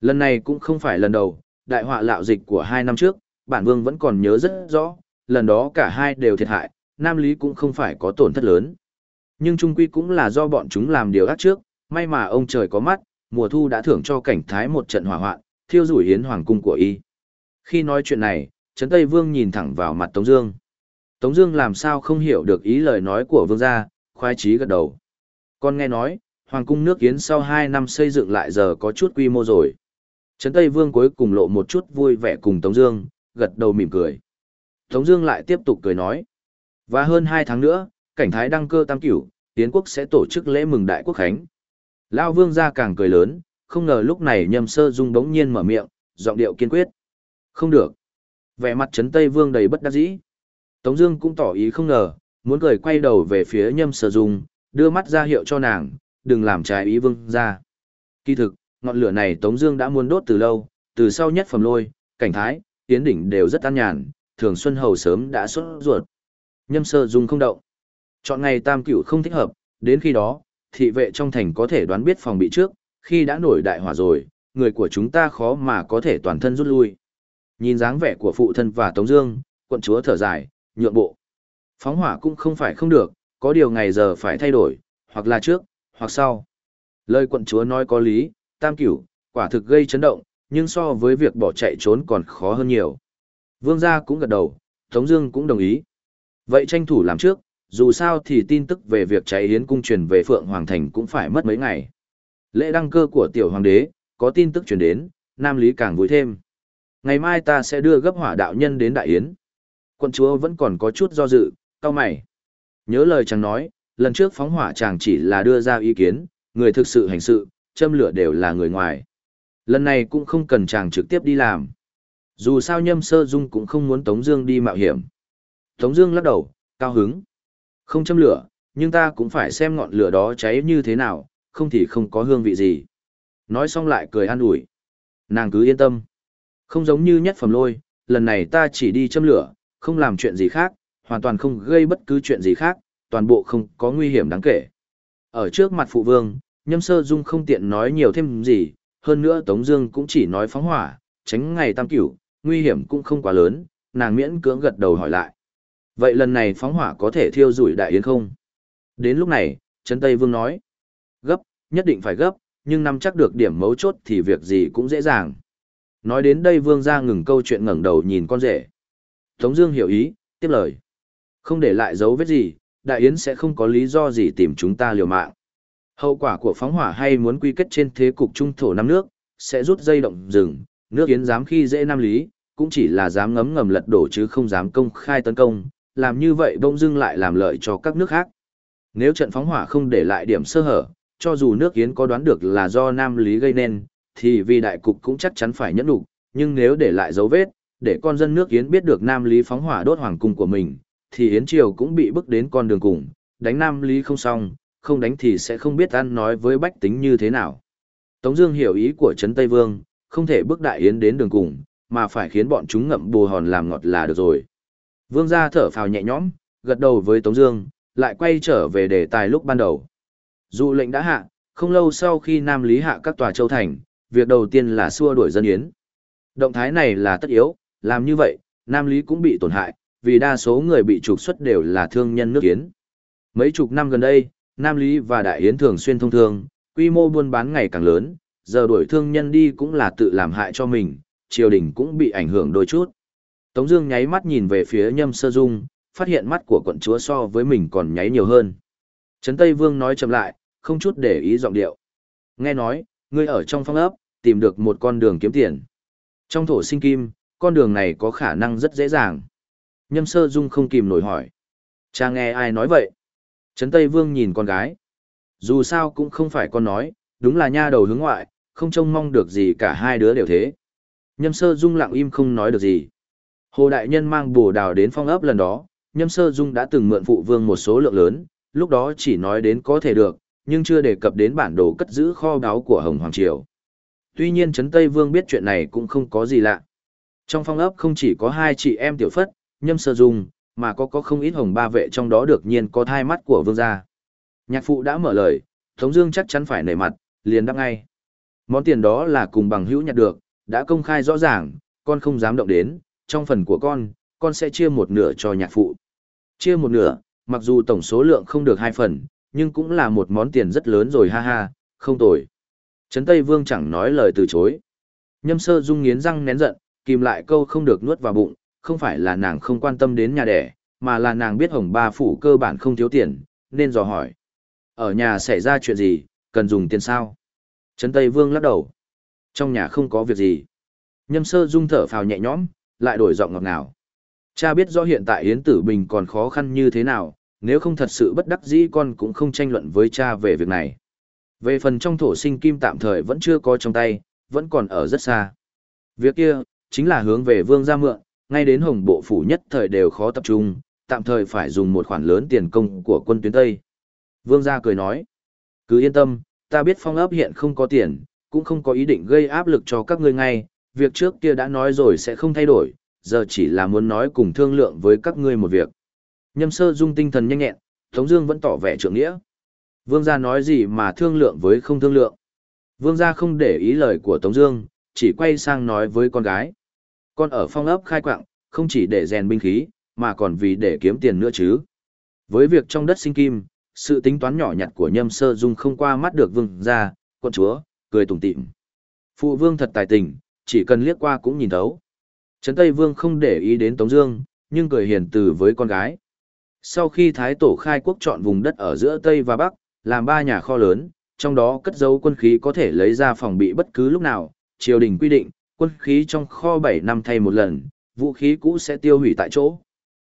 Lần này cũng không phải lần đầu, đại họa lạo dịch của hai năm trước, bản vương vẫn còn nhớ rất rõ, lần đó cả hai đều thiệt hại, Nam Lý cũng không phải có tổn thất lớn. Nhưng trung quy cũng là do bọn chúng làm điều ác trước, may mà ông trời có mắt, mùa thu đã thưởng cho cảnh thái một trận hỏa hoạn, thiêu rủi hiến hoàng cung của y. Khi nói chuyện này, Trấn Tây Vương nhìn thẳng vào mặt Tống Dương. Tống Dương làm sao không hiểu được ý lời nói của Vương gia, khoái chí gật đầu. Con nghe nói, hoàng cung nước Yến sau 2 năm xây dựng lại giờ có chút quy mô rồi. Trấn Tây Vương cuối cùng lộ một chút vui vẻ cùng Tống Dương, gật đầu mỉm cười. Tống Dương lại tiếp tục cười nói, và hơn hai tháng nữa, cảnh thái đăng cơ tam cửu, tiến quốc sẽ tổ chức lễ mừng đại quốc khánh. Lão Vương gia càng cười lớn, không ngờ lúc này Nhâm Sơ Dung đống nhiên mở miệng, giọng điệu kiên quyết. Không được. Vẻ mặt Trấn Tây Vương đầy bất đắc dĩ. Tống Dương cũng tỏ ý không ngờ, muốn cười quay đầu về phía Nhâm Sơ Dung, đưa mắt ra hiệu cho nàng, đừng làm trái ý Vương gia. Kỳ thực, ngọn lửa này Tống Dương đã muốn đốt từ lâu, từ sau nhất phẩm lôi, cảnh thái, tiến đỉnh đều rất an nhàn, thường xuân hầu sớm đã xuất ruột. Nhâm sơ dung không động. Chọn ngày tam cửu không thích hợp, đến khi đó, thị vệ trong thành có thể đoán biết phòng bị trước, khi đã nổi đại hỏa rồi, người của chúng ta khó mà có thể toàn thân rút lui. Nhìn dáng vẻ của phụ thân và Tống Dương, quận chúa thở dài, nhượng bộ. Phóng hỏa cũng không phải không được, có điều ngày giờ phải thay đổi, hoặc là trước, hoặc sau. Lời quận chúa nói có lý, tam cửu, quả thực gây chấn động, nhưng so với việc bỏ chạy trốn còn khó hơn nhiều. Vương gia cũng gật đầu, Tống Dương cũng đồng ý. Vậy tranh thủ làm trước, dù sao thì tin tức về việc cháy hiến cung truyền về Phượng Hoàng Thành cũng phải mất mấy ngày. Lễ đăng cơ của tiểu hoàng đế, có tin tức truyền đến, Nam Lý càng vui thêm. Ngày mai ta sẽ đưa gấp hỏa đạo nhân đến Đại Yến. Quân chúa vẫn còn có chút do dự, cao mày. Nhớ lời chàng nói, lần trước phóng hỏa chàng chỉ là đưa ra ý kiến, người thực sự hành sự, châm lửa đều là người ngoài. Lần này cũng không cần chàng trực tiếp đi làm. Dù sao nhâm sơ dung cũng không muốn Tống Dương đi mạo hiểm. Tống Dương lắc đầu, cao hứng. Không châm lửa, nhưng ta cũng phải xem ngọn lửa đó cháy như thế nào, không thì không có hương vị gì. Nói xong lại cười an ủi. Nàng cứ yên tâm. Không giống như nhất phẩm lôi, lần này ta chỉ đi châm lửa, không làm chuyện gì khác, hoàn toàn không gây bất cứ chuyện gì khác, toàn bộ không có nguy hiểm đáng kể. Ở trước mặt phụ vương, nhâm sơ dung không tiện nói nhiều thêm gì, hơn nữa Tống Dương cũng chỉ nói phóng hỏa, tránh ngày tam cửu, nguy hiểm cũng không quá lớn, nàng miễn cưỡng gật đầu hỏi lại. Vậy lần này phóng hỏa có thể thiêu rủi đại yến không? Đến lúc này, Trấn Tây Vương nói. Gấp, nhất định phải gấp, nhưng nắm chắc được điểm mấu chốt thì việc gì cũng dễ dàng. Nói đến đây Vương ra ngừng câu chuyện ngẩng đầu nhìn con rể. Tống Dương hiểu ý, tiếp lời. Không để lại dấu vết gì, đại yến sẽ không có lý do gì tìm chúng ta liều mạng. Hậu quả của phóng hỏa hay muốn quy kết trên thế cục trung thổ năm nước, sẽ rút dây động rừng, nước Yến dám khi dễ Nam Lý, cũng chỉ là dám ngấm ngầm lật đổ chứ không dám công khai tấn công, làm như vậy bỗng dưng lại làm lợi cho các nước khác. Nếu trận phóng hỏa không để lại điểm sơ hở, cho dù nước Yến có đoán được là do Nam Lý gây nên, thì vì đại cục cũng chắc chắn phải nhẫn đủ, nhưng nếu để lại dấu vết, để con dân nước Yến biết được Nam Lý phóng hỏa đốt hoàng cung của mình, thì Yến Triều cũng bị bức đến con đường cùng, đánh Nam Lý không xong, không đánh thì sẽ không biết ăn nói với bách tính như thế nào. Tống Dương hiểu ý của Trấn Tây Vương, không thể bức Đại Yến đến đường cùng, mà phải khiến bọn chúng ngậm bù hòn làm ngọt là được rồi. Vương gia thở phào nhẹ nhõm, gật đầu với Tống Dương, lại quay trở về đề tài lúc ban đầu. Dụ lệnh đã hạ, không lâu sau khi Nam Lý hạ các tòa châu thành, việc đầu tiên là xua đuổi dân yến. Động thái này là tất yếu, làm như vậy, Nam Lý cũng bị tổn hại, vì đa số người bị trục xuất đều là thương nhân nước Yến. Mấy chục năm gần đây, Nam Lý và Đại Yến thường xuyên thông thương, quy mô buôn bán ngày càng lớn, giờ đuổi thương nhân đi cũng là tự làm hại cho mình, triều đình cũng bị ảnh hưởng đôi chút. Tống Dương nháy mắt nhìn về phía Nhâm Sơ Dung, phát hiện mắt của quận chúa so với mình còn nháy nhiều hơn. Trấn Tây Vương nói chậm lại, không chút để ý giọng điệu. Nghe nói, ngươi ở trong phong ấp, tìm được một con đường kiếm tiền. Trong thổ sinh kim, con đường này có khả năng rất dễ dàng. Nhâm Sơ Dung không kìm nổi hỏi. Cha nghe ai nói vậy? Trấn Tây Vương nhìn con gái. Dù sao cũng không phải con nói, đúng là nha đầu hướng ngoại, không trông mong được gì cả hai đứa đều thế. Nhâm Sơ Dung lặng im không nói được gì. Hồ Đại Nhân mang bồ đào đến phong ấp lần đó, Nhâm Sơ Dung đã từng mượn phụ vương một số lượng lớn, lúc đó chỉ nói đến có thể được, nhưng chưa đề cập đến bản đồ cất giữ kho báu của Hồng Hoàng Triều. Tuy nhiên Trấn Tây Vương biết chuyện này cũng không có gì lạ. Trong phong ấp không chỉ có hai chị em tiểu phất, Nhâm Sơ Dung, mà có có không ít hồng ba vệ trong đó được nhiên có thai mắt của vương gia. Nhạc phụ đã mở lời, Tống Dương chắc chắn phải nể mặt, liền đáp ngay. Món tiền đó là cùng bằng hữu nhặt được, đã công khai rõ ràng, con không dám động đến, trong phần của con, con sẽ chia một nửa cho nhạc phụ. Chia một nửa, mặc dù tổng số lượng không được hai phần, nhưng cũng là một món tiền rất lớn rồi ha ha, không tồi. Trấn Tây Vương chẳng nói lời từ chối. Nhâm sơ dung nghiến răng nén giận, kìm lại câu không được nuốt vào bụng, không phải là nàng không quan tâm đến nhà đẻ, mà là nàng biết hồng ba phủ cơ bản không thiếu tiền, nên dò hỏi. Ở nhà xảy ra chuyện gì, cần dùng tiền sao? Trấn Tây Vương lắc đầu. Trong nhà không có việc gì. Nhâm sơ dung thở phào nhẹ nhõm, lại đổi giọng ngọt ngào. Cha biết rõ hiện tại Yến Tử Bình còn khó khăn như thế nào, nếu không thật sự bất đắc dĩ con cũng không tranh luận với cha về việc này. Về phần trong thổ sinh kim tạm thời vẫn chưa có trong tay, vẫn còn ở rất xa. Việc kia, chính là hướng về vương gia mượn, ngay đến hồng bộ phủ nhất thời đều khó tập trung, tạm thời phải dùng một khoản lớn tiền công của quân tuyến Tây. Vương gia cười nói, cứ yên tâm, ta biết phong ấp hiện không có tiền, cũng không có ý định gây áp lực cho các ngươi ngay, việc trước kia đã nói rồi sẽ không thay đổi, giờ chỉ là muốn nói cùng thương lượng với các ngươi một việc. Nhâm sơ dung tinh thần nhanh nhẹn, Tống Dương vẫn tỏ vẻ trưởng nghĩa. Vương gia nói gì mà thương lượng với không thương lượng. Vương gia không để ý lời của Tống Dương, chỉ quay sang nói với con gái. Con ở phong ấp khai quạng, không chỉ để rèn binh khí, mà còn vì để kiếm tiền nữa chứ. Với việc trong đất sinh kim, sự tính toán nhỏ nhặt của Nhâm Sơ Dung không qua mắt được Vương gia, quân chúa, cười tủm tỉm. Phụ Vương thật tài tình, chỉ cần liếc qua cũng nhìn thấu. Trấn Tây Vương không để ý đến Tống Dương, nhưng cười hiền từ với con gái. Sau khi Thái Tổ khai quốc chọn vùng đất ở giữa Tây và Bắc, làm ba nhà kho lớn, trong đó cất giấu quân khí có thể lấy ra phòng bị bất cứ lúc nào, triều đình quy định, quân khí trong kho 7 năm thay một lần, vũ khí cũ sẽ tiêu hủy tại chỗ.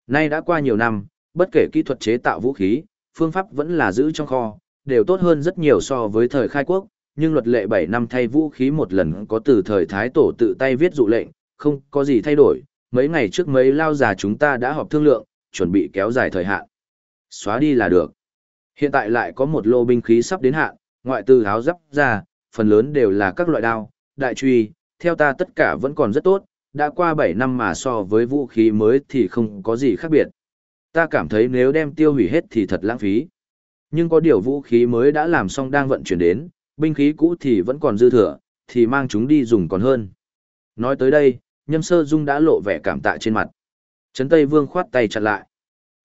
Nay đã qua nhiều năm, bất kể kỹ thuật chế tạo vũ khí, phương pháp vẫn là giữ trong kho, đều tốt hơn rất nhiều so với thời khai quốc, nhưng luật lệ 7 năm thay vũ khí một lần có từ thời Thái Tổ tự tay viết dụ lệnh, không có gì thay đổi. Mấy ngày trước mấy lao già chúng ta đã họp thương lượng, chuẩn bị kéo dài thời hạn. Xóa đi là được. Hiện tại lại có một lô binh khí sắp đến hạn, ngoại từ áo giáp ra, phần lớn đều là các loại đao, đại truy, theo ta tất cả vẫn còn rất tốt, đã qua 7 năm mà so với vũ khí mới thì không có gì khác biệt. Ta cảm thấy nếu đem tiêu hủy hết thì thật lãng phí. Nhưng có điều vũ khí mới đã làm xong đang vận chuyển đến, binh khí cũ thì vẫn còn dư thừa, thì mang chúng đi dùng còn hơn. Nói tới đây, nhâm sơ dung đã lộ vẻ cảm tạ trên mặt. Trấn Tây Vương khoát tay chặt lại.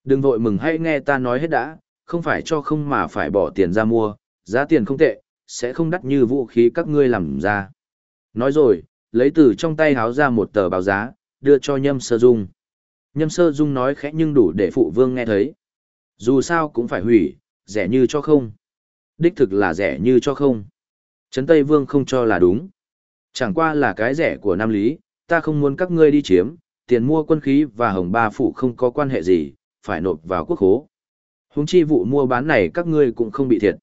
Đừng vội mừng hãy nghe ta nói hết đã, không phải cho không mà phải bỏ tiền ra mua, giá tiền không tệ, sẽ không đắt như vũ khí các ngươi làm ra. Nói rồi, lấy từ trong tay háo ra một tờ báo giá, đưa cho nhâm sơ dung. Nhâm sơ dung nói khẽ nhưng đủ để phụ vương nghe thấy. Dù sao cũng phải hủy, rẻ như cho không. Đích thực là rẻ như cho không. Trấn Tây Vương không cho là đúng. Chẳng qua là cái rẻ của Nam Lý, ta không muốn các ngươi đi chiếm, tiền mua quân khí và hồng ba phụ không có quan hệ gì, phải nộp vào quốc khố. Húng chi vụ mua bán này các ngươi cũng không bị thiệt.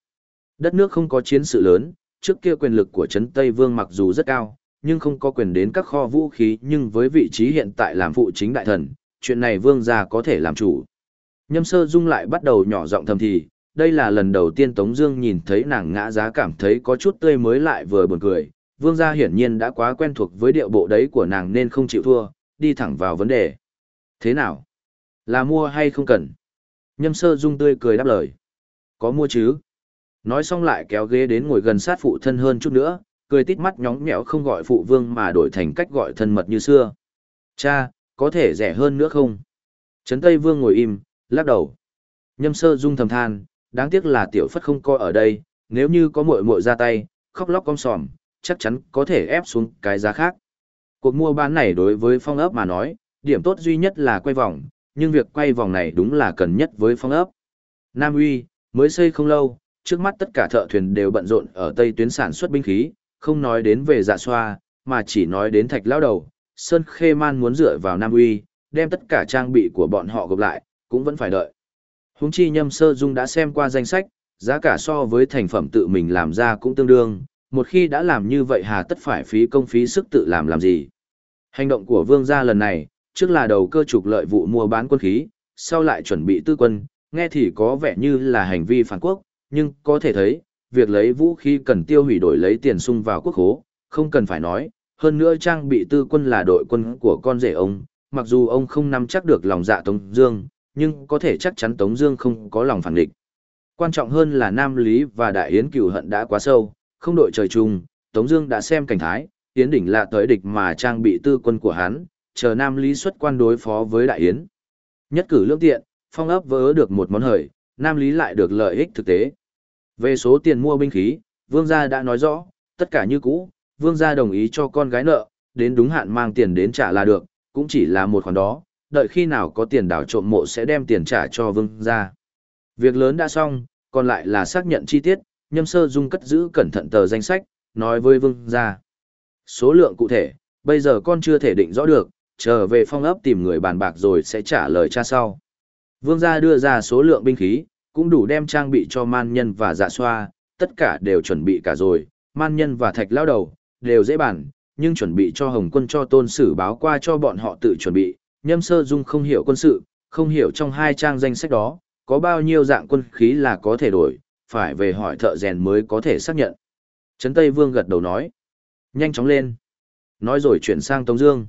Đất nước không có chiến sự lớn, trước kia quyền lực của Trấn Tây Vương mặc dù rất cao, nhưng không có quyền đến các kho vũ khí nhưng với vị trí hiện tại làm phụ chính đại thần, chuyện này vương gia có thể làm chủ. Nhâm sơ dung lại bắt đầu nhỏ giọng thầm thì, đây là lần đầu tiên Tống Dương nhìn thấy nàng ngã giá cảm thấy có chút tươi mới lại vừa buồn cười. Vương gia hiển nhiên đã quá quen thuộc với điệu bộ đấy của nàng nên không chịu thua, đi thẳng vào vấn đề. Thế nào? Là mua hay không cần? Nhâm sơ dung tươi cười đáp lời. Có mua chứ? Nói xong lại kéo ghế đến ngồi gần sát phụ thân hơn chút nữa, cười tít mắt nhóng nhẽo không gọi phụ vương mà đổi thành cách gọi thân mật như xưa. Cha, có thể rẻ hơn nữa không? Trấn Tây Vương ngồi im, lắc đầu. Nhâm sơ dung thầm than, đáng tiếc là tiểu phất không coi ở đây, nếu như có muội muội ra tay, khóc lóc cong sòm, chắc chắn có thể ép xuống cái giá khác. Cuộc mua bán này đối với phong ấp mà nói, điểm tốt duy nhất là quay vòng, nhưng việc quay vòng này đúng là cần nhất với phong ấp. Nam Uy, mới xây không lâu, trước mắt tất cả thợ thuyền đều bận rộn ở tây tuyến sản xuất binh khí, không nói đến về dạ xoa, mà chỉ nói đến thạch lao đầu. Sơn Khê Man muốn dựa vào Nam Uy, đem tất cả trang bị của bọn họ gộp lại, cũng vẫn phải đợi. Húng chi nhâm sơ dung đã xem qua danh sách, giá cả so với thành phẩm tự mình làm ra cũng tương đương, một khi đã làm như vậy hà tất phải phí công phí sức tự làm làm gì. Hành động của vương gia lần này, trước là đầu cơ trục lợi vụ mua bán quân khí, sau lại chuẩn bị tư quân, nghe thì có vẻ như là hành vi phản quốc, nhưng có thể thấy, việc lấy vũ khí cần tiêu hủy đổi lấy tiền sung vào quốc hố, không cần phải nói, hơn nữa trang bị tư quân là đội quân của con rể ông, mặc dù ông không nắm chắc được lòng dạ Tống Dương, nhưng có thể chắc chắn Tống Dương không có lòng phản địch. Quan trọng hơn là Nam Lý và Đại Yến cửu hận đã quá sâu, không đội trời chung, Tống Dương đã xem cảnh thái, Yến đỉnh là tới địch mà trang bị tư quân của hắn, chờ Nam Lý xuất quan đối phó với Đại Yến. Nhất cử lương tiện, phong ấp vỡ được một món hời, Nam Lý lại được lợi ích thực tế. Về số tiền mua binh khí, Vương gia đã nói rõ, tất cả như cũ, Vương gia đồng ý cho con gái nợ, đến đúng hạn mang tiền đến trả là được, cũng chỉ là một khoản đó, đợi khi nào có tiền đảo trộm mộ sẽ đem tiền trả cho Vương gia. Việc lớn đã xong, còn lại là xác nhận chi tiết, Nhâm Sơ Dung cất giữ cẩn thận tờ danh sách, nói với Vương gia. Số lượng cụ thể, bây giờ con chưa thể định rõ được, chờ về phong ấp tìm người bàn bạc rồi sẽ trả lời cha sau. Vương gia đưa ra số lượng binh khí, cũng đủ đem trang bị cho man nhân và dạ xoa, tất cả đều chuẩn bị cả rồi, man nhân và thạch lao đầu, đều dễ bàn, nhưng chuẩn bị cho Hồng quân cho tôn sử báo qua cho bọn họ tự chuẩn bị, nhâm sơ dung không hiểu quân sự, không hiểu trong hai trang danh sách đó, có bao nhiêu dạng quân khí là có thể đổi, phải về hỏi thợ rèn mới có thể xác nhận. Trấn Tây Vương gật đầu nói, nhanh chóng lên. Nói rồi chuyển sang Tống Dương.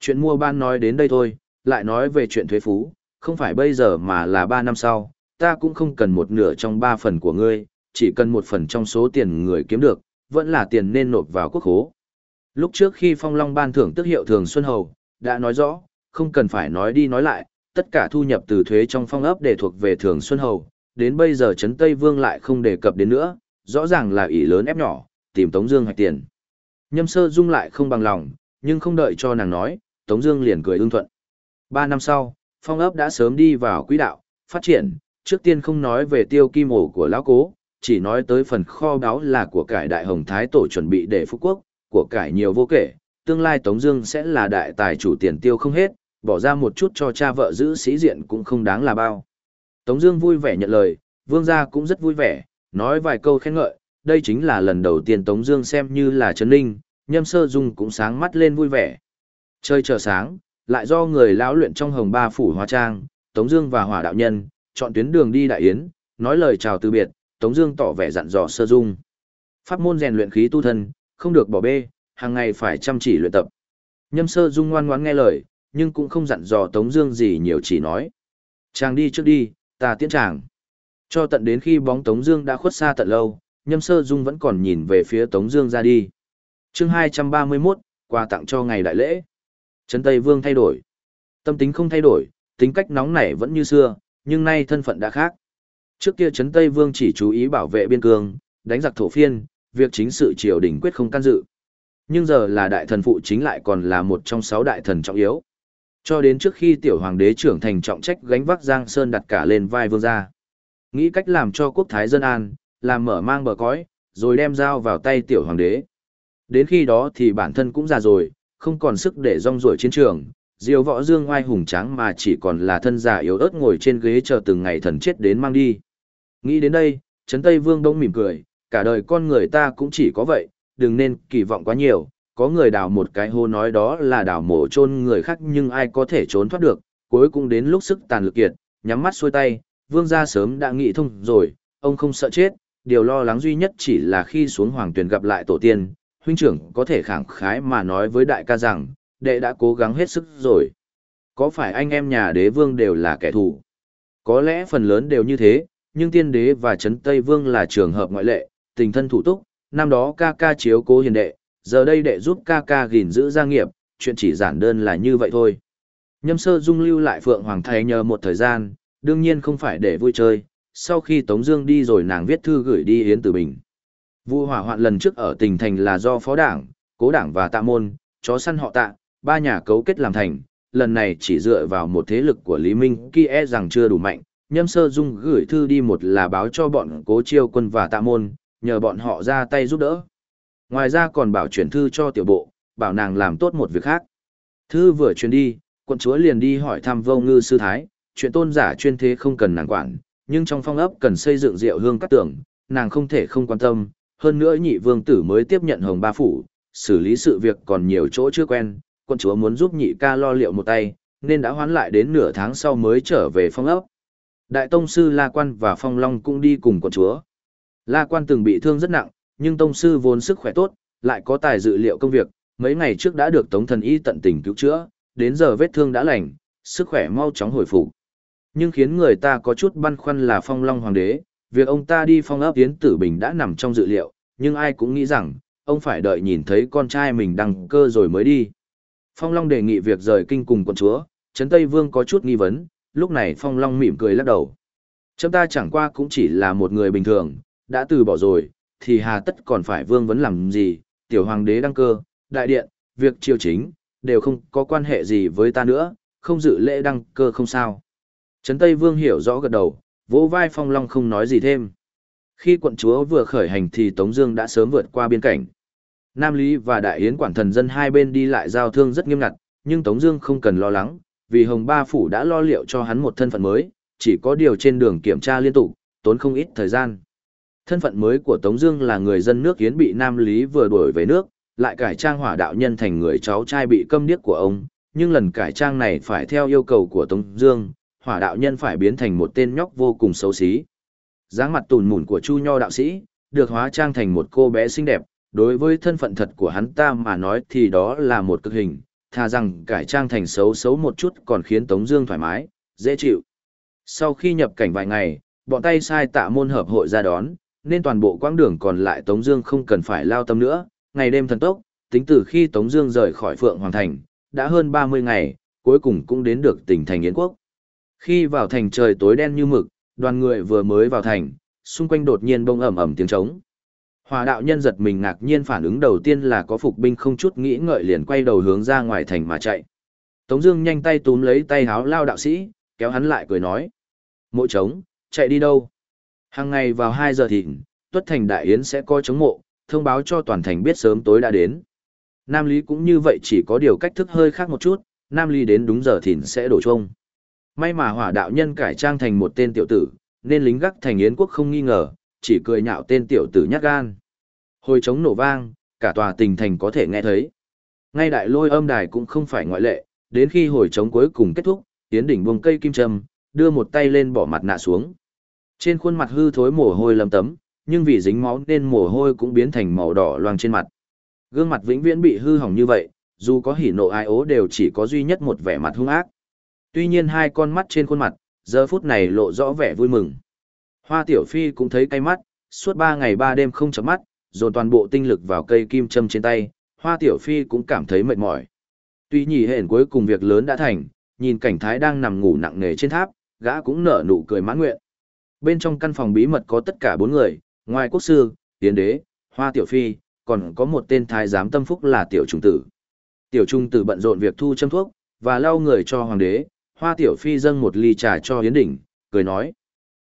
Chuyện mua ban nói đến đây thôi, lại nói về chuyện thuế phú, không phải bây giờ mà là ba năm sau, ta cũng không cần một nửa trong ba phần của ngươi, chỉ cần một phần trong số tiền người kiếm được, vẫn là tiền nên nộp vào quốc khố. Lúc trước khi Phong Long ban thưởng tước hiệu Thường Xuân Hầu, đã nói rõ, không cần phải nói đi nói lại, tất cả thu nhập từ thuế trong phong ấp để thuộc về Thường Xuân Hầu, đến bây giờ Trấn Tây Vương lại không đề cập đến nữa, rõ ràng là ỷ lớn ép nhỏ, tìm Tống Dương hạch tiền. Nhâm Sơ Dung lại không bằng lòng, nhưng không đợi cho nàng nói, Tống Dương liền cười ưng thuận. Ba năm sau, phong ấp đã sớm đi vào quỹ đạo, phát triển, trước tiên không nói về tiêu kim ổ của lão cố, chỉ nói tới phần kho báu là của cải đại hồng thái tổ chuẩn bị để phú quốc, của cải nhiều vô kể, tương lai Tống Dương sẽ là đại tài chủ tiền tiêu không hết, bỏ ra một chút cho cha vợ giữ sĩ diện cũng không đáng là bao. Tống Dương vui vẻ nhận lời, Vương gia cũng rất vui vẻ, nói vài câu khen ngợi. Đây chính là lần đầu tiên Tống Dương xem như là Trấn Ninh, Nhâm Sơ Dung cũng sáng mắt lên vui vẻ. Chơi chờ sáng, lại do người lão luyện trong Hồng Ba phủ hóa trang, Tống Dương và Hỏa đạo nhân chọn tuyến đường đi đại yến, nói lời chào từ biệt, Tống Dương tỏ vẻ dặn dò Sơ Dung. Pháp môn rèn luyện khí tu thân, không được bỏ bê, hàng ngày phải chăm chỉ luyện tập. Nhâm Sơ Dung ngoan ngoãn nghe lời, nhưng cũng không dặn dò Tống Dương gì nhiều chỉ nói. Chàng đi trước đi, ta tiễn chàng. Cho tận đến khi bóng Tống Dương đã khuất xa tận lâu, Nhâm Sơ Dung vẫn còn nhìn về phía Tống Dương ra đi. Chương 231, quà tặng cho ngày đại lễ. Trấn Tây Vương thay đổi, tâm tính không thay đổi, tính cách nóng nảy vẫn như xưa, nhưng nay thân phận đã khác. Trước kia Trấn Tây Vương chỉ chú ý bảo vệ biên cương, đánh giặc thổ phiên, việc chính sự triều đình quyết không can dự. Nhưng giờ là đại thần phụ chính lại còn là một trong sáu đại thần trọng yếu. Cho đến trước khi tiểu hoàng đế trưởng thành trọng trách gánh vác Giang Sơn đặt cả lên vai vương gia. Nghĩ cách làm cho quốc thái dân an, làm mở mang bờ cõi, rồi đem dao vào tay tiểu hoàng đế. Đến khi đó thì bản thân cũng già rồi, không còn sức để rong ruổi chiến trường, diều võ dương oai hùng tráng mà chỉ còn là thân già yếu ớt ngồi trên ghế chờ từng ngày thần chết đến mang đi. Nghĩ đến đây, Trấn Tây Vương đông mỉm cười, cả đời con người ta cũng chỉ có vậy, đừng nên kỳ vọng quá nhiều, có người đào một cái hố nói đó là đào mổ chôn người khác nhưng ai có thể trốn thoát được, cuối cùng đến lúc sức tàn lực kiệt, nhắm mắt xuôi tay, vương gia sớm đã nghĩ thông rồi, ông không sợ chết, điều lo lắng duy nhất chỉ là khi xuống hoàng tuyển gặp lại tổ tiên, huynh trưởng có thể khẳng khái mà nói với đại ca rằng, đệ đã cố gắng hết sức rồi. Có phải anh em nhà đế vương đều là kẻ thù? Có lẽ phần lớn đều như thế, nhưng tiên đế và chấn Tây Vương là trường hợp ngoại lệ, tình thân thủ túc, năm đó ca ca chiếu cố hiền đệ, giờ đây đệ giúp ca ca gìn giữ gia nghiệp, chuyện chỉ giản đơn là như vậy thôi. Nhâm sơ dung lưu lại Phượng Hoàng Thái nhờ một thời gian, đương nhiên không phải để vui chơi, sau khi Tống Dương đi rồi nàng viết thư gửi đi Yến Tử Bình. Vụ hỏa hoạn lần trước ở tỉnh thành là do phó đảng, cố đảng và tạ môn, chó săn họ tạ, ba nhà cấu kết làm thành, lần này chỉ dựa vào một thế lực của Lý Minh kia e rằng chưa đủ mạnh. Nhâm sơ dung gửi thư đi một là báo cho bọn cố chiêu quân và tạ môn, nhờ bọn họ ra tay giúp đỡ. Ngoài ra còn bảo chuyển thư cho tiểu bộ, bảo nàng làm tốt một việc khác. Thư vừa truyền đi, quận chúa liền đi hỏi thăm vô ngư sư thái, chuyện tôn giả chuyên thế không cần nàng quản, nhưng trong phong ấp cần xây dựng rượu hương các tưởng, nàng không thể không quan tâm, hơn nữa nhị vương tử mới tiếp nhận hồng ba phủ, xử lý sự việc còn nhiều chỗ chưa quen, quận chúa muốn giúp nhị ca lo liệu một tay, nên đã hoán lại đến nửa tháng sau mới trở về phong ấp. Đại tông sư La Quan và Phong Long cũng đi cùng quận chúa. La Quan từng bị thương rất nặng, nhưng tông sư vốn sức khỏe tốt, lại có tài dự liệu công việc, mấy ngày trước đã được Tống thần y tận tình cứu chữa, đến giờ vết thương đã lành, sức khỏe mau chóng hồi phục. Nhưng khiến người ta có chút băn khoăn là Phong Long Hoàng đế, việc ông ta đi phong ấp Yến Tử Bình đã nằm trong dự liệu, nhưng ai cũng nghĩ rằng, ông phải đợi nhìn thấy con trai mình đăng cơ rồi mới đi. Phong Long đề nghị việc rời kinh cùng quận chúa, Trấn Tây Vương có chút nghi vấn, lúc này Phong Long mỉm cười lắc đầu. Chúng ta chẳng qua cũng chỉ là một người bình thường, đã từ bỏ rồi, thì hà tất còn phải vương vấn làm gì, tiểu hoàng đế đăng cơ, đại điện, việc triều chính, đều không có quan hệ gì với ta nữa, không dự lễ đăng cơ không sao. Trấn Tây Vương hiểu rõ gật đầu, vỗ vai Phong Long không nói gì thêm. Khi quận chúa vừa khởi hành thì Tống Dương đã sớm vượt qua biên cảnh. Nam Lý và Đại Yến quản thần dân hai bên đi lại giao thương rất nghiêm ngặt, nhưng Tống Dương không cần lo lắng, vì Hồng Ba Phủ đã lo liệu cho hắn một thân phận mới, chỉ có điều trên đường kiểm tra liên tục, tốn không ít thời gian. Thân phận mới của Tống Dương là người dân nước Yến bị Nam Lý vừa đuổi về nước, lại cải trang hỏa đạo nhân thành người cháu trai bị câm điếc của ông, nhưng lần cải trang này phải theo yêu cầu của Tống Dương, hỏa đạo nhân phải biến thành một tên nhóc vô cùng xấu xí. dáng mặt tùn mủn của Chu Nho đạo sĩ, được hóa trang thành một cô bé xinh đẹp, đối với thân phận thật của hắn ta mà nói thì đó là một cực hình, thà rằng cải trang thành xấu xấu một chút còn khiến Tống Dương thoải mái, dễ chịu. Sau khi nhập cảnh vài ngày, bọn tay sai tạ môn hợp hội ra đón, nên toàn bộ quãng đường còn lại Tống Dương không cần phải lao tâm nữa. Ngày đêm thần tốc, tính từ khi Tống Dương rời khỏi Phượng Hoàng Thành, đã hơn 30 ngày, cuối cùng cũng đến được tỉnh thành Yến Quốc. Khi vào thành trời tối đen như mực, đoàn người vừa mới vào thành, xung quanh đột nhiên bông ầm ầm tiếng trống. Hòa đạo nhân giật mình ngạc nhiên phản ứng đầu tiên là có phục binh không chút nghĩ ngợi liền quay đầu hướng ra ngoài thành mà chạy. Tống Dương nhanh tay túm lấy tay háo lao đạo sĩ, kéo hắn lại cười nói: Mộ trống, chạy đi đâu? Hàng ngày vào 2 giờ thịnh, tuất thành đại yến sẽ coi chống mộ, thông báo cho toàn thành biết sớm tối đã đến. Nam Lý cũng như vậy chỉ có điều cách thức hơi khác một chút, Nam Lý đến đúng giờ thịnh sẽ đổ trông. May mà hỏa đạo nhân cải trang thành một tên tiểu tử, nên lính gác thành yến quốc không nghi ngờ, chỉ cười nhạo tên tiểu tử nhát gan. Hồi chống nổ vang, cả tòa tình thành có thể nghe thấy. Ngay đại lôi âm đài cũng không phải ngoại lệ, đến khi hồi chống cuối cùng kết thúc, Yến đỉnh buông cây kim châm, đưa một tay lên bỏ mặt nạ xuống. Trên khuôn mặt hư thối mồ hôi lấm tấm, nhưng vì dính máu nên mồ hôi cũng biến thành màu đỏ loang trên mặt. Gương mặt vĩnh viễn bị hư hỏng như vậy, dù có hỉ nộ ai ố đều chỉ có duy nhất một vẻ mặt hung ác. Tuy nhiên hai con mắt trên khuôn mặt, giờ phút này lộ rõ vẻ vui mừng. Hoa Tiểu Phi cũng thấy cay mắt, suốt ba ngày ba đêm không chấm mắt, dồn toàn bộ tinh lực vào cây kim châm trên tay, Hoa Tiểu Phi cũng cảm thấy mệt mỏi. Tuy nhỉ hẹn cuối cùng việc lớn đã thành, nhìn cảnh thái đang nằm ngủ nặng nề trên tháp, gã cũng nở nụ cười mãn nguyện. Bên trong căn phòng bí mật có tất cả bốn người, ngoài quốc sư, tiến đế, hoa tiểu phi, còn có một tên thái giám tâm phúc là tiểu trung tử. Tiểu trung tử bận rộn việc thu châm thuốc, và lau người cho hoàng đế, hoa tiểu phi dâng một ly trà cho hiến đỉnh, cười nói.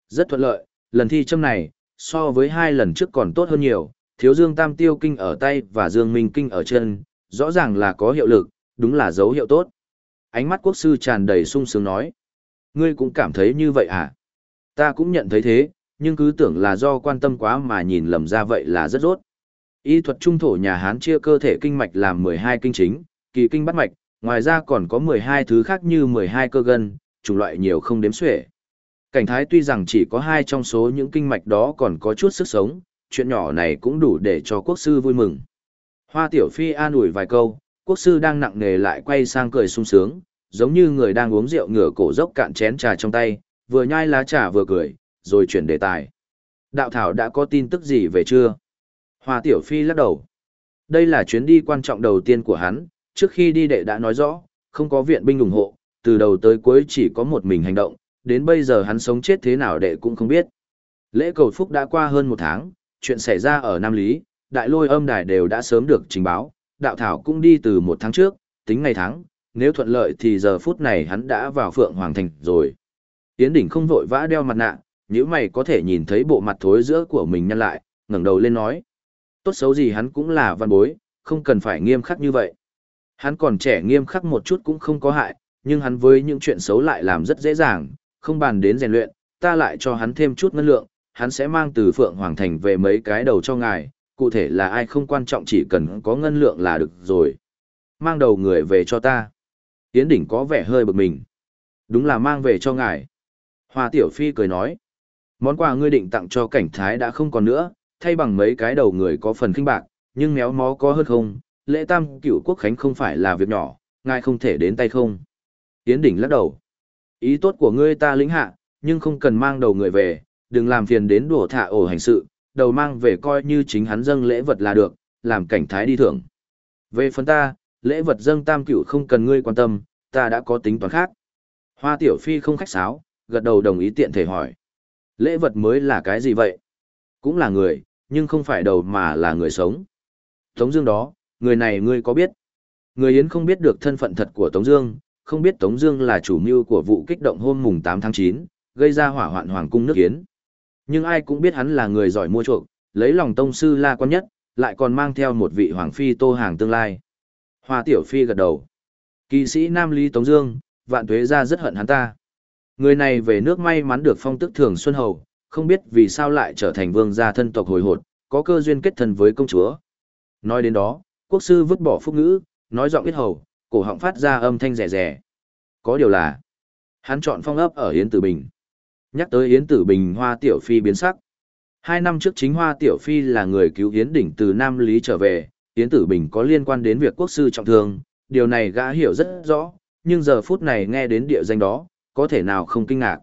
Rất thuận lợi, lần thi châm này, so với hai lần trước còn tốt hơn nhiều, thiếu dương tam tiêu kinh ở tay và dương minh kinh ở chân, rõ ràng là có hiệu lực, đúng là dấu hiệu tốt. Ánh mắt quốc sư tràn đầy sung sướng nói. Ngươi cũng cảm thấy như vậy à? Ta cũng nhận thấy thế, nhưng cứ tưởng là do quan tâm quá mà nhìn lầm ra vậy là rất rốt. Y thuật trung thổ nhà Hán chia cơ thể kinh mạch làm 12 kinh chính, kỳ kinh bắt mạch, ngoài ra còn có 12 thứ khác như 12 cơ gân, chủng loại nhiều không đếm xuể. Cảnh thái tuy rằng chỉ có hai trong số những kinh mạch đó còn có chút sức sống, chuyện nhỏ này cũng đủ để cho quốc sư vui mừng. Hoa tiểu phi an ủi vài câu, quốc sư đang nặng nề lại quay sang cười sung sướng, giống như người đang uống rượu ngửa cổ dốc cạn chén trà trong tay, vừa nhai lá trà vừa cười, rồi chuyển đề tài. Đạo thảo đã có tin tức gì về chưa? Hoa tiểu phi lắc đầu. Đây là chuyến đi quan trọng đầu tiên của hắn, trước khi đi đệ đã nói rõ, không có viện binh ủng hộ, từ đầu tới cuối chỉ có một mình hành động, đến bây giờ hắn sống chết thế nào đệ cũng không biết. Lễ cầu phúc đã qua hơn một tháng, chuyện xảy ra ở Nam Lý, đại lôi âm đài đều đã sớm được trình báo, đạo thảo cũng đi từ một tháng trước, tính ngày tháng, nếu thuận lợi thì giờ phút này hắn đã vào Phượng Hoàng Thành rồi. Tiến đỉnh không vội vã đeo mặt nạ, nếu mày có thể nhìn thấy bộ mặt thối giữa của mình nhăn lại, ngẩng đầu lên nói. Tốt xấu gì hắn cũng là văn bối, không cần phải nghiêm khắc như vậy. Hắn còn trẻ nghiêm khắc một chút cũng không có hại, nhưng hắn với những chuyện xấu lại làm rất dễ dàng, không bàn đến rèn luyện, ta lại cho hắn thêm chút ngân lượng, hắn sẽ mang từ Phượng Hoàng Thành về mấy cái đầu cho ngài, cụ thể là ai không quan trọng chỉ cần có ngân lượng là được rồi. Mang đầu người về cho ta. Tiến đỉnh có vẻ hơi bực mình. Đúng là mang về cho ngài. Hoa Tiểu Phi cười nói. Món quà ngươi định tặng cho cảnh thái đã không còn nữa, thay bằng mấy cái đầu người có phần kinh bạc, nhưng méo mó có hơn không, lễ tam cửu quốc khánh không phải là việc nhỏ, ngài không thể đến tay không. Yến đỉnh lắc đầu. Ý tốt của ngươi ta lĩnh hạ, nhưng không cần mang đầu người về, đừng làm phiền đến đùa thả ổ hành sự, đầu mang về coi như chính hắn dâng lễ vật là được, làm cảnh thái đi thưởng. Về phần ta, lễ vật dâng tam cửu không cần ngươi quan tâm, ta đã có tính toán khác. Hoa tiểu phi không khách sáo, gật đầu đồng ý tiện thể hỏi. Lễ vật mới là cái gì vậy? Cũng là người, nhưng không phải đầu mà là người sống. Tống Dương đó, người này ngươi có biết? Người Yến không biết được thân phận thật của Tống Dương, không biết Tống Dương là chủ mưu của vụ kích động hôm mùng 8 tháng 9, gây ra hỏa hoạn hoàng cung nước Yến. Nhưng ai cũng biết hắn là người giỏi mua chuộc, lấy lòng tông sư La Quan Nhất, lại còn mang theo một vị hoàng phi Tô Hàng tương lai. Hoa Tiểu Phi gật đầu. kỳ sĩ Nam Lý Tống Dương, vạn tuế gia rất hận hắn ta. Người này về nước may mắn được phong tức thường xuân hầu, không biết vì sao lại trở thành vương gia thân tộc hồi hột, có cơ duyên kết thân với công chúa. Nói đến đó, quốc sư vứt bỏ phúc ngữ, nói giọng biết hầu, cổ họng phát ra âm thanh rẻ rẻ. Có điều là, hắn chọn phong ấp ở Yến Tử Bình. Nhắc tới Yến Tử Bình Hoa Tiểu Phi biến sắc. Hai năm trước chính Hoa Tiểu Phi là người cứu Yến Đỉnh từ Nam Lý trở về, Yến Tử Bình có liên quan đến việc quốc sư trọng thương, điều này gã hiểu rất rõ, nhưng giờ phút này nghe đến địa danh đó, có thể nào không kinh ngạc.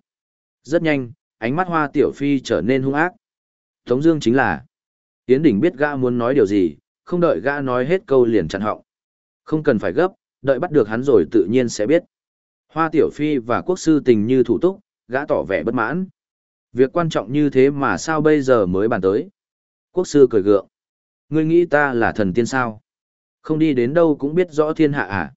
Rất nhanh, ánh mắt Hoa Tiểu Phi trở nên hung ác. Tống Dương chính là Yến Đỉnh biết gã muốn nói điều gì, không đợi gã nói hết câu liền chặn họng. Không cần phải gấp, đợi bắt được hắn rồi tự nhiên sẽ biết. Hoa Tiểu Phi và quốc sư tình như thủ túc, gã tỏ vẻ bất mãn. Việc quan trọng như thế mà sao bây giờ mới bàn tới. Quốc sư cười gượng. Ngươi nghĩ ta là thần tiên sao? Không đi đến đâu cũng biết rõ thiên hạ à?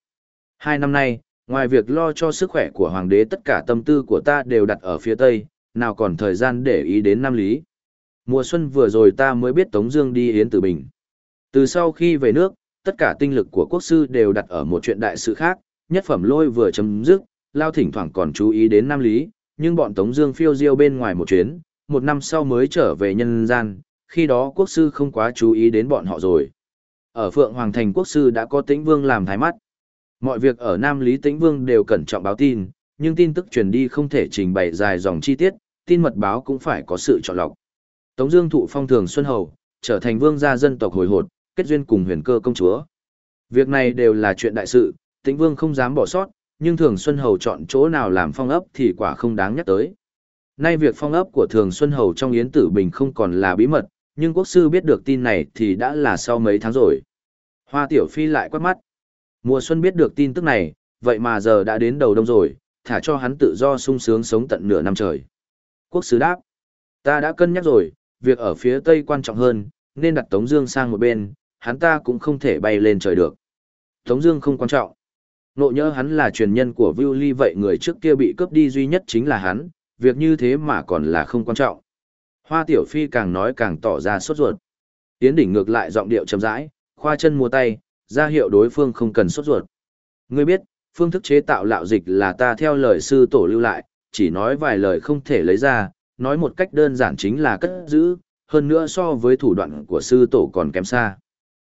Hai năm nay, ngoài việc lo cho sức khỏe của hoàng đế tất cả tâm tư của ta đều đặt ở phía tây, nào còn thời gian để ý đến Nam Lý. Mùa xuân vừa rồi ta mới biết Tống Dương đi Yến Tử Bình. Từ sau khi về nước, tất cả tinh lực của quốc sư đều đặt ở một chuyện đại sự khác, nhất phẩm lôi vừa chấm dứt, lao thỉnh thoảng còn chú ý đến Nam Lý, nhưng bọn Tống Dương phiêu diêu bên ngoài một chuyến, một năm sau mới trở về nhân gian, khi đó quốc sư không quá chú ý đến bọn họ rồi. Ở Phượng Hoàng Thành quốc sư đã có Tĩnh Vương làm thái mắt. Mọi việc ở Nam Lý Tĩnh Vương đều cẩn trọng báo tin, nhưng tin tức truyền đi không thể trình bày dài dòng chi tiết, tin mật báo cũng phải có sự chọn lọc. Tống Dương thụ phong thường Xuân Hầu, trở thành vương gia dân tộc hồi hột, kết duyên cùng huyền cơ công chúa. Việc này đều là chuyện đại sự, Tĩnh Vương không dám bỏ sót, nhưng Thường Xuân Hầu chọn chỗ nào làm phong ấp thì quả không đáng nhắc tới. Nay việc phong ấp của Thường Xuân Hầu trong Yến Tử Bình không còn là bí mật, nhưng quốc sư biết được tin này thì đã là sau mấy tháng rồi. Hoa Tiểu Phi lại quát mắt. Mùa xuân biết được tin tức này, vậy mà giờ đã đến đầu đông rồi, thả cho hắn tự do sung sướng sống tận nửa năm trời. Quốc sứ đáp. Ta đã cân nhắc rồi, việc ở phía tây quan trọng hơn, nên đặt Tống Dương sang một bên, hắn ta cũng không thể bay lên trời được. Tống Dương không quan trọng. Nộ nhớ hắn là truyền nhân của Vu Ly vậy người trước kia bị cướp đi duy nhất chính là hắn, việc như thế mà còn là không quan trọng. Hoa Tiểu Phi càng nói càng tỏ ra sốt ruột. Tiến đỉnh ngược lại giọng điệu chậm rãi, khoa chân mua tay, ra hiệu đối phương không cần sốt ruột. Ngươi biết, phương thức chế tạo lạo dịch là ta theo lời sư tổ lưu lại, chỉ nói vài lời không thể lấy ra, nói một cách đơn giản chính là cất giữ, hơn nữa so với thủ đoạn của sư tổ còn kém xa.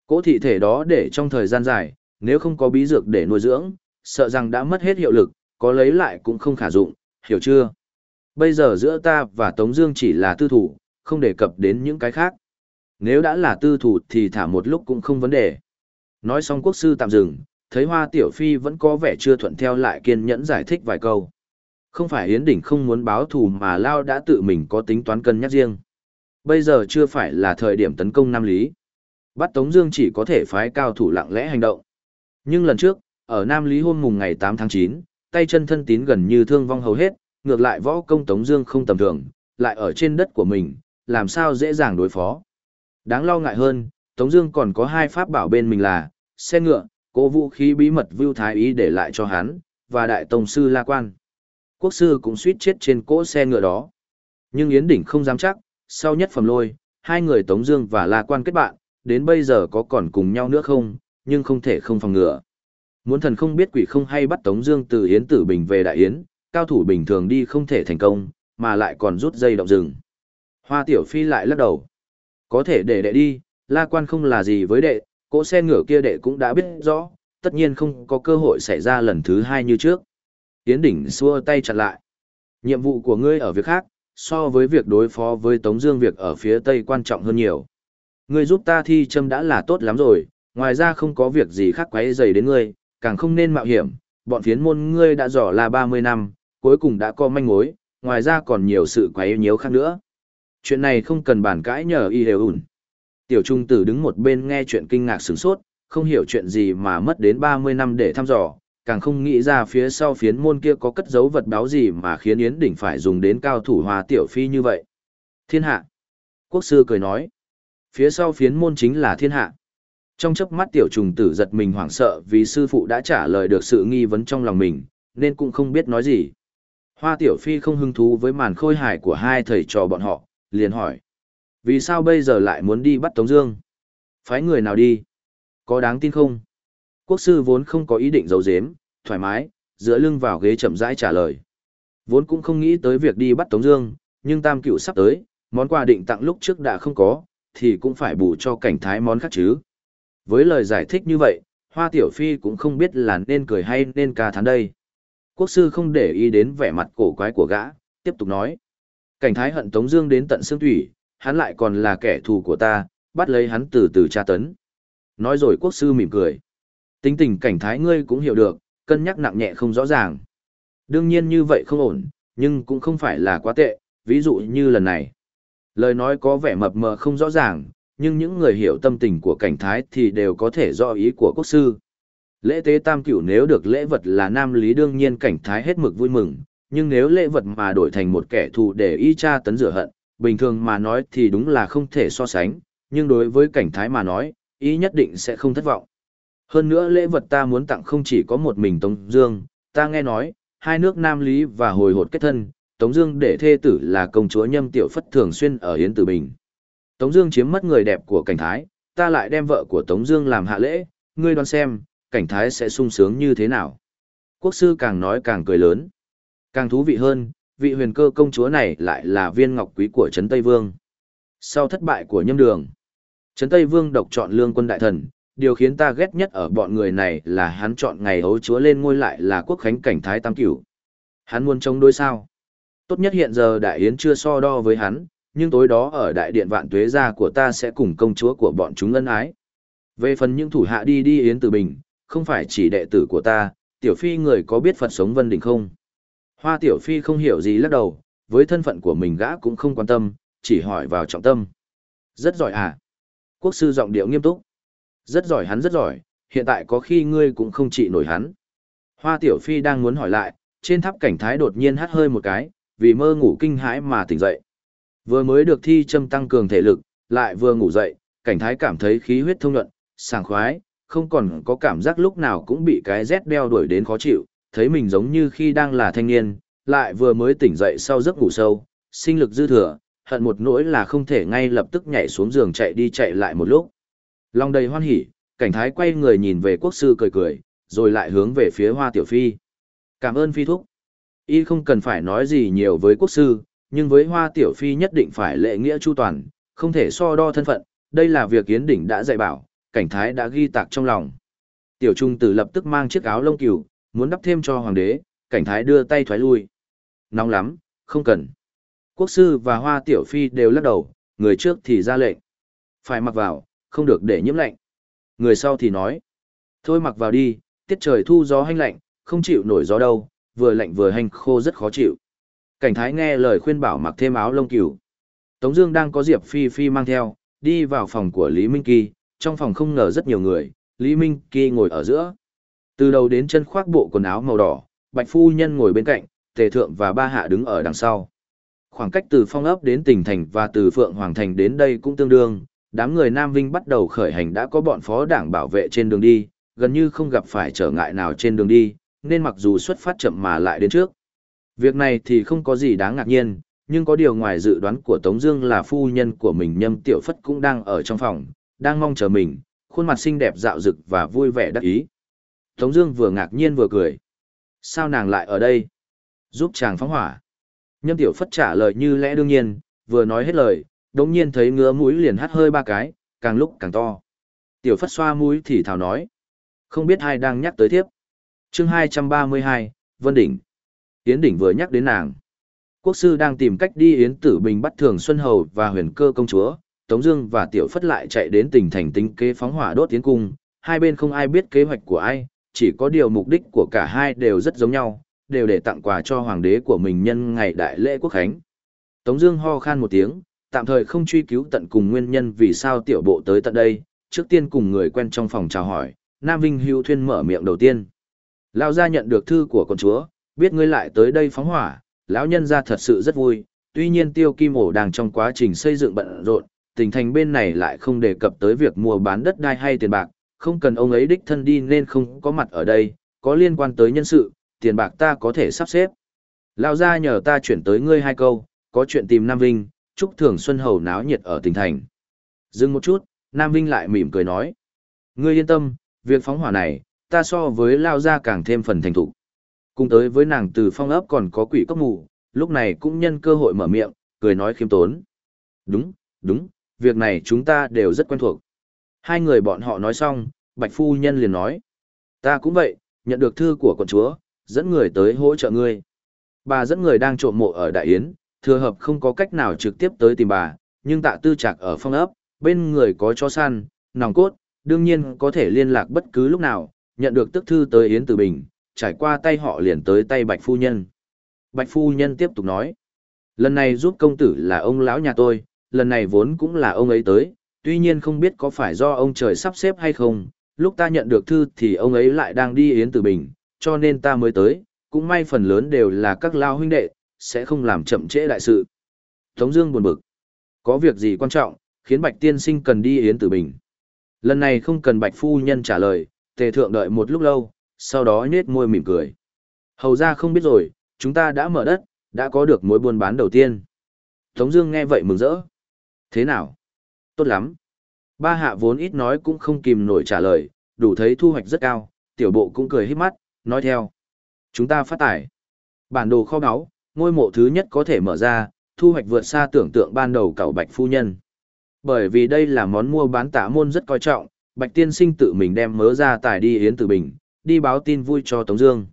cố thị thể đó để trong thời gian dài, nếu không có bí dược để nuôi dưỡng, sợ rằng đã mất hết hiệu lực, có lấy lại cũng không khả dụng, hiểu chưa? Bây giờ giữa ta và Tống Dương chỉ là tư thủ, không đề cập đến những cái khác. Nếu đã là tư thủ thì thả một lúc cũng không vấn đề. Nói xong quốc sư tạm dừng, thấy Hoa Tiểu Phi vẫn có vẻ chưa thuận theo lại kiên nhẫn giải thích vài câu. Không phải Yến Đỉnh không muốn báo thù mà Lao đã tự mình có tính toán cân nhắc riêng. Bây giờ chưa phải là thời điểm tấn công Nam Lý. Bắt Tống Dương chỉ có thể phái cao thủ lặng lẽ hành động. Nhưng lần trước, ở Nam Lý hôm mùng ngày 8 tháng 9, tay chân thân tín gần như thương vong hầu hết, ngược lại võ công Tống Dương không tầm thường, lại ở trên đất của mình, làm sao dễ dàng đối phó. Đáng lo ngại hơn, Tống Dương còn có hai pháp bảo bên mình là xe ngựa, cố vũ khí bí mật Vưu Thái Ý để lại cho hắn, và đại tông sư La Quan. Quốc sư cũng suýt chết trên cỗ xe ngựa đó. Nhưng Yến Đỉnh không dám chắc, sau nhất phẩm lôi, hai người Tống Dương và La Quan kết bạn, đến bây giờ có còn cùng nhau nữa không, nhưng không thể không phòng ngừa. Muốn thần không biết quỷ không hay bắt Tống Dương từ Yến Tử Bình về Đại Yến, cao thủ bình thường đi không thể thành công, mà lại còn rút dây động rừng. Hoa Tiểu Phi lại lắc đầu. Có thể để đệ đi, La Quan không là gì với đệ, cỗ xe ngựa kia đệ cũng đã biết rõ, tất nhiên không có cơ hội xảy ra lần thứ hai như trước. Yến Đỉnh xua tay chặn lại. Nhiệm vụ của ngươi ở việc khác, so với việc đối phó với Tống Dương việc ở phía Tây quan trọng hơn nhiều. Ngươi giúp ta thi châm đã là tốt lắm rồi, ngoài ra không có việc gì khác quấy rầy đến ngươi, càng không nên mạo hiểm. Bọn phiến môn ngươi đã dò là 30 năm, cuối cùng đã có manh mối, ngoài ra còn nhiều sự quấy nhiễu khác nữa. Chuyện này không cần bàn cãi nhờ y đều ủn. Tiểu trung tử đứng một bên nghe chuyện kinh ngạc sửng sốt, không hiểu chuyện gì mà mất đến 30 năm để thăm dò, càng không nghĩ ra phía sau phiến môn kia có cất dấu vật báo gì mà khiến Yến Đỉnh phải dùng đến cao thủ hòa tiểu phi như vậy. Thiên hạ. Quốc sư cười nói. Phía sau phiến môn chính là thiên hạ. Trong chớp mắt tiểu trùng tử giật mình hoảng sợ vì sư phụ đã trả lời được sự nghi vấn trong lòng mình, nên cũng không biết nói gì. Hoa tiểu phi không hứng thú với màn khôi hài của hai thầy trò bọn họ, liền hỏi. Vì sao bây giờ lại muốn đi bắt Tống Dương? Phái người nào đi? Có đáng tin không? Quốc sư vốn không có ý định giấu giếm, thoải mái, dựa lưng vào ghế chậm rãi trả lời. Vốn cũng không nghĩ tới việc đi bắt Tống Dương, nhưng Tam Cửu sắp tới, món quà định tặng lúc trước đã không có, thì cũng phải bù cho cảnh thái món khác chứ. Với lời giải thích như vậy, Hoa Tiểu Phi cũng không biết là nên cười hay nên ca thán đây. Quốc sư không để ý đến vẻ mặt cổ quái của gã, tiếp tục nói. Cảnh thái hận Tống Dương đến tận xương thủy, hắn lại còn là kẻ thù của ta, bắt lấy hắn từ từ tra tấn. Nói rồi quốc sư mỉm cười. Tính tình cảnh thái ngươi cũng hiểu được, cân nhắc nặng nhẹ không rõ ràng. Đương nhiên như vậy không ổn, nhưng cũng không phải là quá tệ, ví dụ như lần này. Lời nói có vẻ mập mờ không rõ ràng, nhưng những người hiểu tâm tình của cảnh thái thì đều có thể do ý của quốc sư. Lễ tế tam cửu nếu được lễ vật là nam lý đương nhiên cảnh thái hết mực vui mừng, nhưng nếu lễ vật mà đổi thành một kẻ thù để y cha tấn rửa hận, bình thường mà nói thì đúng là không thể so sánh, nhưng đối với cảnh thái mà nói, ý nhất định sẽ không thất vọng. Hơn nữa lễ vật ta muốn tặng không chỉ có một mình Tống Dương, ta nghe nói, hai nước Nam Lý và hồi hột kết thân, Tống Dương để thê tử là công chúa Nhâm Tiểu Phất thường xuyên ở Yến Tử Bình. Tống Dương chiếm mất người đẹp của cảnh thái, ta lại đem vợ của Tống Dương làm hạ lễ, ngươi đoán xem, cảnh thái sẽ sung sướng như thế nào. Quốc sư càng nói càng cười lớn, càng thú vị hơn, vị huyền cơ công chúa này lại là viên ngọc quý của Trấn Tây Vương. Sau thất bại của Nhâm Đường, Trấn Tây Vương độc chọn lương quân đại thần, điều khiến ta ghét nhất ở bọn người này là hắn chọn ngày hấu chúa lên ngôi lại là quốc khánh cảnh thái tam cửu. Hắn muốn chống đối sao? Tốt nhất hiện giờ đại yến chưa so đo với hắn, nhưng tối đó ở đại điện vạn tuế gia của ta sẽ cùng công chúa của bọn chúng ân ái. Về phần những thủ hạ đi đi yến từ bình, không phải chỉ đệ tử của ta, tiểu phi người có biết Phật sống vân đỉnh không? Hoa tiểu phi không hiểu gì lắc đầu, với thân phận của mình gã cũng không quan tâm, chỉ hỏi vào trọng tâm. Rất giỏi à? Quốc sư giọng điệu nghiêm túc. Rất giỏi hắn rất giỏi, hiện tại có khi ngươi cũng không trị nổi hắn. Hoa tiểu phi đang muốn hỏi lại, trên tháp cảnh thái đột nhiên hắt hơi một cái, vì mơ ngủ kinh hãi mà tỉnh dậy. Vừa mới được thi châm tăng cường thể lực, lại vừa ngủ dậy, cảnh thái cảm thấy khí huyết thông nhuận, sảng khoái, không còn có cảm giác lúc nào cũng bị cái rét đeo đuổi đến khó chịu, thấy mình giống như khi đang là thanh niên, lại vừa mới tỉnh dậy sau giấc ngủ sâu, sinh lực dư thừa, hận một nỗi là không thể ngay lập tức nhảy xuống giường chạy đi chạy lại một lúc. Long đầy hoan hỉ, cảnh thái quay người nhìn về quốc sư cười cười, rồi lại hướng về phía hoa tiểu phi. Cảm ơn phi thúc. Y không cần phải nói gì nhiều với quốc sư, nhưng với hoa tiểu phi nhất định phải lệ nghĩa chu toàn, Không thể so đo thân phận, đây là việc Yến Đỉnh đã dạy bảo, cảnh thái đã ghi tạc trong lòng. Tiểu trung tử lập tức mang chiếc áo lông cừu, muốn đắp thêm cho hoàng đế, cảnh thái đưa tay thoái lui. Nóng lắm, không cần. Quốc sư và hoa tiểu phi đều lắc đầu, người trước thì ra lệnh. Phải mặc vào, không được để nhiễm lạnh. Người sau thì nói. Thôi mặc vào đi, tiết trời thu gió hanh lạnh, không chịu nổi gió đâu, vừa lạnh vừa hành khô rất khó chịu. Cảnh thái nghe lời khuyên bảo mặc thêm áo lông cừu. Tống Dương đang có Diệp Phi Phi mang theo, đi vào phòng của Lý Minh Kỳ, trong phòng không ngờ rất nhiều người, Lý Minh Kỳ ngồi ở giữa. Từ đầu đến chân khoác bộ quần áo màu đỏ, Bạch Phu Nhân ngồi bên cạnh, Tề Thượng và Ba Hạ đứng ở đằng sau. Khoảng cách từ phong ấp đến tỉnh thành và từ Phượng Hoàng Thành đến đây cũng tương đương, đám người Nam Vinh bắt đầu khởi hành đã có bọn phó đảng bảo vệ trên đường đi, gần như không gặp phải trở ngại nào trên đường đi, nên mặc dù xuất phát chậm mà lại đến trước. Việc này thì không có gì đáng ngạc nhiên, nhưng có điều ngoài dự đoán của Tống Dương là phu nhân của mình Nhâm Tiểu Phất cũng đang ở trong phòng, đang mong chờ mình, khuôn mặt xinh đẹp dạo dực và vui vẻ đắc ý. Tống Dương vừa ngạc nhiên vừa cười. Sao nàng lại ở đây? Giúp chàng phóng hỏa. Nhâm Tiểu Phất trả lời như lẽ đương nhiên, vừa nói hết lời, đống nhiên thấy ngứa mũi liền hắt hơi ba cái, càng lúc càng to. Tiểu Phất xoa mũi thì thào nói, không biết ai đang nhắc tới tiếp. Chương 232, Vân Đỉnh. Yến Đỉnh vừa nhắc đến nàng. Quốc sư đang tìm cách đi Yến Tử Bình bắt Thường Xuân Hầu và huyền cơ công chúa, Tống Dương và Tiểu Phất lại chạy đến tỉnh thành tính kế phóng hỏa đốt tiến cung, hai bên không ai biết kế hoạch của ai, chỉ có điều mục đích của cả hai đều rất giống nhau, đều để tặng quà cho hoàng đế của mình nhân ngày đại lễ quốc khánh. Tống Dương ho khan một tiếng, tạm thời không truy cứu tận cùng nguyên nhân vì sao tiểu bộ tới tận đây, trước tiên cùng người quen trong phòng chào hỏi, Nam Vinh Hưu Thuyên mở miệng đầu tiên. Lão gia nhận được thư của con chúa, biết ngươi lại tới đây phóng hỏa, lão nhân gia thật sự rất vui. Tuy nhiên Tiêu Kim Ổ đang trong quá trình xây dựng bận rộn, tình thành bên này lại không đề cập tới việc mua bán đất đai hay tiền bạc, không cần ông ấy đích thân đi nên không có mặt ở đây, có liên quan tới nhân sự, tiền bạc ta có thể sắp xếp. Lão gia nhờ ta chuyển tới ngươi hai câu, có chuyện tìm Nam Vinh, chúc Thường Xuân Hầu náo nhiệt ở tỉnh thành. Dừng một chút, Nam Vinh lại mỉm cười nói. Ngươi yên tâm, việc phóng hỏa này, ta so với Lao gia càng thêm phần thành thục. Cùng tới với nàng từ phong ấp còn có quỷ cốc mù, lúc này cũng nhân cơ hội mở miệng, cười nói khiêm tốn. Đúng, đúng, việc này chúng ta đều rất quen thuộc. Hai người bọn họ nói xong, Bạch Phu Nhân liền nói. Ta cũng vậy, nhận được thư của con chúa, dẫn người tới hỗ trợ ngươi. Bà dẫn người đang trộm mộ ở Đại Yến, thừa hợp không có cách nào trực tiếp tới tìm bà, nhưng tạ tư trạc ở phong ấp, bên người có chó săn, nòng cốt, đương nhiên có thể liên lạc bất cứ lúc nào, nhận được tức thư tới Yến Tử Bình, trải qua tay họ liền tới tay Bạch Phu Nhân. Bạch Phu Nhân tiếp tục nói, lần này giúp công tử là ông lão nhà tôi, lần này vốn cũng là ông ấy tới, tuy nhiên không biết có phải do ông trời sắp xếp hay không, lúc ta nhận được thư thì ông ấy lại đang đi Yến Tử Bình, cho nên ta mới tới, cũng may phần lớn đều là các lao huynh đệ, sẽ không làm chậm trễ đại sự. Tống Dương buồn bực, có việc gì quan trọng, khiến Bạch Tiên Sinh cần đi Yến Tử Bình. Lần này không cần Bạch Phu Nhân trả lời, Tề Thượng đợi một lúc lâu, sau đó nhếch môi mỉm cười. Hầu gia không biết rồi, chúng ta đã mở đất, đã có được mối buôn bán đầu tiên. Tống Dương nghe vậy mừng rỡ. Thế nào? Tốt lắm. Ba hạ vốn ít nói cũng không kìm nổi trả lời, đủ thấy thu hoạch rất cao. Tiểu bộ cũng cười híp mắt, nói theo. Chúng ta phát tải. Bản đồ kho báu, ngôi mộ thứ nhất có thể mở ra, thu hoạch vượt xa tưởng tượng ban đầu cậu bạch phu nhân. Bởi vì đây là món mua bán tả môn rất coi trọng, bạch tiên sinh tự mình đem mớ ra tài đi yến từ bình, đi báo tin vui cho Tống Dương.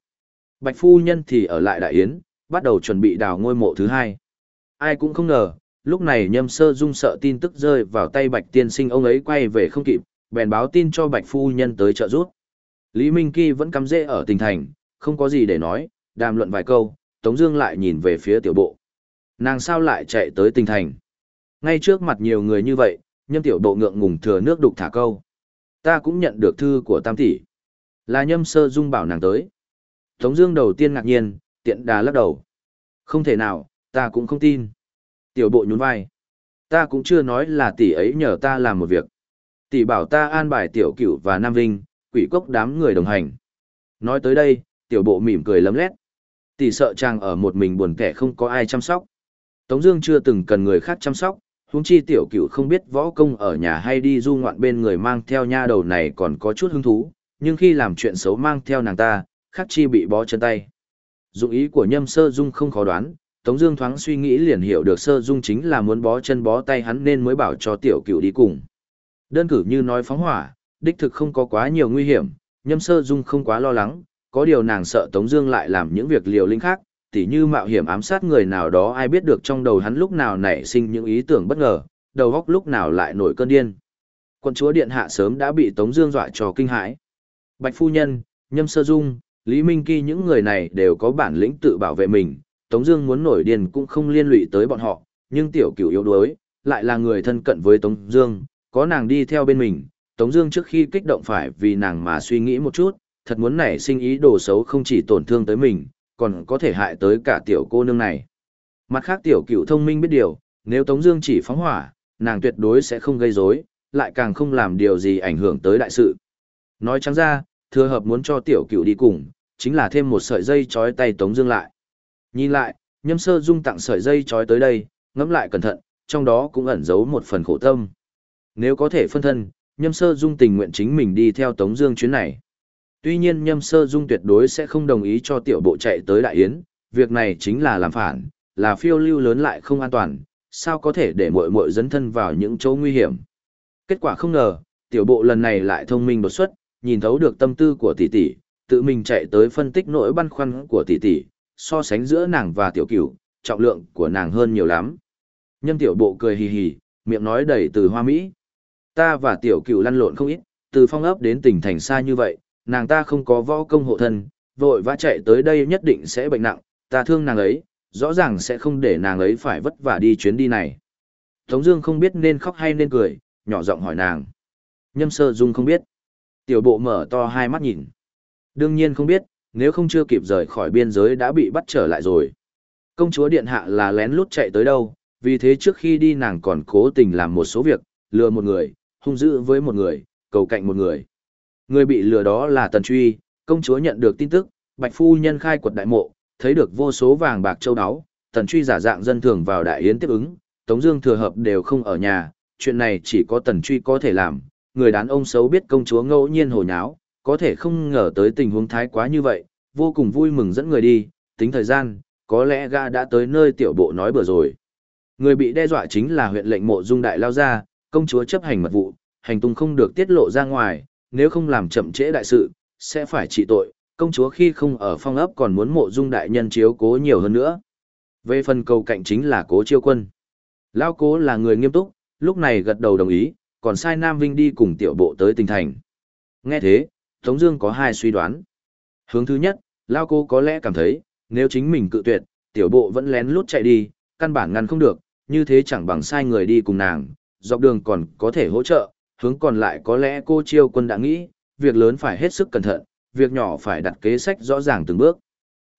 Bạch phu nhân thì ở lại đại yến, bắt đầu chuẩn bị đào ngôi mộ thứ hai. Ai cũng không ngờ, lúc này nhâm sơ dung sợ tin tức rơi vào tay bạch tiên sinh ông ấy quay về không kịp, bèn báo tin cho bạch phu nhân tới trợ giúp. Lý Minh Kỳ vẫn cắm rễ ở tỉnh thành, không có gì để nói, đàm luận vài câu, Tống Dương lại nhìn về phía tiểu bộ. Nàng sao lại chạy tới tỉnh thành? Ngay trước mặt nhiều người như vậy, nhâm tiểu bộ ngượng ngùng thừa nước đục thả câu. Ta cũng nhận được thư của Tam tỷ, là nhâm sơ dung bảo nàng tới. Tống Dương đầu tiên ngạc nhiên, tiện đà lắc đầu. Không thể nào, ta cũng không tin. Tiểu bộ nhún vai. Ta cũng chưa nói là tỷ ấy nhờ ta làm một việc. Tỷ bảo ta an bài tiểu cửu và Nam Vinh, quỷ cốc đám người đồng hành. Nói tới đây, tiểu bộ mỉm cười lấm lét. Tỷ sợ chàng ở một mình buồn kẻ không có ai chăm sóc. Tống Dương chưa từng cần người khác chăm sóc, huống chi tiểu cửu không biết võ công ở nhà hay đi du ngoạn bên người mang theo nha đầu này còn có chút hứng thú, nhưng khi làm chuyện xấu mang theo nàng ta, khắc chi bị bó chân tay. Dụng ý của nhâm sơ dung không khó đoán, Tống Dương thoáng suy nghĩ liền hiểu được Sơ Dung chính là muốn bó chân bó tay hắn nên mới bảo cho Tiểu Cửu đi cùng. Đơn cử như nói phóng hỏa, đích thực không có quá nhiều nguy hiểm, Nhâm Sơ Dung không quá lo lắng, có điều nàng sợ Tống Dương lại làm những việc liều lĩnh khác, tỉ như mạo hiểm ám sát người nào đó ai biết được trong đầu hắn lúc nào nảy sinh những ý tưởng bất ngờ, đầu óc lúc nào lại nổi cơn điên. Quân chúa điện hạ sớm đã bị Tống Dương dọa cho kinh hãi. Bạch phu nhân, Nhâm Sơ Dung, Lý Minh Kỳ những người này đều có bản lĩnh tự bảo vệ mình, Tống Dương muốn nổi điên cũng không liên lụy tới bọn họ, nhưng tiểu cửu yếu đuối, lại là người thân cận với Tống Dương, có nàng đi theo bên mình, Tống Dương trước khi kích động phải vì nàng mà suy nghĩ một chút, thật muốn nảy sinh ý đồ xấu không chỉ tổn thương tới mình, còn có thể hại tới cả tiểu cô nương này. Mặt khác tiểu cửu thông minh biết điều, nếu Tống Dương chỉ phóng hỏa, nàng tuyệt đối sẽ không gây rối, lại càng không làm điều gì ảnh hưởng tới đại sự. Nói trắng ra, thừa hợp muốn cho tiểu cửu đi cùng, chính là thêm một sợi dây trói tay Tống Dương lại. Nhìn lại, Nhâm Sơ Dung tặng sợi dây trói tới đây, ngẫm lại cẩn thận, trong đó cũng ẩn giấu một phần khổ tâm. Nếu có thể phân thân, Nhâm Sơ Dung tình nguyện chính mình đi theo Tống Dương chuyến này. Tuy nhiên Nhâm Sơ Dung tuyệt đối sẽ không đồng ý cho tiểu bộ chạy tới Đại Yến, việc này chính là làm phản, là phiêu lưu lớn lại không an toàn, sao có thể để muội muội dẫn thân vào những chỗ nguy hiểm. Kết quả không ngờ, tiểu bộ lần này lại thông minh đột xuất, nhìn thấu được tâm tư của tỷ tỷ, tự mình chạy tới phân tích nỗi băn khoăn của tỷ tỷ, so sánh giữa nàng và tiểu cửu, trọng lượng của nàng hơn nhiều lắm. Nhâm tiểu bộ cười hì hì, miệng nói đầy từ hoa mỹ. Ta và tiểu cửu lăn lộn không ít, từ phong ấp đến tỉnh thành xa như vậy, nàng ta không có võ công hộ thân, vội vã chạy tới đây nhất định sẽ bệnh nặng, ta thương nàng ấy, rõ ràng sẽ không để nàng ấy phải vất vả đi chuyến đi này. Tống Dương không biết nên khóc hay nên cười, nhỏ giọng hỏi nàng. Nhâm Sơ Dung không biết. Tiểu bộ mở to hai mắt nhìn. Đương nhiên không biết, nếu không chưa kịp rời khỏi biên giới đã bị bắt trở lại rồi. Công chúa điện hạ là lén lút chạy tới đâu, vì thế trước khi đi nàng còn cố tình làm một số việc, lừa một người, hung dữ với một người, cầu cạnh một người. Người bị lừa đó là Tần Truy, công chúa nhận được tin tức, Bạch Phu Nhân khai quật đại mộ, thấy được vô số vàng bạc châu áo, Tần Truy giả dạng dân thường vào đại yến tiếp ứng, Tống Dương thừa hợp đều không ở nhà, chuyện này chỉ có Tần Truy có thể làm. Người đàn ông xấu biết công chúa ngẫu nhiên hồ nháo, có thể không ngờ tới tình huống thái quá như vậy, vô cùng vui mừng dẫn người đi, tính thời gian, có lẽ gã đã tới nơi tiểu bộ nói bừa rồi. Người bị đe dọa chính là huyện lệnh mộ dung đại lao gia, công chúa chấp hành mật vụ, hành tung không được tiết lộ ra ngoài, nếu không làm chậm trễ đại sự, sẽ phải trị tội, công chúa khi không ở phong ấp còn muốn mộ dung đại nhân chiếu cố nhiều hơn nữa. Về phần cầu cạnh chính là cố chiêu quân. Lao cố là người nghiêm túc, lúc này gật đầu đồng ý, còn sai Nam Vinh đi cùng tiểu bộ tới tỉnh thành. Nghe thế, Tống Dương có hai suy đoán. Hướng thứ nhất, Lao cô có lẽ cảm thấy, nếu chính mình cự tuyệt, tiểu bộ vẫn lén lút chạy đi, căn bản ngăn không được, như thế chẳng bằng sai người đi cùng nàng, dọc đường còn có thể hỗ trợ, hướng còn lại có lẽ cô chiêu quân đã nghĩ, việc lớn phải hết sức cẩn thận, việc nhỏ phải đặt kế sách rõ ràng từng bước.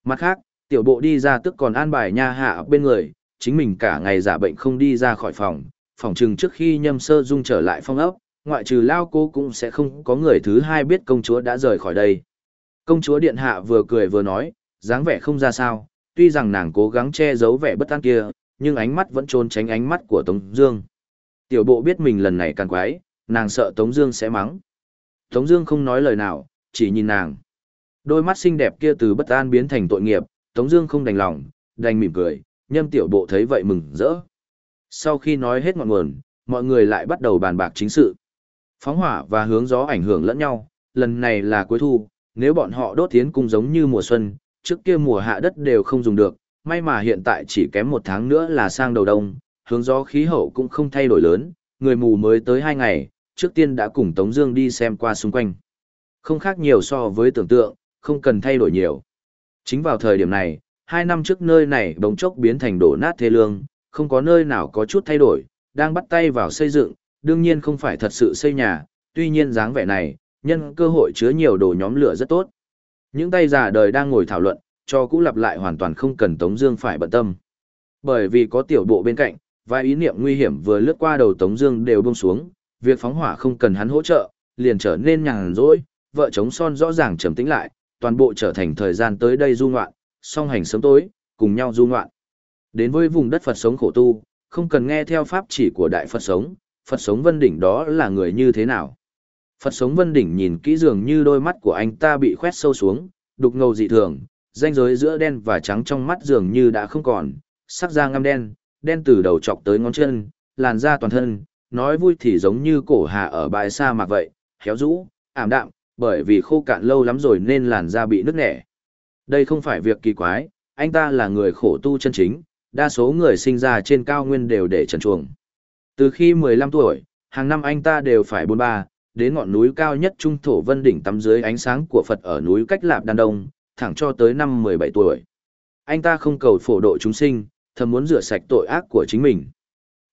Mặt khác, tiểu bộ đi ra tức còn an bài nha hạ bên người, chính mình cả ngày giả bệnh không đi ra khỏi phòng, phòng trừng trước khi nhâm sơ dung trở lại phong ốc, ngoại trừ lao cô cũng sẽ không có người thứ hai biết công chúa đã rời khỏi đây. Công chúa điện hạ vừa cười vừa nói, dáng vẻ không ra sao, tuy rằng nàng cố gắng che giấu vẻ bất an kia, nhưng ánh mắt vẫn trốn tránh ánh mắt của Tống Dương. Tiểu bộ biết mình lần này càng quái, nàng sợ Tống Dương sẽ mắng. Tống Dương không nói lời nào, chỉ nhìn nàng. Đôi mắt xinh đẹp kia từ bất an biến thành tội nghiệp, Tống Dương không đành lòng, đành mỉm cười. Nhâm tiểu bộ thấy vậy mừng rỡ. Sau khi nói hết ngọn nguồn, mọi người lại bắt đầu bàn bạc chính sự. Phóng hỏa và hướng gió ảnh hưởng lẫn nhau. Lần này là cuối thu, nếu bọn họ đốt tiến cung giống như mùa xuân, trước kia mùa hạ đất đều không dùng được, may mà hiện tại chỉ kém một tháng nữa là sang đầu đông, hướng gió khí hậu cũng không thay đổi lớn, người mù mới tới hai ngày, trước tiên đã cùng Tống Dương đi xem qua xung quanh. Không khác nhiều so với tưởng tượng, không cần thay đổi nhiều. Chính vào thời điểm này, hai năm trước nơi này bỗng chốc biến thành đổ nát thê lương, không có nơi nào có chút thay đổi, đang bắt tay vào xây dựng, đương nhiên không phải thật sự xây nhà, tuy nhiên dáng vẻ này, nhân cơ hội chứa nhiều đồ nhóm lửa rất tốt. Những tay già đời đang ngồi thảo luận, cho cũ lặp lại hoàn toàn không cần Tống Dương phải bận tâm. Bởi vì có tiểu bộ bên cạnh, vài ý niệm nguy hiểm vừa lướt qua đầu Tống Dương đều buông xuống, việc phóng hỏa không cần hắn hỗ trợ, liền trở nên nhàn rỗi, vợ chồng son rõ ràng trầm tĩnh lại, toàn bộ trở thành thời gian tới đây du ngoạn, song hành sớm tối, cùng nhau du ngoạn. Đến với vùng đất Phật sống khổ tu, không cần nghe theo pháp chỉ của Đại Phật sống, Phật sống Vân Đỉnh đó là người như thế nào. Phật sống Vân Đỉnh nhìn kỹ dường như đôi mắt của anh ta bị khoét sâu xuống, đục ngầu dị thường, ranh giới giữa đen và trắng trong mắt dường như đã không còn, sắc da ngăm đen, đen từ đầu chọc tới ngón chân, làn da toàn thân, nói vui thì giống như cổ hà ở bãi sa mạc vậy, héo rũ, ảm đạm, bởi vì khô cạn lâu lắm rồi nên làn da bị nứt nẻ. Đây không phải việc kỳ quái, anh ta là người khổ tu chân chính, đa số người sinh ra trên cao nguyên đều để trần chuồng. Từ khi 15 tuổi, hàng năm anh ta đều phải bôn ba, đến ngọn núi cao nhất trung thổ vân đỉnh tắm dưới ánh sáng của Phật ở núi cách Lạp Đan Đông, thẳng cho tới năm 17 tuổi. Anh ta không cầu phổ độ chúng sinh, thầm muốn rửa sạch tội ác của chính mình.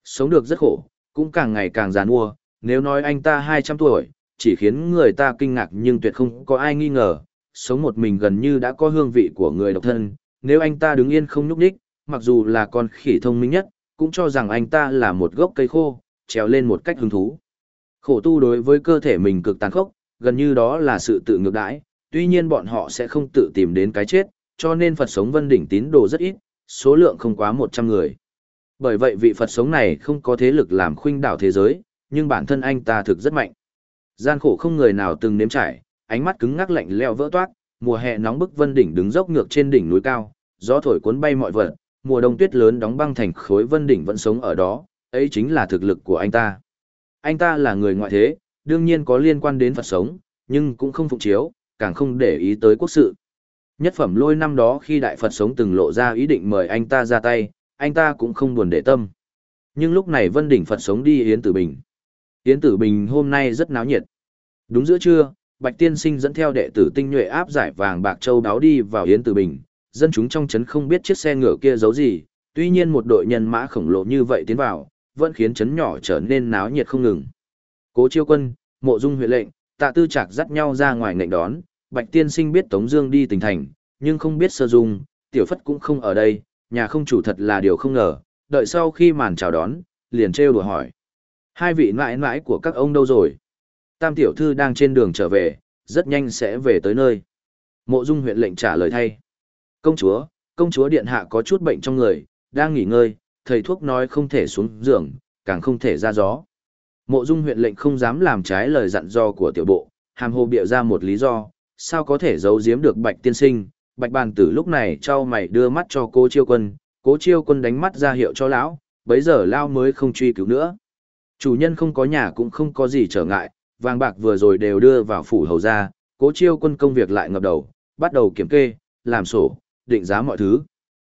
Sống được rất khổ, cũng càng ngày càng già nua, nếu nói anh ta 200 tuổi, chỉ khiến người ta kinh ngạc nhưng tuyệt không có ai nghi ngờ, sống một mình gần như đã có hương vị của người độc thân, nếu anh ta đứng yên không nhúc nhích, mặc dù là con khỉ thông minh nhất, cũng cho rằng anh ta là một gốc cây khô, trèo lên một cách hứng thú. Khổ tu đối với cơ thể mình cực tàn khốc, gần như đó là sự tự ngược đãi, tuy nhiên bọn họ sẽ không tự tìm đến cái chết, cho nên Phật sống vân đỉnh tín đồ rất ít, số lượng không quá 100 người. Bởi vậy vị Phật sống này không có thế lực làm khuynh đảo thế giới, nhưng bản thân anh ta thực rất mạnh. Gian khổ không người nào từng nếm trải, ánh mắt cứng ngắc lạnh leo vỡ toát, mùa hè nóng bức vân đỉnh đứng dốc ngược trên đỉnh núi cao, gió thổi cuốn bay mọi vật, mùa đông tuyết lớn đóng băng thành khối vân đỉnh vẫn sống ở đó, ấy chính là thực lực của anh ta. Anh ta là người ngoại thế, đương nhiên có liên quan đến Phật sống, nhưng cũng không phụng chiếu, càng không để ý tới quốc sự. Nhất phẩm lôi năm đó khi Đại Phật sống từng lộ ra ý định mời anh ta ra tay, anh ta cũng không buồn để tâm. Nhưng lúc này Vân Đỉnh Phật sống đi Yến Tử Bình. Yến Tử Bình hôm nay rất náo nhiệt. Đúng giữa trưa, Bạch Tiên Sinh dẫn theo đệ tử tinh nhuệ áp giải vàng bạc châu đáo đi vào Yến Tử Bình. Dân chúng trong trấn không biết chiếc xe ngựa kia giấu gì, tuy nhiên một đội nhân mã khổng lồ như vậy tiến vào, vẫn khiến trấn nhỏ trở nên náo nhiệt không ngừng. Cố Chiêu Quân, Mộ Dung huyện lệnh, Tạ Tư Trạc dắt nhau ra ngoài nghênh đón, Bạch Tiên Sinh biết Tống Dương đi tỉnh thành, nhưng không biết Sơ Dung, Tiểu Phất cũng không ở đây, nhà không chủ thật là điều không ngờ. Đợi sau khi màn chào đón, liền trêu đùa hỏi: hai vị mãi mãi của các ông đâu rồi? Tam tiểu thư đang trên đường trở về, rất nhanh sẽ về tới nơi. Mộ Dung huyện lệnh trả lời thay: công chúa, công chúa điện hạ có chút bệnh trong người, đang nghỉ ngơi, thầy thuốc nói không thể xuống giường, càng không thể ra gió. Mộ Dung huyện lệnh không dám làm trái lời dặn dò của tiểu bộ, hàm hồ bịa ra một lý do, sao có thể giấu giếm được Bạch tiên sinh. Bạch bàn tử lúc này trao mày đưa mắt cho cố chiêu quân, cố chiêu quân đánh mắt ra hiệu cho lão, bấy giờ lao mới không truy cứu nữa. Chủ nhân không có nhà cũng không có gì trở ngại, vàng bạc vừa rồi đều đưa vào phủ hầu ra, cố chiêu quân công việc lại ngập đầu, bắt đầu kiểm kê, làm sổ, định giá mọi thứ.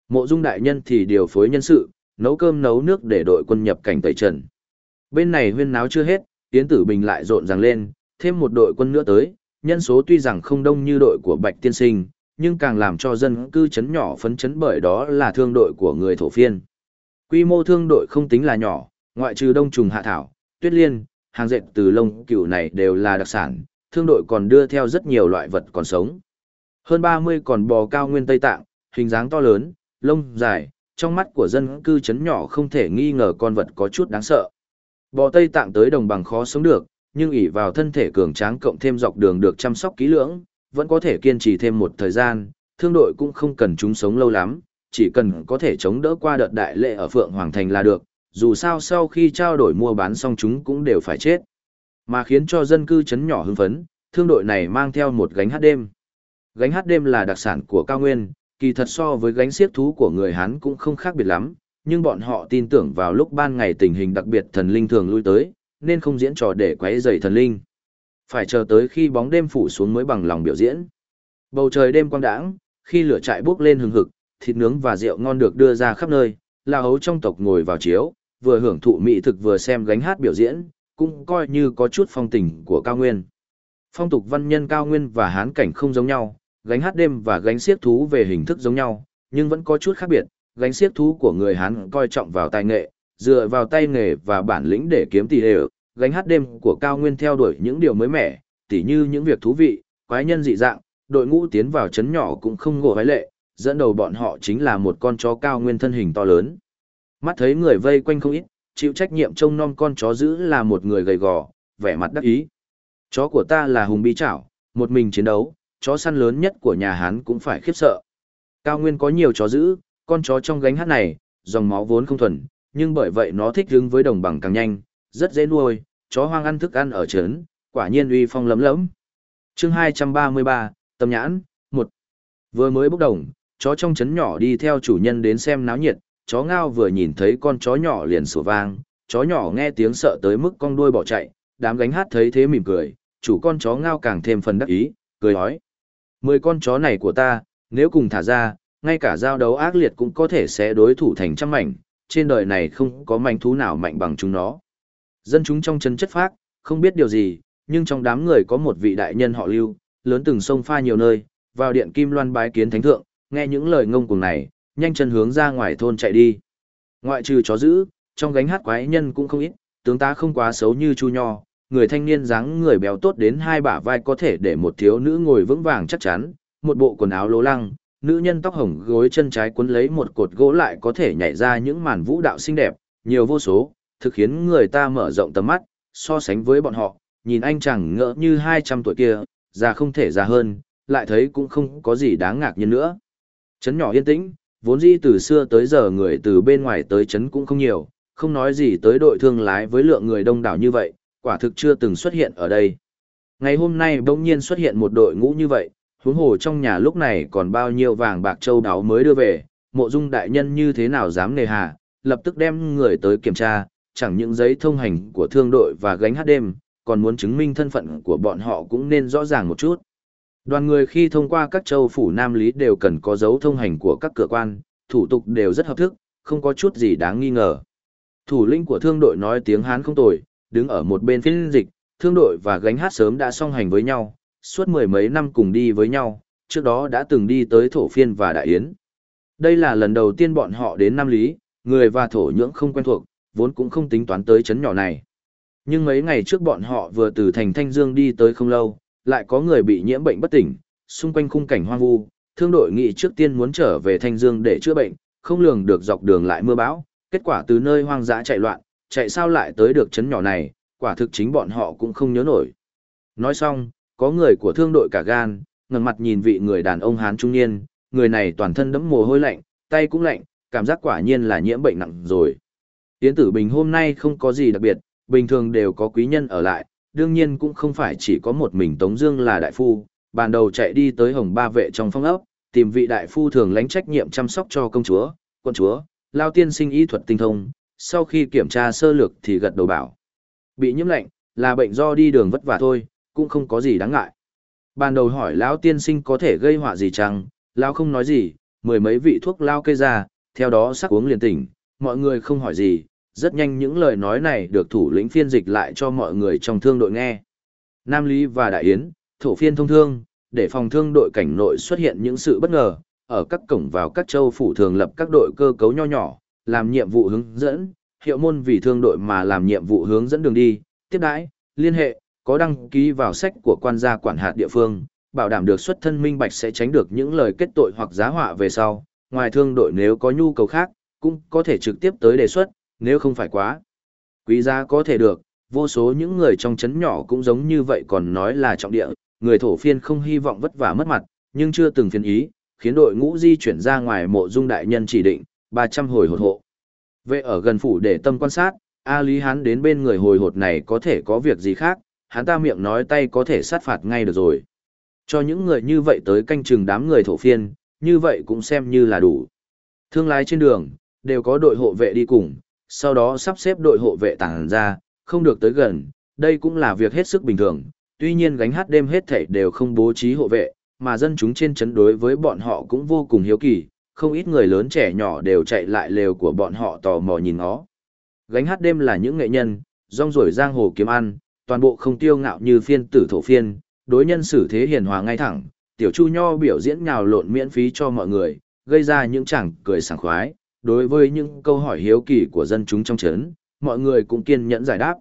Mộ dung đại nhân thì điều phối nhân sự, nấu cơm nấu nước để đội quân nhập cảnh tẩy trần. Bên này huyên náo chưa hết, Yến Tử Bình lại rộn ràng lên, thêm một đội quân nữa tới, nhân số tuy rằng không đông như đội của Bạch Tiên Sinh, nhưng càng làm cho dân cư chấn nhỏ phấn chấn bởi đó là thương đội của người thổ phiên. Quy mô thương đội không tính là nhỏ, ngoại trừ đông trùng hạ thảo, tuyết liên, hàng dệt từ lông cừu này đều là đặc sản, thương đội còn đưa theo rất nhiều loại vật còn sống. Hơn 30 còn bò cao nguyên Tây Tạng, hình dáng to lớn, lông dài, trong mắt của dân cư chấn nhỏ không thể nghi ngờ con vật có chút đáng sợ. Bò Tây Tạng tới đồng bằng khó sống được, nhưng ỷ vào thân thể cường tráng cộng thêm dọc đường được chăm sóc kỹ lưỡng, vẫn có thể kiên trì thêm một thời gian, thương đội cũng không cần chúng sống lâu lắm, chỉ cần có thể chống đỡ qua đợt đại lệ ở Phượng Hoàng Thành là được, dù sao sau khi trao đổi mua bán xong chúng cũng đều phải chết. Mà khiến cho dân cư chấn nhỏ hưng phấn, thương đội này mang theo một gánh hát đêm. Gánh hát đêm là đặc sản của cao nguyên, kỳ thật so với gánh xiếc thú của người Hán cũng không khác biệt lắm, nhưng bọn họ tin tưởng vào lúc ban ngày tình hình đặc biệt thần linh thường lui tới, nên không diễn trò để quấy rầy thần linh. Phải chờ tới khi bóng đêm phủ xuống mới bằng lòng biểu diễn. Bầu trời đêm quang đãng, khi lửa trại bốc lên hừng hực, thịt nướng và rượu ngon được đưa ra khắp nơi, la hấu trong tộc ngồi vào chiếu, vừa hưởng thụ mỹ thực vừa xem gánh hát biểu diễn, cũng coi như có chút phong tình của cao nguyên. Phong tục văn nhân cao nguyên và hán cảnh không giống nhau, gánh hát đêm và gánh siết thú về hình thức giống nhau, nhưng vẫn có chút khác biệt, gánh siết thú của người Hán coi trọng vào tài nghệ, dựa vào tay nghề và bản lĩnh để kiếm tỷ đều, gánh hát đêm của cao nguyên theo đuổi những điều mới mẻ, tỉ như những việc thú vị, quái nhân dị dạng, đội ngũ tiến vào chấn nhỏ cũng không ngộ hái lệ, dẫn đầu bọn họ chính là một con chó cao nguyên thân hình to lớn. Mắt thấy người vây quanh không ít, chịu trách nhiệm trông nom con chó giữ là một người gầy gò, vẻ mặt đắc ý. Chó của ta là hùng bi chảo, một mình chiến đấu, chó săn lớn nhất của nhà Hán cũng phải khiếp sợ. Cao nguyên có nhiều chó giữ, con chó trong gánh hát này, dòng máu vốn không thuần, nhưng bởi vậy nó thích ứng với đồng bằng càng nhanh, rất dễ nuôi, chó hoang ăn thức ăn ở trấn, quả nhiên uy phong lấm lẫm. Chương 233, Tâm nhãn, 1. Vừa mới bốc đồng, chó trong trấn nhỏ đi theo chủ nhân đến xem náo nhiệt, chó ngao vừa nhìn thấy con chó nhỏ liền sủa vang, chó nhỏ nghe tiếng sợ tới mức con đuôi bỏ chạy, đám gánh hát thấy thế mỉm cười, chủ con chó ngao càng thêm phần đắc ý, cười nói. Mười con chó này của ta, nếu cùng thả ra, ngay cả giao đấu ác liệt cũng có thể sẽ đối thủ thành trăm mảnh, trên đời này không có mảnh thú nào mạnh bằng chúng nó. Dân chúng trong chân chất phác, không biết điều gì, nhưng trong đám người có một vị đại nhân họ lưu, lớn từng sông pha nhiều nơi, vào điện kim loan bái kiến thánh thượng, nghe những lời ngông cuồng này, nhanh chân hướng ra ngoài thôn chạy đi. Ngoại trừ chó giữ, trong gánh hát quái nhân cũng không ít, tướng ta không quá xấu như chu nho, người thanh niên dáng người béo tốt đến hai bả vai có thể để một thiếu nữ ngồi vững vàng chắc chắn, một bộ quần áo lố lăng, nữ nhân tóc hồng gối chân trái cuốn lấy một cột gỗ lại có thể nhảy ra những màn vũ đạo xinh đẹp, nhiều vô số, thực khiến người ta mở rộng tầm mắt, so sánh với bọn họ, nhìn anh chẳng ngỡ như 200 tuổi kia, già không thể già hơn, lại thấy cũng không có gì đáng ngạc nhiên nữa. Trấn nhỏ yên tĩnh, vốn dĩ từ xưa tới giờ người từ bên ngoài tới trấn cũng không nhiều, không nói gì tới đội thương lái với lượng người đông đảo như vậy, quả thực chưa từng xuất hiện ở đây. Ngày hôm nay bỗng nhiên xuất hiện một đội ngũ như vậy, huống hồ trong nhà lúc này còn bao nhiêu vàng bạc châu đáo mới đưa về, mộ dung đại nhân như thế nào dám nề hà, lập tức đem người tới kiểm tra, chẳng những giấy thông hành của thương đội và gánh hát đêm, còn muốn chứng minh thân phận của bọn họ cũng nên rõ ràng một chút. Đoàn người khi thông qua các châu phủ Nam Lý đều cần có dấu thông hành của các cửa quan, thủ tục đều rất hợp thức, không có chút gì đáng nghi ngờ. Thủ lĩnh của thương đội nói tiếng Hán không tồi, đứng ở một bên phiên dịch, thương đội và gánh hát sớm đã song hành với nhau, suốt mười mấy năm cùng đi với nhau, trước đó đã từng đi tới thổ phiên và đại yến. Đây là lần đầu tiên bọn họ đến Nam Lý, người và thổ nhưỡng không quen thuộc, vốn cũng không tính toán tới chấn nhỏ này. Nhưng mấy ngày trước bọn họ vừa từ thành Thanh Dương đi tới không lâu, lại có người bị nhiễm bệnh bất tỉnh, xung quanh khung cảnh hoang vu, thương đội nghị trước tiên muốn trở về Thanh Dương để chữa bệnh, không lường được dọc đường lại mưa bão, kết quả từ nơi hoang dã chạy loạn, chạy sao lại tới được chấn nhỏ này, quả thực chính bọn họ cũng không nhớ nổi. Nói xong, có người của thương đội cả gan, ngẩng mặt nhìn vị người đàn ông hán trung niên, người này toàn thân đẫm mồ hôi lạnh, tay cũng lạnh, cảm giác quả nhiên là nhiễm bệnh nặng rồi. Yến Tử Bình hôm nay không có gì đặc biệt, bình thường đều có quý nhân ở lại, đương nhiên cũng không phải chỉ có một mình Tống Dương là đại phu, bàn đầu chạy đi tới Hồng Ba vệ trong phong ốc, tìm vị đại phu thường lãnh trách nhiệm chăm sóc cho công chúa, quân chúa, lao tiên sinh y thuật tinh thông. Sau khi kiểm tra sơ lược thì gật đầu bảo, bị nhiễm lạnh là bệnh do đi đường vất vả thôi, cũng không có gì đáng ngại. Ban đầu hỏi lão tiên sinh có thể gây họa gì chăng, lão không nói gì, mười mấy vị thuốc lao kê ra, theo đó sắc uống liền tỉnh, mọi người không hỏi gì, rất nhanh những lời nói này được thủ lĩnh phiên dịch lại cho mọi người trong thương đội nghe. Nam Lý và Đại Yến, thổ phiên thông thương, để phòng thương đội cảnh nội xuất hiện những sự bất ngờ, ở các cổng vào các châu phủ thường lập các đội cơ cấu nho nhỏ, làm nhiệm vụ hướng dẫn, hiệu môn vì thương đội mà làm nhiệm vụ hướng dẫn đường đi, tiếp đãi, liên hệ, có đăng ký vào sách của quan gia quản hạt địa phương, bảo đảm được xuất thân minh bạch sẽ tránh được những lời kết tội hoặc giá họa về sau. Ngoài thương đội nếu có nhu cầu khác, cũng có thể trực tiếp tới đề xuất, nếu không phải quá. Quý giá có thể được, vô số những người trong chấn nhỏ cũng giống như vậy còn nói là trọng địa, người thổ phiên không hy vọng vất vả mất mặt, nhưng chưa từng phiền ý, khiến đội ngũ di chuyển ra ngoài mộ dung đại nhân chỉ định, 300 hồi hột hộ. Vệ ở gần phủ để tâm quan sát, A Lý Hán đến bên người hồi hột này có thể có việc gì khác, hắn ta miệng nói tay có thể sát phạt ngay được rồi. Cho những người như vậy tới canh chừng đám người thổ phiên, như vậy cũng xem như là đủ. Thương lái trên đường, đều có đội hộ vệ đi cùng, sau đó sắp xếp đội hộ vệ tàng ra, không được tới gần, đây cũng là việc hết sức bình thường. Tuy nhiên gánh hát đêm hết thảy đều không bố trí hộ vệ, mà dân chúng trên chấn đối với bọn họ cũng vô cùng hiếu kỳ, không ít người lớn trẻ nhỏ đều chạy lại lều của bọn họ tò mò nhìn nó. Gánh hát đêm là những nghệ nhân, rong ruổi giang hồ kiếm ăn, toàn bộ không tiêu ngạo như phiên tử thổ phiên, đối nhân xử thế hiền hòa ngay thẳng, tiểu chu nho biểu diễn nhào lộn miễn phí cho mọi người, gây ra những chẳng cười sảng khoái, đối với những câu hỏi hiếu kỳ của dân chúng trong chấn, mọi người cũng kiên nhẫn giải đáp.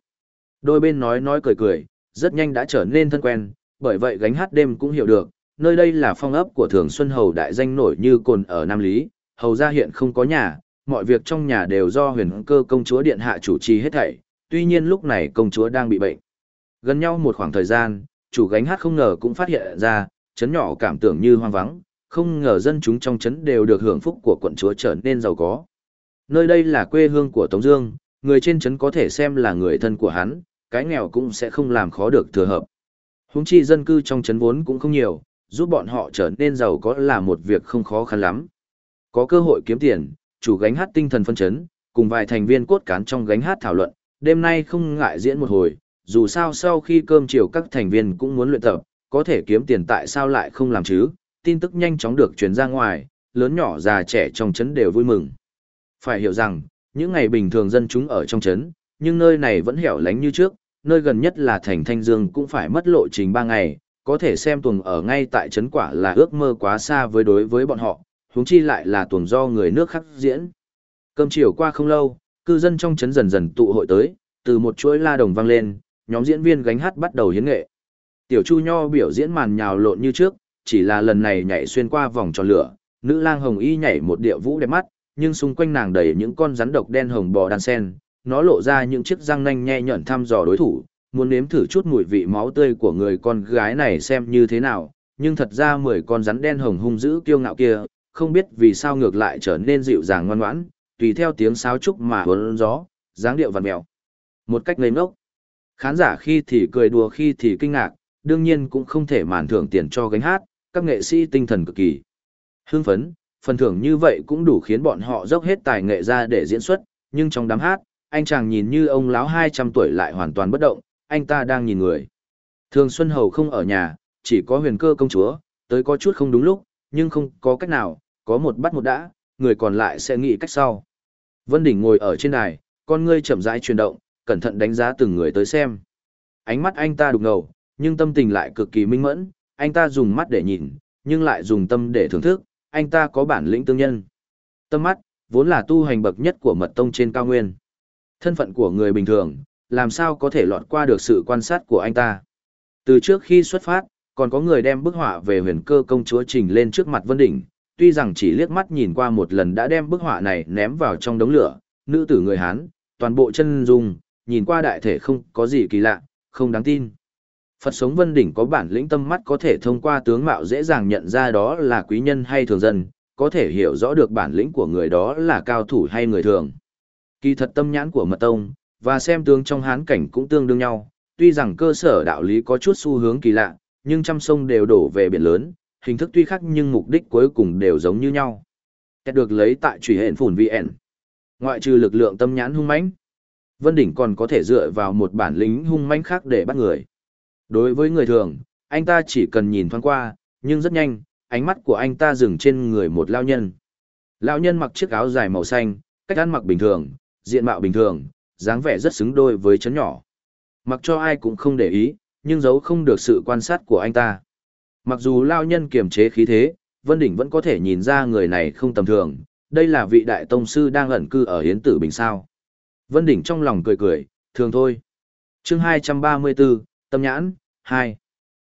Đôi bên nói nói cười cười, rất nhanh đã trở nên thân quen, bởi vậy gánh hát đêm cũng hiểu được, nơi đây là phong ấp của Thường Xuân Hầu đại danh nổi như cồn ở Nam Lý, hầu gia hiện không có nhà, mọi việc trong nhà đều do huyền cơ công chúa điện hạ chủ trì hết thảy, tuy nhiên lúc này công chúa đang bị bệnh. Gần nhau một khoảng thời gian, chủ gánh hát không ngờ cũng phát hiện ra, chấn nhỏ cảm tưởng như hoang vắng, không ngờ dân chúng trong chấn đều được hưởng phúc của quận chúa trở nên giàu có. Nơi đây là quê hương của Tống Dương, người trên chấn có thể xem là người thân của hắn, cái nghèo cũng sẽ không làm khó được thừa hợp. Húng chi dân cư trong chấn vốn cũng không nhiều, giúp bọn họ trở nên giàu có là một việc không khó khăn lắm. Có cơ hội kiếm tiền, chủ gánh hát tinh thần phân chấn, cùng vài thành viên cốt cán trong gánh hát thảo luận, đêm nay không ngại diễn một hồi, dù sao sau khi cơm chiều các thành viên cũng muốn luyện tập, có thể kiếm tiền tại sao lại không làm chứ, tin tức nhanh chóng được truyền ra ngoài, lớn nhỏ già trẻ trong chấn đều vui mừng. Phải hiểu rằng, những ngày bình thường dân chúng ở trong chấn, nhưng nơi này vẫn hẻo lánh như trước, nơi gần nhất là thành Thanh Dương cũng phải mất lộ trình 3 ngày, có thể xem tuồng ở ngay tại chấn quả là ước mơ quá xa với đối với bọn họ, huống chi lại là tuồng do người nước khác diễn. Cơm chiều qua không lâu, cư dân trong chấn dần dần tụ hội tới, từ một chuỗi la đồng vang lên, nhóm diễn viên gánh hát bắt đầu hiến nghệ. Tiểu Chu Nho biểu diễn màn nhào lộn như trước, chỉ là lần này nhảy xuyên qua vòng tròn lửa, nữ lang hồng y nhảy một điệu vũ đẹp mắt, nhưng xung quanh nàng đầy những con rắn độc đen hồng bò đan sen, nó lộ ra những chiếc răng nanh nhe nhọn thăm dò đối thủ, muốn nếm thử chút mùi vị máu tươi của người con gái này xem như thế nào, nhưng thật ra mười con rắn đen hồng hung dữ kiêu ngạo kia, không biết vì sao ngược lại trở nên dịu dàng ngoan ngoãn, tùy theo tiếng sáo trúc mà hớn gió, dáng điệu vằn mèo. Một cách ngây ngốc. Khán giả khi thì cười đùa khi thì kinh ngạc, đương nhiên cũng không thể màn thưởng tiền cho gánh hát, các nghệ sĩ tinh thần cực kỳ. Hưng phấn, phần thưởng như vậy cũng đủ khiến bọn họ dốc hết tài nghệ ra để diễn xuất, nhưng trong đám hát, anh chàng nhìn như ông lão 200 tuổi lại hoàn toàn bất động, anh ta đang nhìn người. Thường Xuân Hầu không ở nhà, chỉ có huyền cơ công chúa, tới có chút không đúng lúc, nhưng không có cách nào, có một bắt một đã, người còn lại sẽ nghĩ cách sau. Vân Đỉnh ngồi ở trên đài, con ngươi chậm rãi chuyển động, cẩn thận đánh giá từng người tới xem. Ánh mắt anh ta đục ngầu, nhưng tâm tình lại cực kỳ minh mẫn, anh ta dùng mắt để nhìn, nhưng lại dùng tâm để thưởng thức, anh ta có bản lĩnh tương nhân. Tâm mắt, vốn là tu hành bậc nhất của mật tông trên cao nguyên. Thân phận của người bình thường, làm sao có thể lọt qua được sự quan sát của anh ta. Từ trước khi xuất phát, còn có người đem bức họa về huyền cơ công chúa trình lên trước mặt Vân Đỉnh, tuy rằng chỉ liếc mắt nhìn qua một lần đã đem bức họa này ném vào trong đống lửa, nữ tử người Hán, toàn bộ chân dung, nhìn qua đại thể không có gì kỳ lạ, không đáng tin. Phật sống Vân Đỉnh có bản lĩnh tâm mắt có thể thông qua tướng mạo dễ dàng nhận ra đó là quý nhân hay thường dân, có thể hiểu rõ được bản lĩnh của người đó là cao thủ hay người thường. Kỳ thật tâm nhãn của mật tông, và xem tướng trong hán cảnh cũng tương đương nhau, tuy rằng cơ sở đạo lý có chút xu hướng kỳ lạ, nhưng trăm sông đều đổ về biển lớn, hình thức tuy khác nhưng mục đích cuối cùng đều giống như nhau. Kết được lấy tại trùy hện phủn VN. Ngoại trừ lực lượng tâm nhãn hung mãnh, Vân Đỉnh còn có thể dựa vào một bản lĩnh hung mãnh khác để bắt người. Đối với người thường, anh ta chỉ cần nhìn thoáng qua, nhưng rất nhanh, ánh mắt của anh ta dừng trên người một lao nhân. Lão nhân mặc chiếc áo dài màu xanh, cách ăn mặc bình thường, diện mạo bình thường, dáng vẻ rất xứng đôi với chấn nhỏ. Mặc cho ai cũng không để ý, nhưng giấu không được sự quan sát của anh ta. Mặc dù lao nhân kiềm chế khí thế, Vân Đỉnh vẫn có thể nhìn ra người này không tầm thường, đây là vị đại tông sư đang ẩn cư ở Hiến Tử Bình sao. Vân Đỉnh trong lòng cười cười, thường thôi. chương 234, Tâm Nhãn, 2.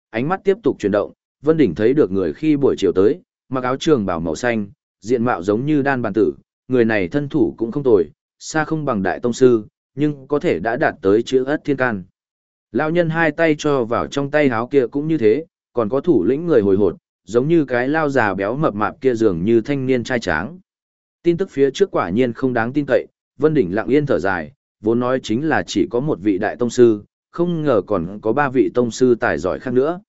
Ánh mắt tiếp tục chuyển động, Vân Đỉnh thấy được người khi buổi chiều tới, mặc áo trường bảo màu xanh, diện mạo giống như đan bàn tử, người này thân thủ cũng không tồi, xa không bằng đại tông sư, nhưng có thể đã đạt tới chữ ất thiên can. Lão nhân hai tay cho vào trong tay háo kia cũng như thế, còn có thủ lĩnh người hồi hột, giống như cái lao già béo mập mạp kia dường như thanh niên trai tráng. Tin tức phía trước quả nhiên không đáng tin cậy, Vân Đỉnh lặng yên thở dài, vốn nói chính là chỉ có một vị đại tông sư, không ngờ còn có ba vị tông sư tài giỏi khác nữa.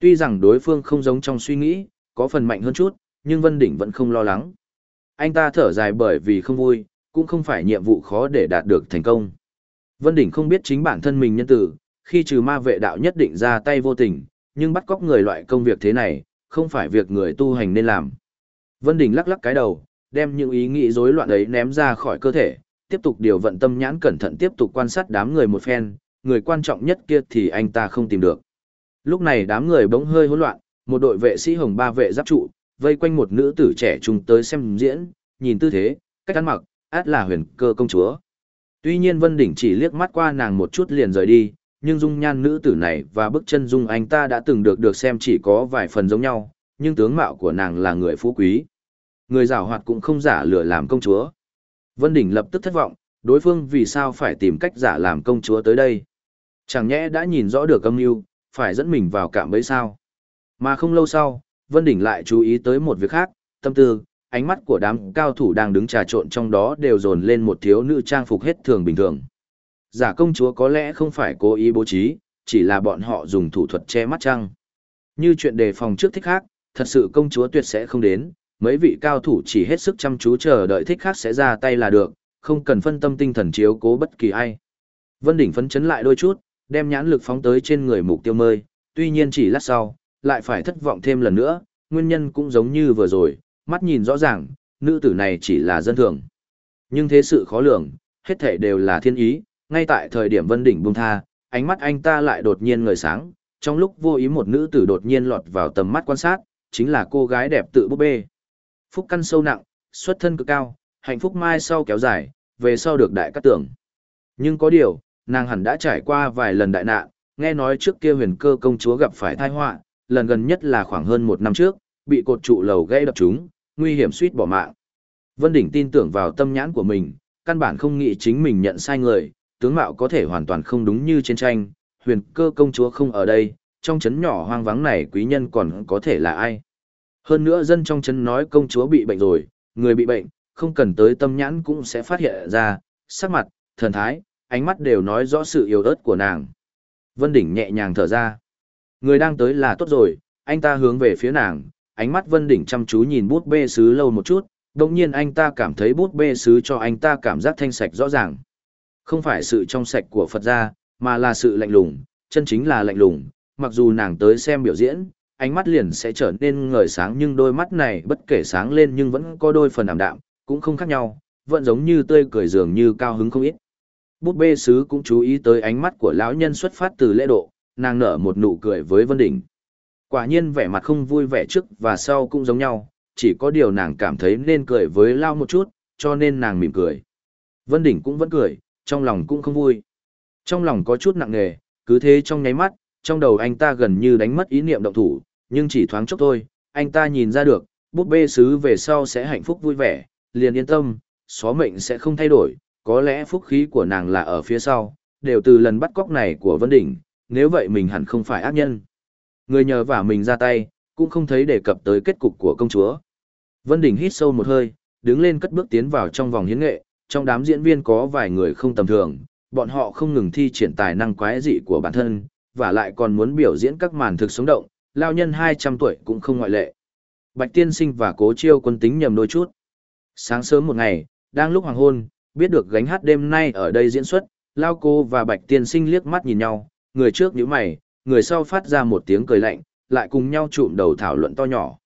Tuy rằng đối phương không giống trong suy nghĩ, có phần mạnh hơn chút, nhưng Vân Đỉnh vẫn không lo lắng. Anh ta thở dài bởi vì không vui, cũng không phải nhiệm vụ khó để đạt được thành công. Vân Đỉnh không biết chính bản thân mình nhân tử, khi trừ ma vệ đạo nhất định ra tay vô tình, nhưng bắt cóc người loại công việc thế này, không phải việc người tu hành nên làm. Vân Đỉnh lắc lắc cái đầu, đem những ý nghĩ rối loạn ấy ném ra khỏi cơ thể, tiếp tục điều vận tâm nhãn cẩn thận tiếp tục quan sát đám người một phen, người quan trọng nhất kia thì anh ta không tìm được. Lúc này đám người bỗng hơi hỗn loạn, một đội vệ sĩ hồng ba vệ giáp trụ, vây quanh một nữ tử trẻ trung tới xem diễn, nhìn tư thế, cách ăn mặc, át là huyền cơ công chúa. Tuy nhiên Vân Đỉnh chỉ liếc mắt qua nàng một chút liền rời đi, nhưng dung nhan nữ tử này và bức chân dung anh ta đã từng được được xem chỉ có vài phần giống nhau, nhưng tướng mạo của nàng là người phú quý. Người giảo hoạt cũng không giả lừa làm công chúa. Vân Đỉnh lập tức thất vọng, đối phương vì sao phải tìm cách giả làm công chúa tới đây. Chẳng nhẽ đã nhìn rõ được âm mưu, phải dẫn mình vào cạm bẫy sao. Mà không lâu sau, Vân Đỉnh lại chú ý tới một việc khác, tâm tư, ánh mắt của đám cao thủ đang đứng trà trộn trong đó đều dồn lên một thiếu nữ trang phục hết thường bình thường. Giả công chúa có lẽ không phải cố ý bố trí, chỉ là bọn họ dùng thủ thuật che mắt trăng. Như chuyện đề phòng trước thích khác, thật sự công chúa tuyệt sẽ không đến, mấy vị cao thủ chỉ hết sức chăm chú chờ đợi thích khác sẽ ra tay là được, không cần phân tâm tinh thần chiếu cố bất kỳ ai. Vân Đỉnh phấn chấn lại đôi chút, đem nhãn lực phóng tới trên người mục tiêu mơi, tuy nhiên chỉ lát sau, lại phải thất vọng thêm lần nữa, nguyên nhân cũng giống như vừa rồi, mắt nhìn rõ ràng, nữ tử này chỉ là dân thường. Nhưng thế sự khó lường, hết thể đều là thiên ý, ngay tại thời điểm Vân Đỉnh buông tha, ánh mắt anh ta lại đột nhiên ngời sáng, trong lúc vô ý một nữ tử đột nhiên lọt vào tầm mắt quan sát, chính là cô gái đẹp tự búp bê. Phúc căn sâu nặng, xuất thân cực cao, hạnh phúc mai sau kéo dài, về sau được đại cát tưởng. Nhưng có điều, nàng hẳn đã trải qua vài lần đại nạn, nghe nói trước kia huyền cơ công chúa gặp phải tai họa, lần gần nhất là khoảng hơn một năm trước, bị cột trụ lầu gây đập chúng nguy hiểm suýt bỏ mạng. Vân Đỉnh tin tưởng vào tâm nhãn của mình, căn bản không nghĩ chính mình nhận sai người, tướng mạo có thể hoàn toàn không đúng như trên tranh, huyền cơ công chúa không ở đây, trong chấn nhỏ hoang vắng này quý nhân còn có thể là ai. Hơn nữa dân trong chấn nói công chúa bị bệnh rồi, người bị bệnh, không cần tới tâm nhãn cũng sẽ phát hiện ra, sắc mặt, thần thái, ánh mắt đều nói rõ sự yếu ớt của nàng. Vân Đỉnh nhẹ nhàng thở ra. Người đang tới là tốt rồi, anh ta hướng về phía nàng, ánh mắt Vân Đỉnh chăm chú nhìn bút bê sứ lâu một chút, đồng nhiên anh ta cảm thấy bút bê sứ cho anh ta cảm giác thanh sạch rõ ràng. Không phải sự trong sạch của Phật gia, mà là sự lạnh lùng, chân chính là lạnh lùng, mặc dù nàng tới xem biểu diễn, ánh mắt liền sẽ trở nên ngời sáng nhưng đôi mắt này bất kể sáng lên nhưng vẫn có đôi phần ảm đạm, cũng không khác nhau, vẫn giống như tươi cười dường như cao hứng không ít. Bút bê sứ cũng chú ý tới ánh mắt của lão nhân xuất phát từ lễ độ, nàng nở một nụ cười với Vân Đỉnh. Quả nhiên vẻ mặt không vui vẻ trước và sau cũng giống nhau, chỉ có điều nàng cảm thấy nên cười với Lao một chút, cho nên nàng mỉm cười. Vân Đỉnh cũng vẫn cười, trong lòng cũng không vui. Trong lòng có chút nặng nề, cứ thế trong nháy mắt, trong đầu anh ta gần như đánh mất ý niệm động thủ, nhưng chỉ thoáng chốc thôi, anh ta nhìn ra được, bút bê sứ về sau sẽ hạnh phúc vui vẻ, liền yên tâm, xóa mệnh sẽ không thay đổi, có lẽ phúc khí của nàng là ở phía sau, đều từ lần bắt cóc này của Vân Đỉnh, nếu vậy mình hẳn không phải ác nhân. Người nhờ vả mình ra tay, cũng không thấy đề cập tới kết cục của công chúa. Vân Đỉnh hít sâu một hơi, đứng lên cất bước tiến vào trong vòng hiến nghệ, trong đám diễn viên có vài người không tầm thường, bọn họ không ngừng thi triển tài năng quái dị của bản thân, và lại còn muốn biểu diễn các màn thực sống động, lao nhân 200 tuổi cũng không ngoại lệ. Bạch Tiên Sinh và Cố Chiêu quân tính nhầm đôi chút. Sáng sớm một ngày, đang lúc hoàng hôn, biết được gánh hát đêm nay ở đây diễn xuất, Lao Cô và Bạch Tiên Sinh liếc mắt nhìn nhau, người trước nhíu mày, người sau phát ra một tiếng cười lạnh, lại cùng nhau trụm đầu thảo luận to nhỏ.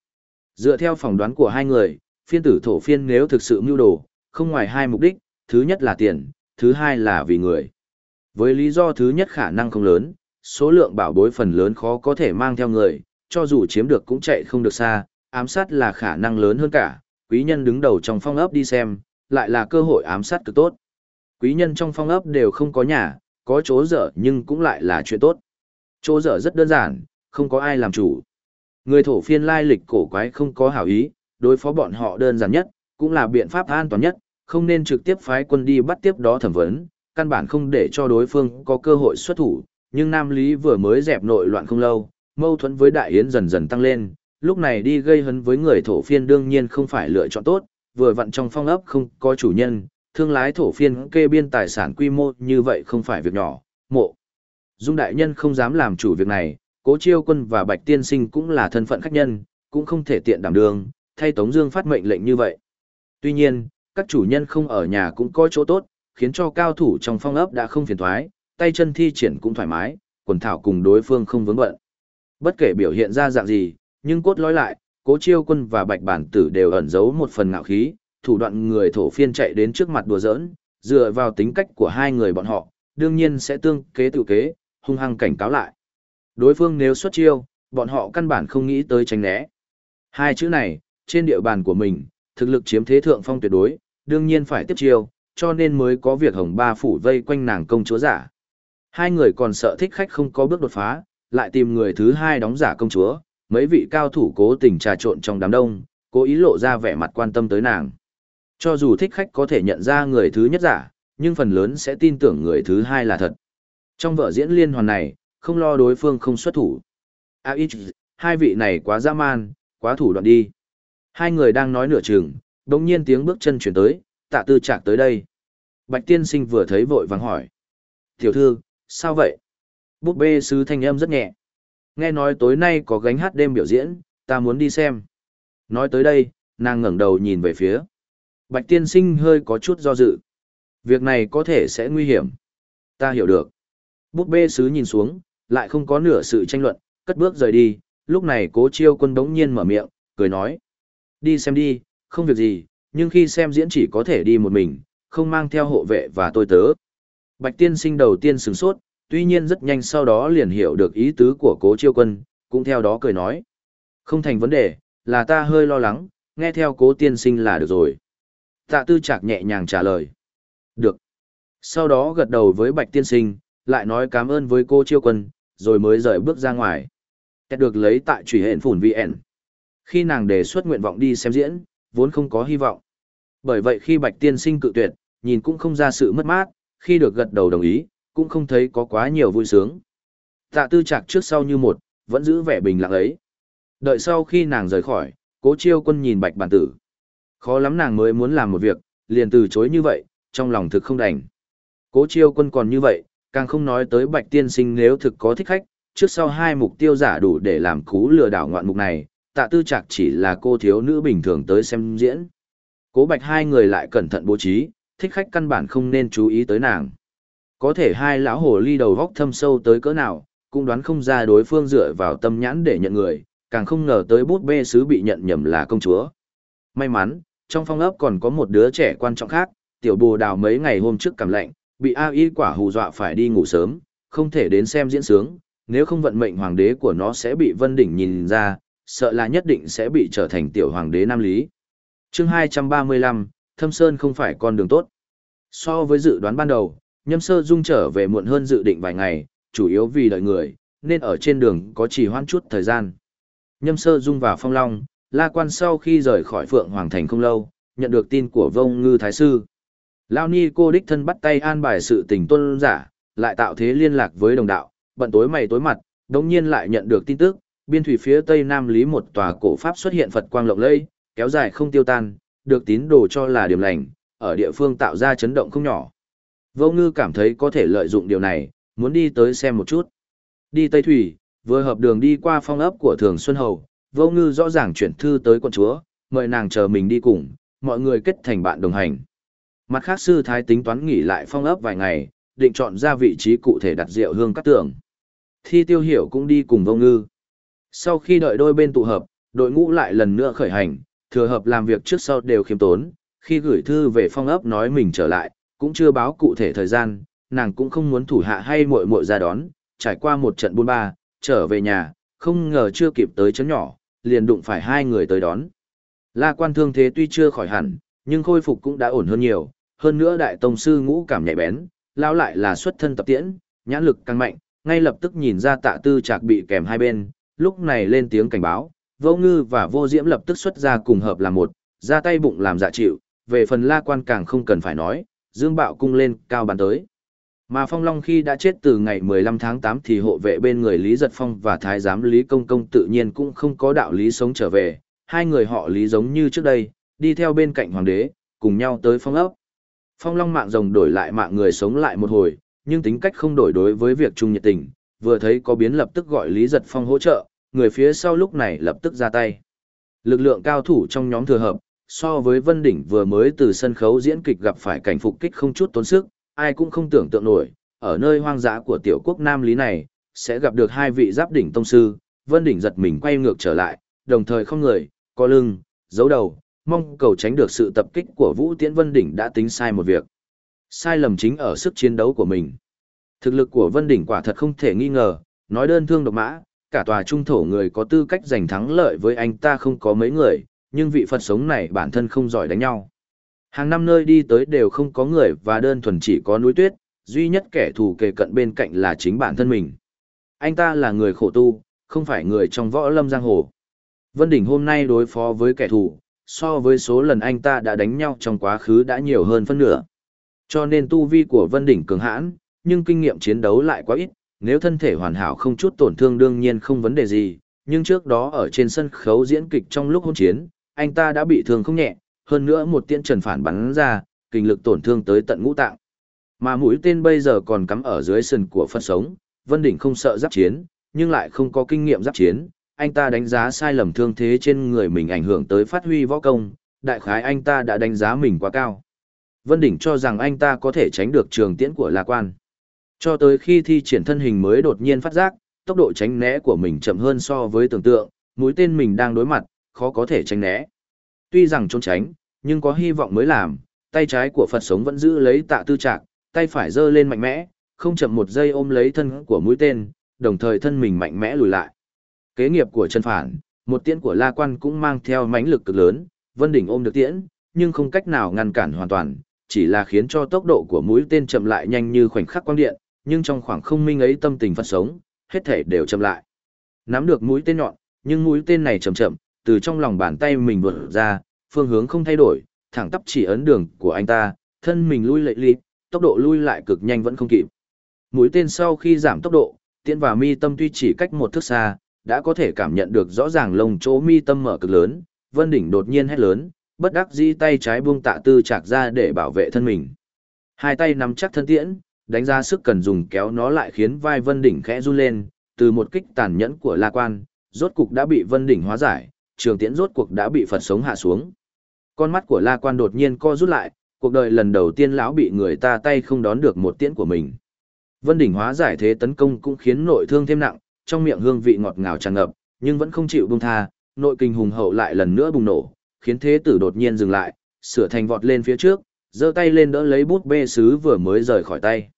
Dựa theo phỏng đoán của hai người, phiên tử thổ phiên nếu thực sự mưu đồ, không ngoài hai mục đích, thứ nhất là tiền, thứ hai là vì người. Với lý do thứ nhất khả năng không lớn, số lượng bảo bối phần lớn khó có thể mang theo người, cho dù chiếm được cũng chạy không được xa, ám sát là khả năng lớn hơn cả, quý nhân đứng đầu trong phong ấp đi xem, lại là cơ hội ám sát cực tốt. Quý nhân trong phong ấp đều không có nhà, có chỗ dở nhưng cũng lại là chuyện tốt. Chỗ dở rất đơn giản, không có ai làm chủ. Người thổ phiên lai lịch cổ quái không có hảo ý, đối phó bọn họ đơn giản nhất, cũng là biện pháp an toàn nhất, không nên trực tiếp phái quân đi bắt tiếp đó thẩm vấn, căn bản không để cho đối phương có cơ hội xuất thủ, nhưng Nam Lý vừa mới dẹp nội loạn không lâu, mâu thuẫn với Đại Yến dần dần tăng lên, lúc này đi gây hấn với người thổ phiên đương nhiên không phải lựa chọn tốt, vừa vặn trong phong ấp không có chủ nhân, thương lái thổ phiên kê biên tài sản quy mô như vậy không phải việc nhỏ, mộ. Dung đại nhân không dám làm chủ việc này, cố chiêu quân và bạch tiên sinh cũng là thân phận khách nhân, cũng không thể tiện đảm đường, thay Tống Dương phát mệnh lệnh như vậy. Tuy nhiên, các chủ nhân không ở nhà cũng có chỗ tốt, khiến cho cao thủ trong phong ấp đã không phiền toái, tay chân thi triển cũng thoải mái, quần thảo cùng đối phương không vướng bận. Bất kể biểu hiện ra dạng gì, nhưng cốt lõi lại, cố chiêu quân và bạch bản tử đều ẩn giấu một phần ngạo khí, thủ đoạn người thổ phiên chạy đến trước mặt đùa giỡn, dựa vào tính cách của hai người bọn họ, đương nhiên sẽ tương kế tự kế, hung hăng cảnh cáo lại. Đối phương nếu xuất chiêu, bọn họ căn bản không nghĩ tới tránh né. Hai chữ này, trên địa bàn của mình, thực lực chiếm thế thượng phong tuyệt đối, đương nhiên phải tiếp chiêu, cho nên mới có việc hồng ba phủ vây quanh nàng công chúa giả. Hai người còn sợ thích khách không có bước đột phá, lại tìm người thứ hai đóng giả công chúa, mấy vị cao thủ cố tình trà trộn trong đám đông, cố ý lộ ra vẻ mặt quan tâm tới nàng. Cho dù thích khách có thể nhận ra người thứ nhất giả, nhưng phần lớn sẽ tin tưởng người thứ hai là thật. Trong vở diễn liên hoàn này, không lo đối phương không xuất thủ. À ít, hai vị này quá dã man, quá thủ đoạn đi. Hai người đang nói nửa chừng, đồng nhiên tiếng bước chân chuyển tới, tạ tư chạc tới đây. Bạch tiên sinh vừa thấy vội vàng hỏi. Tiểu thư, sao vậy? Búp bê sứ thanh âm rất nhẹ. Nghe nói tối nay có gánh hát đêm biểu diễn, ta muốn đi xem. Nói tới đây, nàng ngẩng đầu nhìn về phía. Bạch tiên sinh hơi có chút do dự. Việc này có thể sẽ nguy hiểm. Ta hiểu được. Búp bê sứ nhìn xuống, lại không có nửa sự tranh luận, cất bước rời đi. Lúc này cố chiêu quân đống nhiên mở miệng, cười nói. Đi xem đi, không việc gì, nhưng khi xem diễn chỉ có thể đi một mình, không mang theo hộ vệ và tôi tớ. Bạch tiên sinh đầu tiên sửng sốt, tuy nhiên rất nhanh sau đó liền hiểu được ý tứ của cố chiêu quân, cũng theo đó cười nói. Không thành vấn đề, là ta hơi lo lắng, nghe theo cố tiên sinh là được rồi. Tạ tư chạc nhẹ nhàng trả lời. Được. Sau đó gật đầu với bạch tiên sinh, lại nói cảm ơn với cô chiêu quân, rồi mới rời bước ra ngoài. Kết được lấy tại trùy hện phủn VN. Khi nàng đề xuất nguyện vọng đi xem diễn, vốn không có hy vọng. Bởi vậy khi bạch tiên sinh cự tuyệt, nhìn cũng không ra sự mất mát, khi được gật đầu đồng ý, cũng không thấy có quá nhiều vui sướng. Tạ tư Trạc trước sau như một, vẫn giữ vẻ bình lặng ấy. Đợi sau khi nàng rời khỏi, cố chiêu quân nhìn bạch bản tử. Khó lắm nàng mới muốn làm một việc, liền từ chối như vậy, trong lòng thực không đành. Cố chiêu quân còn như vậy, càng không nói tới bạch tiên sinh nếu thực có thích khách, trước sau hai mục tiêu giả đủ để làm cú lừa đảo ngoạn mục này, tạ tư chạc chỉ là cô thiếu nữ bình thường tới xem diễn. Cố bạch hai người lại cẩn thận bố trí, thích khách căn bản không nên chú ý tới nàng. Có thể hai lão hồ ly đầu góc thâm sâu tới cỡ nào, cũng đoán không ra đối phương dựa vào tâm nhãn để nhận người, càng không ngờ tới bút bê sứ bị nhận nhầm là công chúa. May mắn, trong phong ấp còn có một đứa trẻ quan trọng khác, tiểu bồ đào mấy ngày hôm trước cảm lạnh, bị A Y quả hù dọa phải đi ngủ sớm, không thể đến xem diễn sướng, nếu không vận mệnh hoàng đế của nó sẽ bị Vân Đỉnh nhìn ra, sợ là nhất định sẽ bị trở thành tiểu hoàng đế Nam Lý. chương 235, Thâm Sơn không phải con đường tốt. So với dự đoán ban đầu, Nhâm Sơ Dung trở về muộn hơn dự định vài ngày, chủ yếu vì đợi người, nên ở trên đường có chỉ hoãn chút thời gian. Nhâm Sơ Dung và Phong Long, La Quan sau khi rời khỏi Phượng Hoàng Thành không lâu, nhận được tin của Vông Ngư Thái Sư. Lao Ni cô đích thân bắt tay an bài sự tình tuân giả, lại tạo thế liên lạc với đồng đạo, bận tối mày tối mặt, đồng nhiên lại nhận được tin tức, biên thủy phía tây nam lý một tòa cổ pháp xuất hiện Phật quang lộng lẫy, kéo dài không tiêu tan, được tín đồ cho là điểm lành, ở địa phương tạo ra chấn động không nhỏ. Vô ngư cảm thấy có thể lợi dụng điều này, muốn đi tới xem một chút. Đi Tây Thủy, vừa hợp đường đi qua phong ấp của Thường Xuân Hầu, vô ngư rõ ràng chuyển thư tới quận chúa, mời nàng chờ mình đi cùng, mọi người kết thành bạn đồng hành. Mặt khác sư thái tính toán nghỉ lại phong ấp vài ngày, định chọn ra vị trí cụ thể đặt rượu hương cắt tường. Thi tiêu hiểu cũng đi cùng vông ngư. Sau khi đợi đôi bên tụ hợp, đội ngũ lại lần nữa khởi hành, thừa hợp làm việc trước sau đều khiêm tốn, khi gửi thư về phong ấp nói mình trở lại, cũng chưa báo cụ thể thời gian, nàng cũng không muốn thủ hạ hay muội muội ra đón, trải qua một trận buôn ba, trở về nhà, không ngờ chưa kịp tới chấn nhỏ, liền đụng phải hai người tới đón. La quan thương thế tuy chưa khỏi hẳn, nhưng khôi phục cũng đã ổn hơn nhiều, hơn nữa đại tông sư ngũ cảm nhạy bén, lao lại là xuất thân tập tiễn, nhãn lực càng mạnh, ngay lập tức nhìn ra tạ tư trạc bị kèm hai bên, lúc này lên tiếng cảnh báo, vô ngư và vô diễm lập tức xuất ra cùng hợp làm một, ra tay bụng làm dạ chịu, về phần la quan càng không cần phải nói, dương bạo cung lên cao bàn tới. Mà Phong Long khi đã chết từ ngày 15 tháng 8 thì hộ vệ bên người Lý Giật Phong và Thái giám Lý Công Công tự nhiên cũng không có đạo lý sống trở về, hai người họ Lý giống như trước đây, đi theo bên cạnh hoàng đế, cùng nhau tới phong ấp. Phong Long mạng rồng đổi lại mạng người sống lại một hồi, nhưng tính cách không đổi đối với việc chung nhiệt tình, vừa thấy có biến lập tức gọi Lý Giật Phong hỗ trợ, người phía sau lúc này lập tức ra tay. Lực lượng cao thủ trong nhóm thừa hợp, so với Vân Đỉnh vừa mới từ sân khấu diễn kịch gặp phải cảnh phục kích không chút tốn sức, ai cũng không tưởng tượng nổi, ở nơi hoang dã của tiểu quốc Nam Lý này, sẽ gặp được hai vị giáp đỉnh tông sư, Vân Đỉnh giật mình quay ngược trở lại, đồng thời không người, co lưng, giấu đầu, mong cầu tránh được sự tập kích của Vũ Tiễn Vân Đỉnh đã tính sai một việc. Sai lầm chính ở sức chiến đấu của mình. Thực lực của Vân Đỉnh quả thật không thể nghi ngờ, nói đơn thương độc mã, cả tòa trung thổ người có tư cách giành thắng lợi với anh ta không có mấy người, nhưng vị Phật sống này bản thân không giỏi đánh nhau. Hàng năm nơi đi tới đều không có người và đơn thuần chỉ có núi tuyết, duy nhất kẻ thù kề cận bên cạnh là chính bản thân mình. Anh ta là người khổ tu, không phải người trong võ lâm giang hồ. Vân Đỉnh hôm nay đối phó với kẻ thù, so với số lần anh ta đã đánh nhau trong quá khứ đã nhiều hơn phân nửa. Cho nên tu vi của Vân Đỉnh cường hãn, nhưng kinh nghiệm chiến đấu lại quá ít, nếu thân thể hoàn hảo không chút tổn thương đương nhiên không vấn đề gì, nhưng trước đó ở trên sân khấu diễn kịch trong lúc hôn chiến, anh ta đã bị thương không nhẹ, hơn nữa một tiễn trần phản bắn ra, kinh lực tổn thương tới tận ngũ tạng. Mà mũi tên bây giờ còn cắm ở dưới sân của phân sống, Vân Đỉnh không sợ giáp chiến, nhưng lại không có kinh nghiệm giáp chiến, anh ta đánh giá sai lầm thương thế trên người mình ảnh hưởng tới phát huy võ công, đại khái anh ta đã đánh giá mình quá cao. Vân Đỉnh cho rằng anh ta có thể tránh được trường tiễn của La Quan. Cho tới khi thi triển thân hình mới đột nhiên phát giác, tốc độ tránh né của mình chậm hơn so với tưởng tượng, mũi tên mình đang đối mặt, khó có thể tránh né. Tuy rằng trốn tránh, nhưng có hy vọng mới làm, tay trái của Phật sống vẫn giữ lấy tạ tư trạc, tay phải giơ lên mạnh mẽ, không chậm một giây ôm lấy thân của mũi tên, đồng thời thân mình mạnh mẽ lùi lại. Kế nghiệp của chân phản, một tiễn của La Quan cũng mang theo mãnh lực cực lớn, Vân Đỉnh ôm được tiễn, nhưng không cách nào ngăn cản hoàn toàn, chỉ là khiến cho tốc độ của mũi tên chậm lại nhanh như khoảnh khắc quang điện, nhưng trong khoảng không minh ấy tâm tình Phật sống, hết thể đều chậm lại. Nắm được mũi tên nhọn, nhưng mũi tên này chậm chậm, từ trong lòng bàn tay mình vượt ra, phương hướng không thay đổi, thẳng tắp chỉ ấn đường của anh ta, thân mình lui lệ lịp, tốc độ lui lại cực nhanh vẫn không kịp. Mũi tên sau khi giảm tốc độ, tiễn và mi tâm tuy chỉ cách một thước xa, đã có thể cảm nhận được rõ ràng lồng chỗ mi tâm mở cực lớn, Vân Đỉnh đột nhiên hét lớn, bất đắc dĩ tay trái buông tạ tư chạc ra để bảo vệ thân mình. Hai tay nắm chắc thân tiễn, đánh ra sức cần dùng kéo nó lại khiến vai Vân Đỉnh khẽ run lên, từ một kích tàn nhẫn của La Quan, rốt cục đã bị Vân Đỉnh hóa giải, trường tiễn rốt cuộc đã bị Phật sống hạ xuống. Con mắt của La Quan đột nhiên co rút lại, cuộc đời lần đầu tiên lão bị người ta tay không đón được một tiễn của mình. Vân đỉnh hóa giải thế tấn công cũng khiến nội thương thêm nặng, trong miệng hương vị ngọt ngào tràn ngập, nhưng vẫn không chịu buông tha, nội kinh hùng hậu lại lần nữa bùng nổ, khiến thế tử đột nhiên dừng lại, sửa thành vọt lên phía trước, giơ tay lên đỡ lấy bút bê sứ vừa mới rời khỏi tay.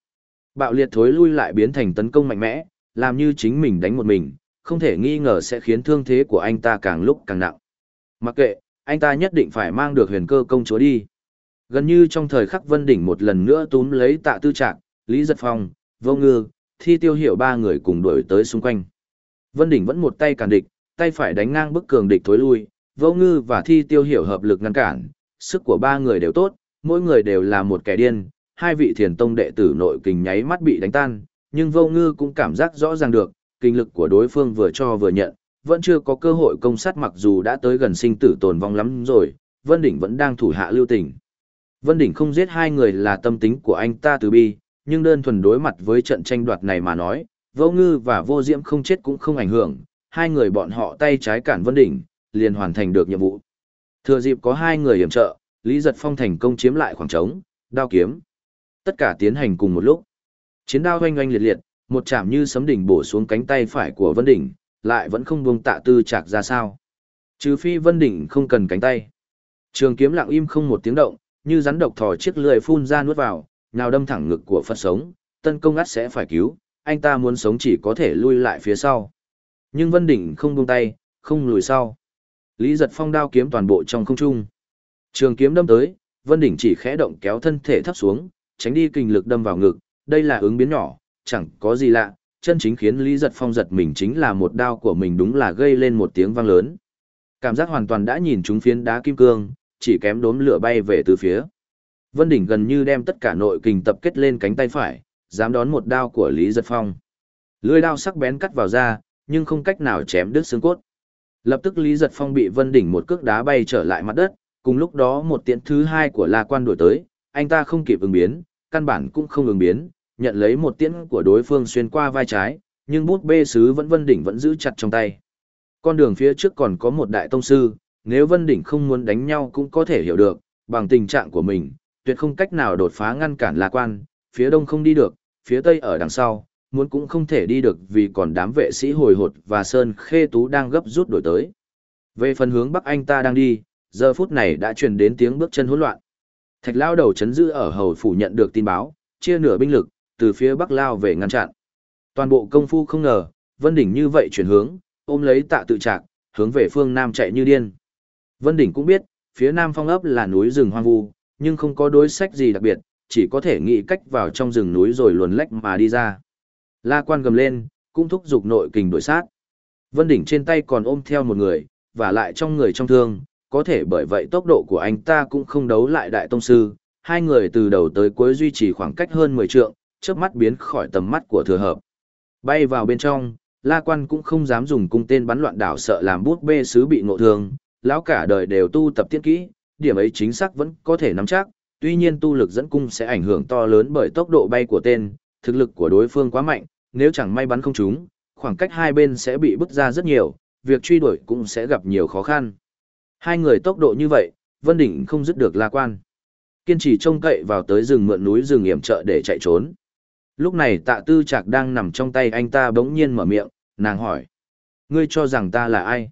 Bạo liệt thối lui lại biến thành tấn công mạnh mẽ, làm như chính mình đánh một mình, không thể nghi ngờ sẽ khiến thương thế của anh ta càng lúc càng nặng. Mặc kệ, anh ta nhất định phải mang được huyền cơ công chúa đi. Gần như trong thời khắc Vân Đỉnh một lần nữa túm lấy tạ tư trạng, Lý Giật Phong, Vô Ngư, Thi Tiêu Hiểu ba người cùng đuổi tới xung quanh. Vân Đỉnh vẫn một tay cản địch, tay phải đánh ngang bức cường địch thối lui, Vô Ngư và Thi Tiêu Hiểu hợp lực ngăn cản, sức của ba người đều tốt, mỗi người đều là một kẻ điên, hai vị thiền tông đệ tử nội kình nháy mắt bị đánh tan, nhưng Vô Ngư cũng cảm giác rõ ràng được, kinh lực của đối phương vừa cho vừa nhận, vẫn chưa có cơ hội công sát mặc dù đã tới gần sinh tử tồn vong lắm rồi, Vân Đỉnh vẫn đang thủ hạ lưu tình. Vân Đỉnh không giết hai người là tâm tính của anh ta từ bi, nhưng đơn thuần đối mặt với trận tranh đoạt này mà nói, vô ngư và vô diễm không chết cũng không ảnh hưởng, hai người bọn họ tay trái cản Vân Đỉnh, liền hoàn thành được nhiệm vụ. Thừa dịp có hai người hiểm trợ, Lý Giật Phong thành công chiếm lại khoảng trống, đao kiếm. Tất cả tiến hành cùng một lúc. Chiến đao oanh oanh liệt liệt, một chạm như sấm đỉnh bổ xuống cánh tay phải của Vân Đỉnh, lại vẫn không buông tạ tư chạc ra sao. Trừ phi Vân Đỉnh không cần cánh tay. Trường kiếm lặng im không một tiếng động, như rắn độc thò chiếc lưỡi phun ra nuốt vào, nào đâm thẳng ngực của Phật sống, tân công ắt sẽ phải cứu, anh ta muốn sống chỉ có thể lui lại phía sau. Nhưng Vân Đỉnh không buông tay, không lùi sau. Lý giật phong đao kiếm toàn bộ trong không trung. Trường kiếm đâm tới, Vân Đỉnh chỉ khẽ động kéo thân thể thấp xuống, tránh đi kinh lực đâm vào ngực, đây là ứng biến nhỏ, chẳng có gì lạ, chân chính khiến Lý giật phong giật mình chính là một đao của mình đúng là gây lên một tiếng vang lớn. Cảm giác hoàn toàn đã nhìn trúng phiến đá kim cương, chỉ kém đốm lửa bay về từ phía. Vân Đỉnh gần như đem tất cả nội kình tập kết lên cánh tay phải, dám đón một đao của Lý Giật Phong. Lưỡi đao sắc bén cắt vào da, nhưng không cách nào chém đứt xương cốt. Lập tức Lý Giật Phong bị Vân Đỉnh một cước đá bay trở lại mặt đất, cùng lúc đó một tiễn thứ hai của La Quan đuổi tới, anh ta không kịp ứng biến, căn bản cũng không ứng biến, nhận lấy một tiễn của đối phương xuyên qua vai trái, nhưng bút bê sứ vẫn Vân Đỉnh vẫn giữ chặt trong tay. Con đường phía trước còn có một đại tông sư, nếu Vân Đỉnh không muốn đánh nhau cũng có thể hiểu được, bằng tình trạng của mình, tuyệt không cách nào đột phá ngăn cản La Quan, phía đông không đi được, phía tây ở đằng sau, muốn cũng không thể đi được vì còn đám vệ sĩ hồi hột và Sơn Khê Tú đang gấp rút đổi tới. Về phần hướng Bắc anh ta đang đi, giờ phút này đã truyền đến tiếng bước chân hỗn loạn. Thạch lao đầu chấn giữ ở hầu phủ nhận được tin báo, chia nửa binh lực, từ phía Bắc lao về ngăn chặn. Toàn bộ công phu không ngờ, Vân Đỉnh như vậy chuyển hướng, ôm lấy tạ tự trạc, hướng về phương Nam chạy như điên. Vân Đỉnh cũng biết, phía Nam phong ấp là núi rừng hoang vu, nhưng không có đối sách gì đặc biệt, chỉ có thể nghĩ cách vào trong rừng núi rồi luồn lách mà đi ra. La quan gầm lên, cũng thúc giục nội kình đuổi sát. Vân Đỉnh trên tay còn ôm theo một người, và lại trong người trong thương, có thể bởi vậy tốc độ của anh ta cũng không đấu lại đại tông sư. Hai người từ đầu tới cuối duy trì khoảng cách hơn 10 trượng, chớp mắt biến khỏi tầm mắt của thừa hợp. Bay vào bên trong, La Quan cũng không dám dùng cung tên bắn loạn đảo sợ làm bút bê sứ bị ngộ thương, lão cả đời đều tu tập tiết kỹ, điểm ấy chính xác vẫn có thể nắm chắc, tuy nhiên tu lực dẫn cung sẽ ảnh hưởng to lớn bởi tốc độ bay của tên, thực lực của đối phương quá mạnh, nếu chẳng may bắn không trúng, khoảng cách hai bên sẽ bị bứt ra rất nhiều, việc truy đuổi cũng sẽ gặp nhiều khó khăn. Hai người tốc độ như vậy, Vân Đỉnh không dứt được La Quan. Kiên trì trông cậy vào tới rừng mượn núi rừng hiểm trợ để chạy trốn. Lúc này tạ tư Trạc đang nằm trong tay anh ta bỗng nhiên mở miệng, nàng hỏi. Ngươi cho rằng ta là ai?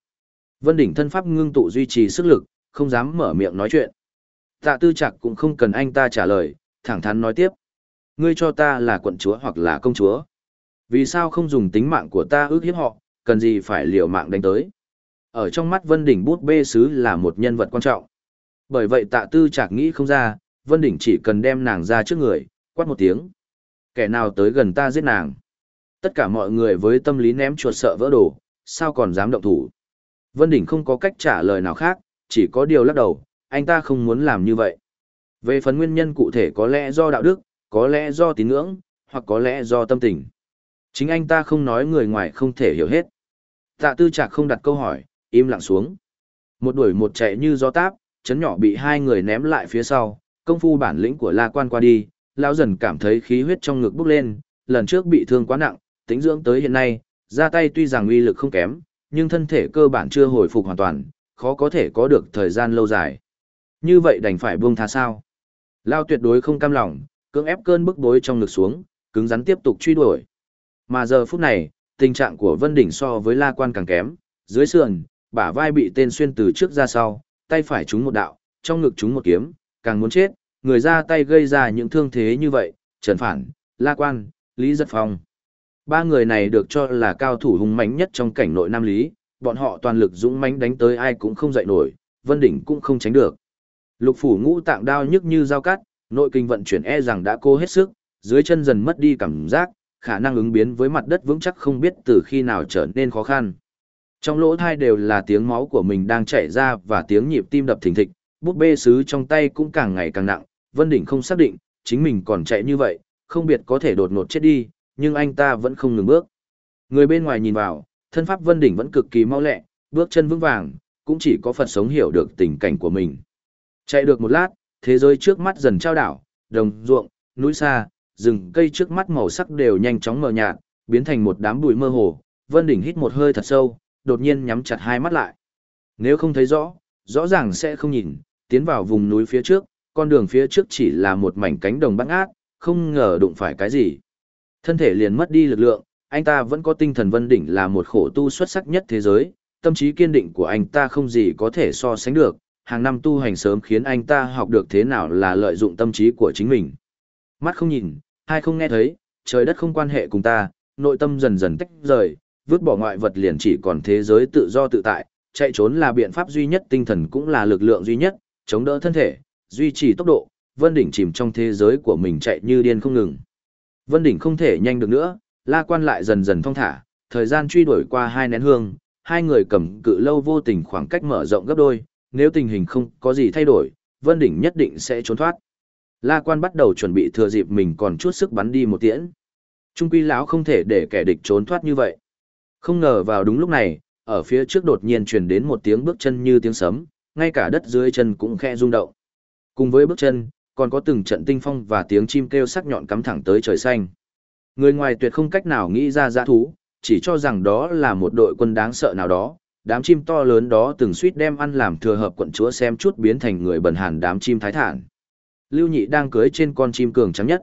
Vân Đỉnh thân pháp ngưng tụ duy trì sức lực, không dám mở miệng nói chuyện. Tạ tư Trạc cũng không cần anh ta trả lời, thẳng thắn nói tiếp. Ngươi cho ta là quận chúa hoặc là công chúa. Vì sao không dùng tính mạng của ta ước hiếp họ, cần gì phải liều mạng đánh tới. Ở trong mắt Vân Đỉnh bút bê sứ là một nhân vật quan trọng. Bởi vậy tạ tư chạc nghĩ không ra, Vân Đỉnh chỉ cần đem nàng ra trước người, quát một tiếng. Kẻ nào tới gần ta giết nàng. Tất cả mọi người với tâm lý ném chuột sợ vỡ đồ, sao còn dám động thủ. Vân Đỉnh không có cách trả lời nào khác, chỉ có điều lắc đầu, anh ta không muốn làm như vậy. Về phần nguyên nhân cụ thể có lẽ do đạo đức, có lẽ do tín ngưỡng, hoặc có lẽ do tâm tình. Chính anh ta không nói người ngoài không thể hiểu hết. Tạ tư Trạc không đặt câu hỏi, im lặng xuống. Một đuổi một chạy như gió táp, chấn nhỏ bị hai người ném lại phía sau, công phu bản lĩnh của La Quan qua đi, lão dần cảm thấy khí huyết trong ngực bốc lên, lần trước bị thương quá nặng, tính dưỡng tới hiện nay, ra tay tuy rằng uy lực không kém, nhưng thân thể cơ bản chưa hồi phục hoàn toàn, khó có thể có được thời gian lâu dài. Như vậy đành phải buông tha sao? Lao tuyệt đối không cam lòng, cưỡng ép cơn bức bối trong ngực xuống, cứng rắn tiếp tục truy đuổi. Mà giờ phút này, tình trạng của Vân Đỉnh so với La Quan càng kém, dưới sườn, bả vai bị tên xuyên từ trước ra sau, tay phải trúng một đạo, trong ngực trúng một kiếm, càng muốn chết, người ra tay gây ra những thương thế như vậy, Trần Phản, La Quan, Lý Giật Phong. Ba người này được cho là cao thủ hung mạnh nhất trong cảnh nội Nam Lý, bọn họ toàn lực dũng mãnh đánh tới ai cũng không dậy nổi, Vân Đỉnh cũng không tránh được. Lục phủ ngũ tạng đao nhức như dao cắt, nội kinh vận chuyển e rằng đã cô hết sức, dưới chân dần mất đi cảm giác, khả năng ứng biến với mặt đất vững chắc không biết từ khi nào trở nên khó khăn. Trong lỗ thai đều là tiếng máu của mình đang chảy ra và tiếng nhịp tim đập thình thịch, bút bê sứ trong tay cũng càng ngày càng nặng, Vân Đỉnh không xác định, chính mình còn chạy như vậy, không biết có thể đột ngột chết đi, nhưng anh ta vẫn không ngừng bước. Người bên ngoài nhìn vào, thân pháp Vân Đỉnh vẫn cực kỳ mau lẹ, bước chân vững vàng, cũng chỉ có Phật sống hiểu được tình cảnh của mình. Chạy được một lát, thế giới trước mắt dần trao đảo, đồng ruộng, núi xa, rừng cây trước mắt màu sắc đều nhanh chóng mờ nhạt, biến thành một đám bụi mơ hồ. Vân Đỉnh hít một hơi thật sâu, đột nhiên nhắm chặt hai mắt lại. Nếu không thấy rõ, rõ ràng sẽ không nhìn, tiến vào vùng núi phía trước, con đường phía trước chỉ là một mảnh cánh đồng băng ác, không ngờ đụng phải cái gì. Thân thể liền mất đi lực lượng, anh ta vẫn có tinh thần Vân Đỉnh là một khổ tu xuất sắc nhất thế giới, tâm trí kiên định của anh ta không gì có thể so sánh được, hàng năm tu hành sớm khiến anh ta học được thế nào là lợi dụng tâm trí của chính mình. Mắt không nhìn, hai không nghe thấy, trời đất không quan hệ cùng ta, nội tâm dần dần tách rời, vứt bỏ ngoại vật liền chỉ còn thế giới tự do tự tại, chạy trốn là biện pháp duy nhất tinh thần cũng là lực lượng duy nhất, chống đỡ thân thể, duy trì tốc độ, Vân Đỉnh chìm trong thế giới của mình chạy như điên không ngừng. Vân Đỉnh không thể nhanh được nữa, la quan lại dần dần thong thả, thời gian truy đuổi qua hai nén hương, hai người cầm cự lâu vô tình khoảng cách mở rộng gấp đôi, nếu tình hình không có gì thay đổi, Vân Đỉnh nhất định sẽ trốn thoát. La Quan bắt đầu chuẩn bị thừa dịp mình còn chút sức bắn đi một tiễn. Trung quy lão không thể để kẻ địch trốn thoát như vậy. Không ngờ vào đúng lúc này, ở phía trước đột nhiên truyền đến một tiếng bước chân như tiếng sấm, ngay cả đất dưới chân cũng khẽ rung động. Cùng với bước chân, còn có từng trận tinh phong và tiếng chim kêu sắc nhọn cắm thẳng tới trời xanh. Người ngoài tuyệt không cách nào nghĩ ra giã thú, chỉ cho rằng đó là một đội quân đáng sợ nào đó, đám chim to lớn đó từng suýt đem ăn làm thừa hợp quận chúa xem chút biến thành người bần hàn đám chim thái thản. Lưu Nhị đang cưới trên con chim cường trắng nhất.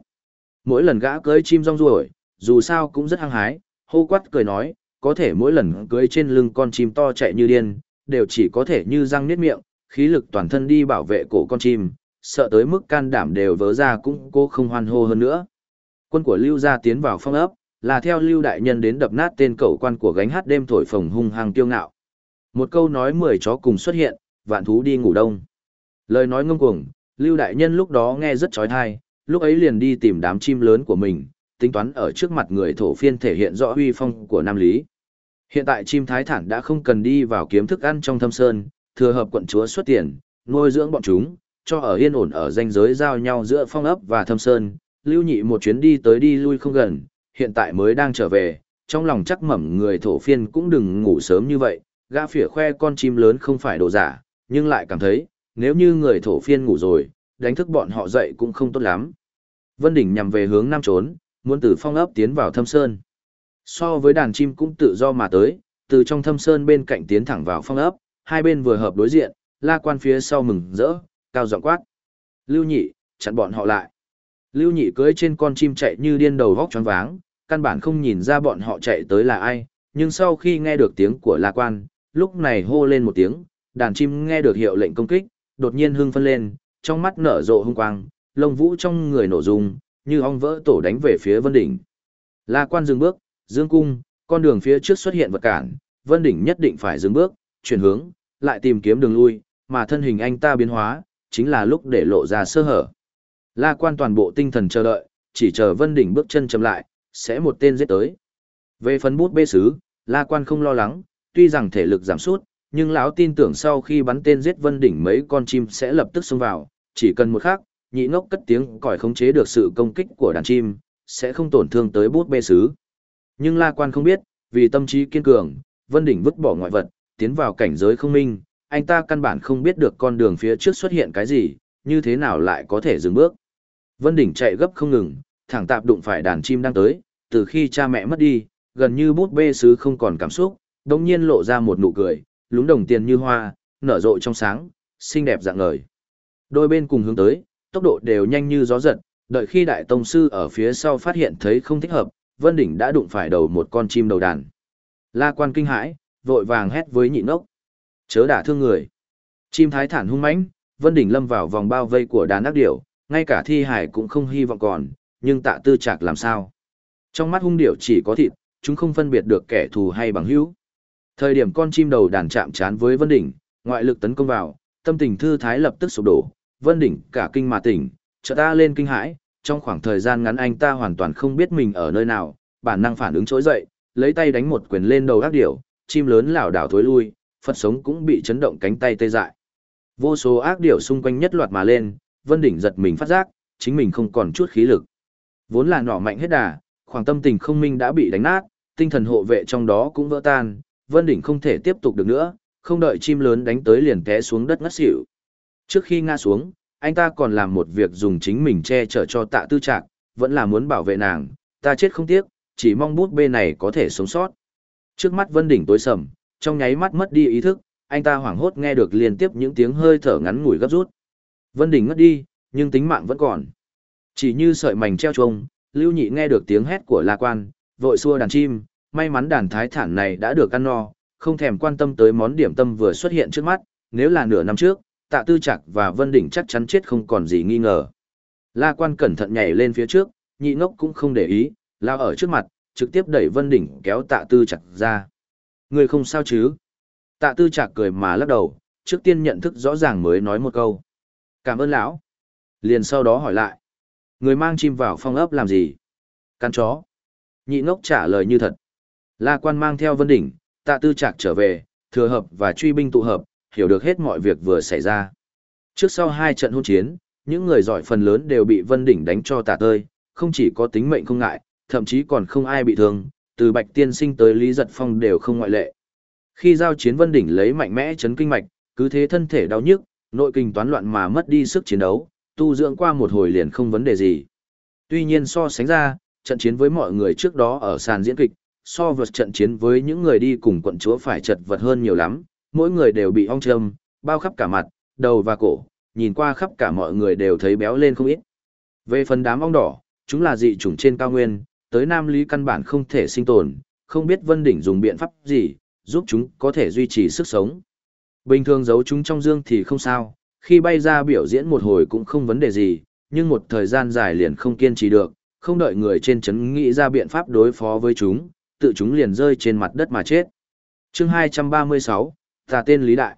Mỗi lần gã cưới chim rong ruổi, dù sao cũng rất hăng hái, hô quát cười nói, có thể mỗi lần cưới trên lưng con chim to chạy như điên, đều chỉ có thể như răng niết miệng, khí lực toàn thân đi bảo vệ cổ con chim, sợ tới mức can đảm đều vớ ra cũng cô không hoan hô hơn nữa. Quân của Lưu gia tiến vào phong ấp, là theo Lưu đại nhân đến đập nát tên cẩu quan của gánh hát đêm thổi phồng hung hăng tiêu ngạo. Một câu nói mười chó cùng xuất hiện, vạn thú đi ngủ đông. Lời nói ngông cuồng, Lưu Đại Nhân lúc đó nghe rất trói thai, lúc ấy liền đi tìm đám chim lớn của mình, tính toán ở trước mặt người thổ phiên thể hiện rõ uy phong của Nam Lý. Hiện tại chim thái thản đã không cần đi vào kiếm thức ăn trong thâm sơn, thừa hợp quận chúa xuất tiền, nuôi dưỡng bọn chúng, cho ở yên ổn ở danh giới giao nhau giữa phong ấp và thâm sơn. Lưu nhị một chuyến đi tới đi lui không gần, hiện tại mới đang trở về, trong lòng chắc mẩm người thổ phiên cũng đừng ngủ sớm như vậy, gã phỉa khoe con chim lớn không phải đồ giả, nhưng lại cảm thấy, nếu như người thổ phiên ngủ rồi, đánh thức bọn họ dậy cũng không tốt lắm. Vân Đỉnh nhằm về hướng nam trốn, muốn từ phong ấp tiến vào thâm sơn. So với đàn chim cũng tự do mà tới, từ trong thâm sơn bên cạnh tiến thẳng vào phong ấp, hai bên vừa hợp đối diện, la quan phía sau mừng rỡ, cao giọng quát. Lưu nhị, chặn bọn họ lại. Lưu nhị cưỡi trên con chim chạy như điên đầu vóc choáng váng, căn bản không nhìn ra bọn họ chạy tới là ai, nhưng sau khi nghe được tiếng của la quan, lúc này hô lên một tiếng, đàn chim nghe được hiệu lệnh công kích, đột nhiên hưng phân lên, trong mắt nở rộ hung quang, lông vũ trong người nổ rung, như ong vỡ tổ đánh về phía Vân Đỉnh. La quan dừng bước, dương cung, con đường phía trước xuất hiện vật cản, Vân Đỉnh nhất định phải dừng bước, chuyển hướng, lại tìm kiếm đường lui, mà thân hình anh ta biến hóa, chính là lúc để lộ ra sơ hở. La quan toàn bộ tinh thần chờ đợi, chỉ chờ Vân Đỉnh bước chân chậm lại, sẽ một tên giết tới. Về phần bút bê sứ, La quan không lo lắng, tuy rằng thể lực giảm sút, nhưng lão tin tưởng sau khi bắn tên giết Vân Đỉnh mấy con chim sẽ lập tức xông vào, chỉ cần một khắc, nhị ngốc cất tiếng còi khống chế được sự công kích của đàn chim, sẽ không tổn thương tới bút bê sứ. Nhưng La Quan không biết, vì tâm trí kiên cường, Vân Đỉnh vứt bỏ ngoại vật, tiến vào cảnh giới không minh, anh ta căn bản không biết được con đường phía trước xuất hiện cái gì, như thế nào lại có thể dừng bước. Vân Đỉnh chạy gấp không ngừng, thẳng tạp đụng phải đàn chim đang tới, từ khi cha mẹ mất đi, gần như bút bê sứ không còn cảm xúc, đồng nhiên lộ ra một nụ cười, lúng đồng tiền như hoa, nở rộ trong sáng, xinh đẹp dạng ngời. Đôi bên cùng hướng tới, tốc độ đều nhanh như gió giật, đợi khi đại tông sư ở phía sau phát hiện thấy không thích hợp, Vân Đỉnh đã đụng phải đầu một con chim đầu đàn. La quan kinh hãi, vội vàng hét với nhị ốc. Chớ đả thương người. Chim thái thản hung mãnh, Vân Đỉnh lâm vào vòng bao vây của đàn ác điểu, ngay cả thi hải cũng không hy vọng còn, nhưng tạ tư chạc làm sao. Trong mắt hung điểu chỉ có thịt, chúng không phân biệt được kẻ thù hay bằng hữu. Thời điểm con chim đầu đàn chạm chán với Vân Đỉnh, ngoại lực tấn công vào, tâm tình thư thái lập tức sụp đổ, Vân Đỉnh cả kinh mà tỉnh, chợt ta lên kinh hãi, trong khoảng thời gian ngắn anh ta hoàn toàn không biết mình ở nơi nào, bản năng phản ứng trỗi dậy, lấy tay đánh một quyền lên đầu ác điểu, chim lớn lảo đảo thối lui, Phật sống cũng bị chấn động cánh tay tê dại. Vô số ác điểu xung quanh nhất loạt mà lên, Vân Đỉnh giật mình phát giác, chính mình không còn chút khí lực. Vốn là nỏ mạnh hết đà, khoảng tâm tình không minh đã bị đánh nát, tinh thần hộ vệ trong đó cũng vỡ tan, Vân Đỉnh không thể tiếp tục được nữa, không đợi chim lớn đánh tới liền té xuống đất ngất xỉu. Trước khi ngã xuống, anh ta còn làm một việc dùng chính mình che chở cho tạ tư trạc, vẫn là muốn bảo vệ nàng, ta chết không tiếc, chỉ mong bút bê này có thể sống sót. Trước mắt Vân Đỉnh tối sầm, trong nháy mắt mất đi ý thức, anh ta hoảng hốt nghe được liên tiếp những tiếng hơi thở ngắn ngủi gấp rút. Vân Đỉnh ngất đi, nhưng tính mạng vẫn còn. Chỉ như sợi mảnh treo trông, Lưu Nhị nghe được tiếng hét của La Quan, vội xua đàn chim, may mắn đàn thái thản này đã được ăn no, không thèm quan tâm tới món điểm tâm vừa xuất hiện trước mắt, nếu là nửa năm trước, tạ tư Trạc và Vân Đỉnh chắc chắn chết không còn gì nghi ngờ. La quan cẩn thận nhảy lên phía trước, nhị ngốc cũng không để ý, lao ở trước mặt, trực tiếp đẩy Vân Đỉnh kéo tạ tư Trạc ra. Người không sao chứ? Tạ tư Trạc cười mà lắc đầu, trước tiên nhận thức rõ ràng mới nói một câu. Cảm ơn lão. Liền sau đó hỏi lại. Người mang chim vào phong ấp làm gì? Căn chó. Nhị ngốc trả lời như thật. La quan mang theo Vân Đỉnh, tạ tư Trạc trở về, thừa hợp và truy binh tụ hợp, hiểu được hết mọi việc vừa xảy ra. Trước sau hai trận hôn chiến, những người giỏi phần lớn đều bị Vân Đỉnh đánh cho tả tơi, không chỉ có tính mệnh không ngại, thậm chí còn không ai bị thương, từ Bạch Tiên Sinh tới Lý Giật Phong đều không ngoại lệ. Khi giao chiến Vân Đỉnh lấy mạnh mẽ chấn kinh mạch, cứ thế thân thể đau nhức, nội kinh toán loạn mà mất đi sức chiến đấu, tu dưỡng qua một hồi liền không vấn đề gì. Tuy nhiên so sánh ra, trận chiến với mọi người trước đó ở sàn diễn kịch, so vượt trận chiến với những người đi cùng quận chúa phải chật vật hơn nhiều lắm, mỗi người đều bị ong châm, bao khắp cả mặt, đầu và cổ, nhìn qua khắp cả mọi người đều thấy béo lên không ít. Về phần đám ong đỏ, chúng là dị chủng trên cao nguyên, tới Nam Lý căn bản không thể sinh tồn, không biết Vân Đỉnh dùng biện pháp gì, giúp chúng có thể duy trì sức sống. Bình thường giấu chúng trong dương thì không sao, khi bay ra biểu diễn một hồi cũng không vấn đề gì, nhưng một thời gian dài liền không kiên trì được, không đợi người trên chấn nghĩ ra biện pháp đối phó với chúng, tự chúng liền rơi trên mặt đất mà chết. Chương 236, ta tên Lý Đại.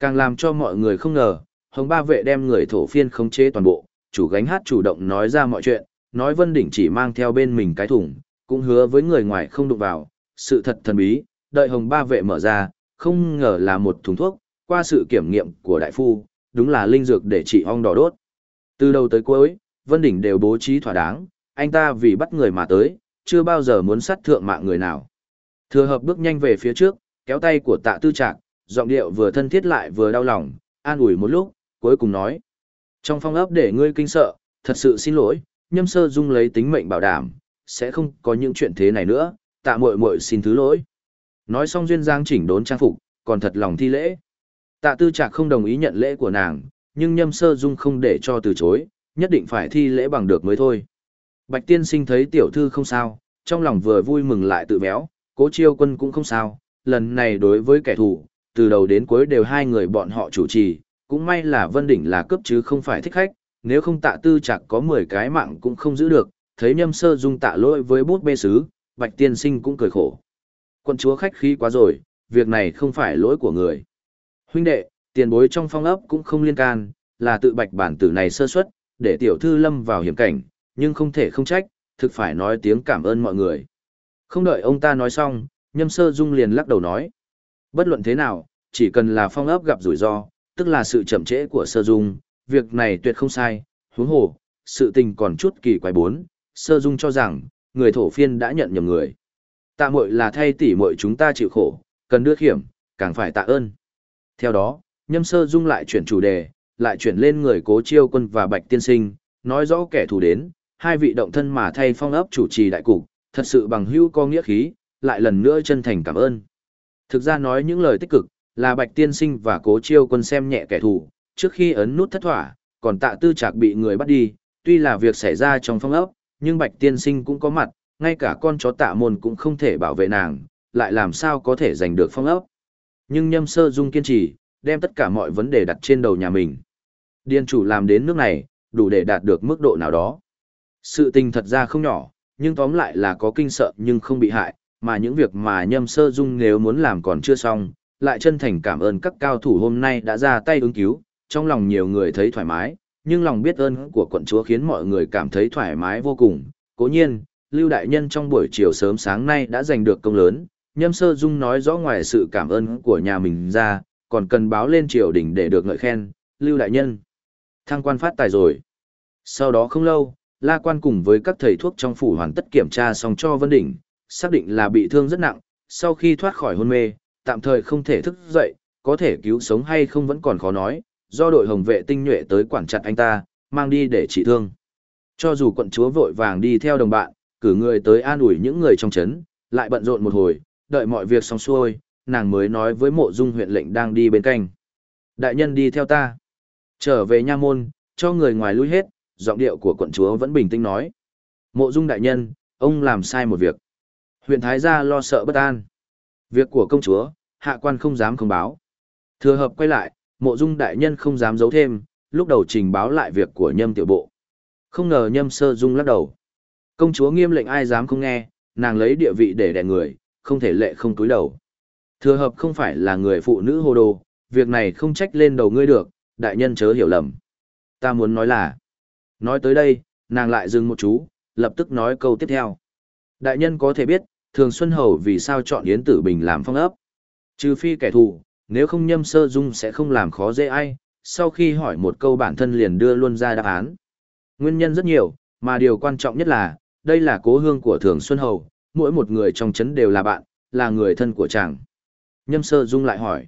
Càng làm cho mọi người không ngờ, Hồng Ba Vệ đem người thổ phiên khống chế toàn bộ, chủ gánh hát chủ động nói ra mọi chuyện, nói Vân Đỉnh chỉ mang theo bên mình cái thùng, cũng hứa với người ngoài không đụng vào, sự thật thần bí, đợi Hồng Ba Vệ mở ra, không ngờ là một thùng thuốc, qua sự kiểm nghiệm của đại phu, đúng là linh dược để trị ong đỏ đốt. Từ đầu tới cuối, Vân Đỉnh đều bố trí thỏa đáng, anh ta vì bắt người mà tới, chưa bao giờ muốn sát thượng mạng người nào. Thừa hợp bước nhanh về phía trước, kéo tay của tạ tư trạc, giọng điệu vừa thân thiết lại vừa đau lòng, an ủi một lúc, cuối cùng nói. Trong phong ấp để ngươi kinh sợ, thật sự xin lỗi, nhâm sơ dung lấy tính mệnh bảo đảm, sẽ không có những chuyện thế này nữa, tạ muội muội xin thứ lỗi. Nói xong duyên giang chỉnh đốn trang phục, còn thật lòng thi lễ. Tạ tư trạc không đồng ý nhận lễ của nàng, nhưng nhâm sơ dung không để cho từ chối, nhất định phải thi lễ bằng được mới thôi. Bạch tiên sinh thấy tiểu thư không sao, trong lòng vừa vui mừng lại tự béo, cố chiêu quân cũng không sao, lần này đối với kẻ thù, từ đầu đến cuối đều hai người bọn họ chủ trì, cũng may là Vân Đỉnh là cấp chứ không phải thích khách, nếu không tạ tư trạc có 10 cái mạng cũng không giữ được, thấy nhâm sơ dung tạ lỗi với bút bê sứ, bạch tiên sinh cũng cười khổ. Quân chúa khách khí quá rồi, việc này không phải lỗi của người. Huynh đệ, tiền bối trong phong ấp cũng không liên can, là tự bạch bản tử này sơ suất, để tiểu thư lâm vào hiểm cảnh, nhưng không thể không trách, thực phải nói tiếng cảm ơn mọi người. Không đợi ông ta nói xong, nhâm sơ dung liền lắc đầu nói. Bất luận thế nào, chỉ cần là phong ấp gặp rủi ro, tức là sự chậm trễ của sơ dung, việc này tuyệt không sai, huống hồ, sự tình còn chút kỳ quái bốn, sơ dung cho rằng, người thổ phiên đã nhận nhầm người. Tạ muội là thay tỷ muội chúng ta chịu khổ, cần đưa hiểm, càng phải tạ ơn. Theo đó, nhâm sơ dung lại chuyển chủ đề, lại chuyển lên người cố chiêu quân và bạch tiên sinh, nói rõ kẻ thù đến, hai vị động thân mà thay phong ấp chủ trì đại cục, thật sự bằng hữu có nghĩa khí, lại lần nữa chân thành cảm ơn. Thực ra nói những lời tích cực, là bạch tiên sinh và cố chiêu quân xem nhẹ kẻ thù, trước khi ấn nút thất thỏa, còn tạ tư trạc bị người bắt đi, tuy là việc xảy ra trong phong ấp, nhưng bạch tiên sinh cũng có mặt, ngay cả con chó tạ môn cũng không thể bảo vệ nàng, lại làm sao có thể giành được phong ấp. Nhưng nhâm sơ dung kiên trì, đem tất cả mọi vấn đề đặt trên đầu nhà mình. Điên chủ làm đến nước này, đủ để đạt được mức độ nào đó. Sự tình thật ra không nhỏ, nhưng tóm lại là có kinh sợ nhưng không bị hại, mà những việc mà nhâm sơ dung nếu muốn làm còn chưa xong, lại chân thành cảm ơn các cao thủ hôm nay đã ra tay ứng cứu, trong lòng nhiều người thấy thoải mái, nhưng lòng biết ơn của quận chúa khiến mọi người cảm thấy thoải mái vô cùng. Cố nhiên, Lưu Đại Nhân trong buổi chiều sớm sáng nay đã giành được công lớn, Nhâm Sơ Dung nói rõ ngoài sự cảm ơn của nhà mình ra, còn cần báo lên triều đình để được ngợi khen, Lưu Đại Nhân. Thăng quan phát tài rồi. Sau đó không lâu, La Quan cùng với các thầy thuốc trong phủ hoàn tất kiểm tra xong cho Vân Đỉnh, xác định là bị thương rất nặng, sau khi thoát khỏi hôn mê, tạm thời không thể thức dậy, có thể cứu sống hay không vẫn còn khó nói, do đội hồng vệ tinh nhuệ tới quản chặt anh ta, mang đi để trị thương. Cho dù quận chúa vội vàng đi theo đồng bạn, cử người tới an ủi những người trong trấn, lại bận rộn một hồi, đợi mọi việc xong xuôi, nàng mới nói với mộ dung huyện lệnh đang đi bên cạnh. Đại nhân đi theo ta. Trở về nha môn, cho người ngoài lui hết, giọng điệu của quận chúa vẫn bình tĩnh nói. Mộ dung đại nhân, ông làm sai một việc. Huyện Thái gia lo sợ bất an. Việc của công chúa, hạ quan không dám không báo. Thừa hợp quay lại, mộ dung đại nhân không dám giấu thêm, lúc đầu trình báo lại việc của nhâm tiểu bộ. Không ngờ nhâm sơ dung lắc đầu. Công chúa nghiêm lệnh ai dám không nghe, nàng lấy địa vị để đè người, không thể lệ không túi đầu. Thừa hợp không phải là người phụ nữ hồ đồ, việc này không trách lên đầu ngươi được, đại nhân chớ hiểu lầm. Ta muốn nói là, nói tới đây, nàng lại dừng một chú, lập tức nói câu tiếp theo. Đại nhân có thể biết, thường Xuân Hầu vì sao chọn Yến Tử Bình làm phong ấp. Trừ phi kẻ thù, nếu không nhâm sơ dung sẽ không làm khó dễ ai, sau khi hỏi một câu bản thân liền đưa luôn ra đáp án. Nguyên nhân rất nhiều, mà điều quan trọng nhất là, đây là cố hương của Thường Xuân Hầu, mỗi một người trong trấn đều là bạn, là người thân của chàng. Nhâm sơ dung lại hỏi,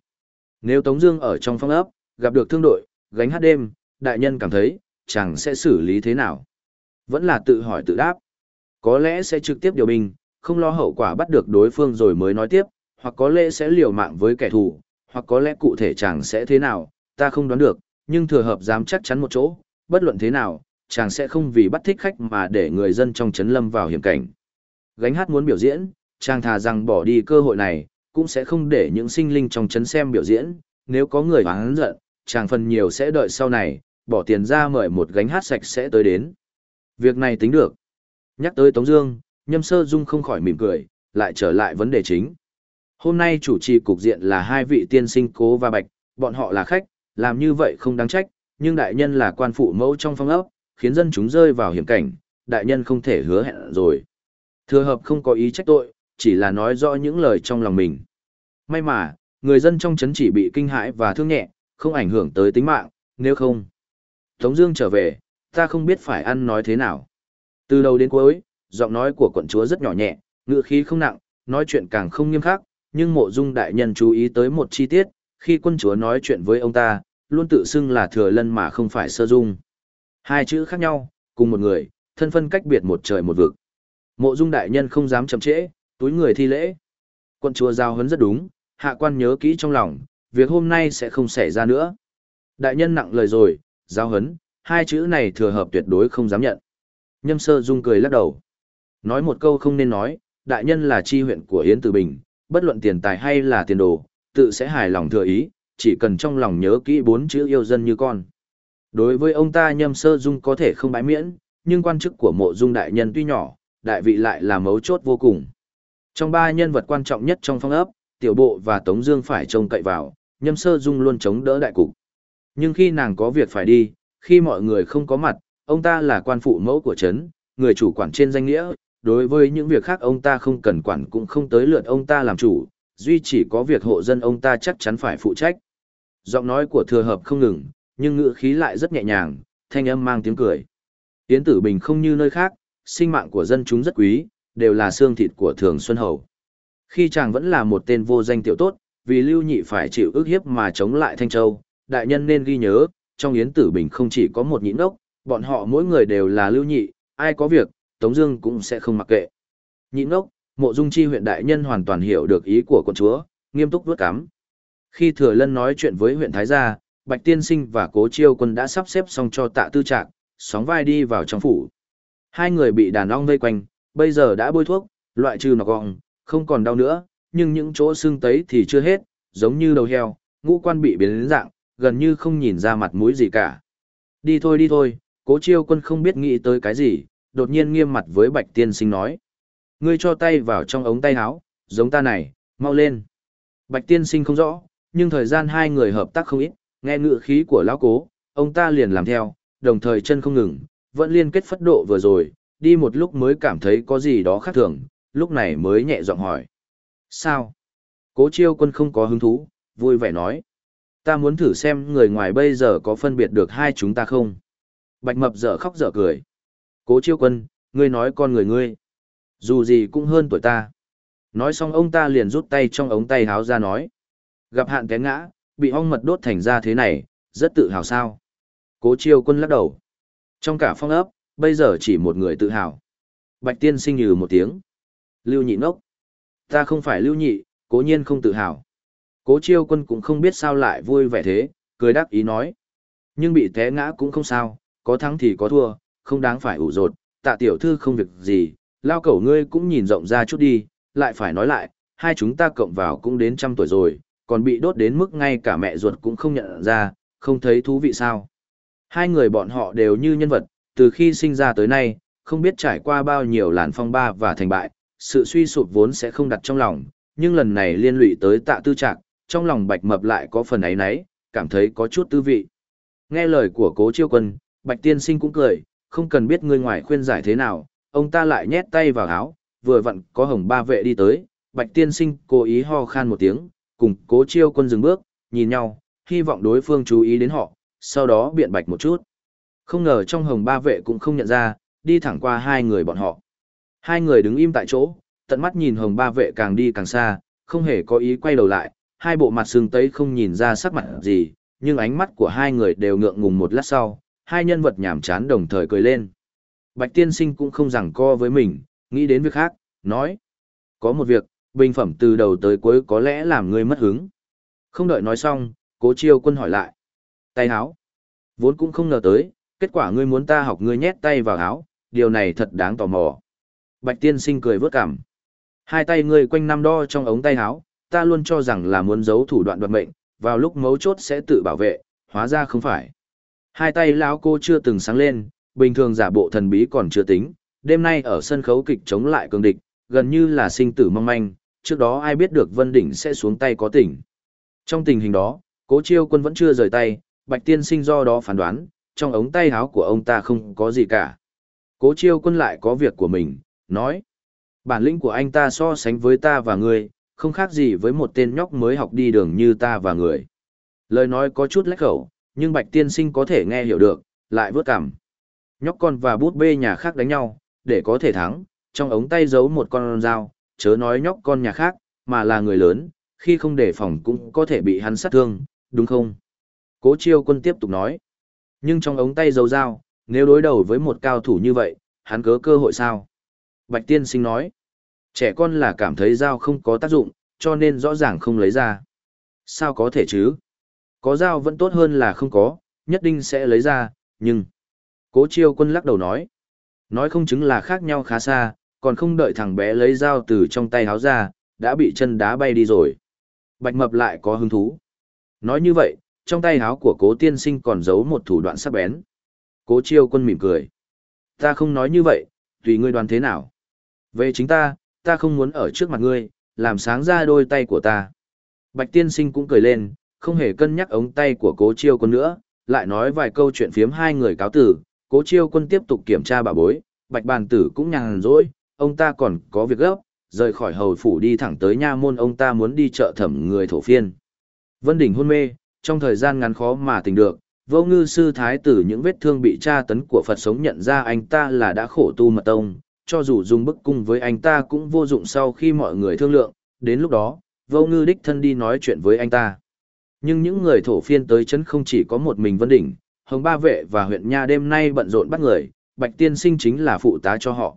nếu Tống Dương ở trong phong ấp, gặp được thương đội, gánh hát đêm, đại nhân cảm thấy, chàng sẽ xử lý thế nào? Vẫn là tự hỏi tự đáp. Có lẽ sẽ trực tiếp điều binh, không lo hậu quả bắt được đối phương rồi mới nói tiếp, hoặc có lẽ sẽ liều mạng với kẻ thù, hoặc có lẽ cụ thể chàng sẽ thế nào, ta không đoán được, nhưng thừa hợp dám chắc chắn một chỗ, bất luận thế nào, chàng sẽ không vì bắt thích khách mà để người dân trong chấn lâm vào hiểm cảnh. Gánh hát muốn biểu diễn, chàng thà rằng bỏ đi cơ hội này, cũng sẽ không để những sinh linh trong chấn xem biểu diễn, nếu có người hoáng giận, chàng phần nhiều sẽ đợi sau này, bỏ tiền ra mời một gánh hát sạch sẽ tới đến. Việc này tính được. Nhắc tới Tống Dương, Nhâm Sơ Dung không khỏi mỉm cười, lại trở lại vấn đề chính. Hôm nay chủ trì cục diện là hai vị tiên sinh cố và bạch, bọn họ là khách, làm như vậy không đáng trách, nhưng đại nhân là quan phụ mẫu trong phong ốc, khiến dân chúng rơi vào hiểm cảnh, đại nhân không thể hứa hẹn rồi. Thừa hợp không có ý trách tội, chỉ là nói rõ những lời trong lòng mình. May mà, người dân trong chấn chỉ bị kinh hãi và thương nhẹ, không ảnh hưởng tới tính mạng, nếu không. Tống Dương trở về, ta không biết phải ăn nói thế nào. Từ đầu đến cuối, giọng nói của quận chúa rất nhỏ nhẹ, ngữ khí không nặng, nói chuyện càng không nghiêm khắc, nhưng mộ dung đại nhân chú ý tới một chi tiết, khi quân chúa nói chuyện với ông ta, luôn tự xưng là thừa lân mà không phải sơ dung. Hai chữ khác nhau, cùng một người, thân phân cách biệt một trời một vực. Mộ dung đại nhân không dám chậm trễ, túi người thi lễ. Quân chúa giao hấn rất đúng, hạ quan nhớ kỹ trong lòng, việc hôm nay sẽ không xảy ra nữa. Đại nhân nặng lời rồi, giao hấn, hai chữ này thừa hợp tuyệt đối không dám nhận. Nhâm sơ dung cười lắc đầu. Nói một câu không nên nói, đại nhân là chi huyện của Yến Tử Bình, bất luận tiền tài hay là tiền đồ, tự sẽ hài lòng thừa ý, chỉ cần trong lòng nhớ kỹ bốn chữ yêu dân như con. Đối với ông ta nhâm sơ dung có thể không bãi miễn, nhưng quan chức của mộ dung đại nhân tuy nhỏ, đại vị lại là mấu chốt vô cùng. Trong ba nhân vật quan trọng nhất trong phong ấp, tiểu bộ và Tống Dương phải trông cậy vào, nhâm sơ dung luôn chống đỡ đại cục. Nhưng khi nàng có việc phải đi, khi mọi người không có mặt, ông ta là quan phụ mẫu của trấn, người chủ quản trên danh nghĩa, đối với những việc khác ông ta không cần quản cũng không tới lượt ông ta làm chủ, duy chỉ có việc hộ dân ông ta chắc chắn phải phụ trách. Giọng nói của thừa hợp không ngừng, nhưng ngữ khí lại rất nhẹ nhàng, thanh âm mang tiếng cười. Yến Tử Bình không như nơi khác, sinh mạng của dân chúng rất quý, đều là xương thịt của Thường Xuân Hầu. Khi chàng vẫn là một tên vô danh tiểu tốt, vì Lưu Nhị phải chịu ức hiếp mà chống lại Thanh Châu, đại nhân nên ghi nhớ, trong Yến Tử Bình không chỉ có một nhịn ốc, bọn họ mỗi người đều là Lưu Nhị, ai có việc, Tống Dương cũng sẽ không mặc kệ. Nhịn ốc, mộ dung chi huyện đại nhân hoàn toàn hiểu được ý của quận chúa, nghiêm túc vuốt cắm. Khi Thừa Lân nói chuyện với huyện Thái Gia, Bạch Tiên Sinh và Cố Chiêu Quân đã sắp xếp xong cho Tạ Tư Trạc, sóng vai đi vào trong phủ. Hai người bị đàn ong vây quanh, bây giờ đã bôi thuốc, loại trừ nọc gọng, không còn đau nữa, nhưng những chỗ xương tấy thì chưa hết, giống như đầu heo, ngũ quan bị biến đến dạng, gần như không nhìn ra mặt mũi gì cả. Đi thôi đi thôi, Cố Chiêu Quân không biết nghĩ tới cái gì, đột nhiên nghiêm mặt với Bạch Tiên Sinh nói: "Ngươi cho tay vào trong ống tay áo, giống ta này, mau lên." Bạch Tiên Sinh không rõ, nhưng thời gian hai người hợp tác không ít, nghe ngựa khí của lão cố, ông ta liền làm theo, đồng thời chân không ngừng, vẫn liên kết phất độ vừa rồi, đi một lúc mới cảm thấy có gì đó khác thường, lúc này mới nhẹ giọng hỏi. Sao? Cố chiêu quân không có hứng thú, vui vẻ nói. Ta muốn thử xem người ngoài bây giờ có phân biệt được hai chúng ta không? Bạch mập dở khóc dở cười. Cố chiêu quân, ngươi nói con người ngươi. Dù gì cũng hơn tuổi ta. Nói xong ông ta liền rút tay trong ống tay háo ra nói. Gặp hạn té ngã, bị ong mật đốt thành ra thế này, rất tự hào sao. Cố chiêu quân lắc đầu. Trong cả phong ấp, bây giờ chỉ một người tự hào. Bạch tiên sinh như một tiếng. Lưu nhị ngốc. Ta không phải lưu nhị, cố nhiên không tự hào. Cố chiêu quân cũng không biết sao lại vui vẻ thế, cười đắc ý nói. Nhưng bị té ngã cũng không sao, có thắng thì có thua, không đáng phải ủ rột, tạ tiểu thư không việc gì, lao cẩu ngươi cũng nhìn rộng ra chút đi, lại phải nói lại, hai chúng ta cộng vào cũng đến trăm tuổi rồi, còn bị đốt đến mức ngay cả mẹ ruột cũng không nhận ra, không thấy thú vị sao. Hai người bọn họ đều như nhân vật, từ khi sinh ra tới nay, không biết trải qua bao nhiêu làn phong ba và thành bại, sự suy sụp vốn sẽ không đặt trong lòng, nhưng lần này liên lụy tới tạ tư trạc, trong lòng bạch mập lại có phần ấy nấy, cảm thấy có chút tư vị. Nghe lời của cố chiêu quân, bạch tiên sinh cũng cười, không cần biết người ngoài khuyên giải thế nào, ông ta lại nhét tay vào áo, vừa vặn có hồng ba vệ đi tới, bạch tiên sinh cố ý ho khan một tiếng, cùng cố chiêu quân dừng bước, nhìn nhau, hy vọng đối phương chú ý đến họ, sau đó biện bạch một chút. Không ngờ trong hồng ba vệ cũng không nhận ra, đi thẳng qua hai người bọn họ. Hai người đứng im tại chỗ, tận mắt nhìn hồng ba vệ càng đi càng xa, không hề có ý quay đầu lại, hai bộ mặt sưng tấy không nhìn ra sắc mặt gì, nhưng ánh mắt của hai người đều ngượng ngùng một lát sau, hai nhân vật nhảm chán đồng thời cười lên. Bạch tiên sinh cũng không rằng co với mình, nghĩ đến việc khác, nói. Có một việc, bình phẩm từ đầu tới cuối có lẽ làm ngươi mất hứng. Không đợi nói xong, cố chiêu quân hỏi lại. Tay háo. Vốn cũng không ngờ tới, kết quả ngươi muốn ta học ngươi nhét tay vào háo, điều này thật đáng tò mò. Bạch tiên sinh cười vớt cảm. Hai tay ngươi quanh năm đo trong ống tay háo, ta luôn cho rằng là muốn giấu thủ đoạn đoạt mệnh, vào lúc mấu chốt sẽ tự bảo vệ, hóa ra không phải. Hai tay lão cô chưa từng sáng lên, bình thường giả bộ thần bí còn chưa tính, đêm nay ở sân khấu kịch chống lại cường địch, gần như là sinh tử mong manh, trước đó ai biết được Vân Đỉnh sẽ xuống tay có tỉnh. Trong tình hình đó, cố chiêu quân vẫn chưa rời tay, bạch tiên sinh do đó phán đoán, trong ống tay áo của ông ta không có gì cả. Cố chiêu quân lại có việc của mình, nói. Bản lĩnh của anh ta so sánh với ta và người, không khác gì với một tên nhóc mới học đi đường như ta và người. Lời nói có chút lách khẩu, nhưng bạch tiên sinh có thể nghe hiểu được, lại vớt cảm. Nhóc con và bút bê nhà khác đánh nhau, để có thể thắng, trong ống tay giấu một con dao, chớ nói nhóc con nhà khác, mà là người lớn, khi không đề phòng cũng có thể bị hắn sát thương, đúng không? Cố chiêu quân tiếp tục nói. Nhưng trong ống tay dầu dao, nếu đối đầu với một cao thủ như vậy, hắn cớ cơ hội sao? Bạch tiên sinh nói. Trẻ con là cảm thấy dao không có tác dụng, cho nên rõ ràng không lấy ra. Sao có thể chứ? Có dao vẫn tốt hơn là không có, nhất định sẽ lấy ra, nhưng... Cố chiêu quân lắc đầu nói. Nói không chứng là khác nhau khá xa, còn không đợi thằng bé lấy dao từ trong tay háo ra, đã bị chân đá bay đi rồi. Bạch mập lại có hứng thú. Nói như vậy, trong tay háo của cố tiên sinh còn giấu một thủ đoạn sắc bén. Cố chiêu quân mỉm cười. Ta không nói như vậy, tùy ngươi đoán thế nào. Về chính ta, ta không muốn ở trước mặt ngươi, làm sáng ra đôi tay của ta. Bạch tiên sinh cũng cười lên, không hề cân nhắc ống tay của cố chiêu quân nữa, lại nói vài câu chuyện phiếm hai người cáo tử, cố chiêu quân tiếp tục kiểm tra bà bối, bạch bàn tử cũng nhàn rỗi, ông ta còn có việc gấp, rời khỏi hầu phủ đi thẳng tới nha môn ông ta muốn đi chợ thẩm người thổ phiên. Vân Đỉnh hôn mê, trong thời gian ngắn khó mà tỉnh được, vô ngư sư thái tử những vết thương bị tra tấn của Phật sống nhận ra anh ta là đã khổ tu mật tông, cho dù dùng bức cung với anh ta cũng vô dụng sau khi mọi người thương lượng, đến lúc đó, vô ngư đích thân đi nói chuyện với anh ta. Nhưng những người thổ phiên tới chấn không chỉ có một mình Vân Đỉnh, Hồng Ba Vệ và huyện Nha đêm nay bận rộn bắt người, Bạch Tiên Sinh chính là phụ tá cho họ.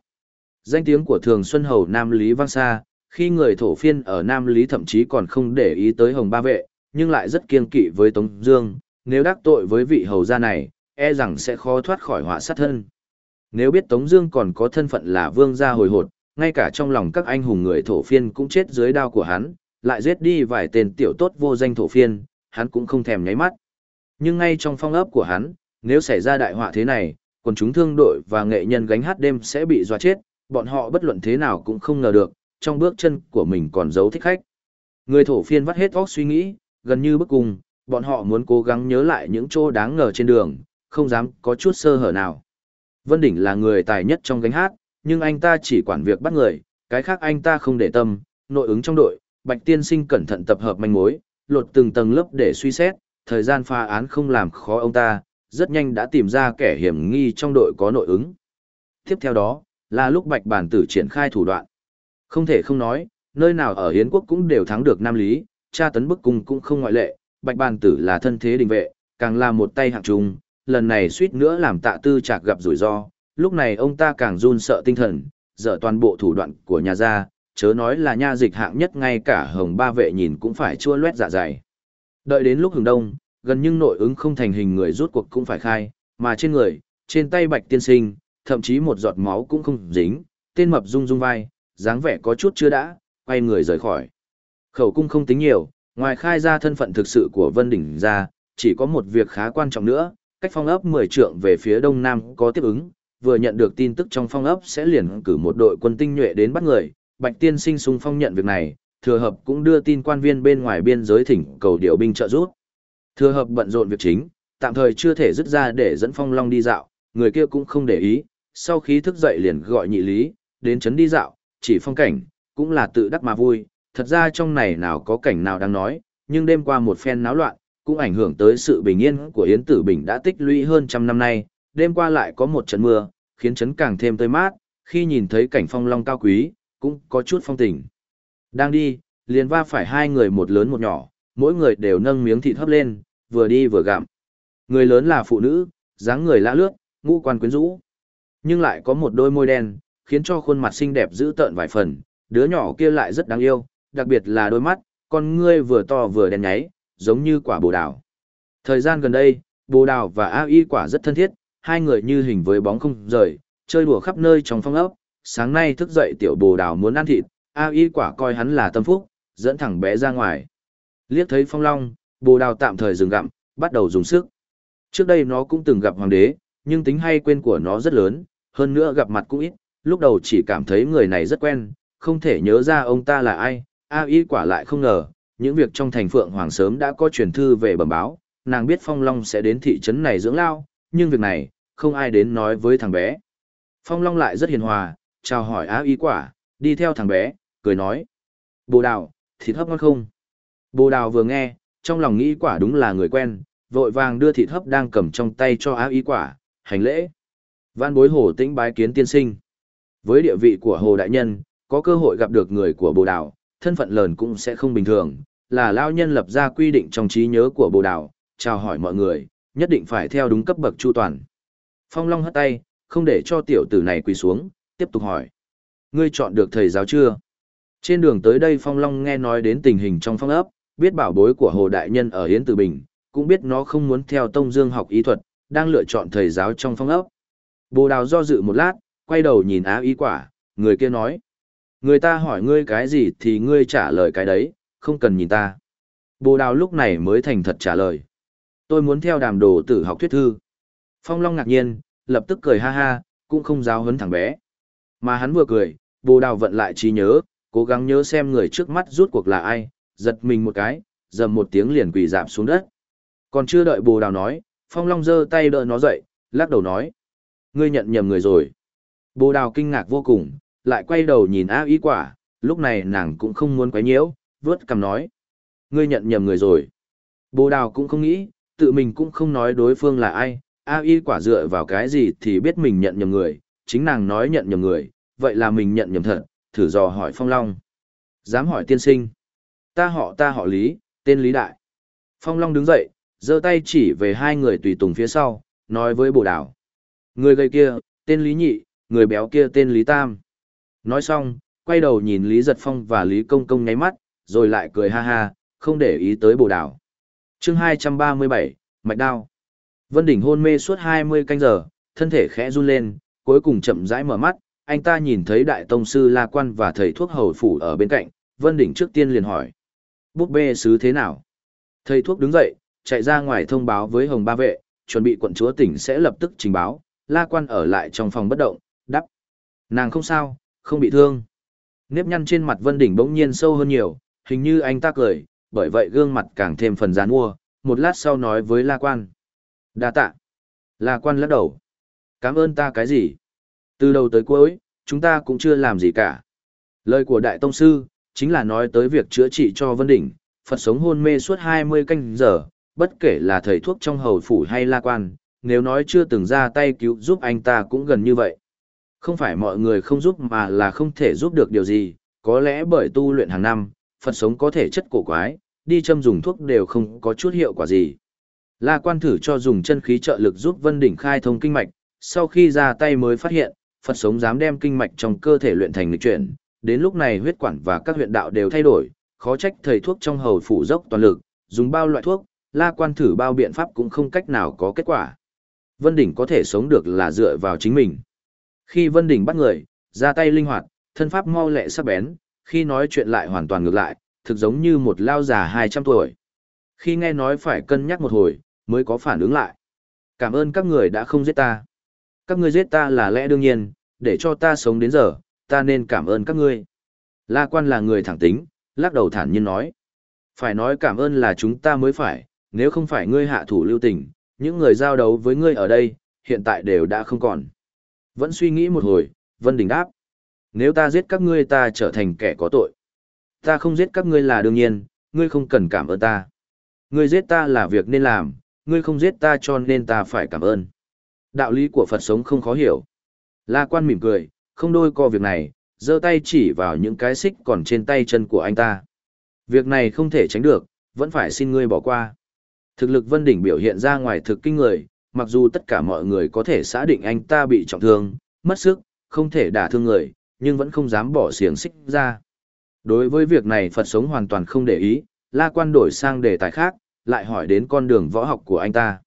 Danh tiếng của Thường Xuân Hầu Nam Lý vang xa, khi người thổ phiên ở Nam Lý thậm chí còn không để ý tới Hồng Ba Vệ, nhưng lại rất kiên kỵ với Tống Dương, nếu đắc tội với vị hầu gia này, e rằng sẽ khó thoát khỏi họa sát thân. Nếu biết Tống Dương còn có thân phận là vương gia hồi hột, ngay cả trong lòng các anh hùng người thổ phiên cũng chết dưới đao của hắn, lại giết đi vài tên tiểu tốt vô danh thổ phiên, hắn cũng không thèm nháy mắt. Nhưng ngay trong phong ấp của hắn, nếu xảy ra đại họa thế này, quần chúng thương đội và nghệ nhân gánh hát đêm sẽ bị dọa chết, bọn họ bất luận thế nào cũng không ngờ được, trong bước chân của mình còn giấu thích khách. Người thổ phiên vắt hết óc suy nghĩ, gần như bức cùng, bọn họ muốn cố gắng nhớ lại những chỗ đáng ngờ trên đường, không dám có chút sơ hở nào. Vân Đỉnh là người tài nhất trong gánh hát, nhưng anh ta chỉ quản việc bắt người, cái khác anh ta không để tâm, nội ứng trong đội, Bạch Tiên Sinh cẩn thận tập hợp manh mối, lột từng tầng lớp để suy xét, thời gian pha án không làm khó ông ta, rất nhanh đã tìm ra kẻ hiểm nghi trong đội có nội ứng. Tiếp theo đó, là lúc Bạch Bản Tử triển khai thủ đoạn. Không thể không nói, nơi nào ở Hiến quốc cũng đều thắng được Nam Lý, cha tấn bức cung cũng không ngoại lệ, Bạch Bản Tử là thân thế đình vệ, càng là một tay hạng trung, lần này suýt nữa làm tạ tư chạc gặp rủi ro, lúc này ông ta càng run sợ tinh thần, dở toàn bộ thủ đoạn của nhà gia, chớ nói là nha dịch hạng nhất ngay cả hồng ba vệ nhìn cũng phải chua loét dạ dày. Đợi đến lúc hừng đông, gần như nội ứng không thành hình người rút cuộc cũng phải khai, mà trên người, trên tay bạch tiên sinh, thậm chí một giọt máu cũng không dính, tên mập rung rung vai, dáng vẻ có chút chưa đã, quay người rời khỏi. Khẩu cung không tính nhiều, ngoài khai ra thân phận thực sự của Vân Đỉnh ra, chỉ có một việc khá quan trọng nữa, cách phong ấp 10 trượng về phía đông nam có tiếp ứng, vừa nhận được tin tức trong phong ấp sẽ liền cử một đội quân tinh nhuệ đến bắt người, Bạch Tiên Sinh sung phong nhận việc này, thừa hợp cũng đưa tin quan viên bên ngoài biên giới thỉnh cầu điều binh trợ giúp. Thừa hợp bận rộn việc chính, tạm thời chưa thể dứt ra để dẫn phong long đi dạo, người kia cũng không để ý, sau khi thức dậy liền gọi nhị lý, đến chấn đi dạo, chỉ phong cảnh, cũng là tự đắc mà vui, thật ra trong này nào có cảnh nào đang nói, nhưng đêm qua một phen náo loạn, cũng ảnh hưởng tới sự bình yên của Yến Tử Bình đã tích lũy hơn trăm năm nay, đêm qua lại có một trận mưa, khiến chấn càng thêm tươi mát, khi nhìn thấy cảnh phong long cao quý, cũng có chút phong tình. Đang đi, liền va phải hai người một lớn một nhỏ, mỗi người đều nâng miếng thịt hấp lên, vừa đi vừa gặm. Người lớn là phụ nữ, dáng người lã lướt, ngũ quan quyến rũ. Nhưng lại có một đôi môi đen, khiến cho khuôn mặt xinh đẹp giữ tợn vài phần, đứa nhỏ kia lại rất đáng yêu, đặc biệt là đôi mắt, con ngươi vừa to vừa đen nháy, giống như quả bồ đào. Thời gian gần đây, bồ đào và A Y quả rất thân thiết, hai người như hình với bóng không rời, chơi đùa khắp nơi trong phong ốc. Sáng nay thức dậy tiểu bồ đào muốn ăn thịt, A Y quả coi hắn là tâm phúc, dẫn thẳng bé ra ngoài. Liếc thấy phong long, bồ đào tạm thời dừng gặm, bắt đầu dùng sức. Trước đây nó cũng từng gặp hoàng đế, nhưng tính hay quên của nó rất lớn, hơn nữa gặp mặt cũng ít, lúc đầu chỉ cảm thấy người này rất quen, không thể nhớ ra ông ta là ai, A Y quả lại không ngờ, những việc trong thành phượng hoàng sớm đã có truyền thư về bẩm báo, nàng biết Phong Long sẽ đến thị trấn này dưỡng lao, nhưng việc này, không ai đến nói với thằng bé. Phong Long lại rất hiền hòa, chào hỏi A y quả, đi theo thằng bé, cười nói. Bồ đào, thịt hấp ngon không? Bồ đào vừa nghe, trong lòng nghĩ quả đúng là người quen, vội vàng đưa thịt hấp đang cầm trong tay cho á y quả, hành lễ. Văn bối hồ tĩnh bái kiến tiên sinh. Với địa vị của hồ đại nhân, có cơ hội gặp được người của bồ đào, thân phận lờn cũng sẽ không bình thường, là lao nhân lập ra quy định trong trí nhớ của bồ đào, chào hỏi mọi người, nhất định phải theo đúng cấp bậc chu toàn. Phong Long hất tay, không để cho tiểu tử này quỳ xuống, tiếp tục hỏi. Ngươi chọn được thầy giáo chưa? Trên đường tới đây Phong Long nghe nói đến tình hình trong phong ấp, biết bảo bối của Hồ Đại Nhân ở Hiến Tử Bình, cũng biết nó không muốn theo Tông Dương học ý thuật, đang lựa chọn thầy giáo trong phong ấp. Bồ đào do dự một lát, quay đầu nhìn á y quả, người kia nói. Người ta hỏi ngươi cái gì thì ngươi trả lời cái đấy, không cần nhìn ta. Bồ đào lúc này mới thành thật trả lời. Tôi muốn theo đàm đồ tử học thuyết thư. Phong Long ngạc nhiên, lập tức cười ha ha, cũng không giáo hấn thằng bé. Mà hắn vừa cười, bồ đào vận lại trí nhớ, cố gắng nhớ xem người trước mắt rút cuộc là ai, giật mình một cái, dầm một tiếng liền quỳ dạp xuống đất. Còn chưa đợi bồ đào nói, Phong Long giơ tay đỡ nó dậy, lắc đầu nói. Ngươi nhận nhầm người rồi. Bồ đào kinh ngạc vô cùng, lại quay đầu nhìn A ý quả, lúc này nàng cũng không muốn quấy nhiễu, vớt cầm nói. Ngươi nhận nhầm người rồi. Bồ đào cũng không nghĩ, tự mình cũng không nói đối phương là ai, A y quả dựa vào cái gì thì biết mình nhận nhầm người, chính nàng nói nhận nhầm người, vậy là mình nhận nhầm thật, thử dò hỏi Phong Long. Dám hỏi tiên sinh. Ta họ ta họ Lý, tên Lý Đại. Phong Long đứng dậy, giơ tay chỉ về hai người tùy tùng phía sau, nói với bồ đào. Người gầy kia, tên Lý Nhị, người béo kia tên Lý Tam. Nói xong, quay đầu nhìn Lý Giật Phong và Lý Công Công nháy mắt, rồi lại cười ha ha, không để ý tới bồ đảo. chương 237, Mạch Đao. Vân Đỉnh hôn mê suốt 20 canh giờ, thân thể khẽ run lên, cuối cùng chậm rãi mở mắt, anh ta nhìn thấy đại tông sư La Quan và thầy thuốc hầu phủ ở bên cạnh, Vân Đỉnh trước tiên liền hỏi. Búp bê sứ thế nào? Thầy thuốc đứng dậy, chạy ra ngoài thông báo với Hồng Ba Vệ, chuẩn bị quận chúa tỉnh sẽ lập tức trình báo, La Quan ở lại trong phòng bất động, đắp. Nàng không sao, không bị thương. Nếp nhăn trên mặt Vân Đỉnh bỗng nhiên sâu hơn nhiều, hình như anh ta cười, bởi vậy gương mặt càng thêm phần gián mua, một lát sau nói với La Quan. Đa tạ. La Quan lắc đầu. Cảm ơn ta cái gì? Từ đầu tới cuối, chúng ta cũng chưa làm gì cả. Lời của Đại Tông Sư, chính là nói tới việc chữa trị cho Vân Đỉnh, Phật sống hôn mê suốt 20 canh giờ, bất kể là thầy thuốc trong hầu phủ hay la quan, nếu nói chưa từng ra tay cứu giúp anh ta cũng gần như vậy. Không phải mọi người không giúp mà là không thể giúp được điều gì, có lẽ bởi tu luyện hàng năm, Phật sống có thể chất cổ quái, đi châm dùng thuốc đều không có chút hiệu quả gì. La quan thử cho dùng chân khí trợ lực giúp Vân Đỉnh khai thông kinh mạch, sau khi ra tay mới phát hiện, Phật sống dám đem kinh mạch trong cơ thể luyện thành lịch chuyển, đến lúc này huyết quản và các huyện đạo đều thay đổi, khó trách thầy thuốc trong hầu phủ dốc toàn lực, dùng bao loại thuốc, la quan thử bao biện pháp cũng không cách nào có kết quả. Vân Đỉnh có thể sống được là dựa vào chính mình. Khi Vân Đỉnh bắt người, ra tay linh hoạt, thân pháp mau lẹ sắc bén, khi nói chuyện lại hoàn toàn ngược lại, thực giống như một lao già 200 tuổi. Khi nghe nói phải cân nhắc một hồi, mới có phản ứng lại. Cảm ơn các người đã không giết ta. Các ngươi giết ta là lẽ đương nhiên, để cho ta sống đến giờ, ta nên cảm ơn các ngươi. La quan là người thẳng tính, lắc đầu thản nhiên nói. Phải nói cảm ơn là chúng ta mới phải, nếu không phải ngươi hạ thủ lưu tình, những người giao đấu với ngươi ở đây, hiện tại đều đã không còn. Vẫn suy nghĩ một hồi, Vân Đình đáp. Nếu ta giết các ngươi ta trở thành kẻ có tội. Ta không giết các ngươi là đương nhiên, ngươi không cần cảm ơn ta. Ngươi giết ta là việc nên làm, ngươi không giết ta cho nên ta phải cảm ơn. Đạo lý của Phật sống không khó hiểu. La quan mỉm cười, không đôi co việc này, giơ tay chỉ vào những cái xích còn trên tay chân của anh ta. Việc này không thể tránh được, vẫn phải xin ngươi bỏ qua. Thực lực Vân Đỉnh biểu hiện ra ngoài thực kinh người, mặc dù tất cả mọi người có thể xác định anh ta bị trọng thương, mất sức, không thể đả thương người, nhưng vẫn không dám bỏ xiềng xích ra. Đối với việc này Phật sống hoàn toàn không để ý, La Quan đổi sang đề tài khác, lại hỏi đến con đường võ học của anh ta.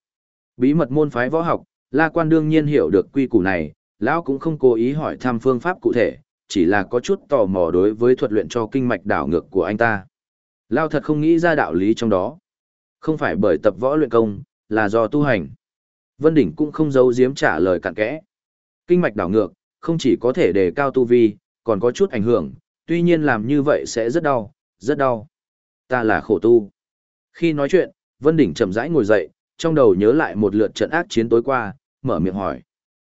Bí mật môn phái võ học, La Quan đương nhiên hiểu được quy củ này, lão cũng không cố ý hỏi thăm phương pháp cụ thể, chỉ là có chút tò mò đối với thuật luyện cho kinh mạch đảo ngược của anh ta. Lão thật không nghĩ ra đạo lý trong đó. Không phải bởi tập võ luyện công, là do tu hành. Vân Đỉnh cũng không giấu giếm trả lời cặn kẽ. Kinh mạch đảo ngược, không chỉ có thể đề cao tu vi, còn có chút ảnh hưởng, tuy nhiên làm như vậy sẽ rất đau, rất đau. Ta là khổ tu. Khi nói chuyện, Vân Đỉnh chậm rãi ngồi dậy, trong đầu nhớ lại một lượt trận ác chiến tối qua, mở miệng hỏi.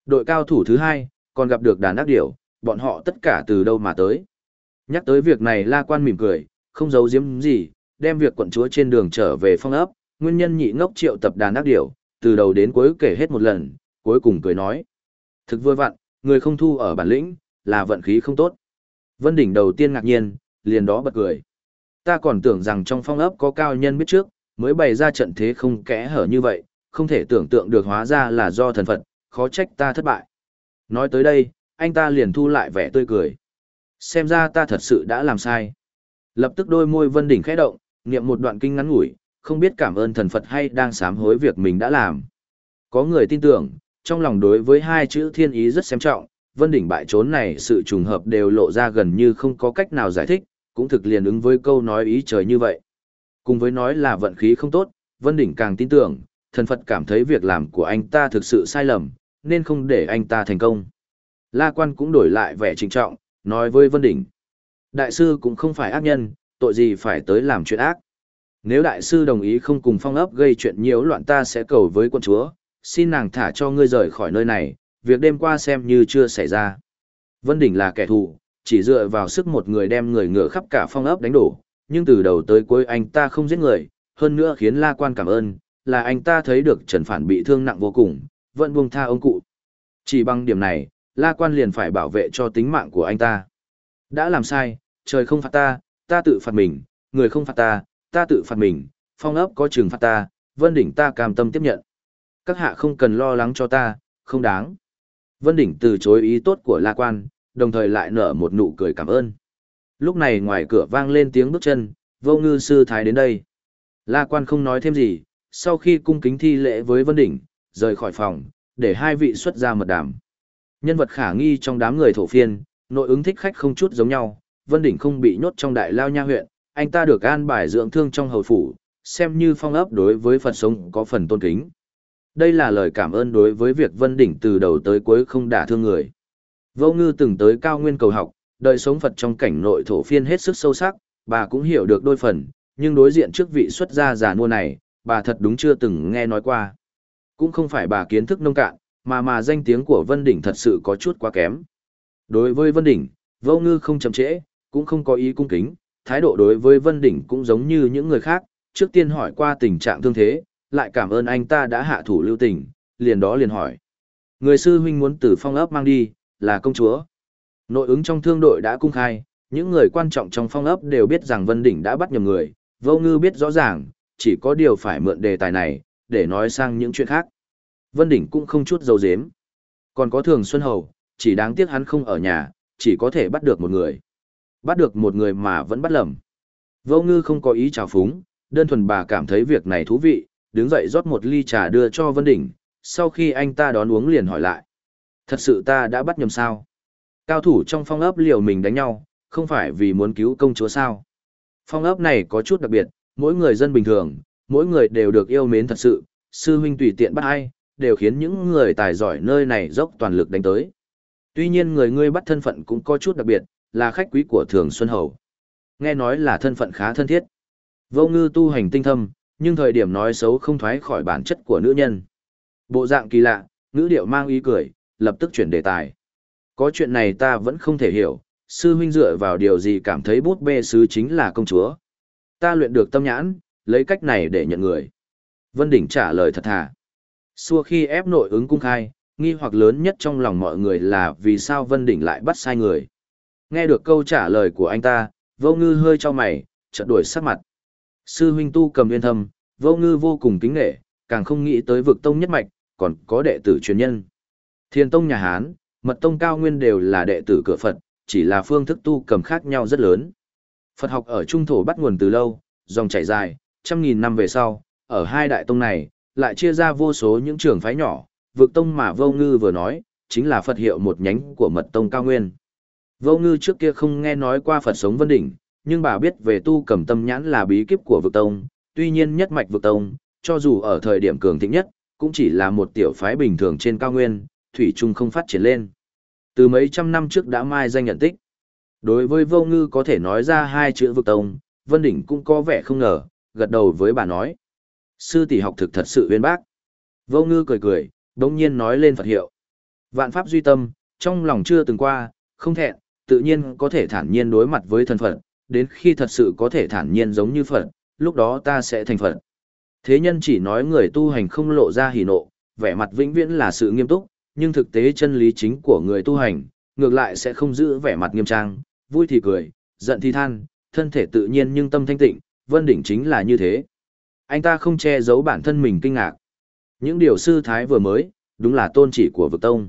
Đội cao thủ thứ hai, còn gặp được đàn ác điểu, bọn họ tất cả từ đâu mà tới. Nhắc tới việc này La Quan mỉm cười, không giấu giếm gì, đem việc quận chúa trên đường trở về phong ấp, nguyên nhân nhị ngốc triệu tập đàn ác điểu, từ đầu đến cuối kể hết một lần, cuối cùng cười nói. Thực vui vặn, người không thu ở bản lĩnh, là vận khí không tốt. Vân Đỉnh đầu tiên ngạc nhiên, liền đó bật cười. Ta còn tưởng rằng trong phong ấp có cao nhân biết trước, mới bày ra trận thế không kẽ hở như vậy, không thể tưởng tượng được hóa ra là do thần Phật, khó trách ta thất bại. Nói tới đây, anh ta liền thu lại vẻ tươi cười. Xem ra ta thật sự đã làm sai. Lập tức đôi môi Vân Đỉnh khẽ động, niệm một đoạn kinh ngắn ngủi, không biết cảm ơn thần Phật hay đang sám hối việc mình đã làm. Có người tin tưởng, trong lòng đối với hai chữ thiên ý rất xem trọng, Vân Đỉnh bại trốn này sự trùng hợp đều lộ ra gần như không có cách nào giải thích, cũng thực liền ứng với câu nói ý trời như vậy. Cùng với nói là vận khí không tốt, Vân Đỉnh càng tin tưởng, thần Phật cảm thấy việc làm của anh ta thực sự sai lầm, nên không để anh ta thành công. La Quan cũng đổi lại vẻ trịnh trọng, nói với Vân Đỉnh. Đại sư cũng không phải ác nhân, tội gì phải tới làm chuyện ác. Nếu đại sư đồng ý không cùng phong ấp gây chuyện nhiễu loạn ta sẽ cầu với quân chúa, xin nàng thả cho ngươi rời khỏi nơi này, việc đêm qua xem như chưa xảy ra. Vân Đỉnh là kẻ thù, chỉ dựa vào sức một người đem người ngựa khắp cả phong ấp đánh đổ, nhưng từ đầu tới cuối anh ta không giết người, hơn nữa khiến La Quan cảm ơn, là anh ta thấy được Trần Phản bị thương nặng vô cùng, vẫn buông tha ông cụ. Chỉ bằng điểm này, La Quan liền phải bảo vệ cho tính mạng của anh ta. Đã làm sai, trời không phạt ta, ta tự phạt mình, người không phạt ta, ta tự phạt mình, phong ấp có trừng phạt ta, Vân Đỉnh ta cam tâm tiếp nhận. Các hạ không cần lo lắng cho ta, không đáng. Vân Đỉnh từ chối ý tốt của La Quan, đồng thời lại nở một nụ cười cảm ơn. Lúc này ngoài cửa vang lên tiếng bước chân, vô ngư sư thái đến đây. La Quan không nói thêm gì, sau khi cung kính thi lễ với Vân Đỉnh, rời khỏi phòng, để hai vị xuất ra mật đàm. Nhân vật khả nghi trong đám người thổ phiên, nội ứng thích khách không chút giống nhau, Vân Đỉnh không bị nhốt trong đại lao nha huyện, anh ta được an bài dưỡng thương trong hầu phủ, xem như phong ấp đối với Phật sống có phần tôn kính. Đây là lời cảm ơn đối với việc Vân Đỉnh từ đầu tới cuối không đả thương người. Vô ngư từng tới cao nguyên cầu học, đời sống Phật trong cảnh nội thổ phiên hết sức sâu sắc, bà cũng hiểu được đôi phần, nhưng đối diện trước vị xuất gia già nua này, bà thật đúng chưa từng nghe nói qua. Cũng không phải bà kiến thức nông cạn, mà mà danh tiếng của Vân Đỉnh thật sự có chút quá kém. Đối với Vân Đỉnh, vô ngư không chậm trễ, cũng không có ý cung kính, thái độ đối với Vân Đỉnh cũng giống như những người khác, trước tiên hỏi qua tình trạng thương thế, lại cảm ơn anh ta đã hạ thủ lưu tình, liền đó liền hỏi. Người sư huynh muốn từ phong ấp mang đi, là công chúa. Nội ứng trong thương đội đã cung khai, những người quan trọng trong phong ấp đều biết rằng Vân Đỉnh đã bắt nhầm người, vô ngư biết rõ ràng, chỉ có điều phải mượn đề tài này, để nói sang những chuyện khác. Vân Đỉnh cũng không chút dấu dếm. Còn có Thường Xuân Hầu, chỉ đáng tiếc hắn không ở nhà, chỉ có thể bắt được một người. Bắt được một người mà vẫn bắt lầm. Vô ngư không có ý trào phúng, đơn thuần bà cảm thấy việc này thú vị, đứng dậy rót một ly trà đưa cho Vân Đỉnh, sau khi anh ta đón uống liền hỏi lại. Thật sự ta đã bắt nhầm sao? Cao thủ trong phong ấp liều mình đánh nhau, không phải vì muốn cứu công chúa sao? Phong ấp này có chút đặc biệt, mỗi người dân bình thường, mỗi người đều được yêu mến thật sự, sư huynh tùy tiện bắt ai, đều khiến những người tài giỏi nơi này dốc toàn lực đánh tới. Tuy nhiên người ngươi bắt thân phận cũng có chút đặc biệt, là khách quý của Thường Xuân Hầu. Nghe nói là thân phận khá thân thiết. Vô ngư tu hành tinh thâm, nhưng thời điểm nói xấu không thoái khỏi bản chất của nữ nhân. Bộ dạng kỳ lạ, ngữ điệu mang ý cười, lập tức chuyển đề tài. Có chuyện này ta vẫn không thể hiểu, sư huynh dựa vào điều gì cảm thấy bút bê sứ chính là công chúa. Ta luyện được tâm nhãn, lấy cách này để nhận người. Vân Đỉnh trả lời thật thà. Xua khi ép nội ứng cung khai, nghi hoặc lớn nhất trong lòng mọi người là vì sao Vân Đỉnh lại bắt sai người. Nghe được câu trả lời của anh ta, vô ngư hơi cho mày, chợt đuổi sắc mặt. Sư huynh tu cầm nguyên thâm, vô ngư vô cùng kính nghệ, càng không nghĩ tới vực tông nhất mạch, còn có đệ tử truyền nhân. Thiên tông nhà Hán, mật tông cao nguyên đều là đệ tử cửa Phật, chỉ là phương thức tu cầm khác nhau rất lớn. Phật học ở trung thổ bắt nguồn từ lâu, dòng chảy dài, trăm nghìn năm về sau, ở hai đại tông này, lại chia ra vô số những trường phái nhỏ, vực tông mà vô ngư vừa nói, chính là Phật hiệu một nhánh của mật tông cao nguyên. Vô ngư trước kia không nghe nói qua Phật sống vân đỉnh, nhưng bà biết về tu cầm tâm nhãn là bí kíp của vực tông, tuy nhiên nhất mạch vực tông, cho dù ở thời điểm cường thịnh nhất, cũng chỉ là một tiểu phái bình thường trên cao nguyên, thủy chung không phát triển lên. Từ mấy trăm năm trước đã mai danh nhận tích. Đối với vô ngư có thể nói ra hai chữ vực tông, Vân Đỉnh cũng có vẻ không ngờ, gật đầu với bà nói. Sư tỷ học thực thật sự uyên bác. Vô ngư cười cười, đống nhiên nói lên Phật hiệu. Vạn pháp duy tâm, trong lòng chưa từng qua, không thẹn, tự nhiên có thể thản nhiên đối mặt với thân Phật, đến khi thật sự có thể thản nhiên giống như Phật, lúc đó ta sẽ thành Phật. Thế nhân chỉ nói người tu hành không lộ ra hỉ nộ, vẻ mặt vĩnh viễn là sự nghiêm túc, nhưng thực tế chân lý chính của người tu hành, ngược lại sẽ không giữ vẻ mặt nghiêm trang, vui thì cười, giận thì than, thân thể tự nhiên nhưng tâm thanh tịnh, Vân Đỉnh chính là như thế. Anh ta không che giấu bản thân mình kinh ngạc. Những điều sư thái vừa mới, đúng là tôn chỉ của vực tông.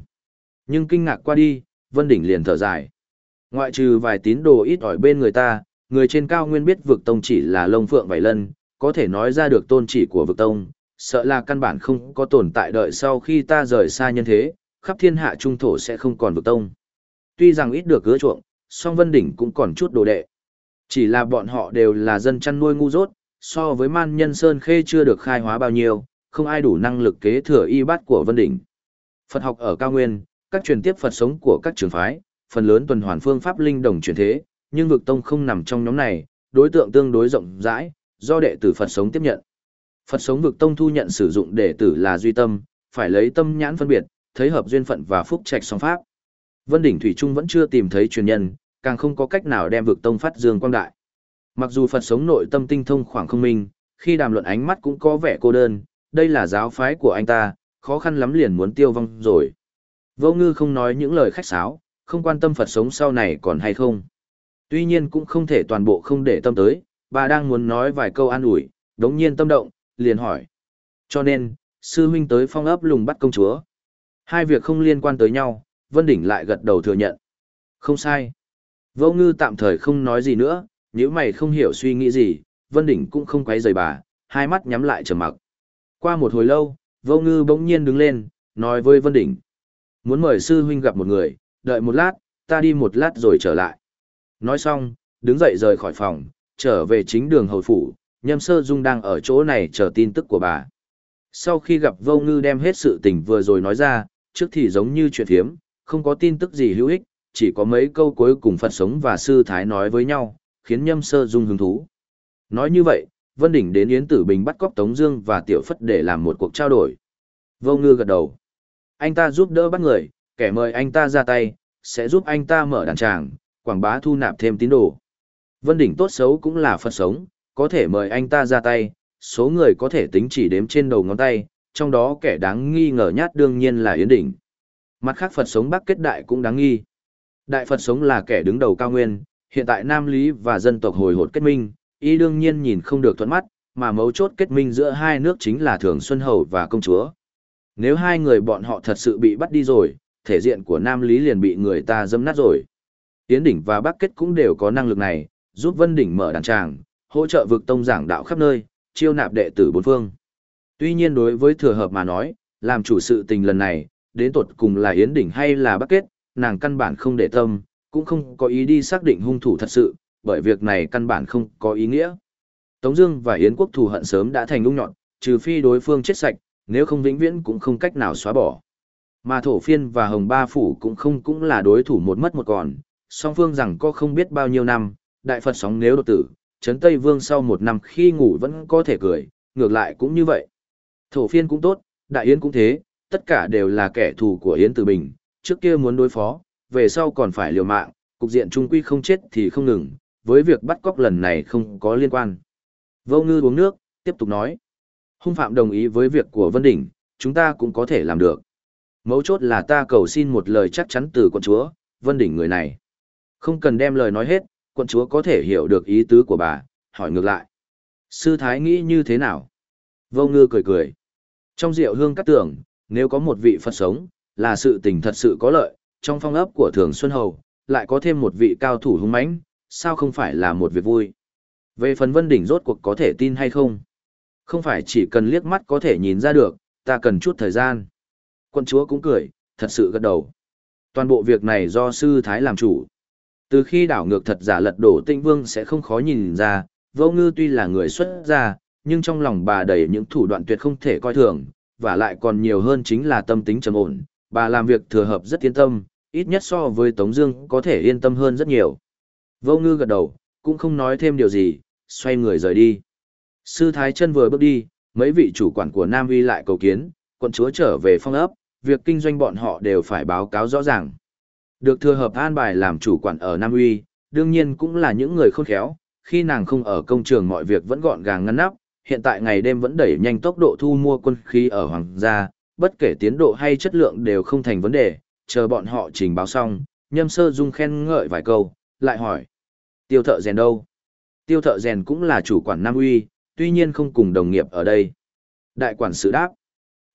Nhưng kinh ngạc qua đi, Vân Đỉnh liền thở dài. Ngoại trừ vài tín đồ ít ỏi bên người ta, người trên cao nguyên biết vực tông chỉ là lông phượng vảy lân, có thể nói ra được tôn chỉ của vực tông, sợ là căn bản không có tồn tại đợi sau khi ta rời xa nhân thế, khắp thiên hạ trung thổ sẽ không còn vực tông. Tuy rằng ít được gỡ chuộng, song Vân Đỉnh cũng còn chút đồ đệ. Chỉ là bọn họ đều là dân chăn nuôi ngu dốt, so với man nhân Sơn Khê chưa được khai hóa bao nhiêu, không ai đủ năng lực kế thừa y bát của Vân Đỉnh. Phật học ở cao nguyên, các truyền tiếp Phật sống của các trường phái, phần lớn tuần hoàn phương pháp linh đồng chuyển thế, nhưng vực tông không nằm trong nhóm này, đối tượng tương đối rộng rãi, do đệ tử Phật sống tiếp nhận. Phật sống vực tông thu nhận sử dụng đệ tử là duy tâm, phải lấy tâm nhãn phân biệt, thấy hợp duyên phận và phúc trạch song pháp. Vân đỉnh thủy trung vẫn chưa tìm thấy truyền nhân, càng không có cách nào đem vực tông phát dương quang đại. Mặc dù Phật sống nội tâm tinh thông khoảng không minh, khi đàm luận ánh mắt cũng có vẻ cô đơn, đây là giáo phái của anh ta, khó khăn lắm liền muốn tiêu vong rồi. Vô ngư không nói những lời khách sáo, không quan tâm Phật sống sau này còn hay không. Tuy nhiên cũng không thể toàn bộ không để tâm tới, bà đang muốn nói vài câu an ủi, đống nhiên tâm động, liền hỏi. Cho nên, sư huynh tới phong ấp lùng bắt công chúa. Hai việc không liên quan tới nhau, Vân Đỉnh lại gật đầu thừa nhận. Không sai. Vô ngư tạm thời không nói gì nữa, nếu mày không hiểu suy nghĩ gì, Vân Đỉnh cũng không quấy rời bà, hai mắt nhắm lại trầm mặc. Qua một hồi lâu, vô ngư bỗng nhiên đứng lên, nói với Vân Đỉnh. Muốn mời sư huynh gặp một người, đợi một lát, ta đi một lát rồi trở lại. Nói xong, đứng dậy rời khỏi phòng, trở về chính đường hầu phủ, nhâm sơ dung đang ở chỗ này chờ tin tức của bà. Sau khi gặp vô ngư đem hết sự tình vừa rồi nói ra, trước thì giống như chuyện thiếm, không có tin tức gì hữu ích, chỉ có mấy câu cuối cùng Phật sống và sư thái nói với nhau, khiến nhâm sơ dung hứng thú. Nói như vậy, Vân Đỉnh đến Yến Tử Bình bắt cóc Tống Dương và Tiểu Phất để làm một cuộc trao đổi. Vô ngư gật đầu. Anh ta giúp đỡ bắt người, kẻ mời anh ta ra tay, sẽ giúp anh ta mở đàn tràng, quảng bá thu nạp thêm tín đồ. Vân Đỉnh tốt xấu cũng là Phật sống, có thể mời anh ta ra tay, số người có thể tính chỉ đếm trên đầu ngón tay, trong đó kẻ đáng nghi ngờ nhất đương nhiên là Yến Đỉnh. Mặt khác Phật sống Bắc Kết Đại cũng đáng nghi. Đại Phật sống là kẻ đứng đầu cao nguyên, hiện tại Nam Lý và dân tộc hồi hột kết minh, y đương nhiên nhìn không được thuận mắt, mà mấu chốt kết minh giữa hai nước chính là Thường Xuân Hầu và Công Chúa. Nếu hai người bọn họ thật sự bị bắt đi rồi, thể diện của Nam Lý liền bị người ta dâm nát rồi. Yến Đỉnh và Bắc Kết cũng đều có năng lực này, giúp Vân Đỉnh mở đàn tràng, hỗ trợ vực tông giảng đạo khắp nơi, chiêu nạp đệ tử bốn phương. Tuy nhiên đối với thừa hợp mà nói, làm chủ sự tình lần này, đến tột cùng là Yến Đỉnh hay là Bắc Kết, nàng căn bản không để tâm, cũng không có ý đi xác định hung thủ thật sự, bởi việc này căn bản không có ý nghĩa. Tống Dương và Yến Quốc thù hận sớm đã thành ung nhọn, trừ phi đối phương chết sạch, nếu không vĩnh viễn cũng không cách nào xóa bỏ. Mà thổ phiên và hồng ba phủ cũng không cũng là đối thủ một mất một còn, song phương rằng có không biết bao nhiêu năm, đại Phật sóng nếu đột tử, Trấn Tây Vương sau một năm khi ngủ vẫn có thể cười, ngược lại cũng như vậy. Thổ phiên cũng tốt, đại yến cũng thế, tất cả đều là kẻ thù của Yến Tử Bình, trước kia muốn đối phó, về sau còn phải liều mạng, cục diện trung quy không chết thì không ngừng, với việc bắt cóc lần này không có liên quan. Vô ngư uống nước, tiếp tục nói. Hung phạm đồng ý với việc của Vân Đỉnh, chúng ta cũng có thể làm được. Mấu chốt là ta cầu xin một lời chắc chắn từ quận chúa, Vân Đỉnh người này. Không cần đem lời nói hết, quận chúa có thể hiểu được ý tứ của bà, hỏi ngược lại. Sư Thái nghĩ như thế nào? Vô ngư cười cười. Trong rượu hương cắt tưởng, nếu có một vị Phật sống, là sự tình thật sự có lợi, trong phong ấp của Thường Xuân Hầu, lại có thêm một vị cao thủ hung mãnh, sao không phải là một việc vui? Về phần Vân Đỉnh rốt cuộc có thể tin hay không? Không phải chỉ cần liếc mắt có thể nhìn ra được, ta cần chút thời gian. Quân chúa cũng cười, thật sự gật đầu. Toàn bộ việc này do sư thái làm chủ. Từ khi đảo ngược thật giả lật đổ tinh vương sẽ không khó nhìn ra, vô ngư tuy là người xuất gia, nhưng trong lòng bà đầy những thủ đoạn tuyệt không thể coi thường, và lại còn nhiều hơn chính là tâm tính trầm ổn. Bà làm việc thừa hợp rất yên tâm, ít nhất so với Tống Dương có thể yên tâm hơn rất nhiều. Vô ngư gật đầu, cũng không nói thêm điều gì, xoay người rời đi. Sư Thái chân vừa bước đi, mấy vị chủ quản của Nam Vi lại cầu kiến, quận chúa trở về phong ấp, việc kinh doanh bọn họ đều phải báo cáo rõ ràng. Được thừa hợp an bài làm chủ quản ở Nam Uy, đương nhiên cũng là những người khôn khéo, khi nàng không ở công trường mọi việc vẫn gọn gàng ngăn nắp, hiện tại ngày đêm vẫn đẩy nhanh tốc độ thu mua quân khí ở Hoàng gia, bất kể tiến độ hay chất lượng đều không thành vấn đề, chờ bọn họ trình báo xong, nhâm sơ dung khen ngợi vài câu, lại hỏi. Tiêu thợ rèn đâu? Tiêu thợ rèn cũng là chủ quản Nam Uy, tuy nhiên không cùng đồng nghiệp ở đây. Đại quản sự đáp.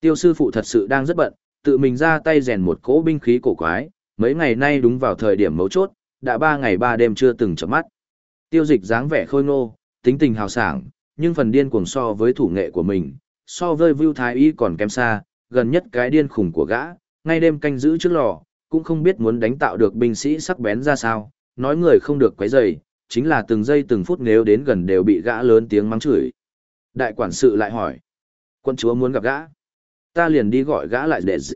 Tiêu sư phụ thật sự đang rất bận, tự mình ra tay rèn một cỗ binh khí cổ quái, mấy ngày nay đúng vào thời điểm mấu chốt, đã ba ngày ba đêm chưa từng chợp mắt. Tiêu dịch dáng vẻ khôi ngô, tính tình hào sảng, nhưng phần điên cuồng so với thủ nghệ của mình, so với Vưu Thái Y còn kém xa, gần nhất cái điên khủng của gã, ngay đêm canh giữ trước lò, cũng không biết muốn đánh tạo được binh sĩ sắc bén ra sao, nói người không được quấy rầy, chính là từng giây từng phút nếu đến gần đều bị gã lớn tiếng mắng chửi. Đại quản sự lại hỏi, quân chúa muốn gặp gã, ta liền đi gọi gã lại để dị.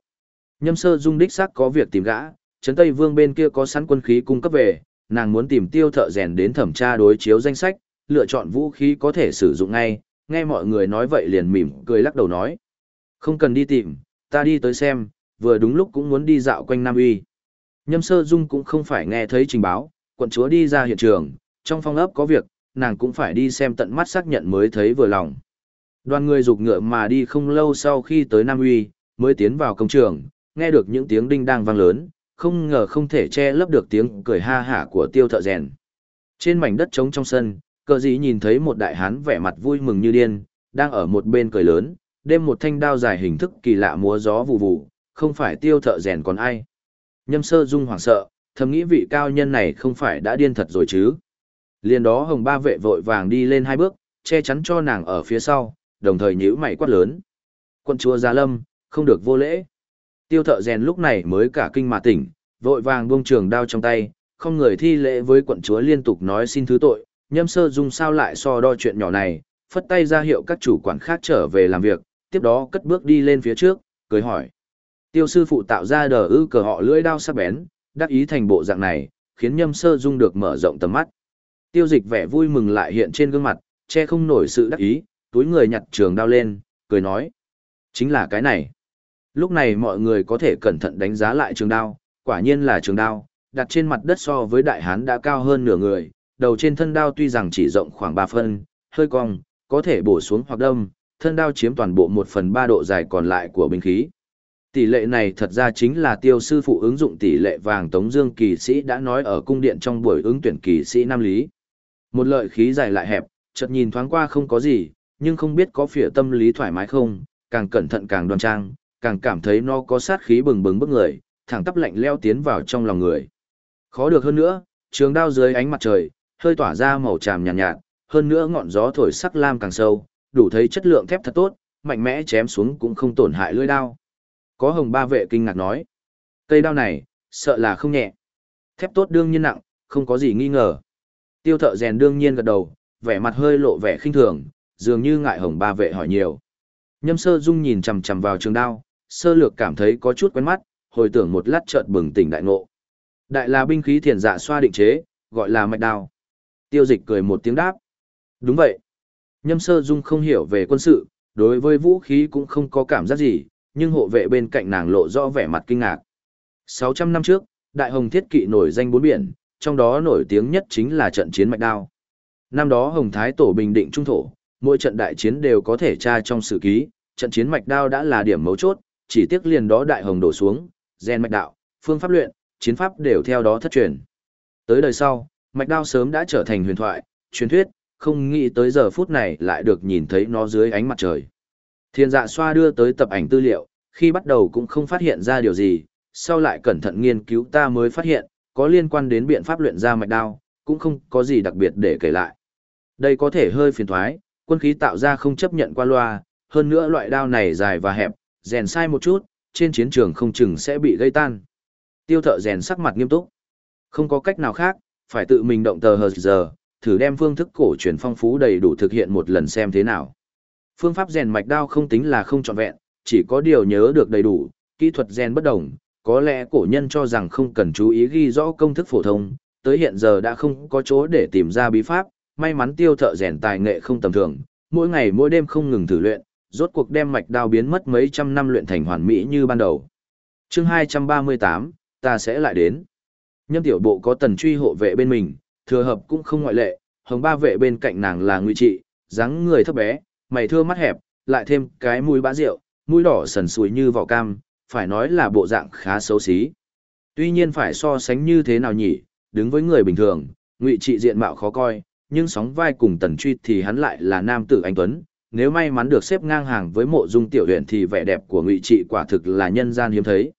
Nhâm sơ dung đích xác có việc tìm gã, Trấn Tây Vương bên kia có sẵn quân khí cung cấp về, nàng muốn tìm tiêu thợ rèn đến thẩm tra đối chiếu danh sách, lựa chọn vũ khí có thể sử dụng ngay, nghe mọi người nói vậy liền mỉm cười lắc đầu nói. Không cần đi tìm, ta đi tới xem, vừa đúng lúc cũng muốn đi dạo quanh Nam Uy. Nhâm sơ dung cũng không phải nghe thấy trình báo, quận chúa đi ra hiện trường, trong phong ấp có việc, nàng cũng phải đi xem tận mắt xác nhận mới thấy vừa lòng. Đoàn người rục ngựa mà đi không lâu sau khi tới Nam Uy, mới tiến vào công trường, nghe được những tiếng đinh đang vang lớn, không ngờ không thể che lấp được tiếng cười ha hả của tiêu thợ rèn. Trên mảnh đất trống trong sân, cờ dĩ nhìn thấy một đại hán vẻ mặt vui mừng như điên, đang ở một bên cười lớn, đem một thanh đao dài hình thức kỳ lạ múa gió vụ vụ, không phải tiêu thợ rèn còn ai. Nhâm sơ dung hoảng sợ, thầm nghĩ vị cao nhân này không phải đã điên thật rồi chứ. Liền đó hồng ba vệ vội vàng đi lên hai bước, che chắn cho nàng ở phía sau, đồng thời nhíu mày quát lớn. Quân chúa Gia Lâm, không được vô lễ. Tiêu thợ rèn lúc này mới cả kinh mà tỉnh, vội vàng buông trường đao trong tay, không người thi lễ với quận chúa liên tục nói xin thứ tội, nhâm sơ dung sao lại so đo chuyện nhỏ này, phất tay ra hiệu các chủ quản khác trở về làm việc, tiếp đó cất bước đi lên phía trước, cười hỏi. Tiêu sư phụ tạo ra đờ ư cờ họ lưỡi đao sắc bén, đắc ý thành bộ dạng này, khiến nhâm sơ dung được mở rộng tầm mắt. Tiêu dịch vẻ vui mừng lại hiện trên gương mặt, che không nổi sự đắc ý, túi người nhặt trường đao lên, cười nói. Chính là cái này. Lúc này mọi người có thể cẩn thận đánh giá lại trường đao, quả nhiên là trường đao, đặt trên mặt đất so với đại hán đã cao hơn nửa người, đầu trên thân đao tuy rằng chỉ rộng khoảng 3 phân, hơi cong, có thể bổ xuống hoặc đâm, thân đao chiếm toàn bộ 1 phần 3 độ dài còn lại của binh khí. Tỷ lệ này thật ra chính là tiêu sư phụ ứng dụng tỷ lệ vàng Tống Dương kỳ sĩ đã nói ở cung điện trong buổi ứng tuyển kỳ sĩ Nam Lý. Một lợi khí dài lại hẹp, chợt nhìn thoáng qua không có gì, nhưng không biết có phỉa tâm lý thoải mái không, càng cẩn thận càng đoan trang, càng cảm thấy nó có sát khí bừng bừng bức người, thẳng tắp lạnh leo tiến vào trong lòng người. Khó được hơn nữa, trường đao dưới ánh mặt trời, hơi tỏa ra màu tràm nhàn nhạt, nhạt, hơn nữa ngọn gió thổi sắc lam càng sâu, đủ thấy chất lượng thép thật tốt, mạnh mẽ chém xuống cũng không tổn hại lưỡi đao. Có hồng ba vệ kinh ngạc nói, cây đao này, sợ là không nhẹ. Thép tốt đương nhiên nặng, không có gì nghi ngờ. Tiêu thợ rèn đương nhiên gật đầu, vẻ mặt hơi lộ vẻ khinh thường, dường như ngại hồng ba vệ hỏi nhiều. Nhâm sơ dung nhìn chằm chằm vào trường đao, sơ lược cảm thấy có chút quen mắt, hồi tưởng một lát chợt bừng tỉnh đại ngộ. Đại là binh khí thiền dạ xoa định chế, gọi là mạch đao. Tiêu dịch cười một tiếng đáp. Đúng vậy. Nhâm sơ dung không hiểu về quân sự, đối với vũ khí cũng không có cảm giác gì, nhưng hộ vệ bên cạnh nàng lộ rõ vẻ mặt kinh ngạc. 600 năm trước, Đại Hồng Thiết Kỵ nổi danh bốn biển, trong đó nổi tiếng nhất chính là trận chiến mạch đao. Năm đó Hồng Thái Tổ bình định trung thổ, mỗi trận đại chiến đều có thể tra trong sử ký, trận chiến mạch đao đã là điểm mấu chốt, chỉ tiếc liền đó Đại Hồng đổ xuống, gen mạch đạo, phương pháp luyện, chiến pháp đều theo đó thất truyền. Tới đời sau, mạch đao sớm đã trở thành huyền thoại, truyền thuyết, không nghĩ tới giờ phút này lại được nhìn thấy nó dưới ánh mặt trời. Thiên dạ xoa đưa tới tập ảnh tư liệu, khi bắt đầu cũng không phát hiện ra điều gì, sau lại cẩn thận nghiên cứu ta mới phát hiện, có liên quan đến biện pháp luyện ra mạch đao, cũng không có gì đặc biệt để kể lại. Đây có thể hơi phiền thoái, quân khí tạo ra không chấp nhận qua loa, hơn nữa loại đao này dài và hẹp, rèn sai một chút, trên chiến trường không chừng sẽ bị gây tan. Tiêu thợ rèn sắc mặt nghiêm túc. Không có cách nào khác, phải tự mình động tờ hờ giờ, thử đem phương thức cổ truyền phong phú đầy đủ thực hiện một lần xem thế nào. Phương pháp rèn mạch đao không tính là không trọn vẹn, chỉ có điều nhớ được đầy đủ, kỹ thuật rèn bất đồng, có lẽ cổ nhân cho rằng không cần chú ý ghi rõ công thức phổ thông, tới hiện giờ đã không có chỗ để tìm ra bí pháp, may mắn tiêu thợ rèn tài nghệ không tầm thường, mỗi ngày mỗi đêm không ngừng thử luyện, rốt cuộc đem mạch đao biến mất mấy trăm năm luyện thành hoàn mỹ như ban đầu. Chương 238, ta sẽ lại đến. Nhâm tiểu bộ có tần truy hộ vệ bên mình, thừa hợp cũng không ngoại lệ, hồng ba vệ bên cạnh nàng là nguy trị, dáng người thấp bé, mày thưa mắt hẹp, lại thêm cái mũi bã rượu, mũi đỏ sần sùi như vỏ cam, phải nói là bộ dạng khá xấu xí. Tuy nhiên phải so sánh như thế nào nhỉ, đứng với người bình thường, ngụy trị diện mạo khó coi, nhưng sóng vai cùng tần truy thì hắn lại là nam tử anh Tuấn, nếu may mắn được xếp ngang hàng với mộ dung tiểu huyện thì vẻ đẹp của ngụy trị quả thực là nhân gian hiếm thấy.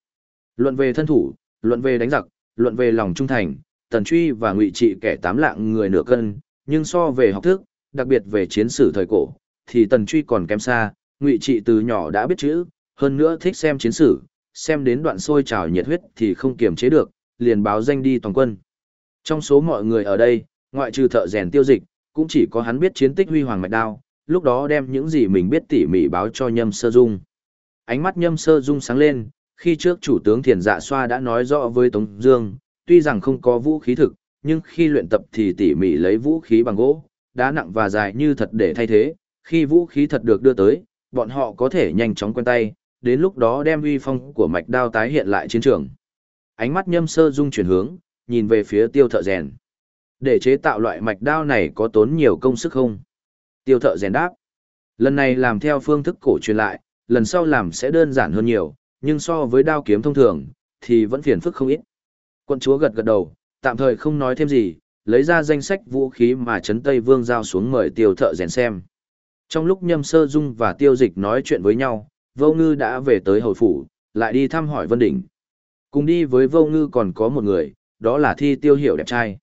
Luận về thân thủ, luận về đánh giặc, luận về lòng trung thành, tần truy và ngụy trị kẻ tám lạng người nửa cân, nhưng so về học thức, đặc biệt về chiến sử thời cổ, thì tần truy còn kém xa, ngụy trị từ nhỏ đã biết chữ, hơn nữa thích xem chiến sử, xem đến đoạn sôi trào nhiệt huyết thì không kiềm chế được, liền báo danh đi toàn quân. Trong số mọi người ở đây, ngoại trừ thợ rèn tiêu dịch, cũng chỉ có hắn biết chiến tích huy hoàng mạch đao, lúc đó đem những gì mình biết tỉ mỉ báo cho Nhâm Sơ Dung. Ánh mắt Nhâm Sơ Dung sáng lên, khi trước chủ tướng Thiền Dạ Xoa đã nói rõ với Tống Dương, tuy rằng không có vũ khí thực, nhưng khi luyện tập thì tỉ mỉ lấy vũ khí bằng gỗ, đá nặng và dài như thật để thay thế. Khi vũ khí thật được đưa tới, bọn họ có thể nhanh chóng quen tay, đến lúc đó đem uy phong của mạch đao tái hiện lại chiến trường. Ánh mắt Nhâm Sơ Dung chuyển hướng, nhìn về phía Tiêu Thợ rèn. Để chế tạo loại mạch đao này có tốn nhiều công sức không? Tiêu Thợ rèn đáp. Lần này làm theo phương thức cổ truyền lại, lần sau làm sẽ đơn giản hơn nhiều, nhưng so với đao kiếm thông thường, thì vẫn phiền phức không ít. Quân chúa gật gật đầu, tạm thời không nói thêm gì, lấy ra danh sách vũ khí mà Trấn Tây Vương giao xuống mời tiêu thợ rèn xem. Trong lúc Nhâm Sơ Dung và Tiêu Dịch nói chuyện với nhau, Vô Ngư đã về tới hồi phủ, lại đi thăm hỏi Vân Đỉnh. Cùng đi với Vô Ngư còn có một người, đó là Thi Tiêu Hiểu đẹp trai.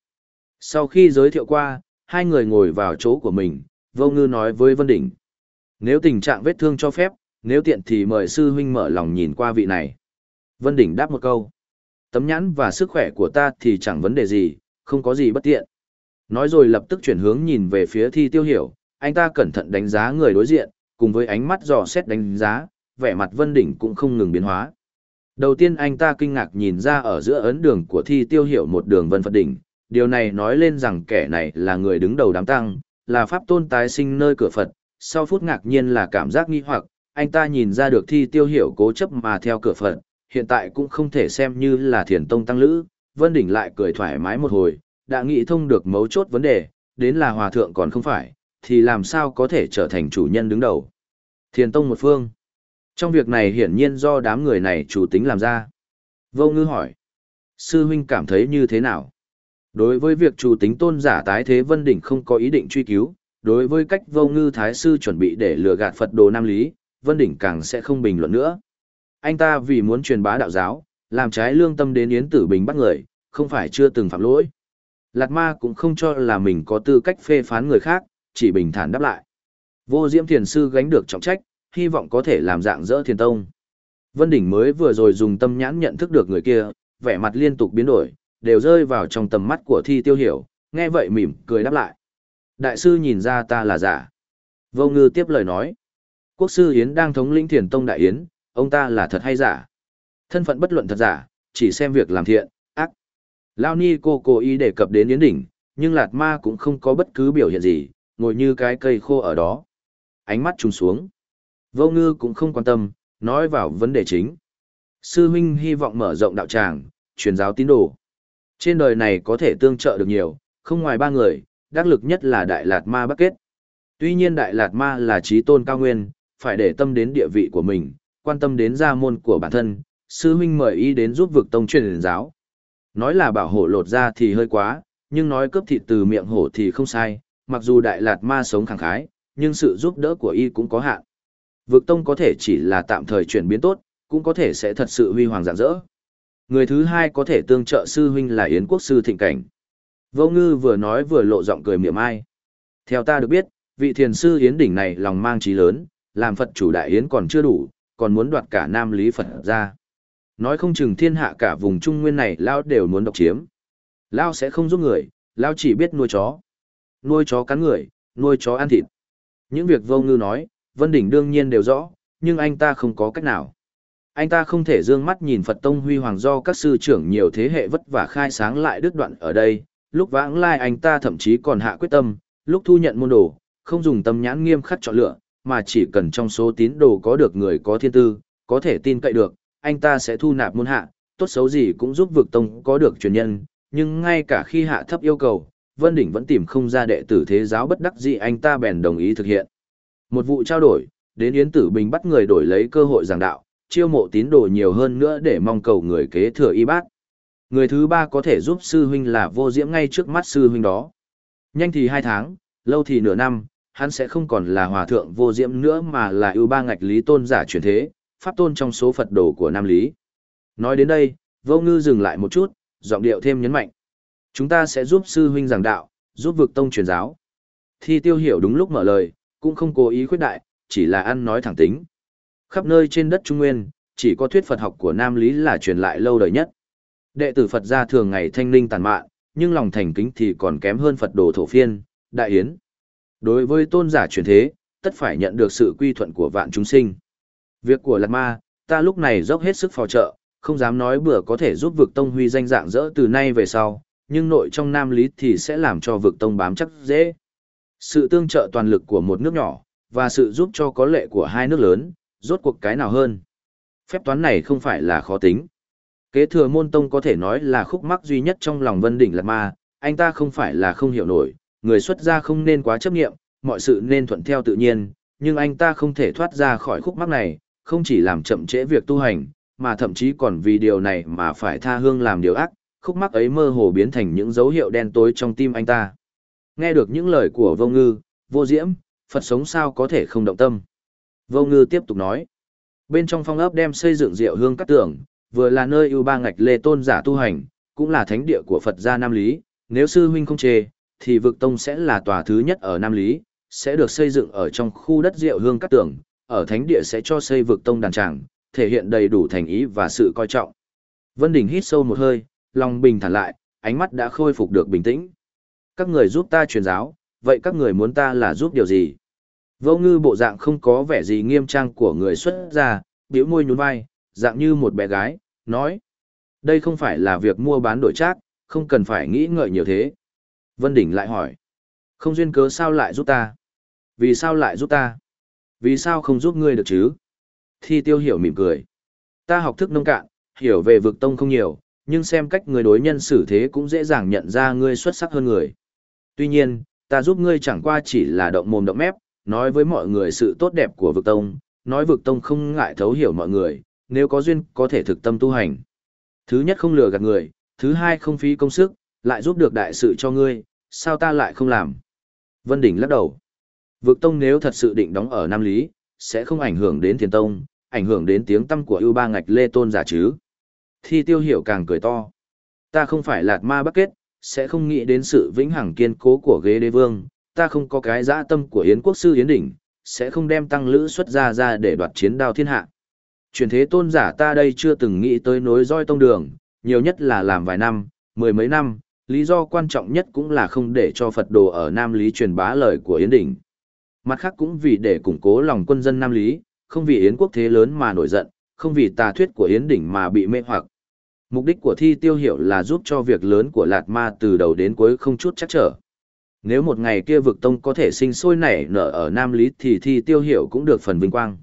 Sau khi giới thiệu qua, hai người ngồi vào chỗ của mình, Vô Ngư nói với Vân Đỉnh. Nếu tình trạng vết thương cho phép, nếu tiện thì mời sư huynh mở lòng nhìn qua vị này. Vân Đỉnh đáp một câu. Tấm nhãn và sức khỏe của ta thì chẳng vấn đề gì, không có gì bất tiện. Nói rồi lập tức chuyển hướng nhìn về phía thi tiêu hiểu, anh ta cẩn thận đánh giá người đối diện, cùng với ánh mắt dò xét đánh giá, vẻ mặt Vân Đỉnh cũng không ngừng biến hóa. Đầu tiên anh ta kinh ngạc nhìn ra ở giữa ấn đường của thi tiêu hiểu một đường vân Phật đỉnh, điều này nói lên rằng kẻ này là người đứng đầu đám tăng, là pháp tôn tái sinh nơi cửa Phật, sau phút ngạc nhiên là cảm giác nghi hoặc, anh ta nhìn ra được thi tiêu hiểu cố chấp mà theo cửa Phật, hiện tại cũng không thể xem như là thiền tông tăng lữ, Vân Đỉnh lại cười thoải mái một hồi, đã nghĩ thông được mấu chốt vấn đề, đến là hòa thượng còn không phải, thì làm sao có thể trở thành chủ nhân đứng đầu. Thiền tông một phương. Trong việc này hiển nhiên do đám người này chủ tính làm ra. Vô ngư hỏi. Sư huynh cảm thấy như thế nào? Đối với việc chủ tính tôn giả tái thế Vân Đỉnh không có ý định truy cứu, đối với cách vô ngư thái sư chuẩn bị để lừa gạt Phật đồ Nam Lý, Vân Đỉnh càng sẽ không bình luận nữa. Anh ta vì muốn truyền bá đạo giáo, làm trái lương tâm đến Yến Tử Bình bắt người, không phải chưa từng phạm lỗi. Lạt ma cũng không cho là mình có tư cách phê phán người khác, chỉ bình thản đáp lại. Vô Diễm Thiền Sư gánh được trọng trách, hy vọng có thể làm dạng dỡ thiền tông. Vân Đỉnh mới vừa rồi dùng tâm nhãn nhận thức được người kia, vẻ mặt liên tục biến đổi, đều rơi vào trong tầm mắt của thi tiêu hiểu, nghe vậy mỉm cười đáp lại. Đại sư nhìn ra ta là giả. Vô ngư tiếp lời nói. Quốc sư Yến đang thống lĩnh thiền tông đại yến, ông ta là thật hay giả. Thân phận bất luận thật giả, chỉ xem việc làm thiện, ác. Lao Ni cô cố ý đề cập đến Yến Đỉnh, nhưng Lạt Ma cũng không có bất cứ biểu hiện gì, ngồi như cái cây khô ở đó. Ánh mắt trùng xuống. Vô ngư cũng không quan tâm, nói vào vấn đề chính. Sư huynh hy vọng mở rộng đạo tràng, truyền giáo tín đồ. Trên đời này có thể tương trợ được nhiều, không ngoài ba người, đắc lực nhất là Đại Lạt Ma Bắc Kết. Tuy nhiên Đại Lạt Ma là trí tôn cao nguyên, phải để tâm đến địa vị của mình, quan tâm đến gia môn của bản thân, sư huynh mời ý đến giúp vực tông truyền giáo. Nói là bảo hộ lột ra thì hơi quá, nhưng nói cướp thịt từ miệng hổ thì không sai, mặc dù đại lạt ma sống khẳng khái, nhưng sự giúp đỡ của y cũng có hạn. Vực tông có thể chỉ là tạm thời chuyển biến tốt, cũng có thể sẽ thật sự huy hoàng rạng rỡ. Người thứ hai có thể tương trợ sư huynh là Yến quốc sư thịnh cảnh. Vô ngư vừa nói vừa lộ giọng cười miệng ai. Theo ta được biết, vị thiền sư Yến đỉnh này lòng mang trí lớn, làm Phật chủ đại Yến còn chưa đủ, còn muốn đoạt cả Nam Lý Phật ra. Nói không chừng thiên hạ cả vùng Trung Nguyên này Lao đều muốn độc chiếm. Lao sẽ không giúp người, Lao chỉ biết nuôi chó. Nuôi chó cắn người, nuôi chó ăn thịt. Những việc vô ngư nói, Vân Đỉnh đương nhiên đều rõ, nhưng anh ta không có cách nào. Anh ta không thể dương mắt nhìn Phật Tông huy hoàng do các sư trưởng nhiều thế hệ vất vả khai sáng lại đứt đoạn ở đây, lúc vãng lai anh ta thậm chí còn hạ quyết tâm, lúc thu nhận môn đồ, không dùng tâm nhãn nghiêm khắc chọn lựa, mà chỉ cần trong số tín đồ có được người có thiên tư, có thể tin cậy được, anh ta sẽ thu nạp môn hạ, tốt xấu gì cũng giúp vực tông có được truyền nhân, nhưng ngay cả khi hạ thấp yêu cầu, Vân Đỉnh vẫn tìm không ra đệ tử thế giáo bất đắc dĩ anh ta bèn đồng ý thực hiện. Một vụ trao đổi, đến Yến Tử Bình bắt người đổi lấy cơ hội giảng đạo, chiêu mộ tín đồ nhiều hơn nữa để mong cầu người kế thừa y bác. Người thứ ba có thể giúp sư huynh là vô diễm ngay trước mắt sư huynh đó. Nhanh thì hai tháng, lâu thì nửa năm, hắn sẽ không còn là hòa thượng vô diễm nữa mà là ưu ba ngạch lý tôn giả truyền thế, pháp tôn trong số Phật đồ của Nam Lý. Nói đến đây, vô ngư dừng lại một chút, giọng điệu thêm nhấn mạnh. Chúng ta sẽ giúp sư huynh giảng đạo, giúp vực tông truyền giáo. Thi tiêu hiểu đúng lúc mở lời, cũng không cố ý khuyết đại, chỉ là ăn nói thẳng tính. Khắp nơi trên đất Trung Nguyên, chỉ có thuyết Phật học của Nam Lý là truyền lại lâu đời nhất. Đệ tử Phật gia thường ngày thanh linh tàn mạn, nhưng lòng thành kính thì còn kém hơn Phật đồ thổ phiên, đại yến. Đối với tôn giả truyền thế, tất phải nhận được sự quy thuận của vạn chúng sinh. Việc của Lạt Ma, ta lúc này dốc hết sức phò trợ, không dám nói bữa có thể giúp vực tông huy danh dạng dỡ từ nay về sau, nhưng nội trong Nam Lý thì sẽ làm cho vực tông bám chắc dễ. Sự tương trợ toàn lực của một nước nhỏ, và sự giúp cho có lệ của hai nước lớn, rốt cuộc cái nào hơn. Phép toán này không phải là khó tính. Kế thừa môn tông có thể nói là khúc mắc duy nhất trong lòng Vân Đỉnh Lạt Ma, anh ta không phải là không hiểu nổi, người xuất gia không nên quá chấp nghiệm, mọi sự nên thuận theo tự nhiên, nhưng anh ta không thể thoát ra khỏi khúc mắc này, không chỉ làm chậm trễ việc tu hành, mà thậm chí còn vì điều này mà phải tha hương làm điều ác, khúc mắc ấy mơ hồ biến thành những dấu hiệu đen tối trong tim anh ta. Nghe được những lời của vô ngư, vô diễm, Phật sống sao có thể không động tâm. Vô ngư tiếp tục nói, bên trong phong ấp đem xây dựng rượu hương cắt tưởng, vừa là nơi ưu ba ngạch lê tôn giả tu hành, cũng là thánh địa của Phật gia Nam Lý, nếu sư huynh không chê, thì vực tông sẽ là tòa thứ nhất ở Nam Lý, sẽ được xây dựng ở trong khu đất rượu hương cắt tưởng, ở thánh địa sẽ cho xây vực tông đàn tràng, thể hiện đầy đủ thành ý và sự coi trọng. Vân Đình hít sâu một hơi, lòng bình thản lại, ánh mắt đã khôi phục được bình tĩnh. Các người giúp ta truyền giáo, vậy các người muốn ta là giúp điều gì? Vô ngư bộ dạng không có vẻ gì nghiêm trang của người xuất gia, biểu môi nhún vai, dạng như một bé gái, nói. Đây không phải là việc mua bán đổi trác, không cần phải nghĩ ngợi nhiều thế. Vân Đỉnh lại hỏi. Không duyên cớ sao lại giúp ta? Vì sao lại giúp ta? Vì sao không giúp ngươi được chứ? Thi tiêu hiểu mỉm cười. Ta học thức nông cạn, hiểu về vực tông không nhiều, nhưng xem cách người đối nhân xử thế cũng dễ dàng nhận ra ngươi xuất sắc hơn người. Tuy nhiên, ta giúp ngươi chẳng qua chỉ là động mồm động mép, nói với mọi người sự tốt đẹp của vực tông, nói vực tông không ngại thấu hiểu mọi người, nếu có duyên có thể thực tâm tu hành. Thứ nhất không lừa gạt người, thứ hai không phí công sức, lại giúp được đại sự cho ngươi, sao ta lại không làm? Vân Đỉnh lắc đầu. Vực tông nếu thật sự định đóng ở Nam Lý, sẽ không ảnh hưởng đến thiền tông, ảnh hưởng đến tiếng tâm của ưu ba ngạch lê tôn giả chứ. Thi tiêu hiểu càng cười to. Ta không phải lạt ma bắc kết, sẽ không nghĩ đến sự vĩnh hằng kiên cố của ghế đế vương, ta không có cái dã tâm của Yến quốc sư Yến Đỉnh, sẽ không đem tăng lữ xuất ra ra để đoạt chiến đao thiên hạ. Truyền thế tôn giả ta đây chưa từng nghĩ tới nối roi tông đường, nhiều nhất là làm vài năm, mười mấy năm, lý do quan trọng nhất cũng là không để cho Phật đồ ở Nam Lý truyền bá lời của Yến Đỉnh. Mặt khác cũng vì để củng cố lòng quân dân Nam Lý, không vì Yến quốc thế lớn mà nổi giận, không vì tà thuyết của Yến Đỉnh mà bị mê hoặc. Mục đích của thi tiêu hiểu là giúp cho việc lớn của Lạt Ma từ đầu đến cuối không chút chắc trở. Nếu một ngày kia vực tông có thể sinh sôi nảy nở ở Nam Lý thì thi tiêu hiểu cũng được phần vinh quang.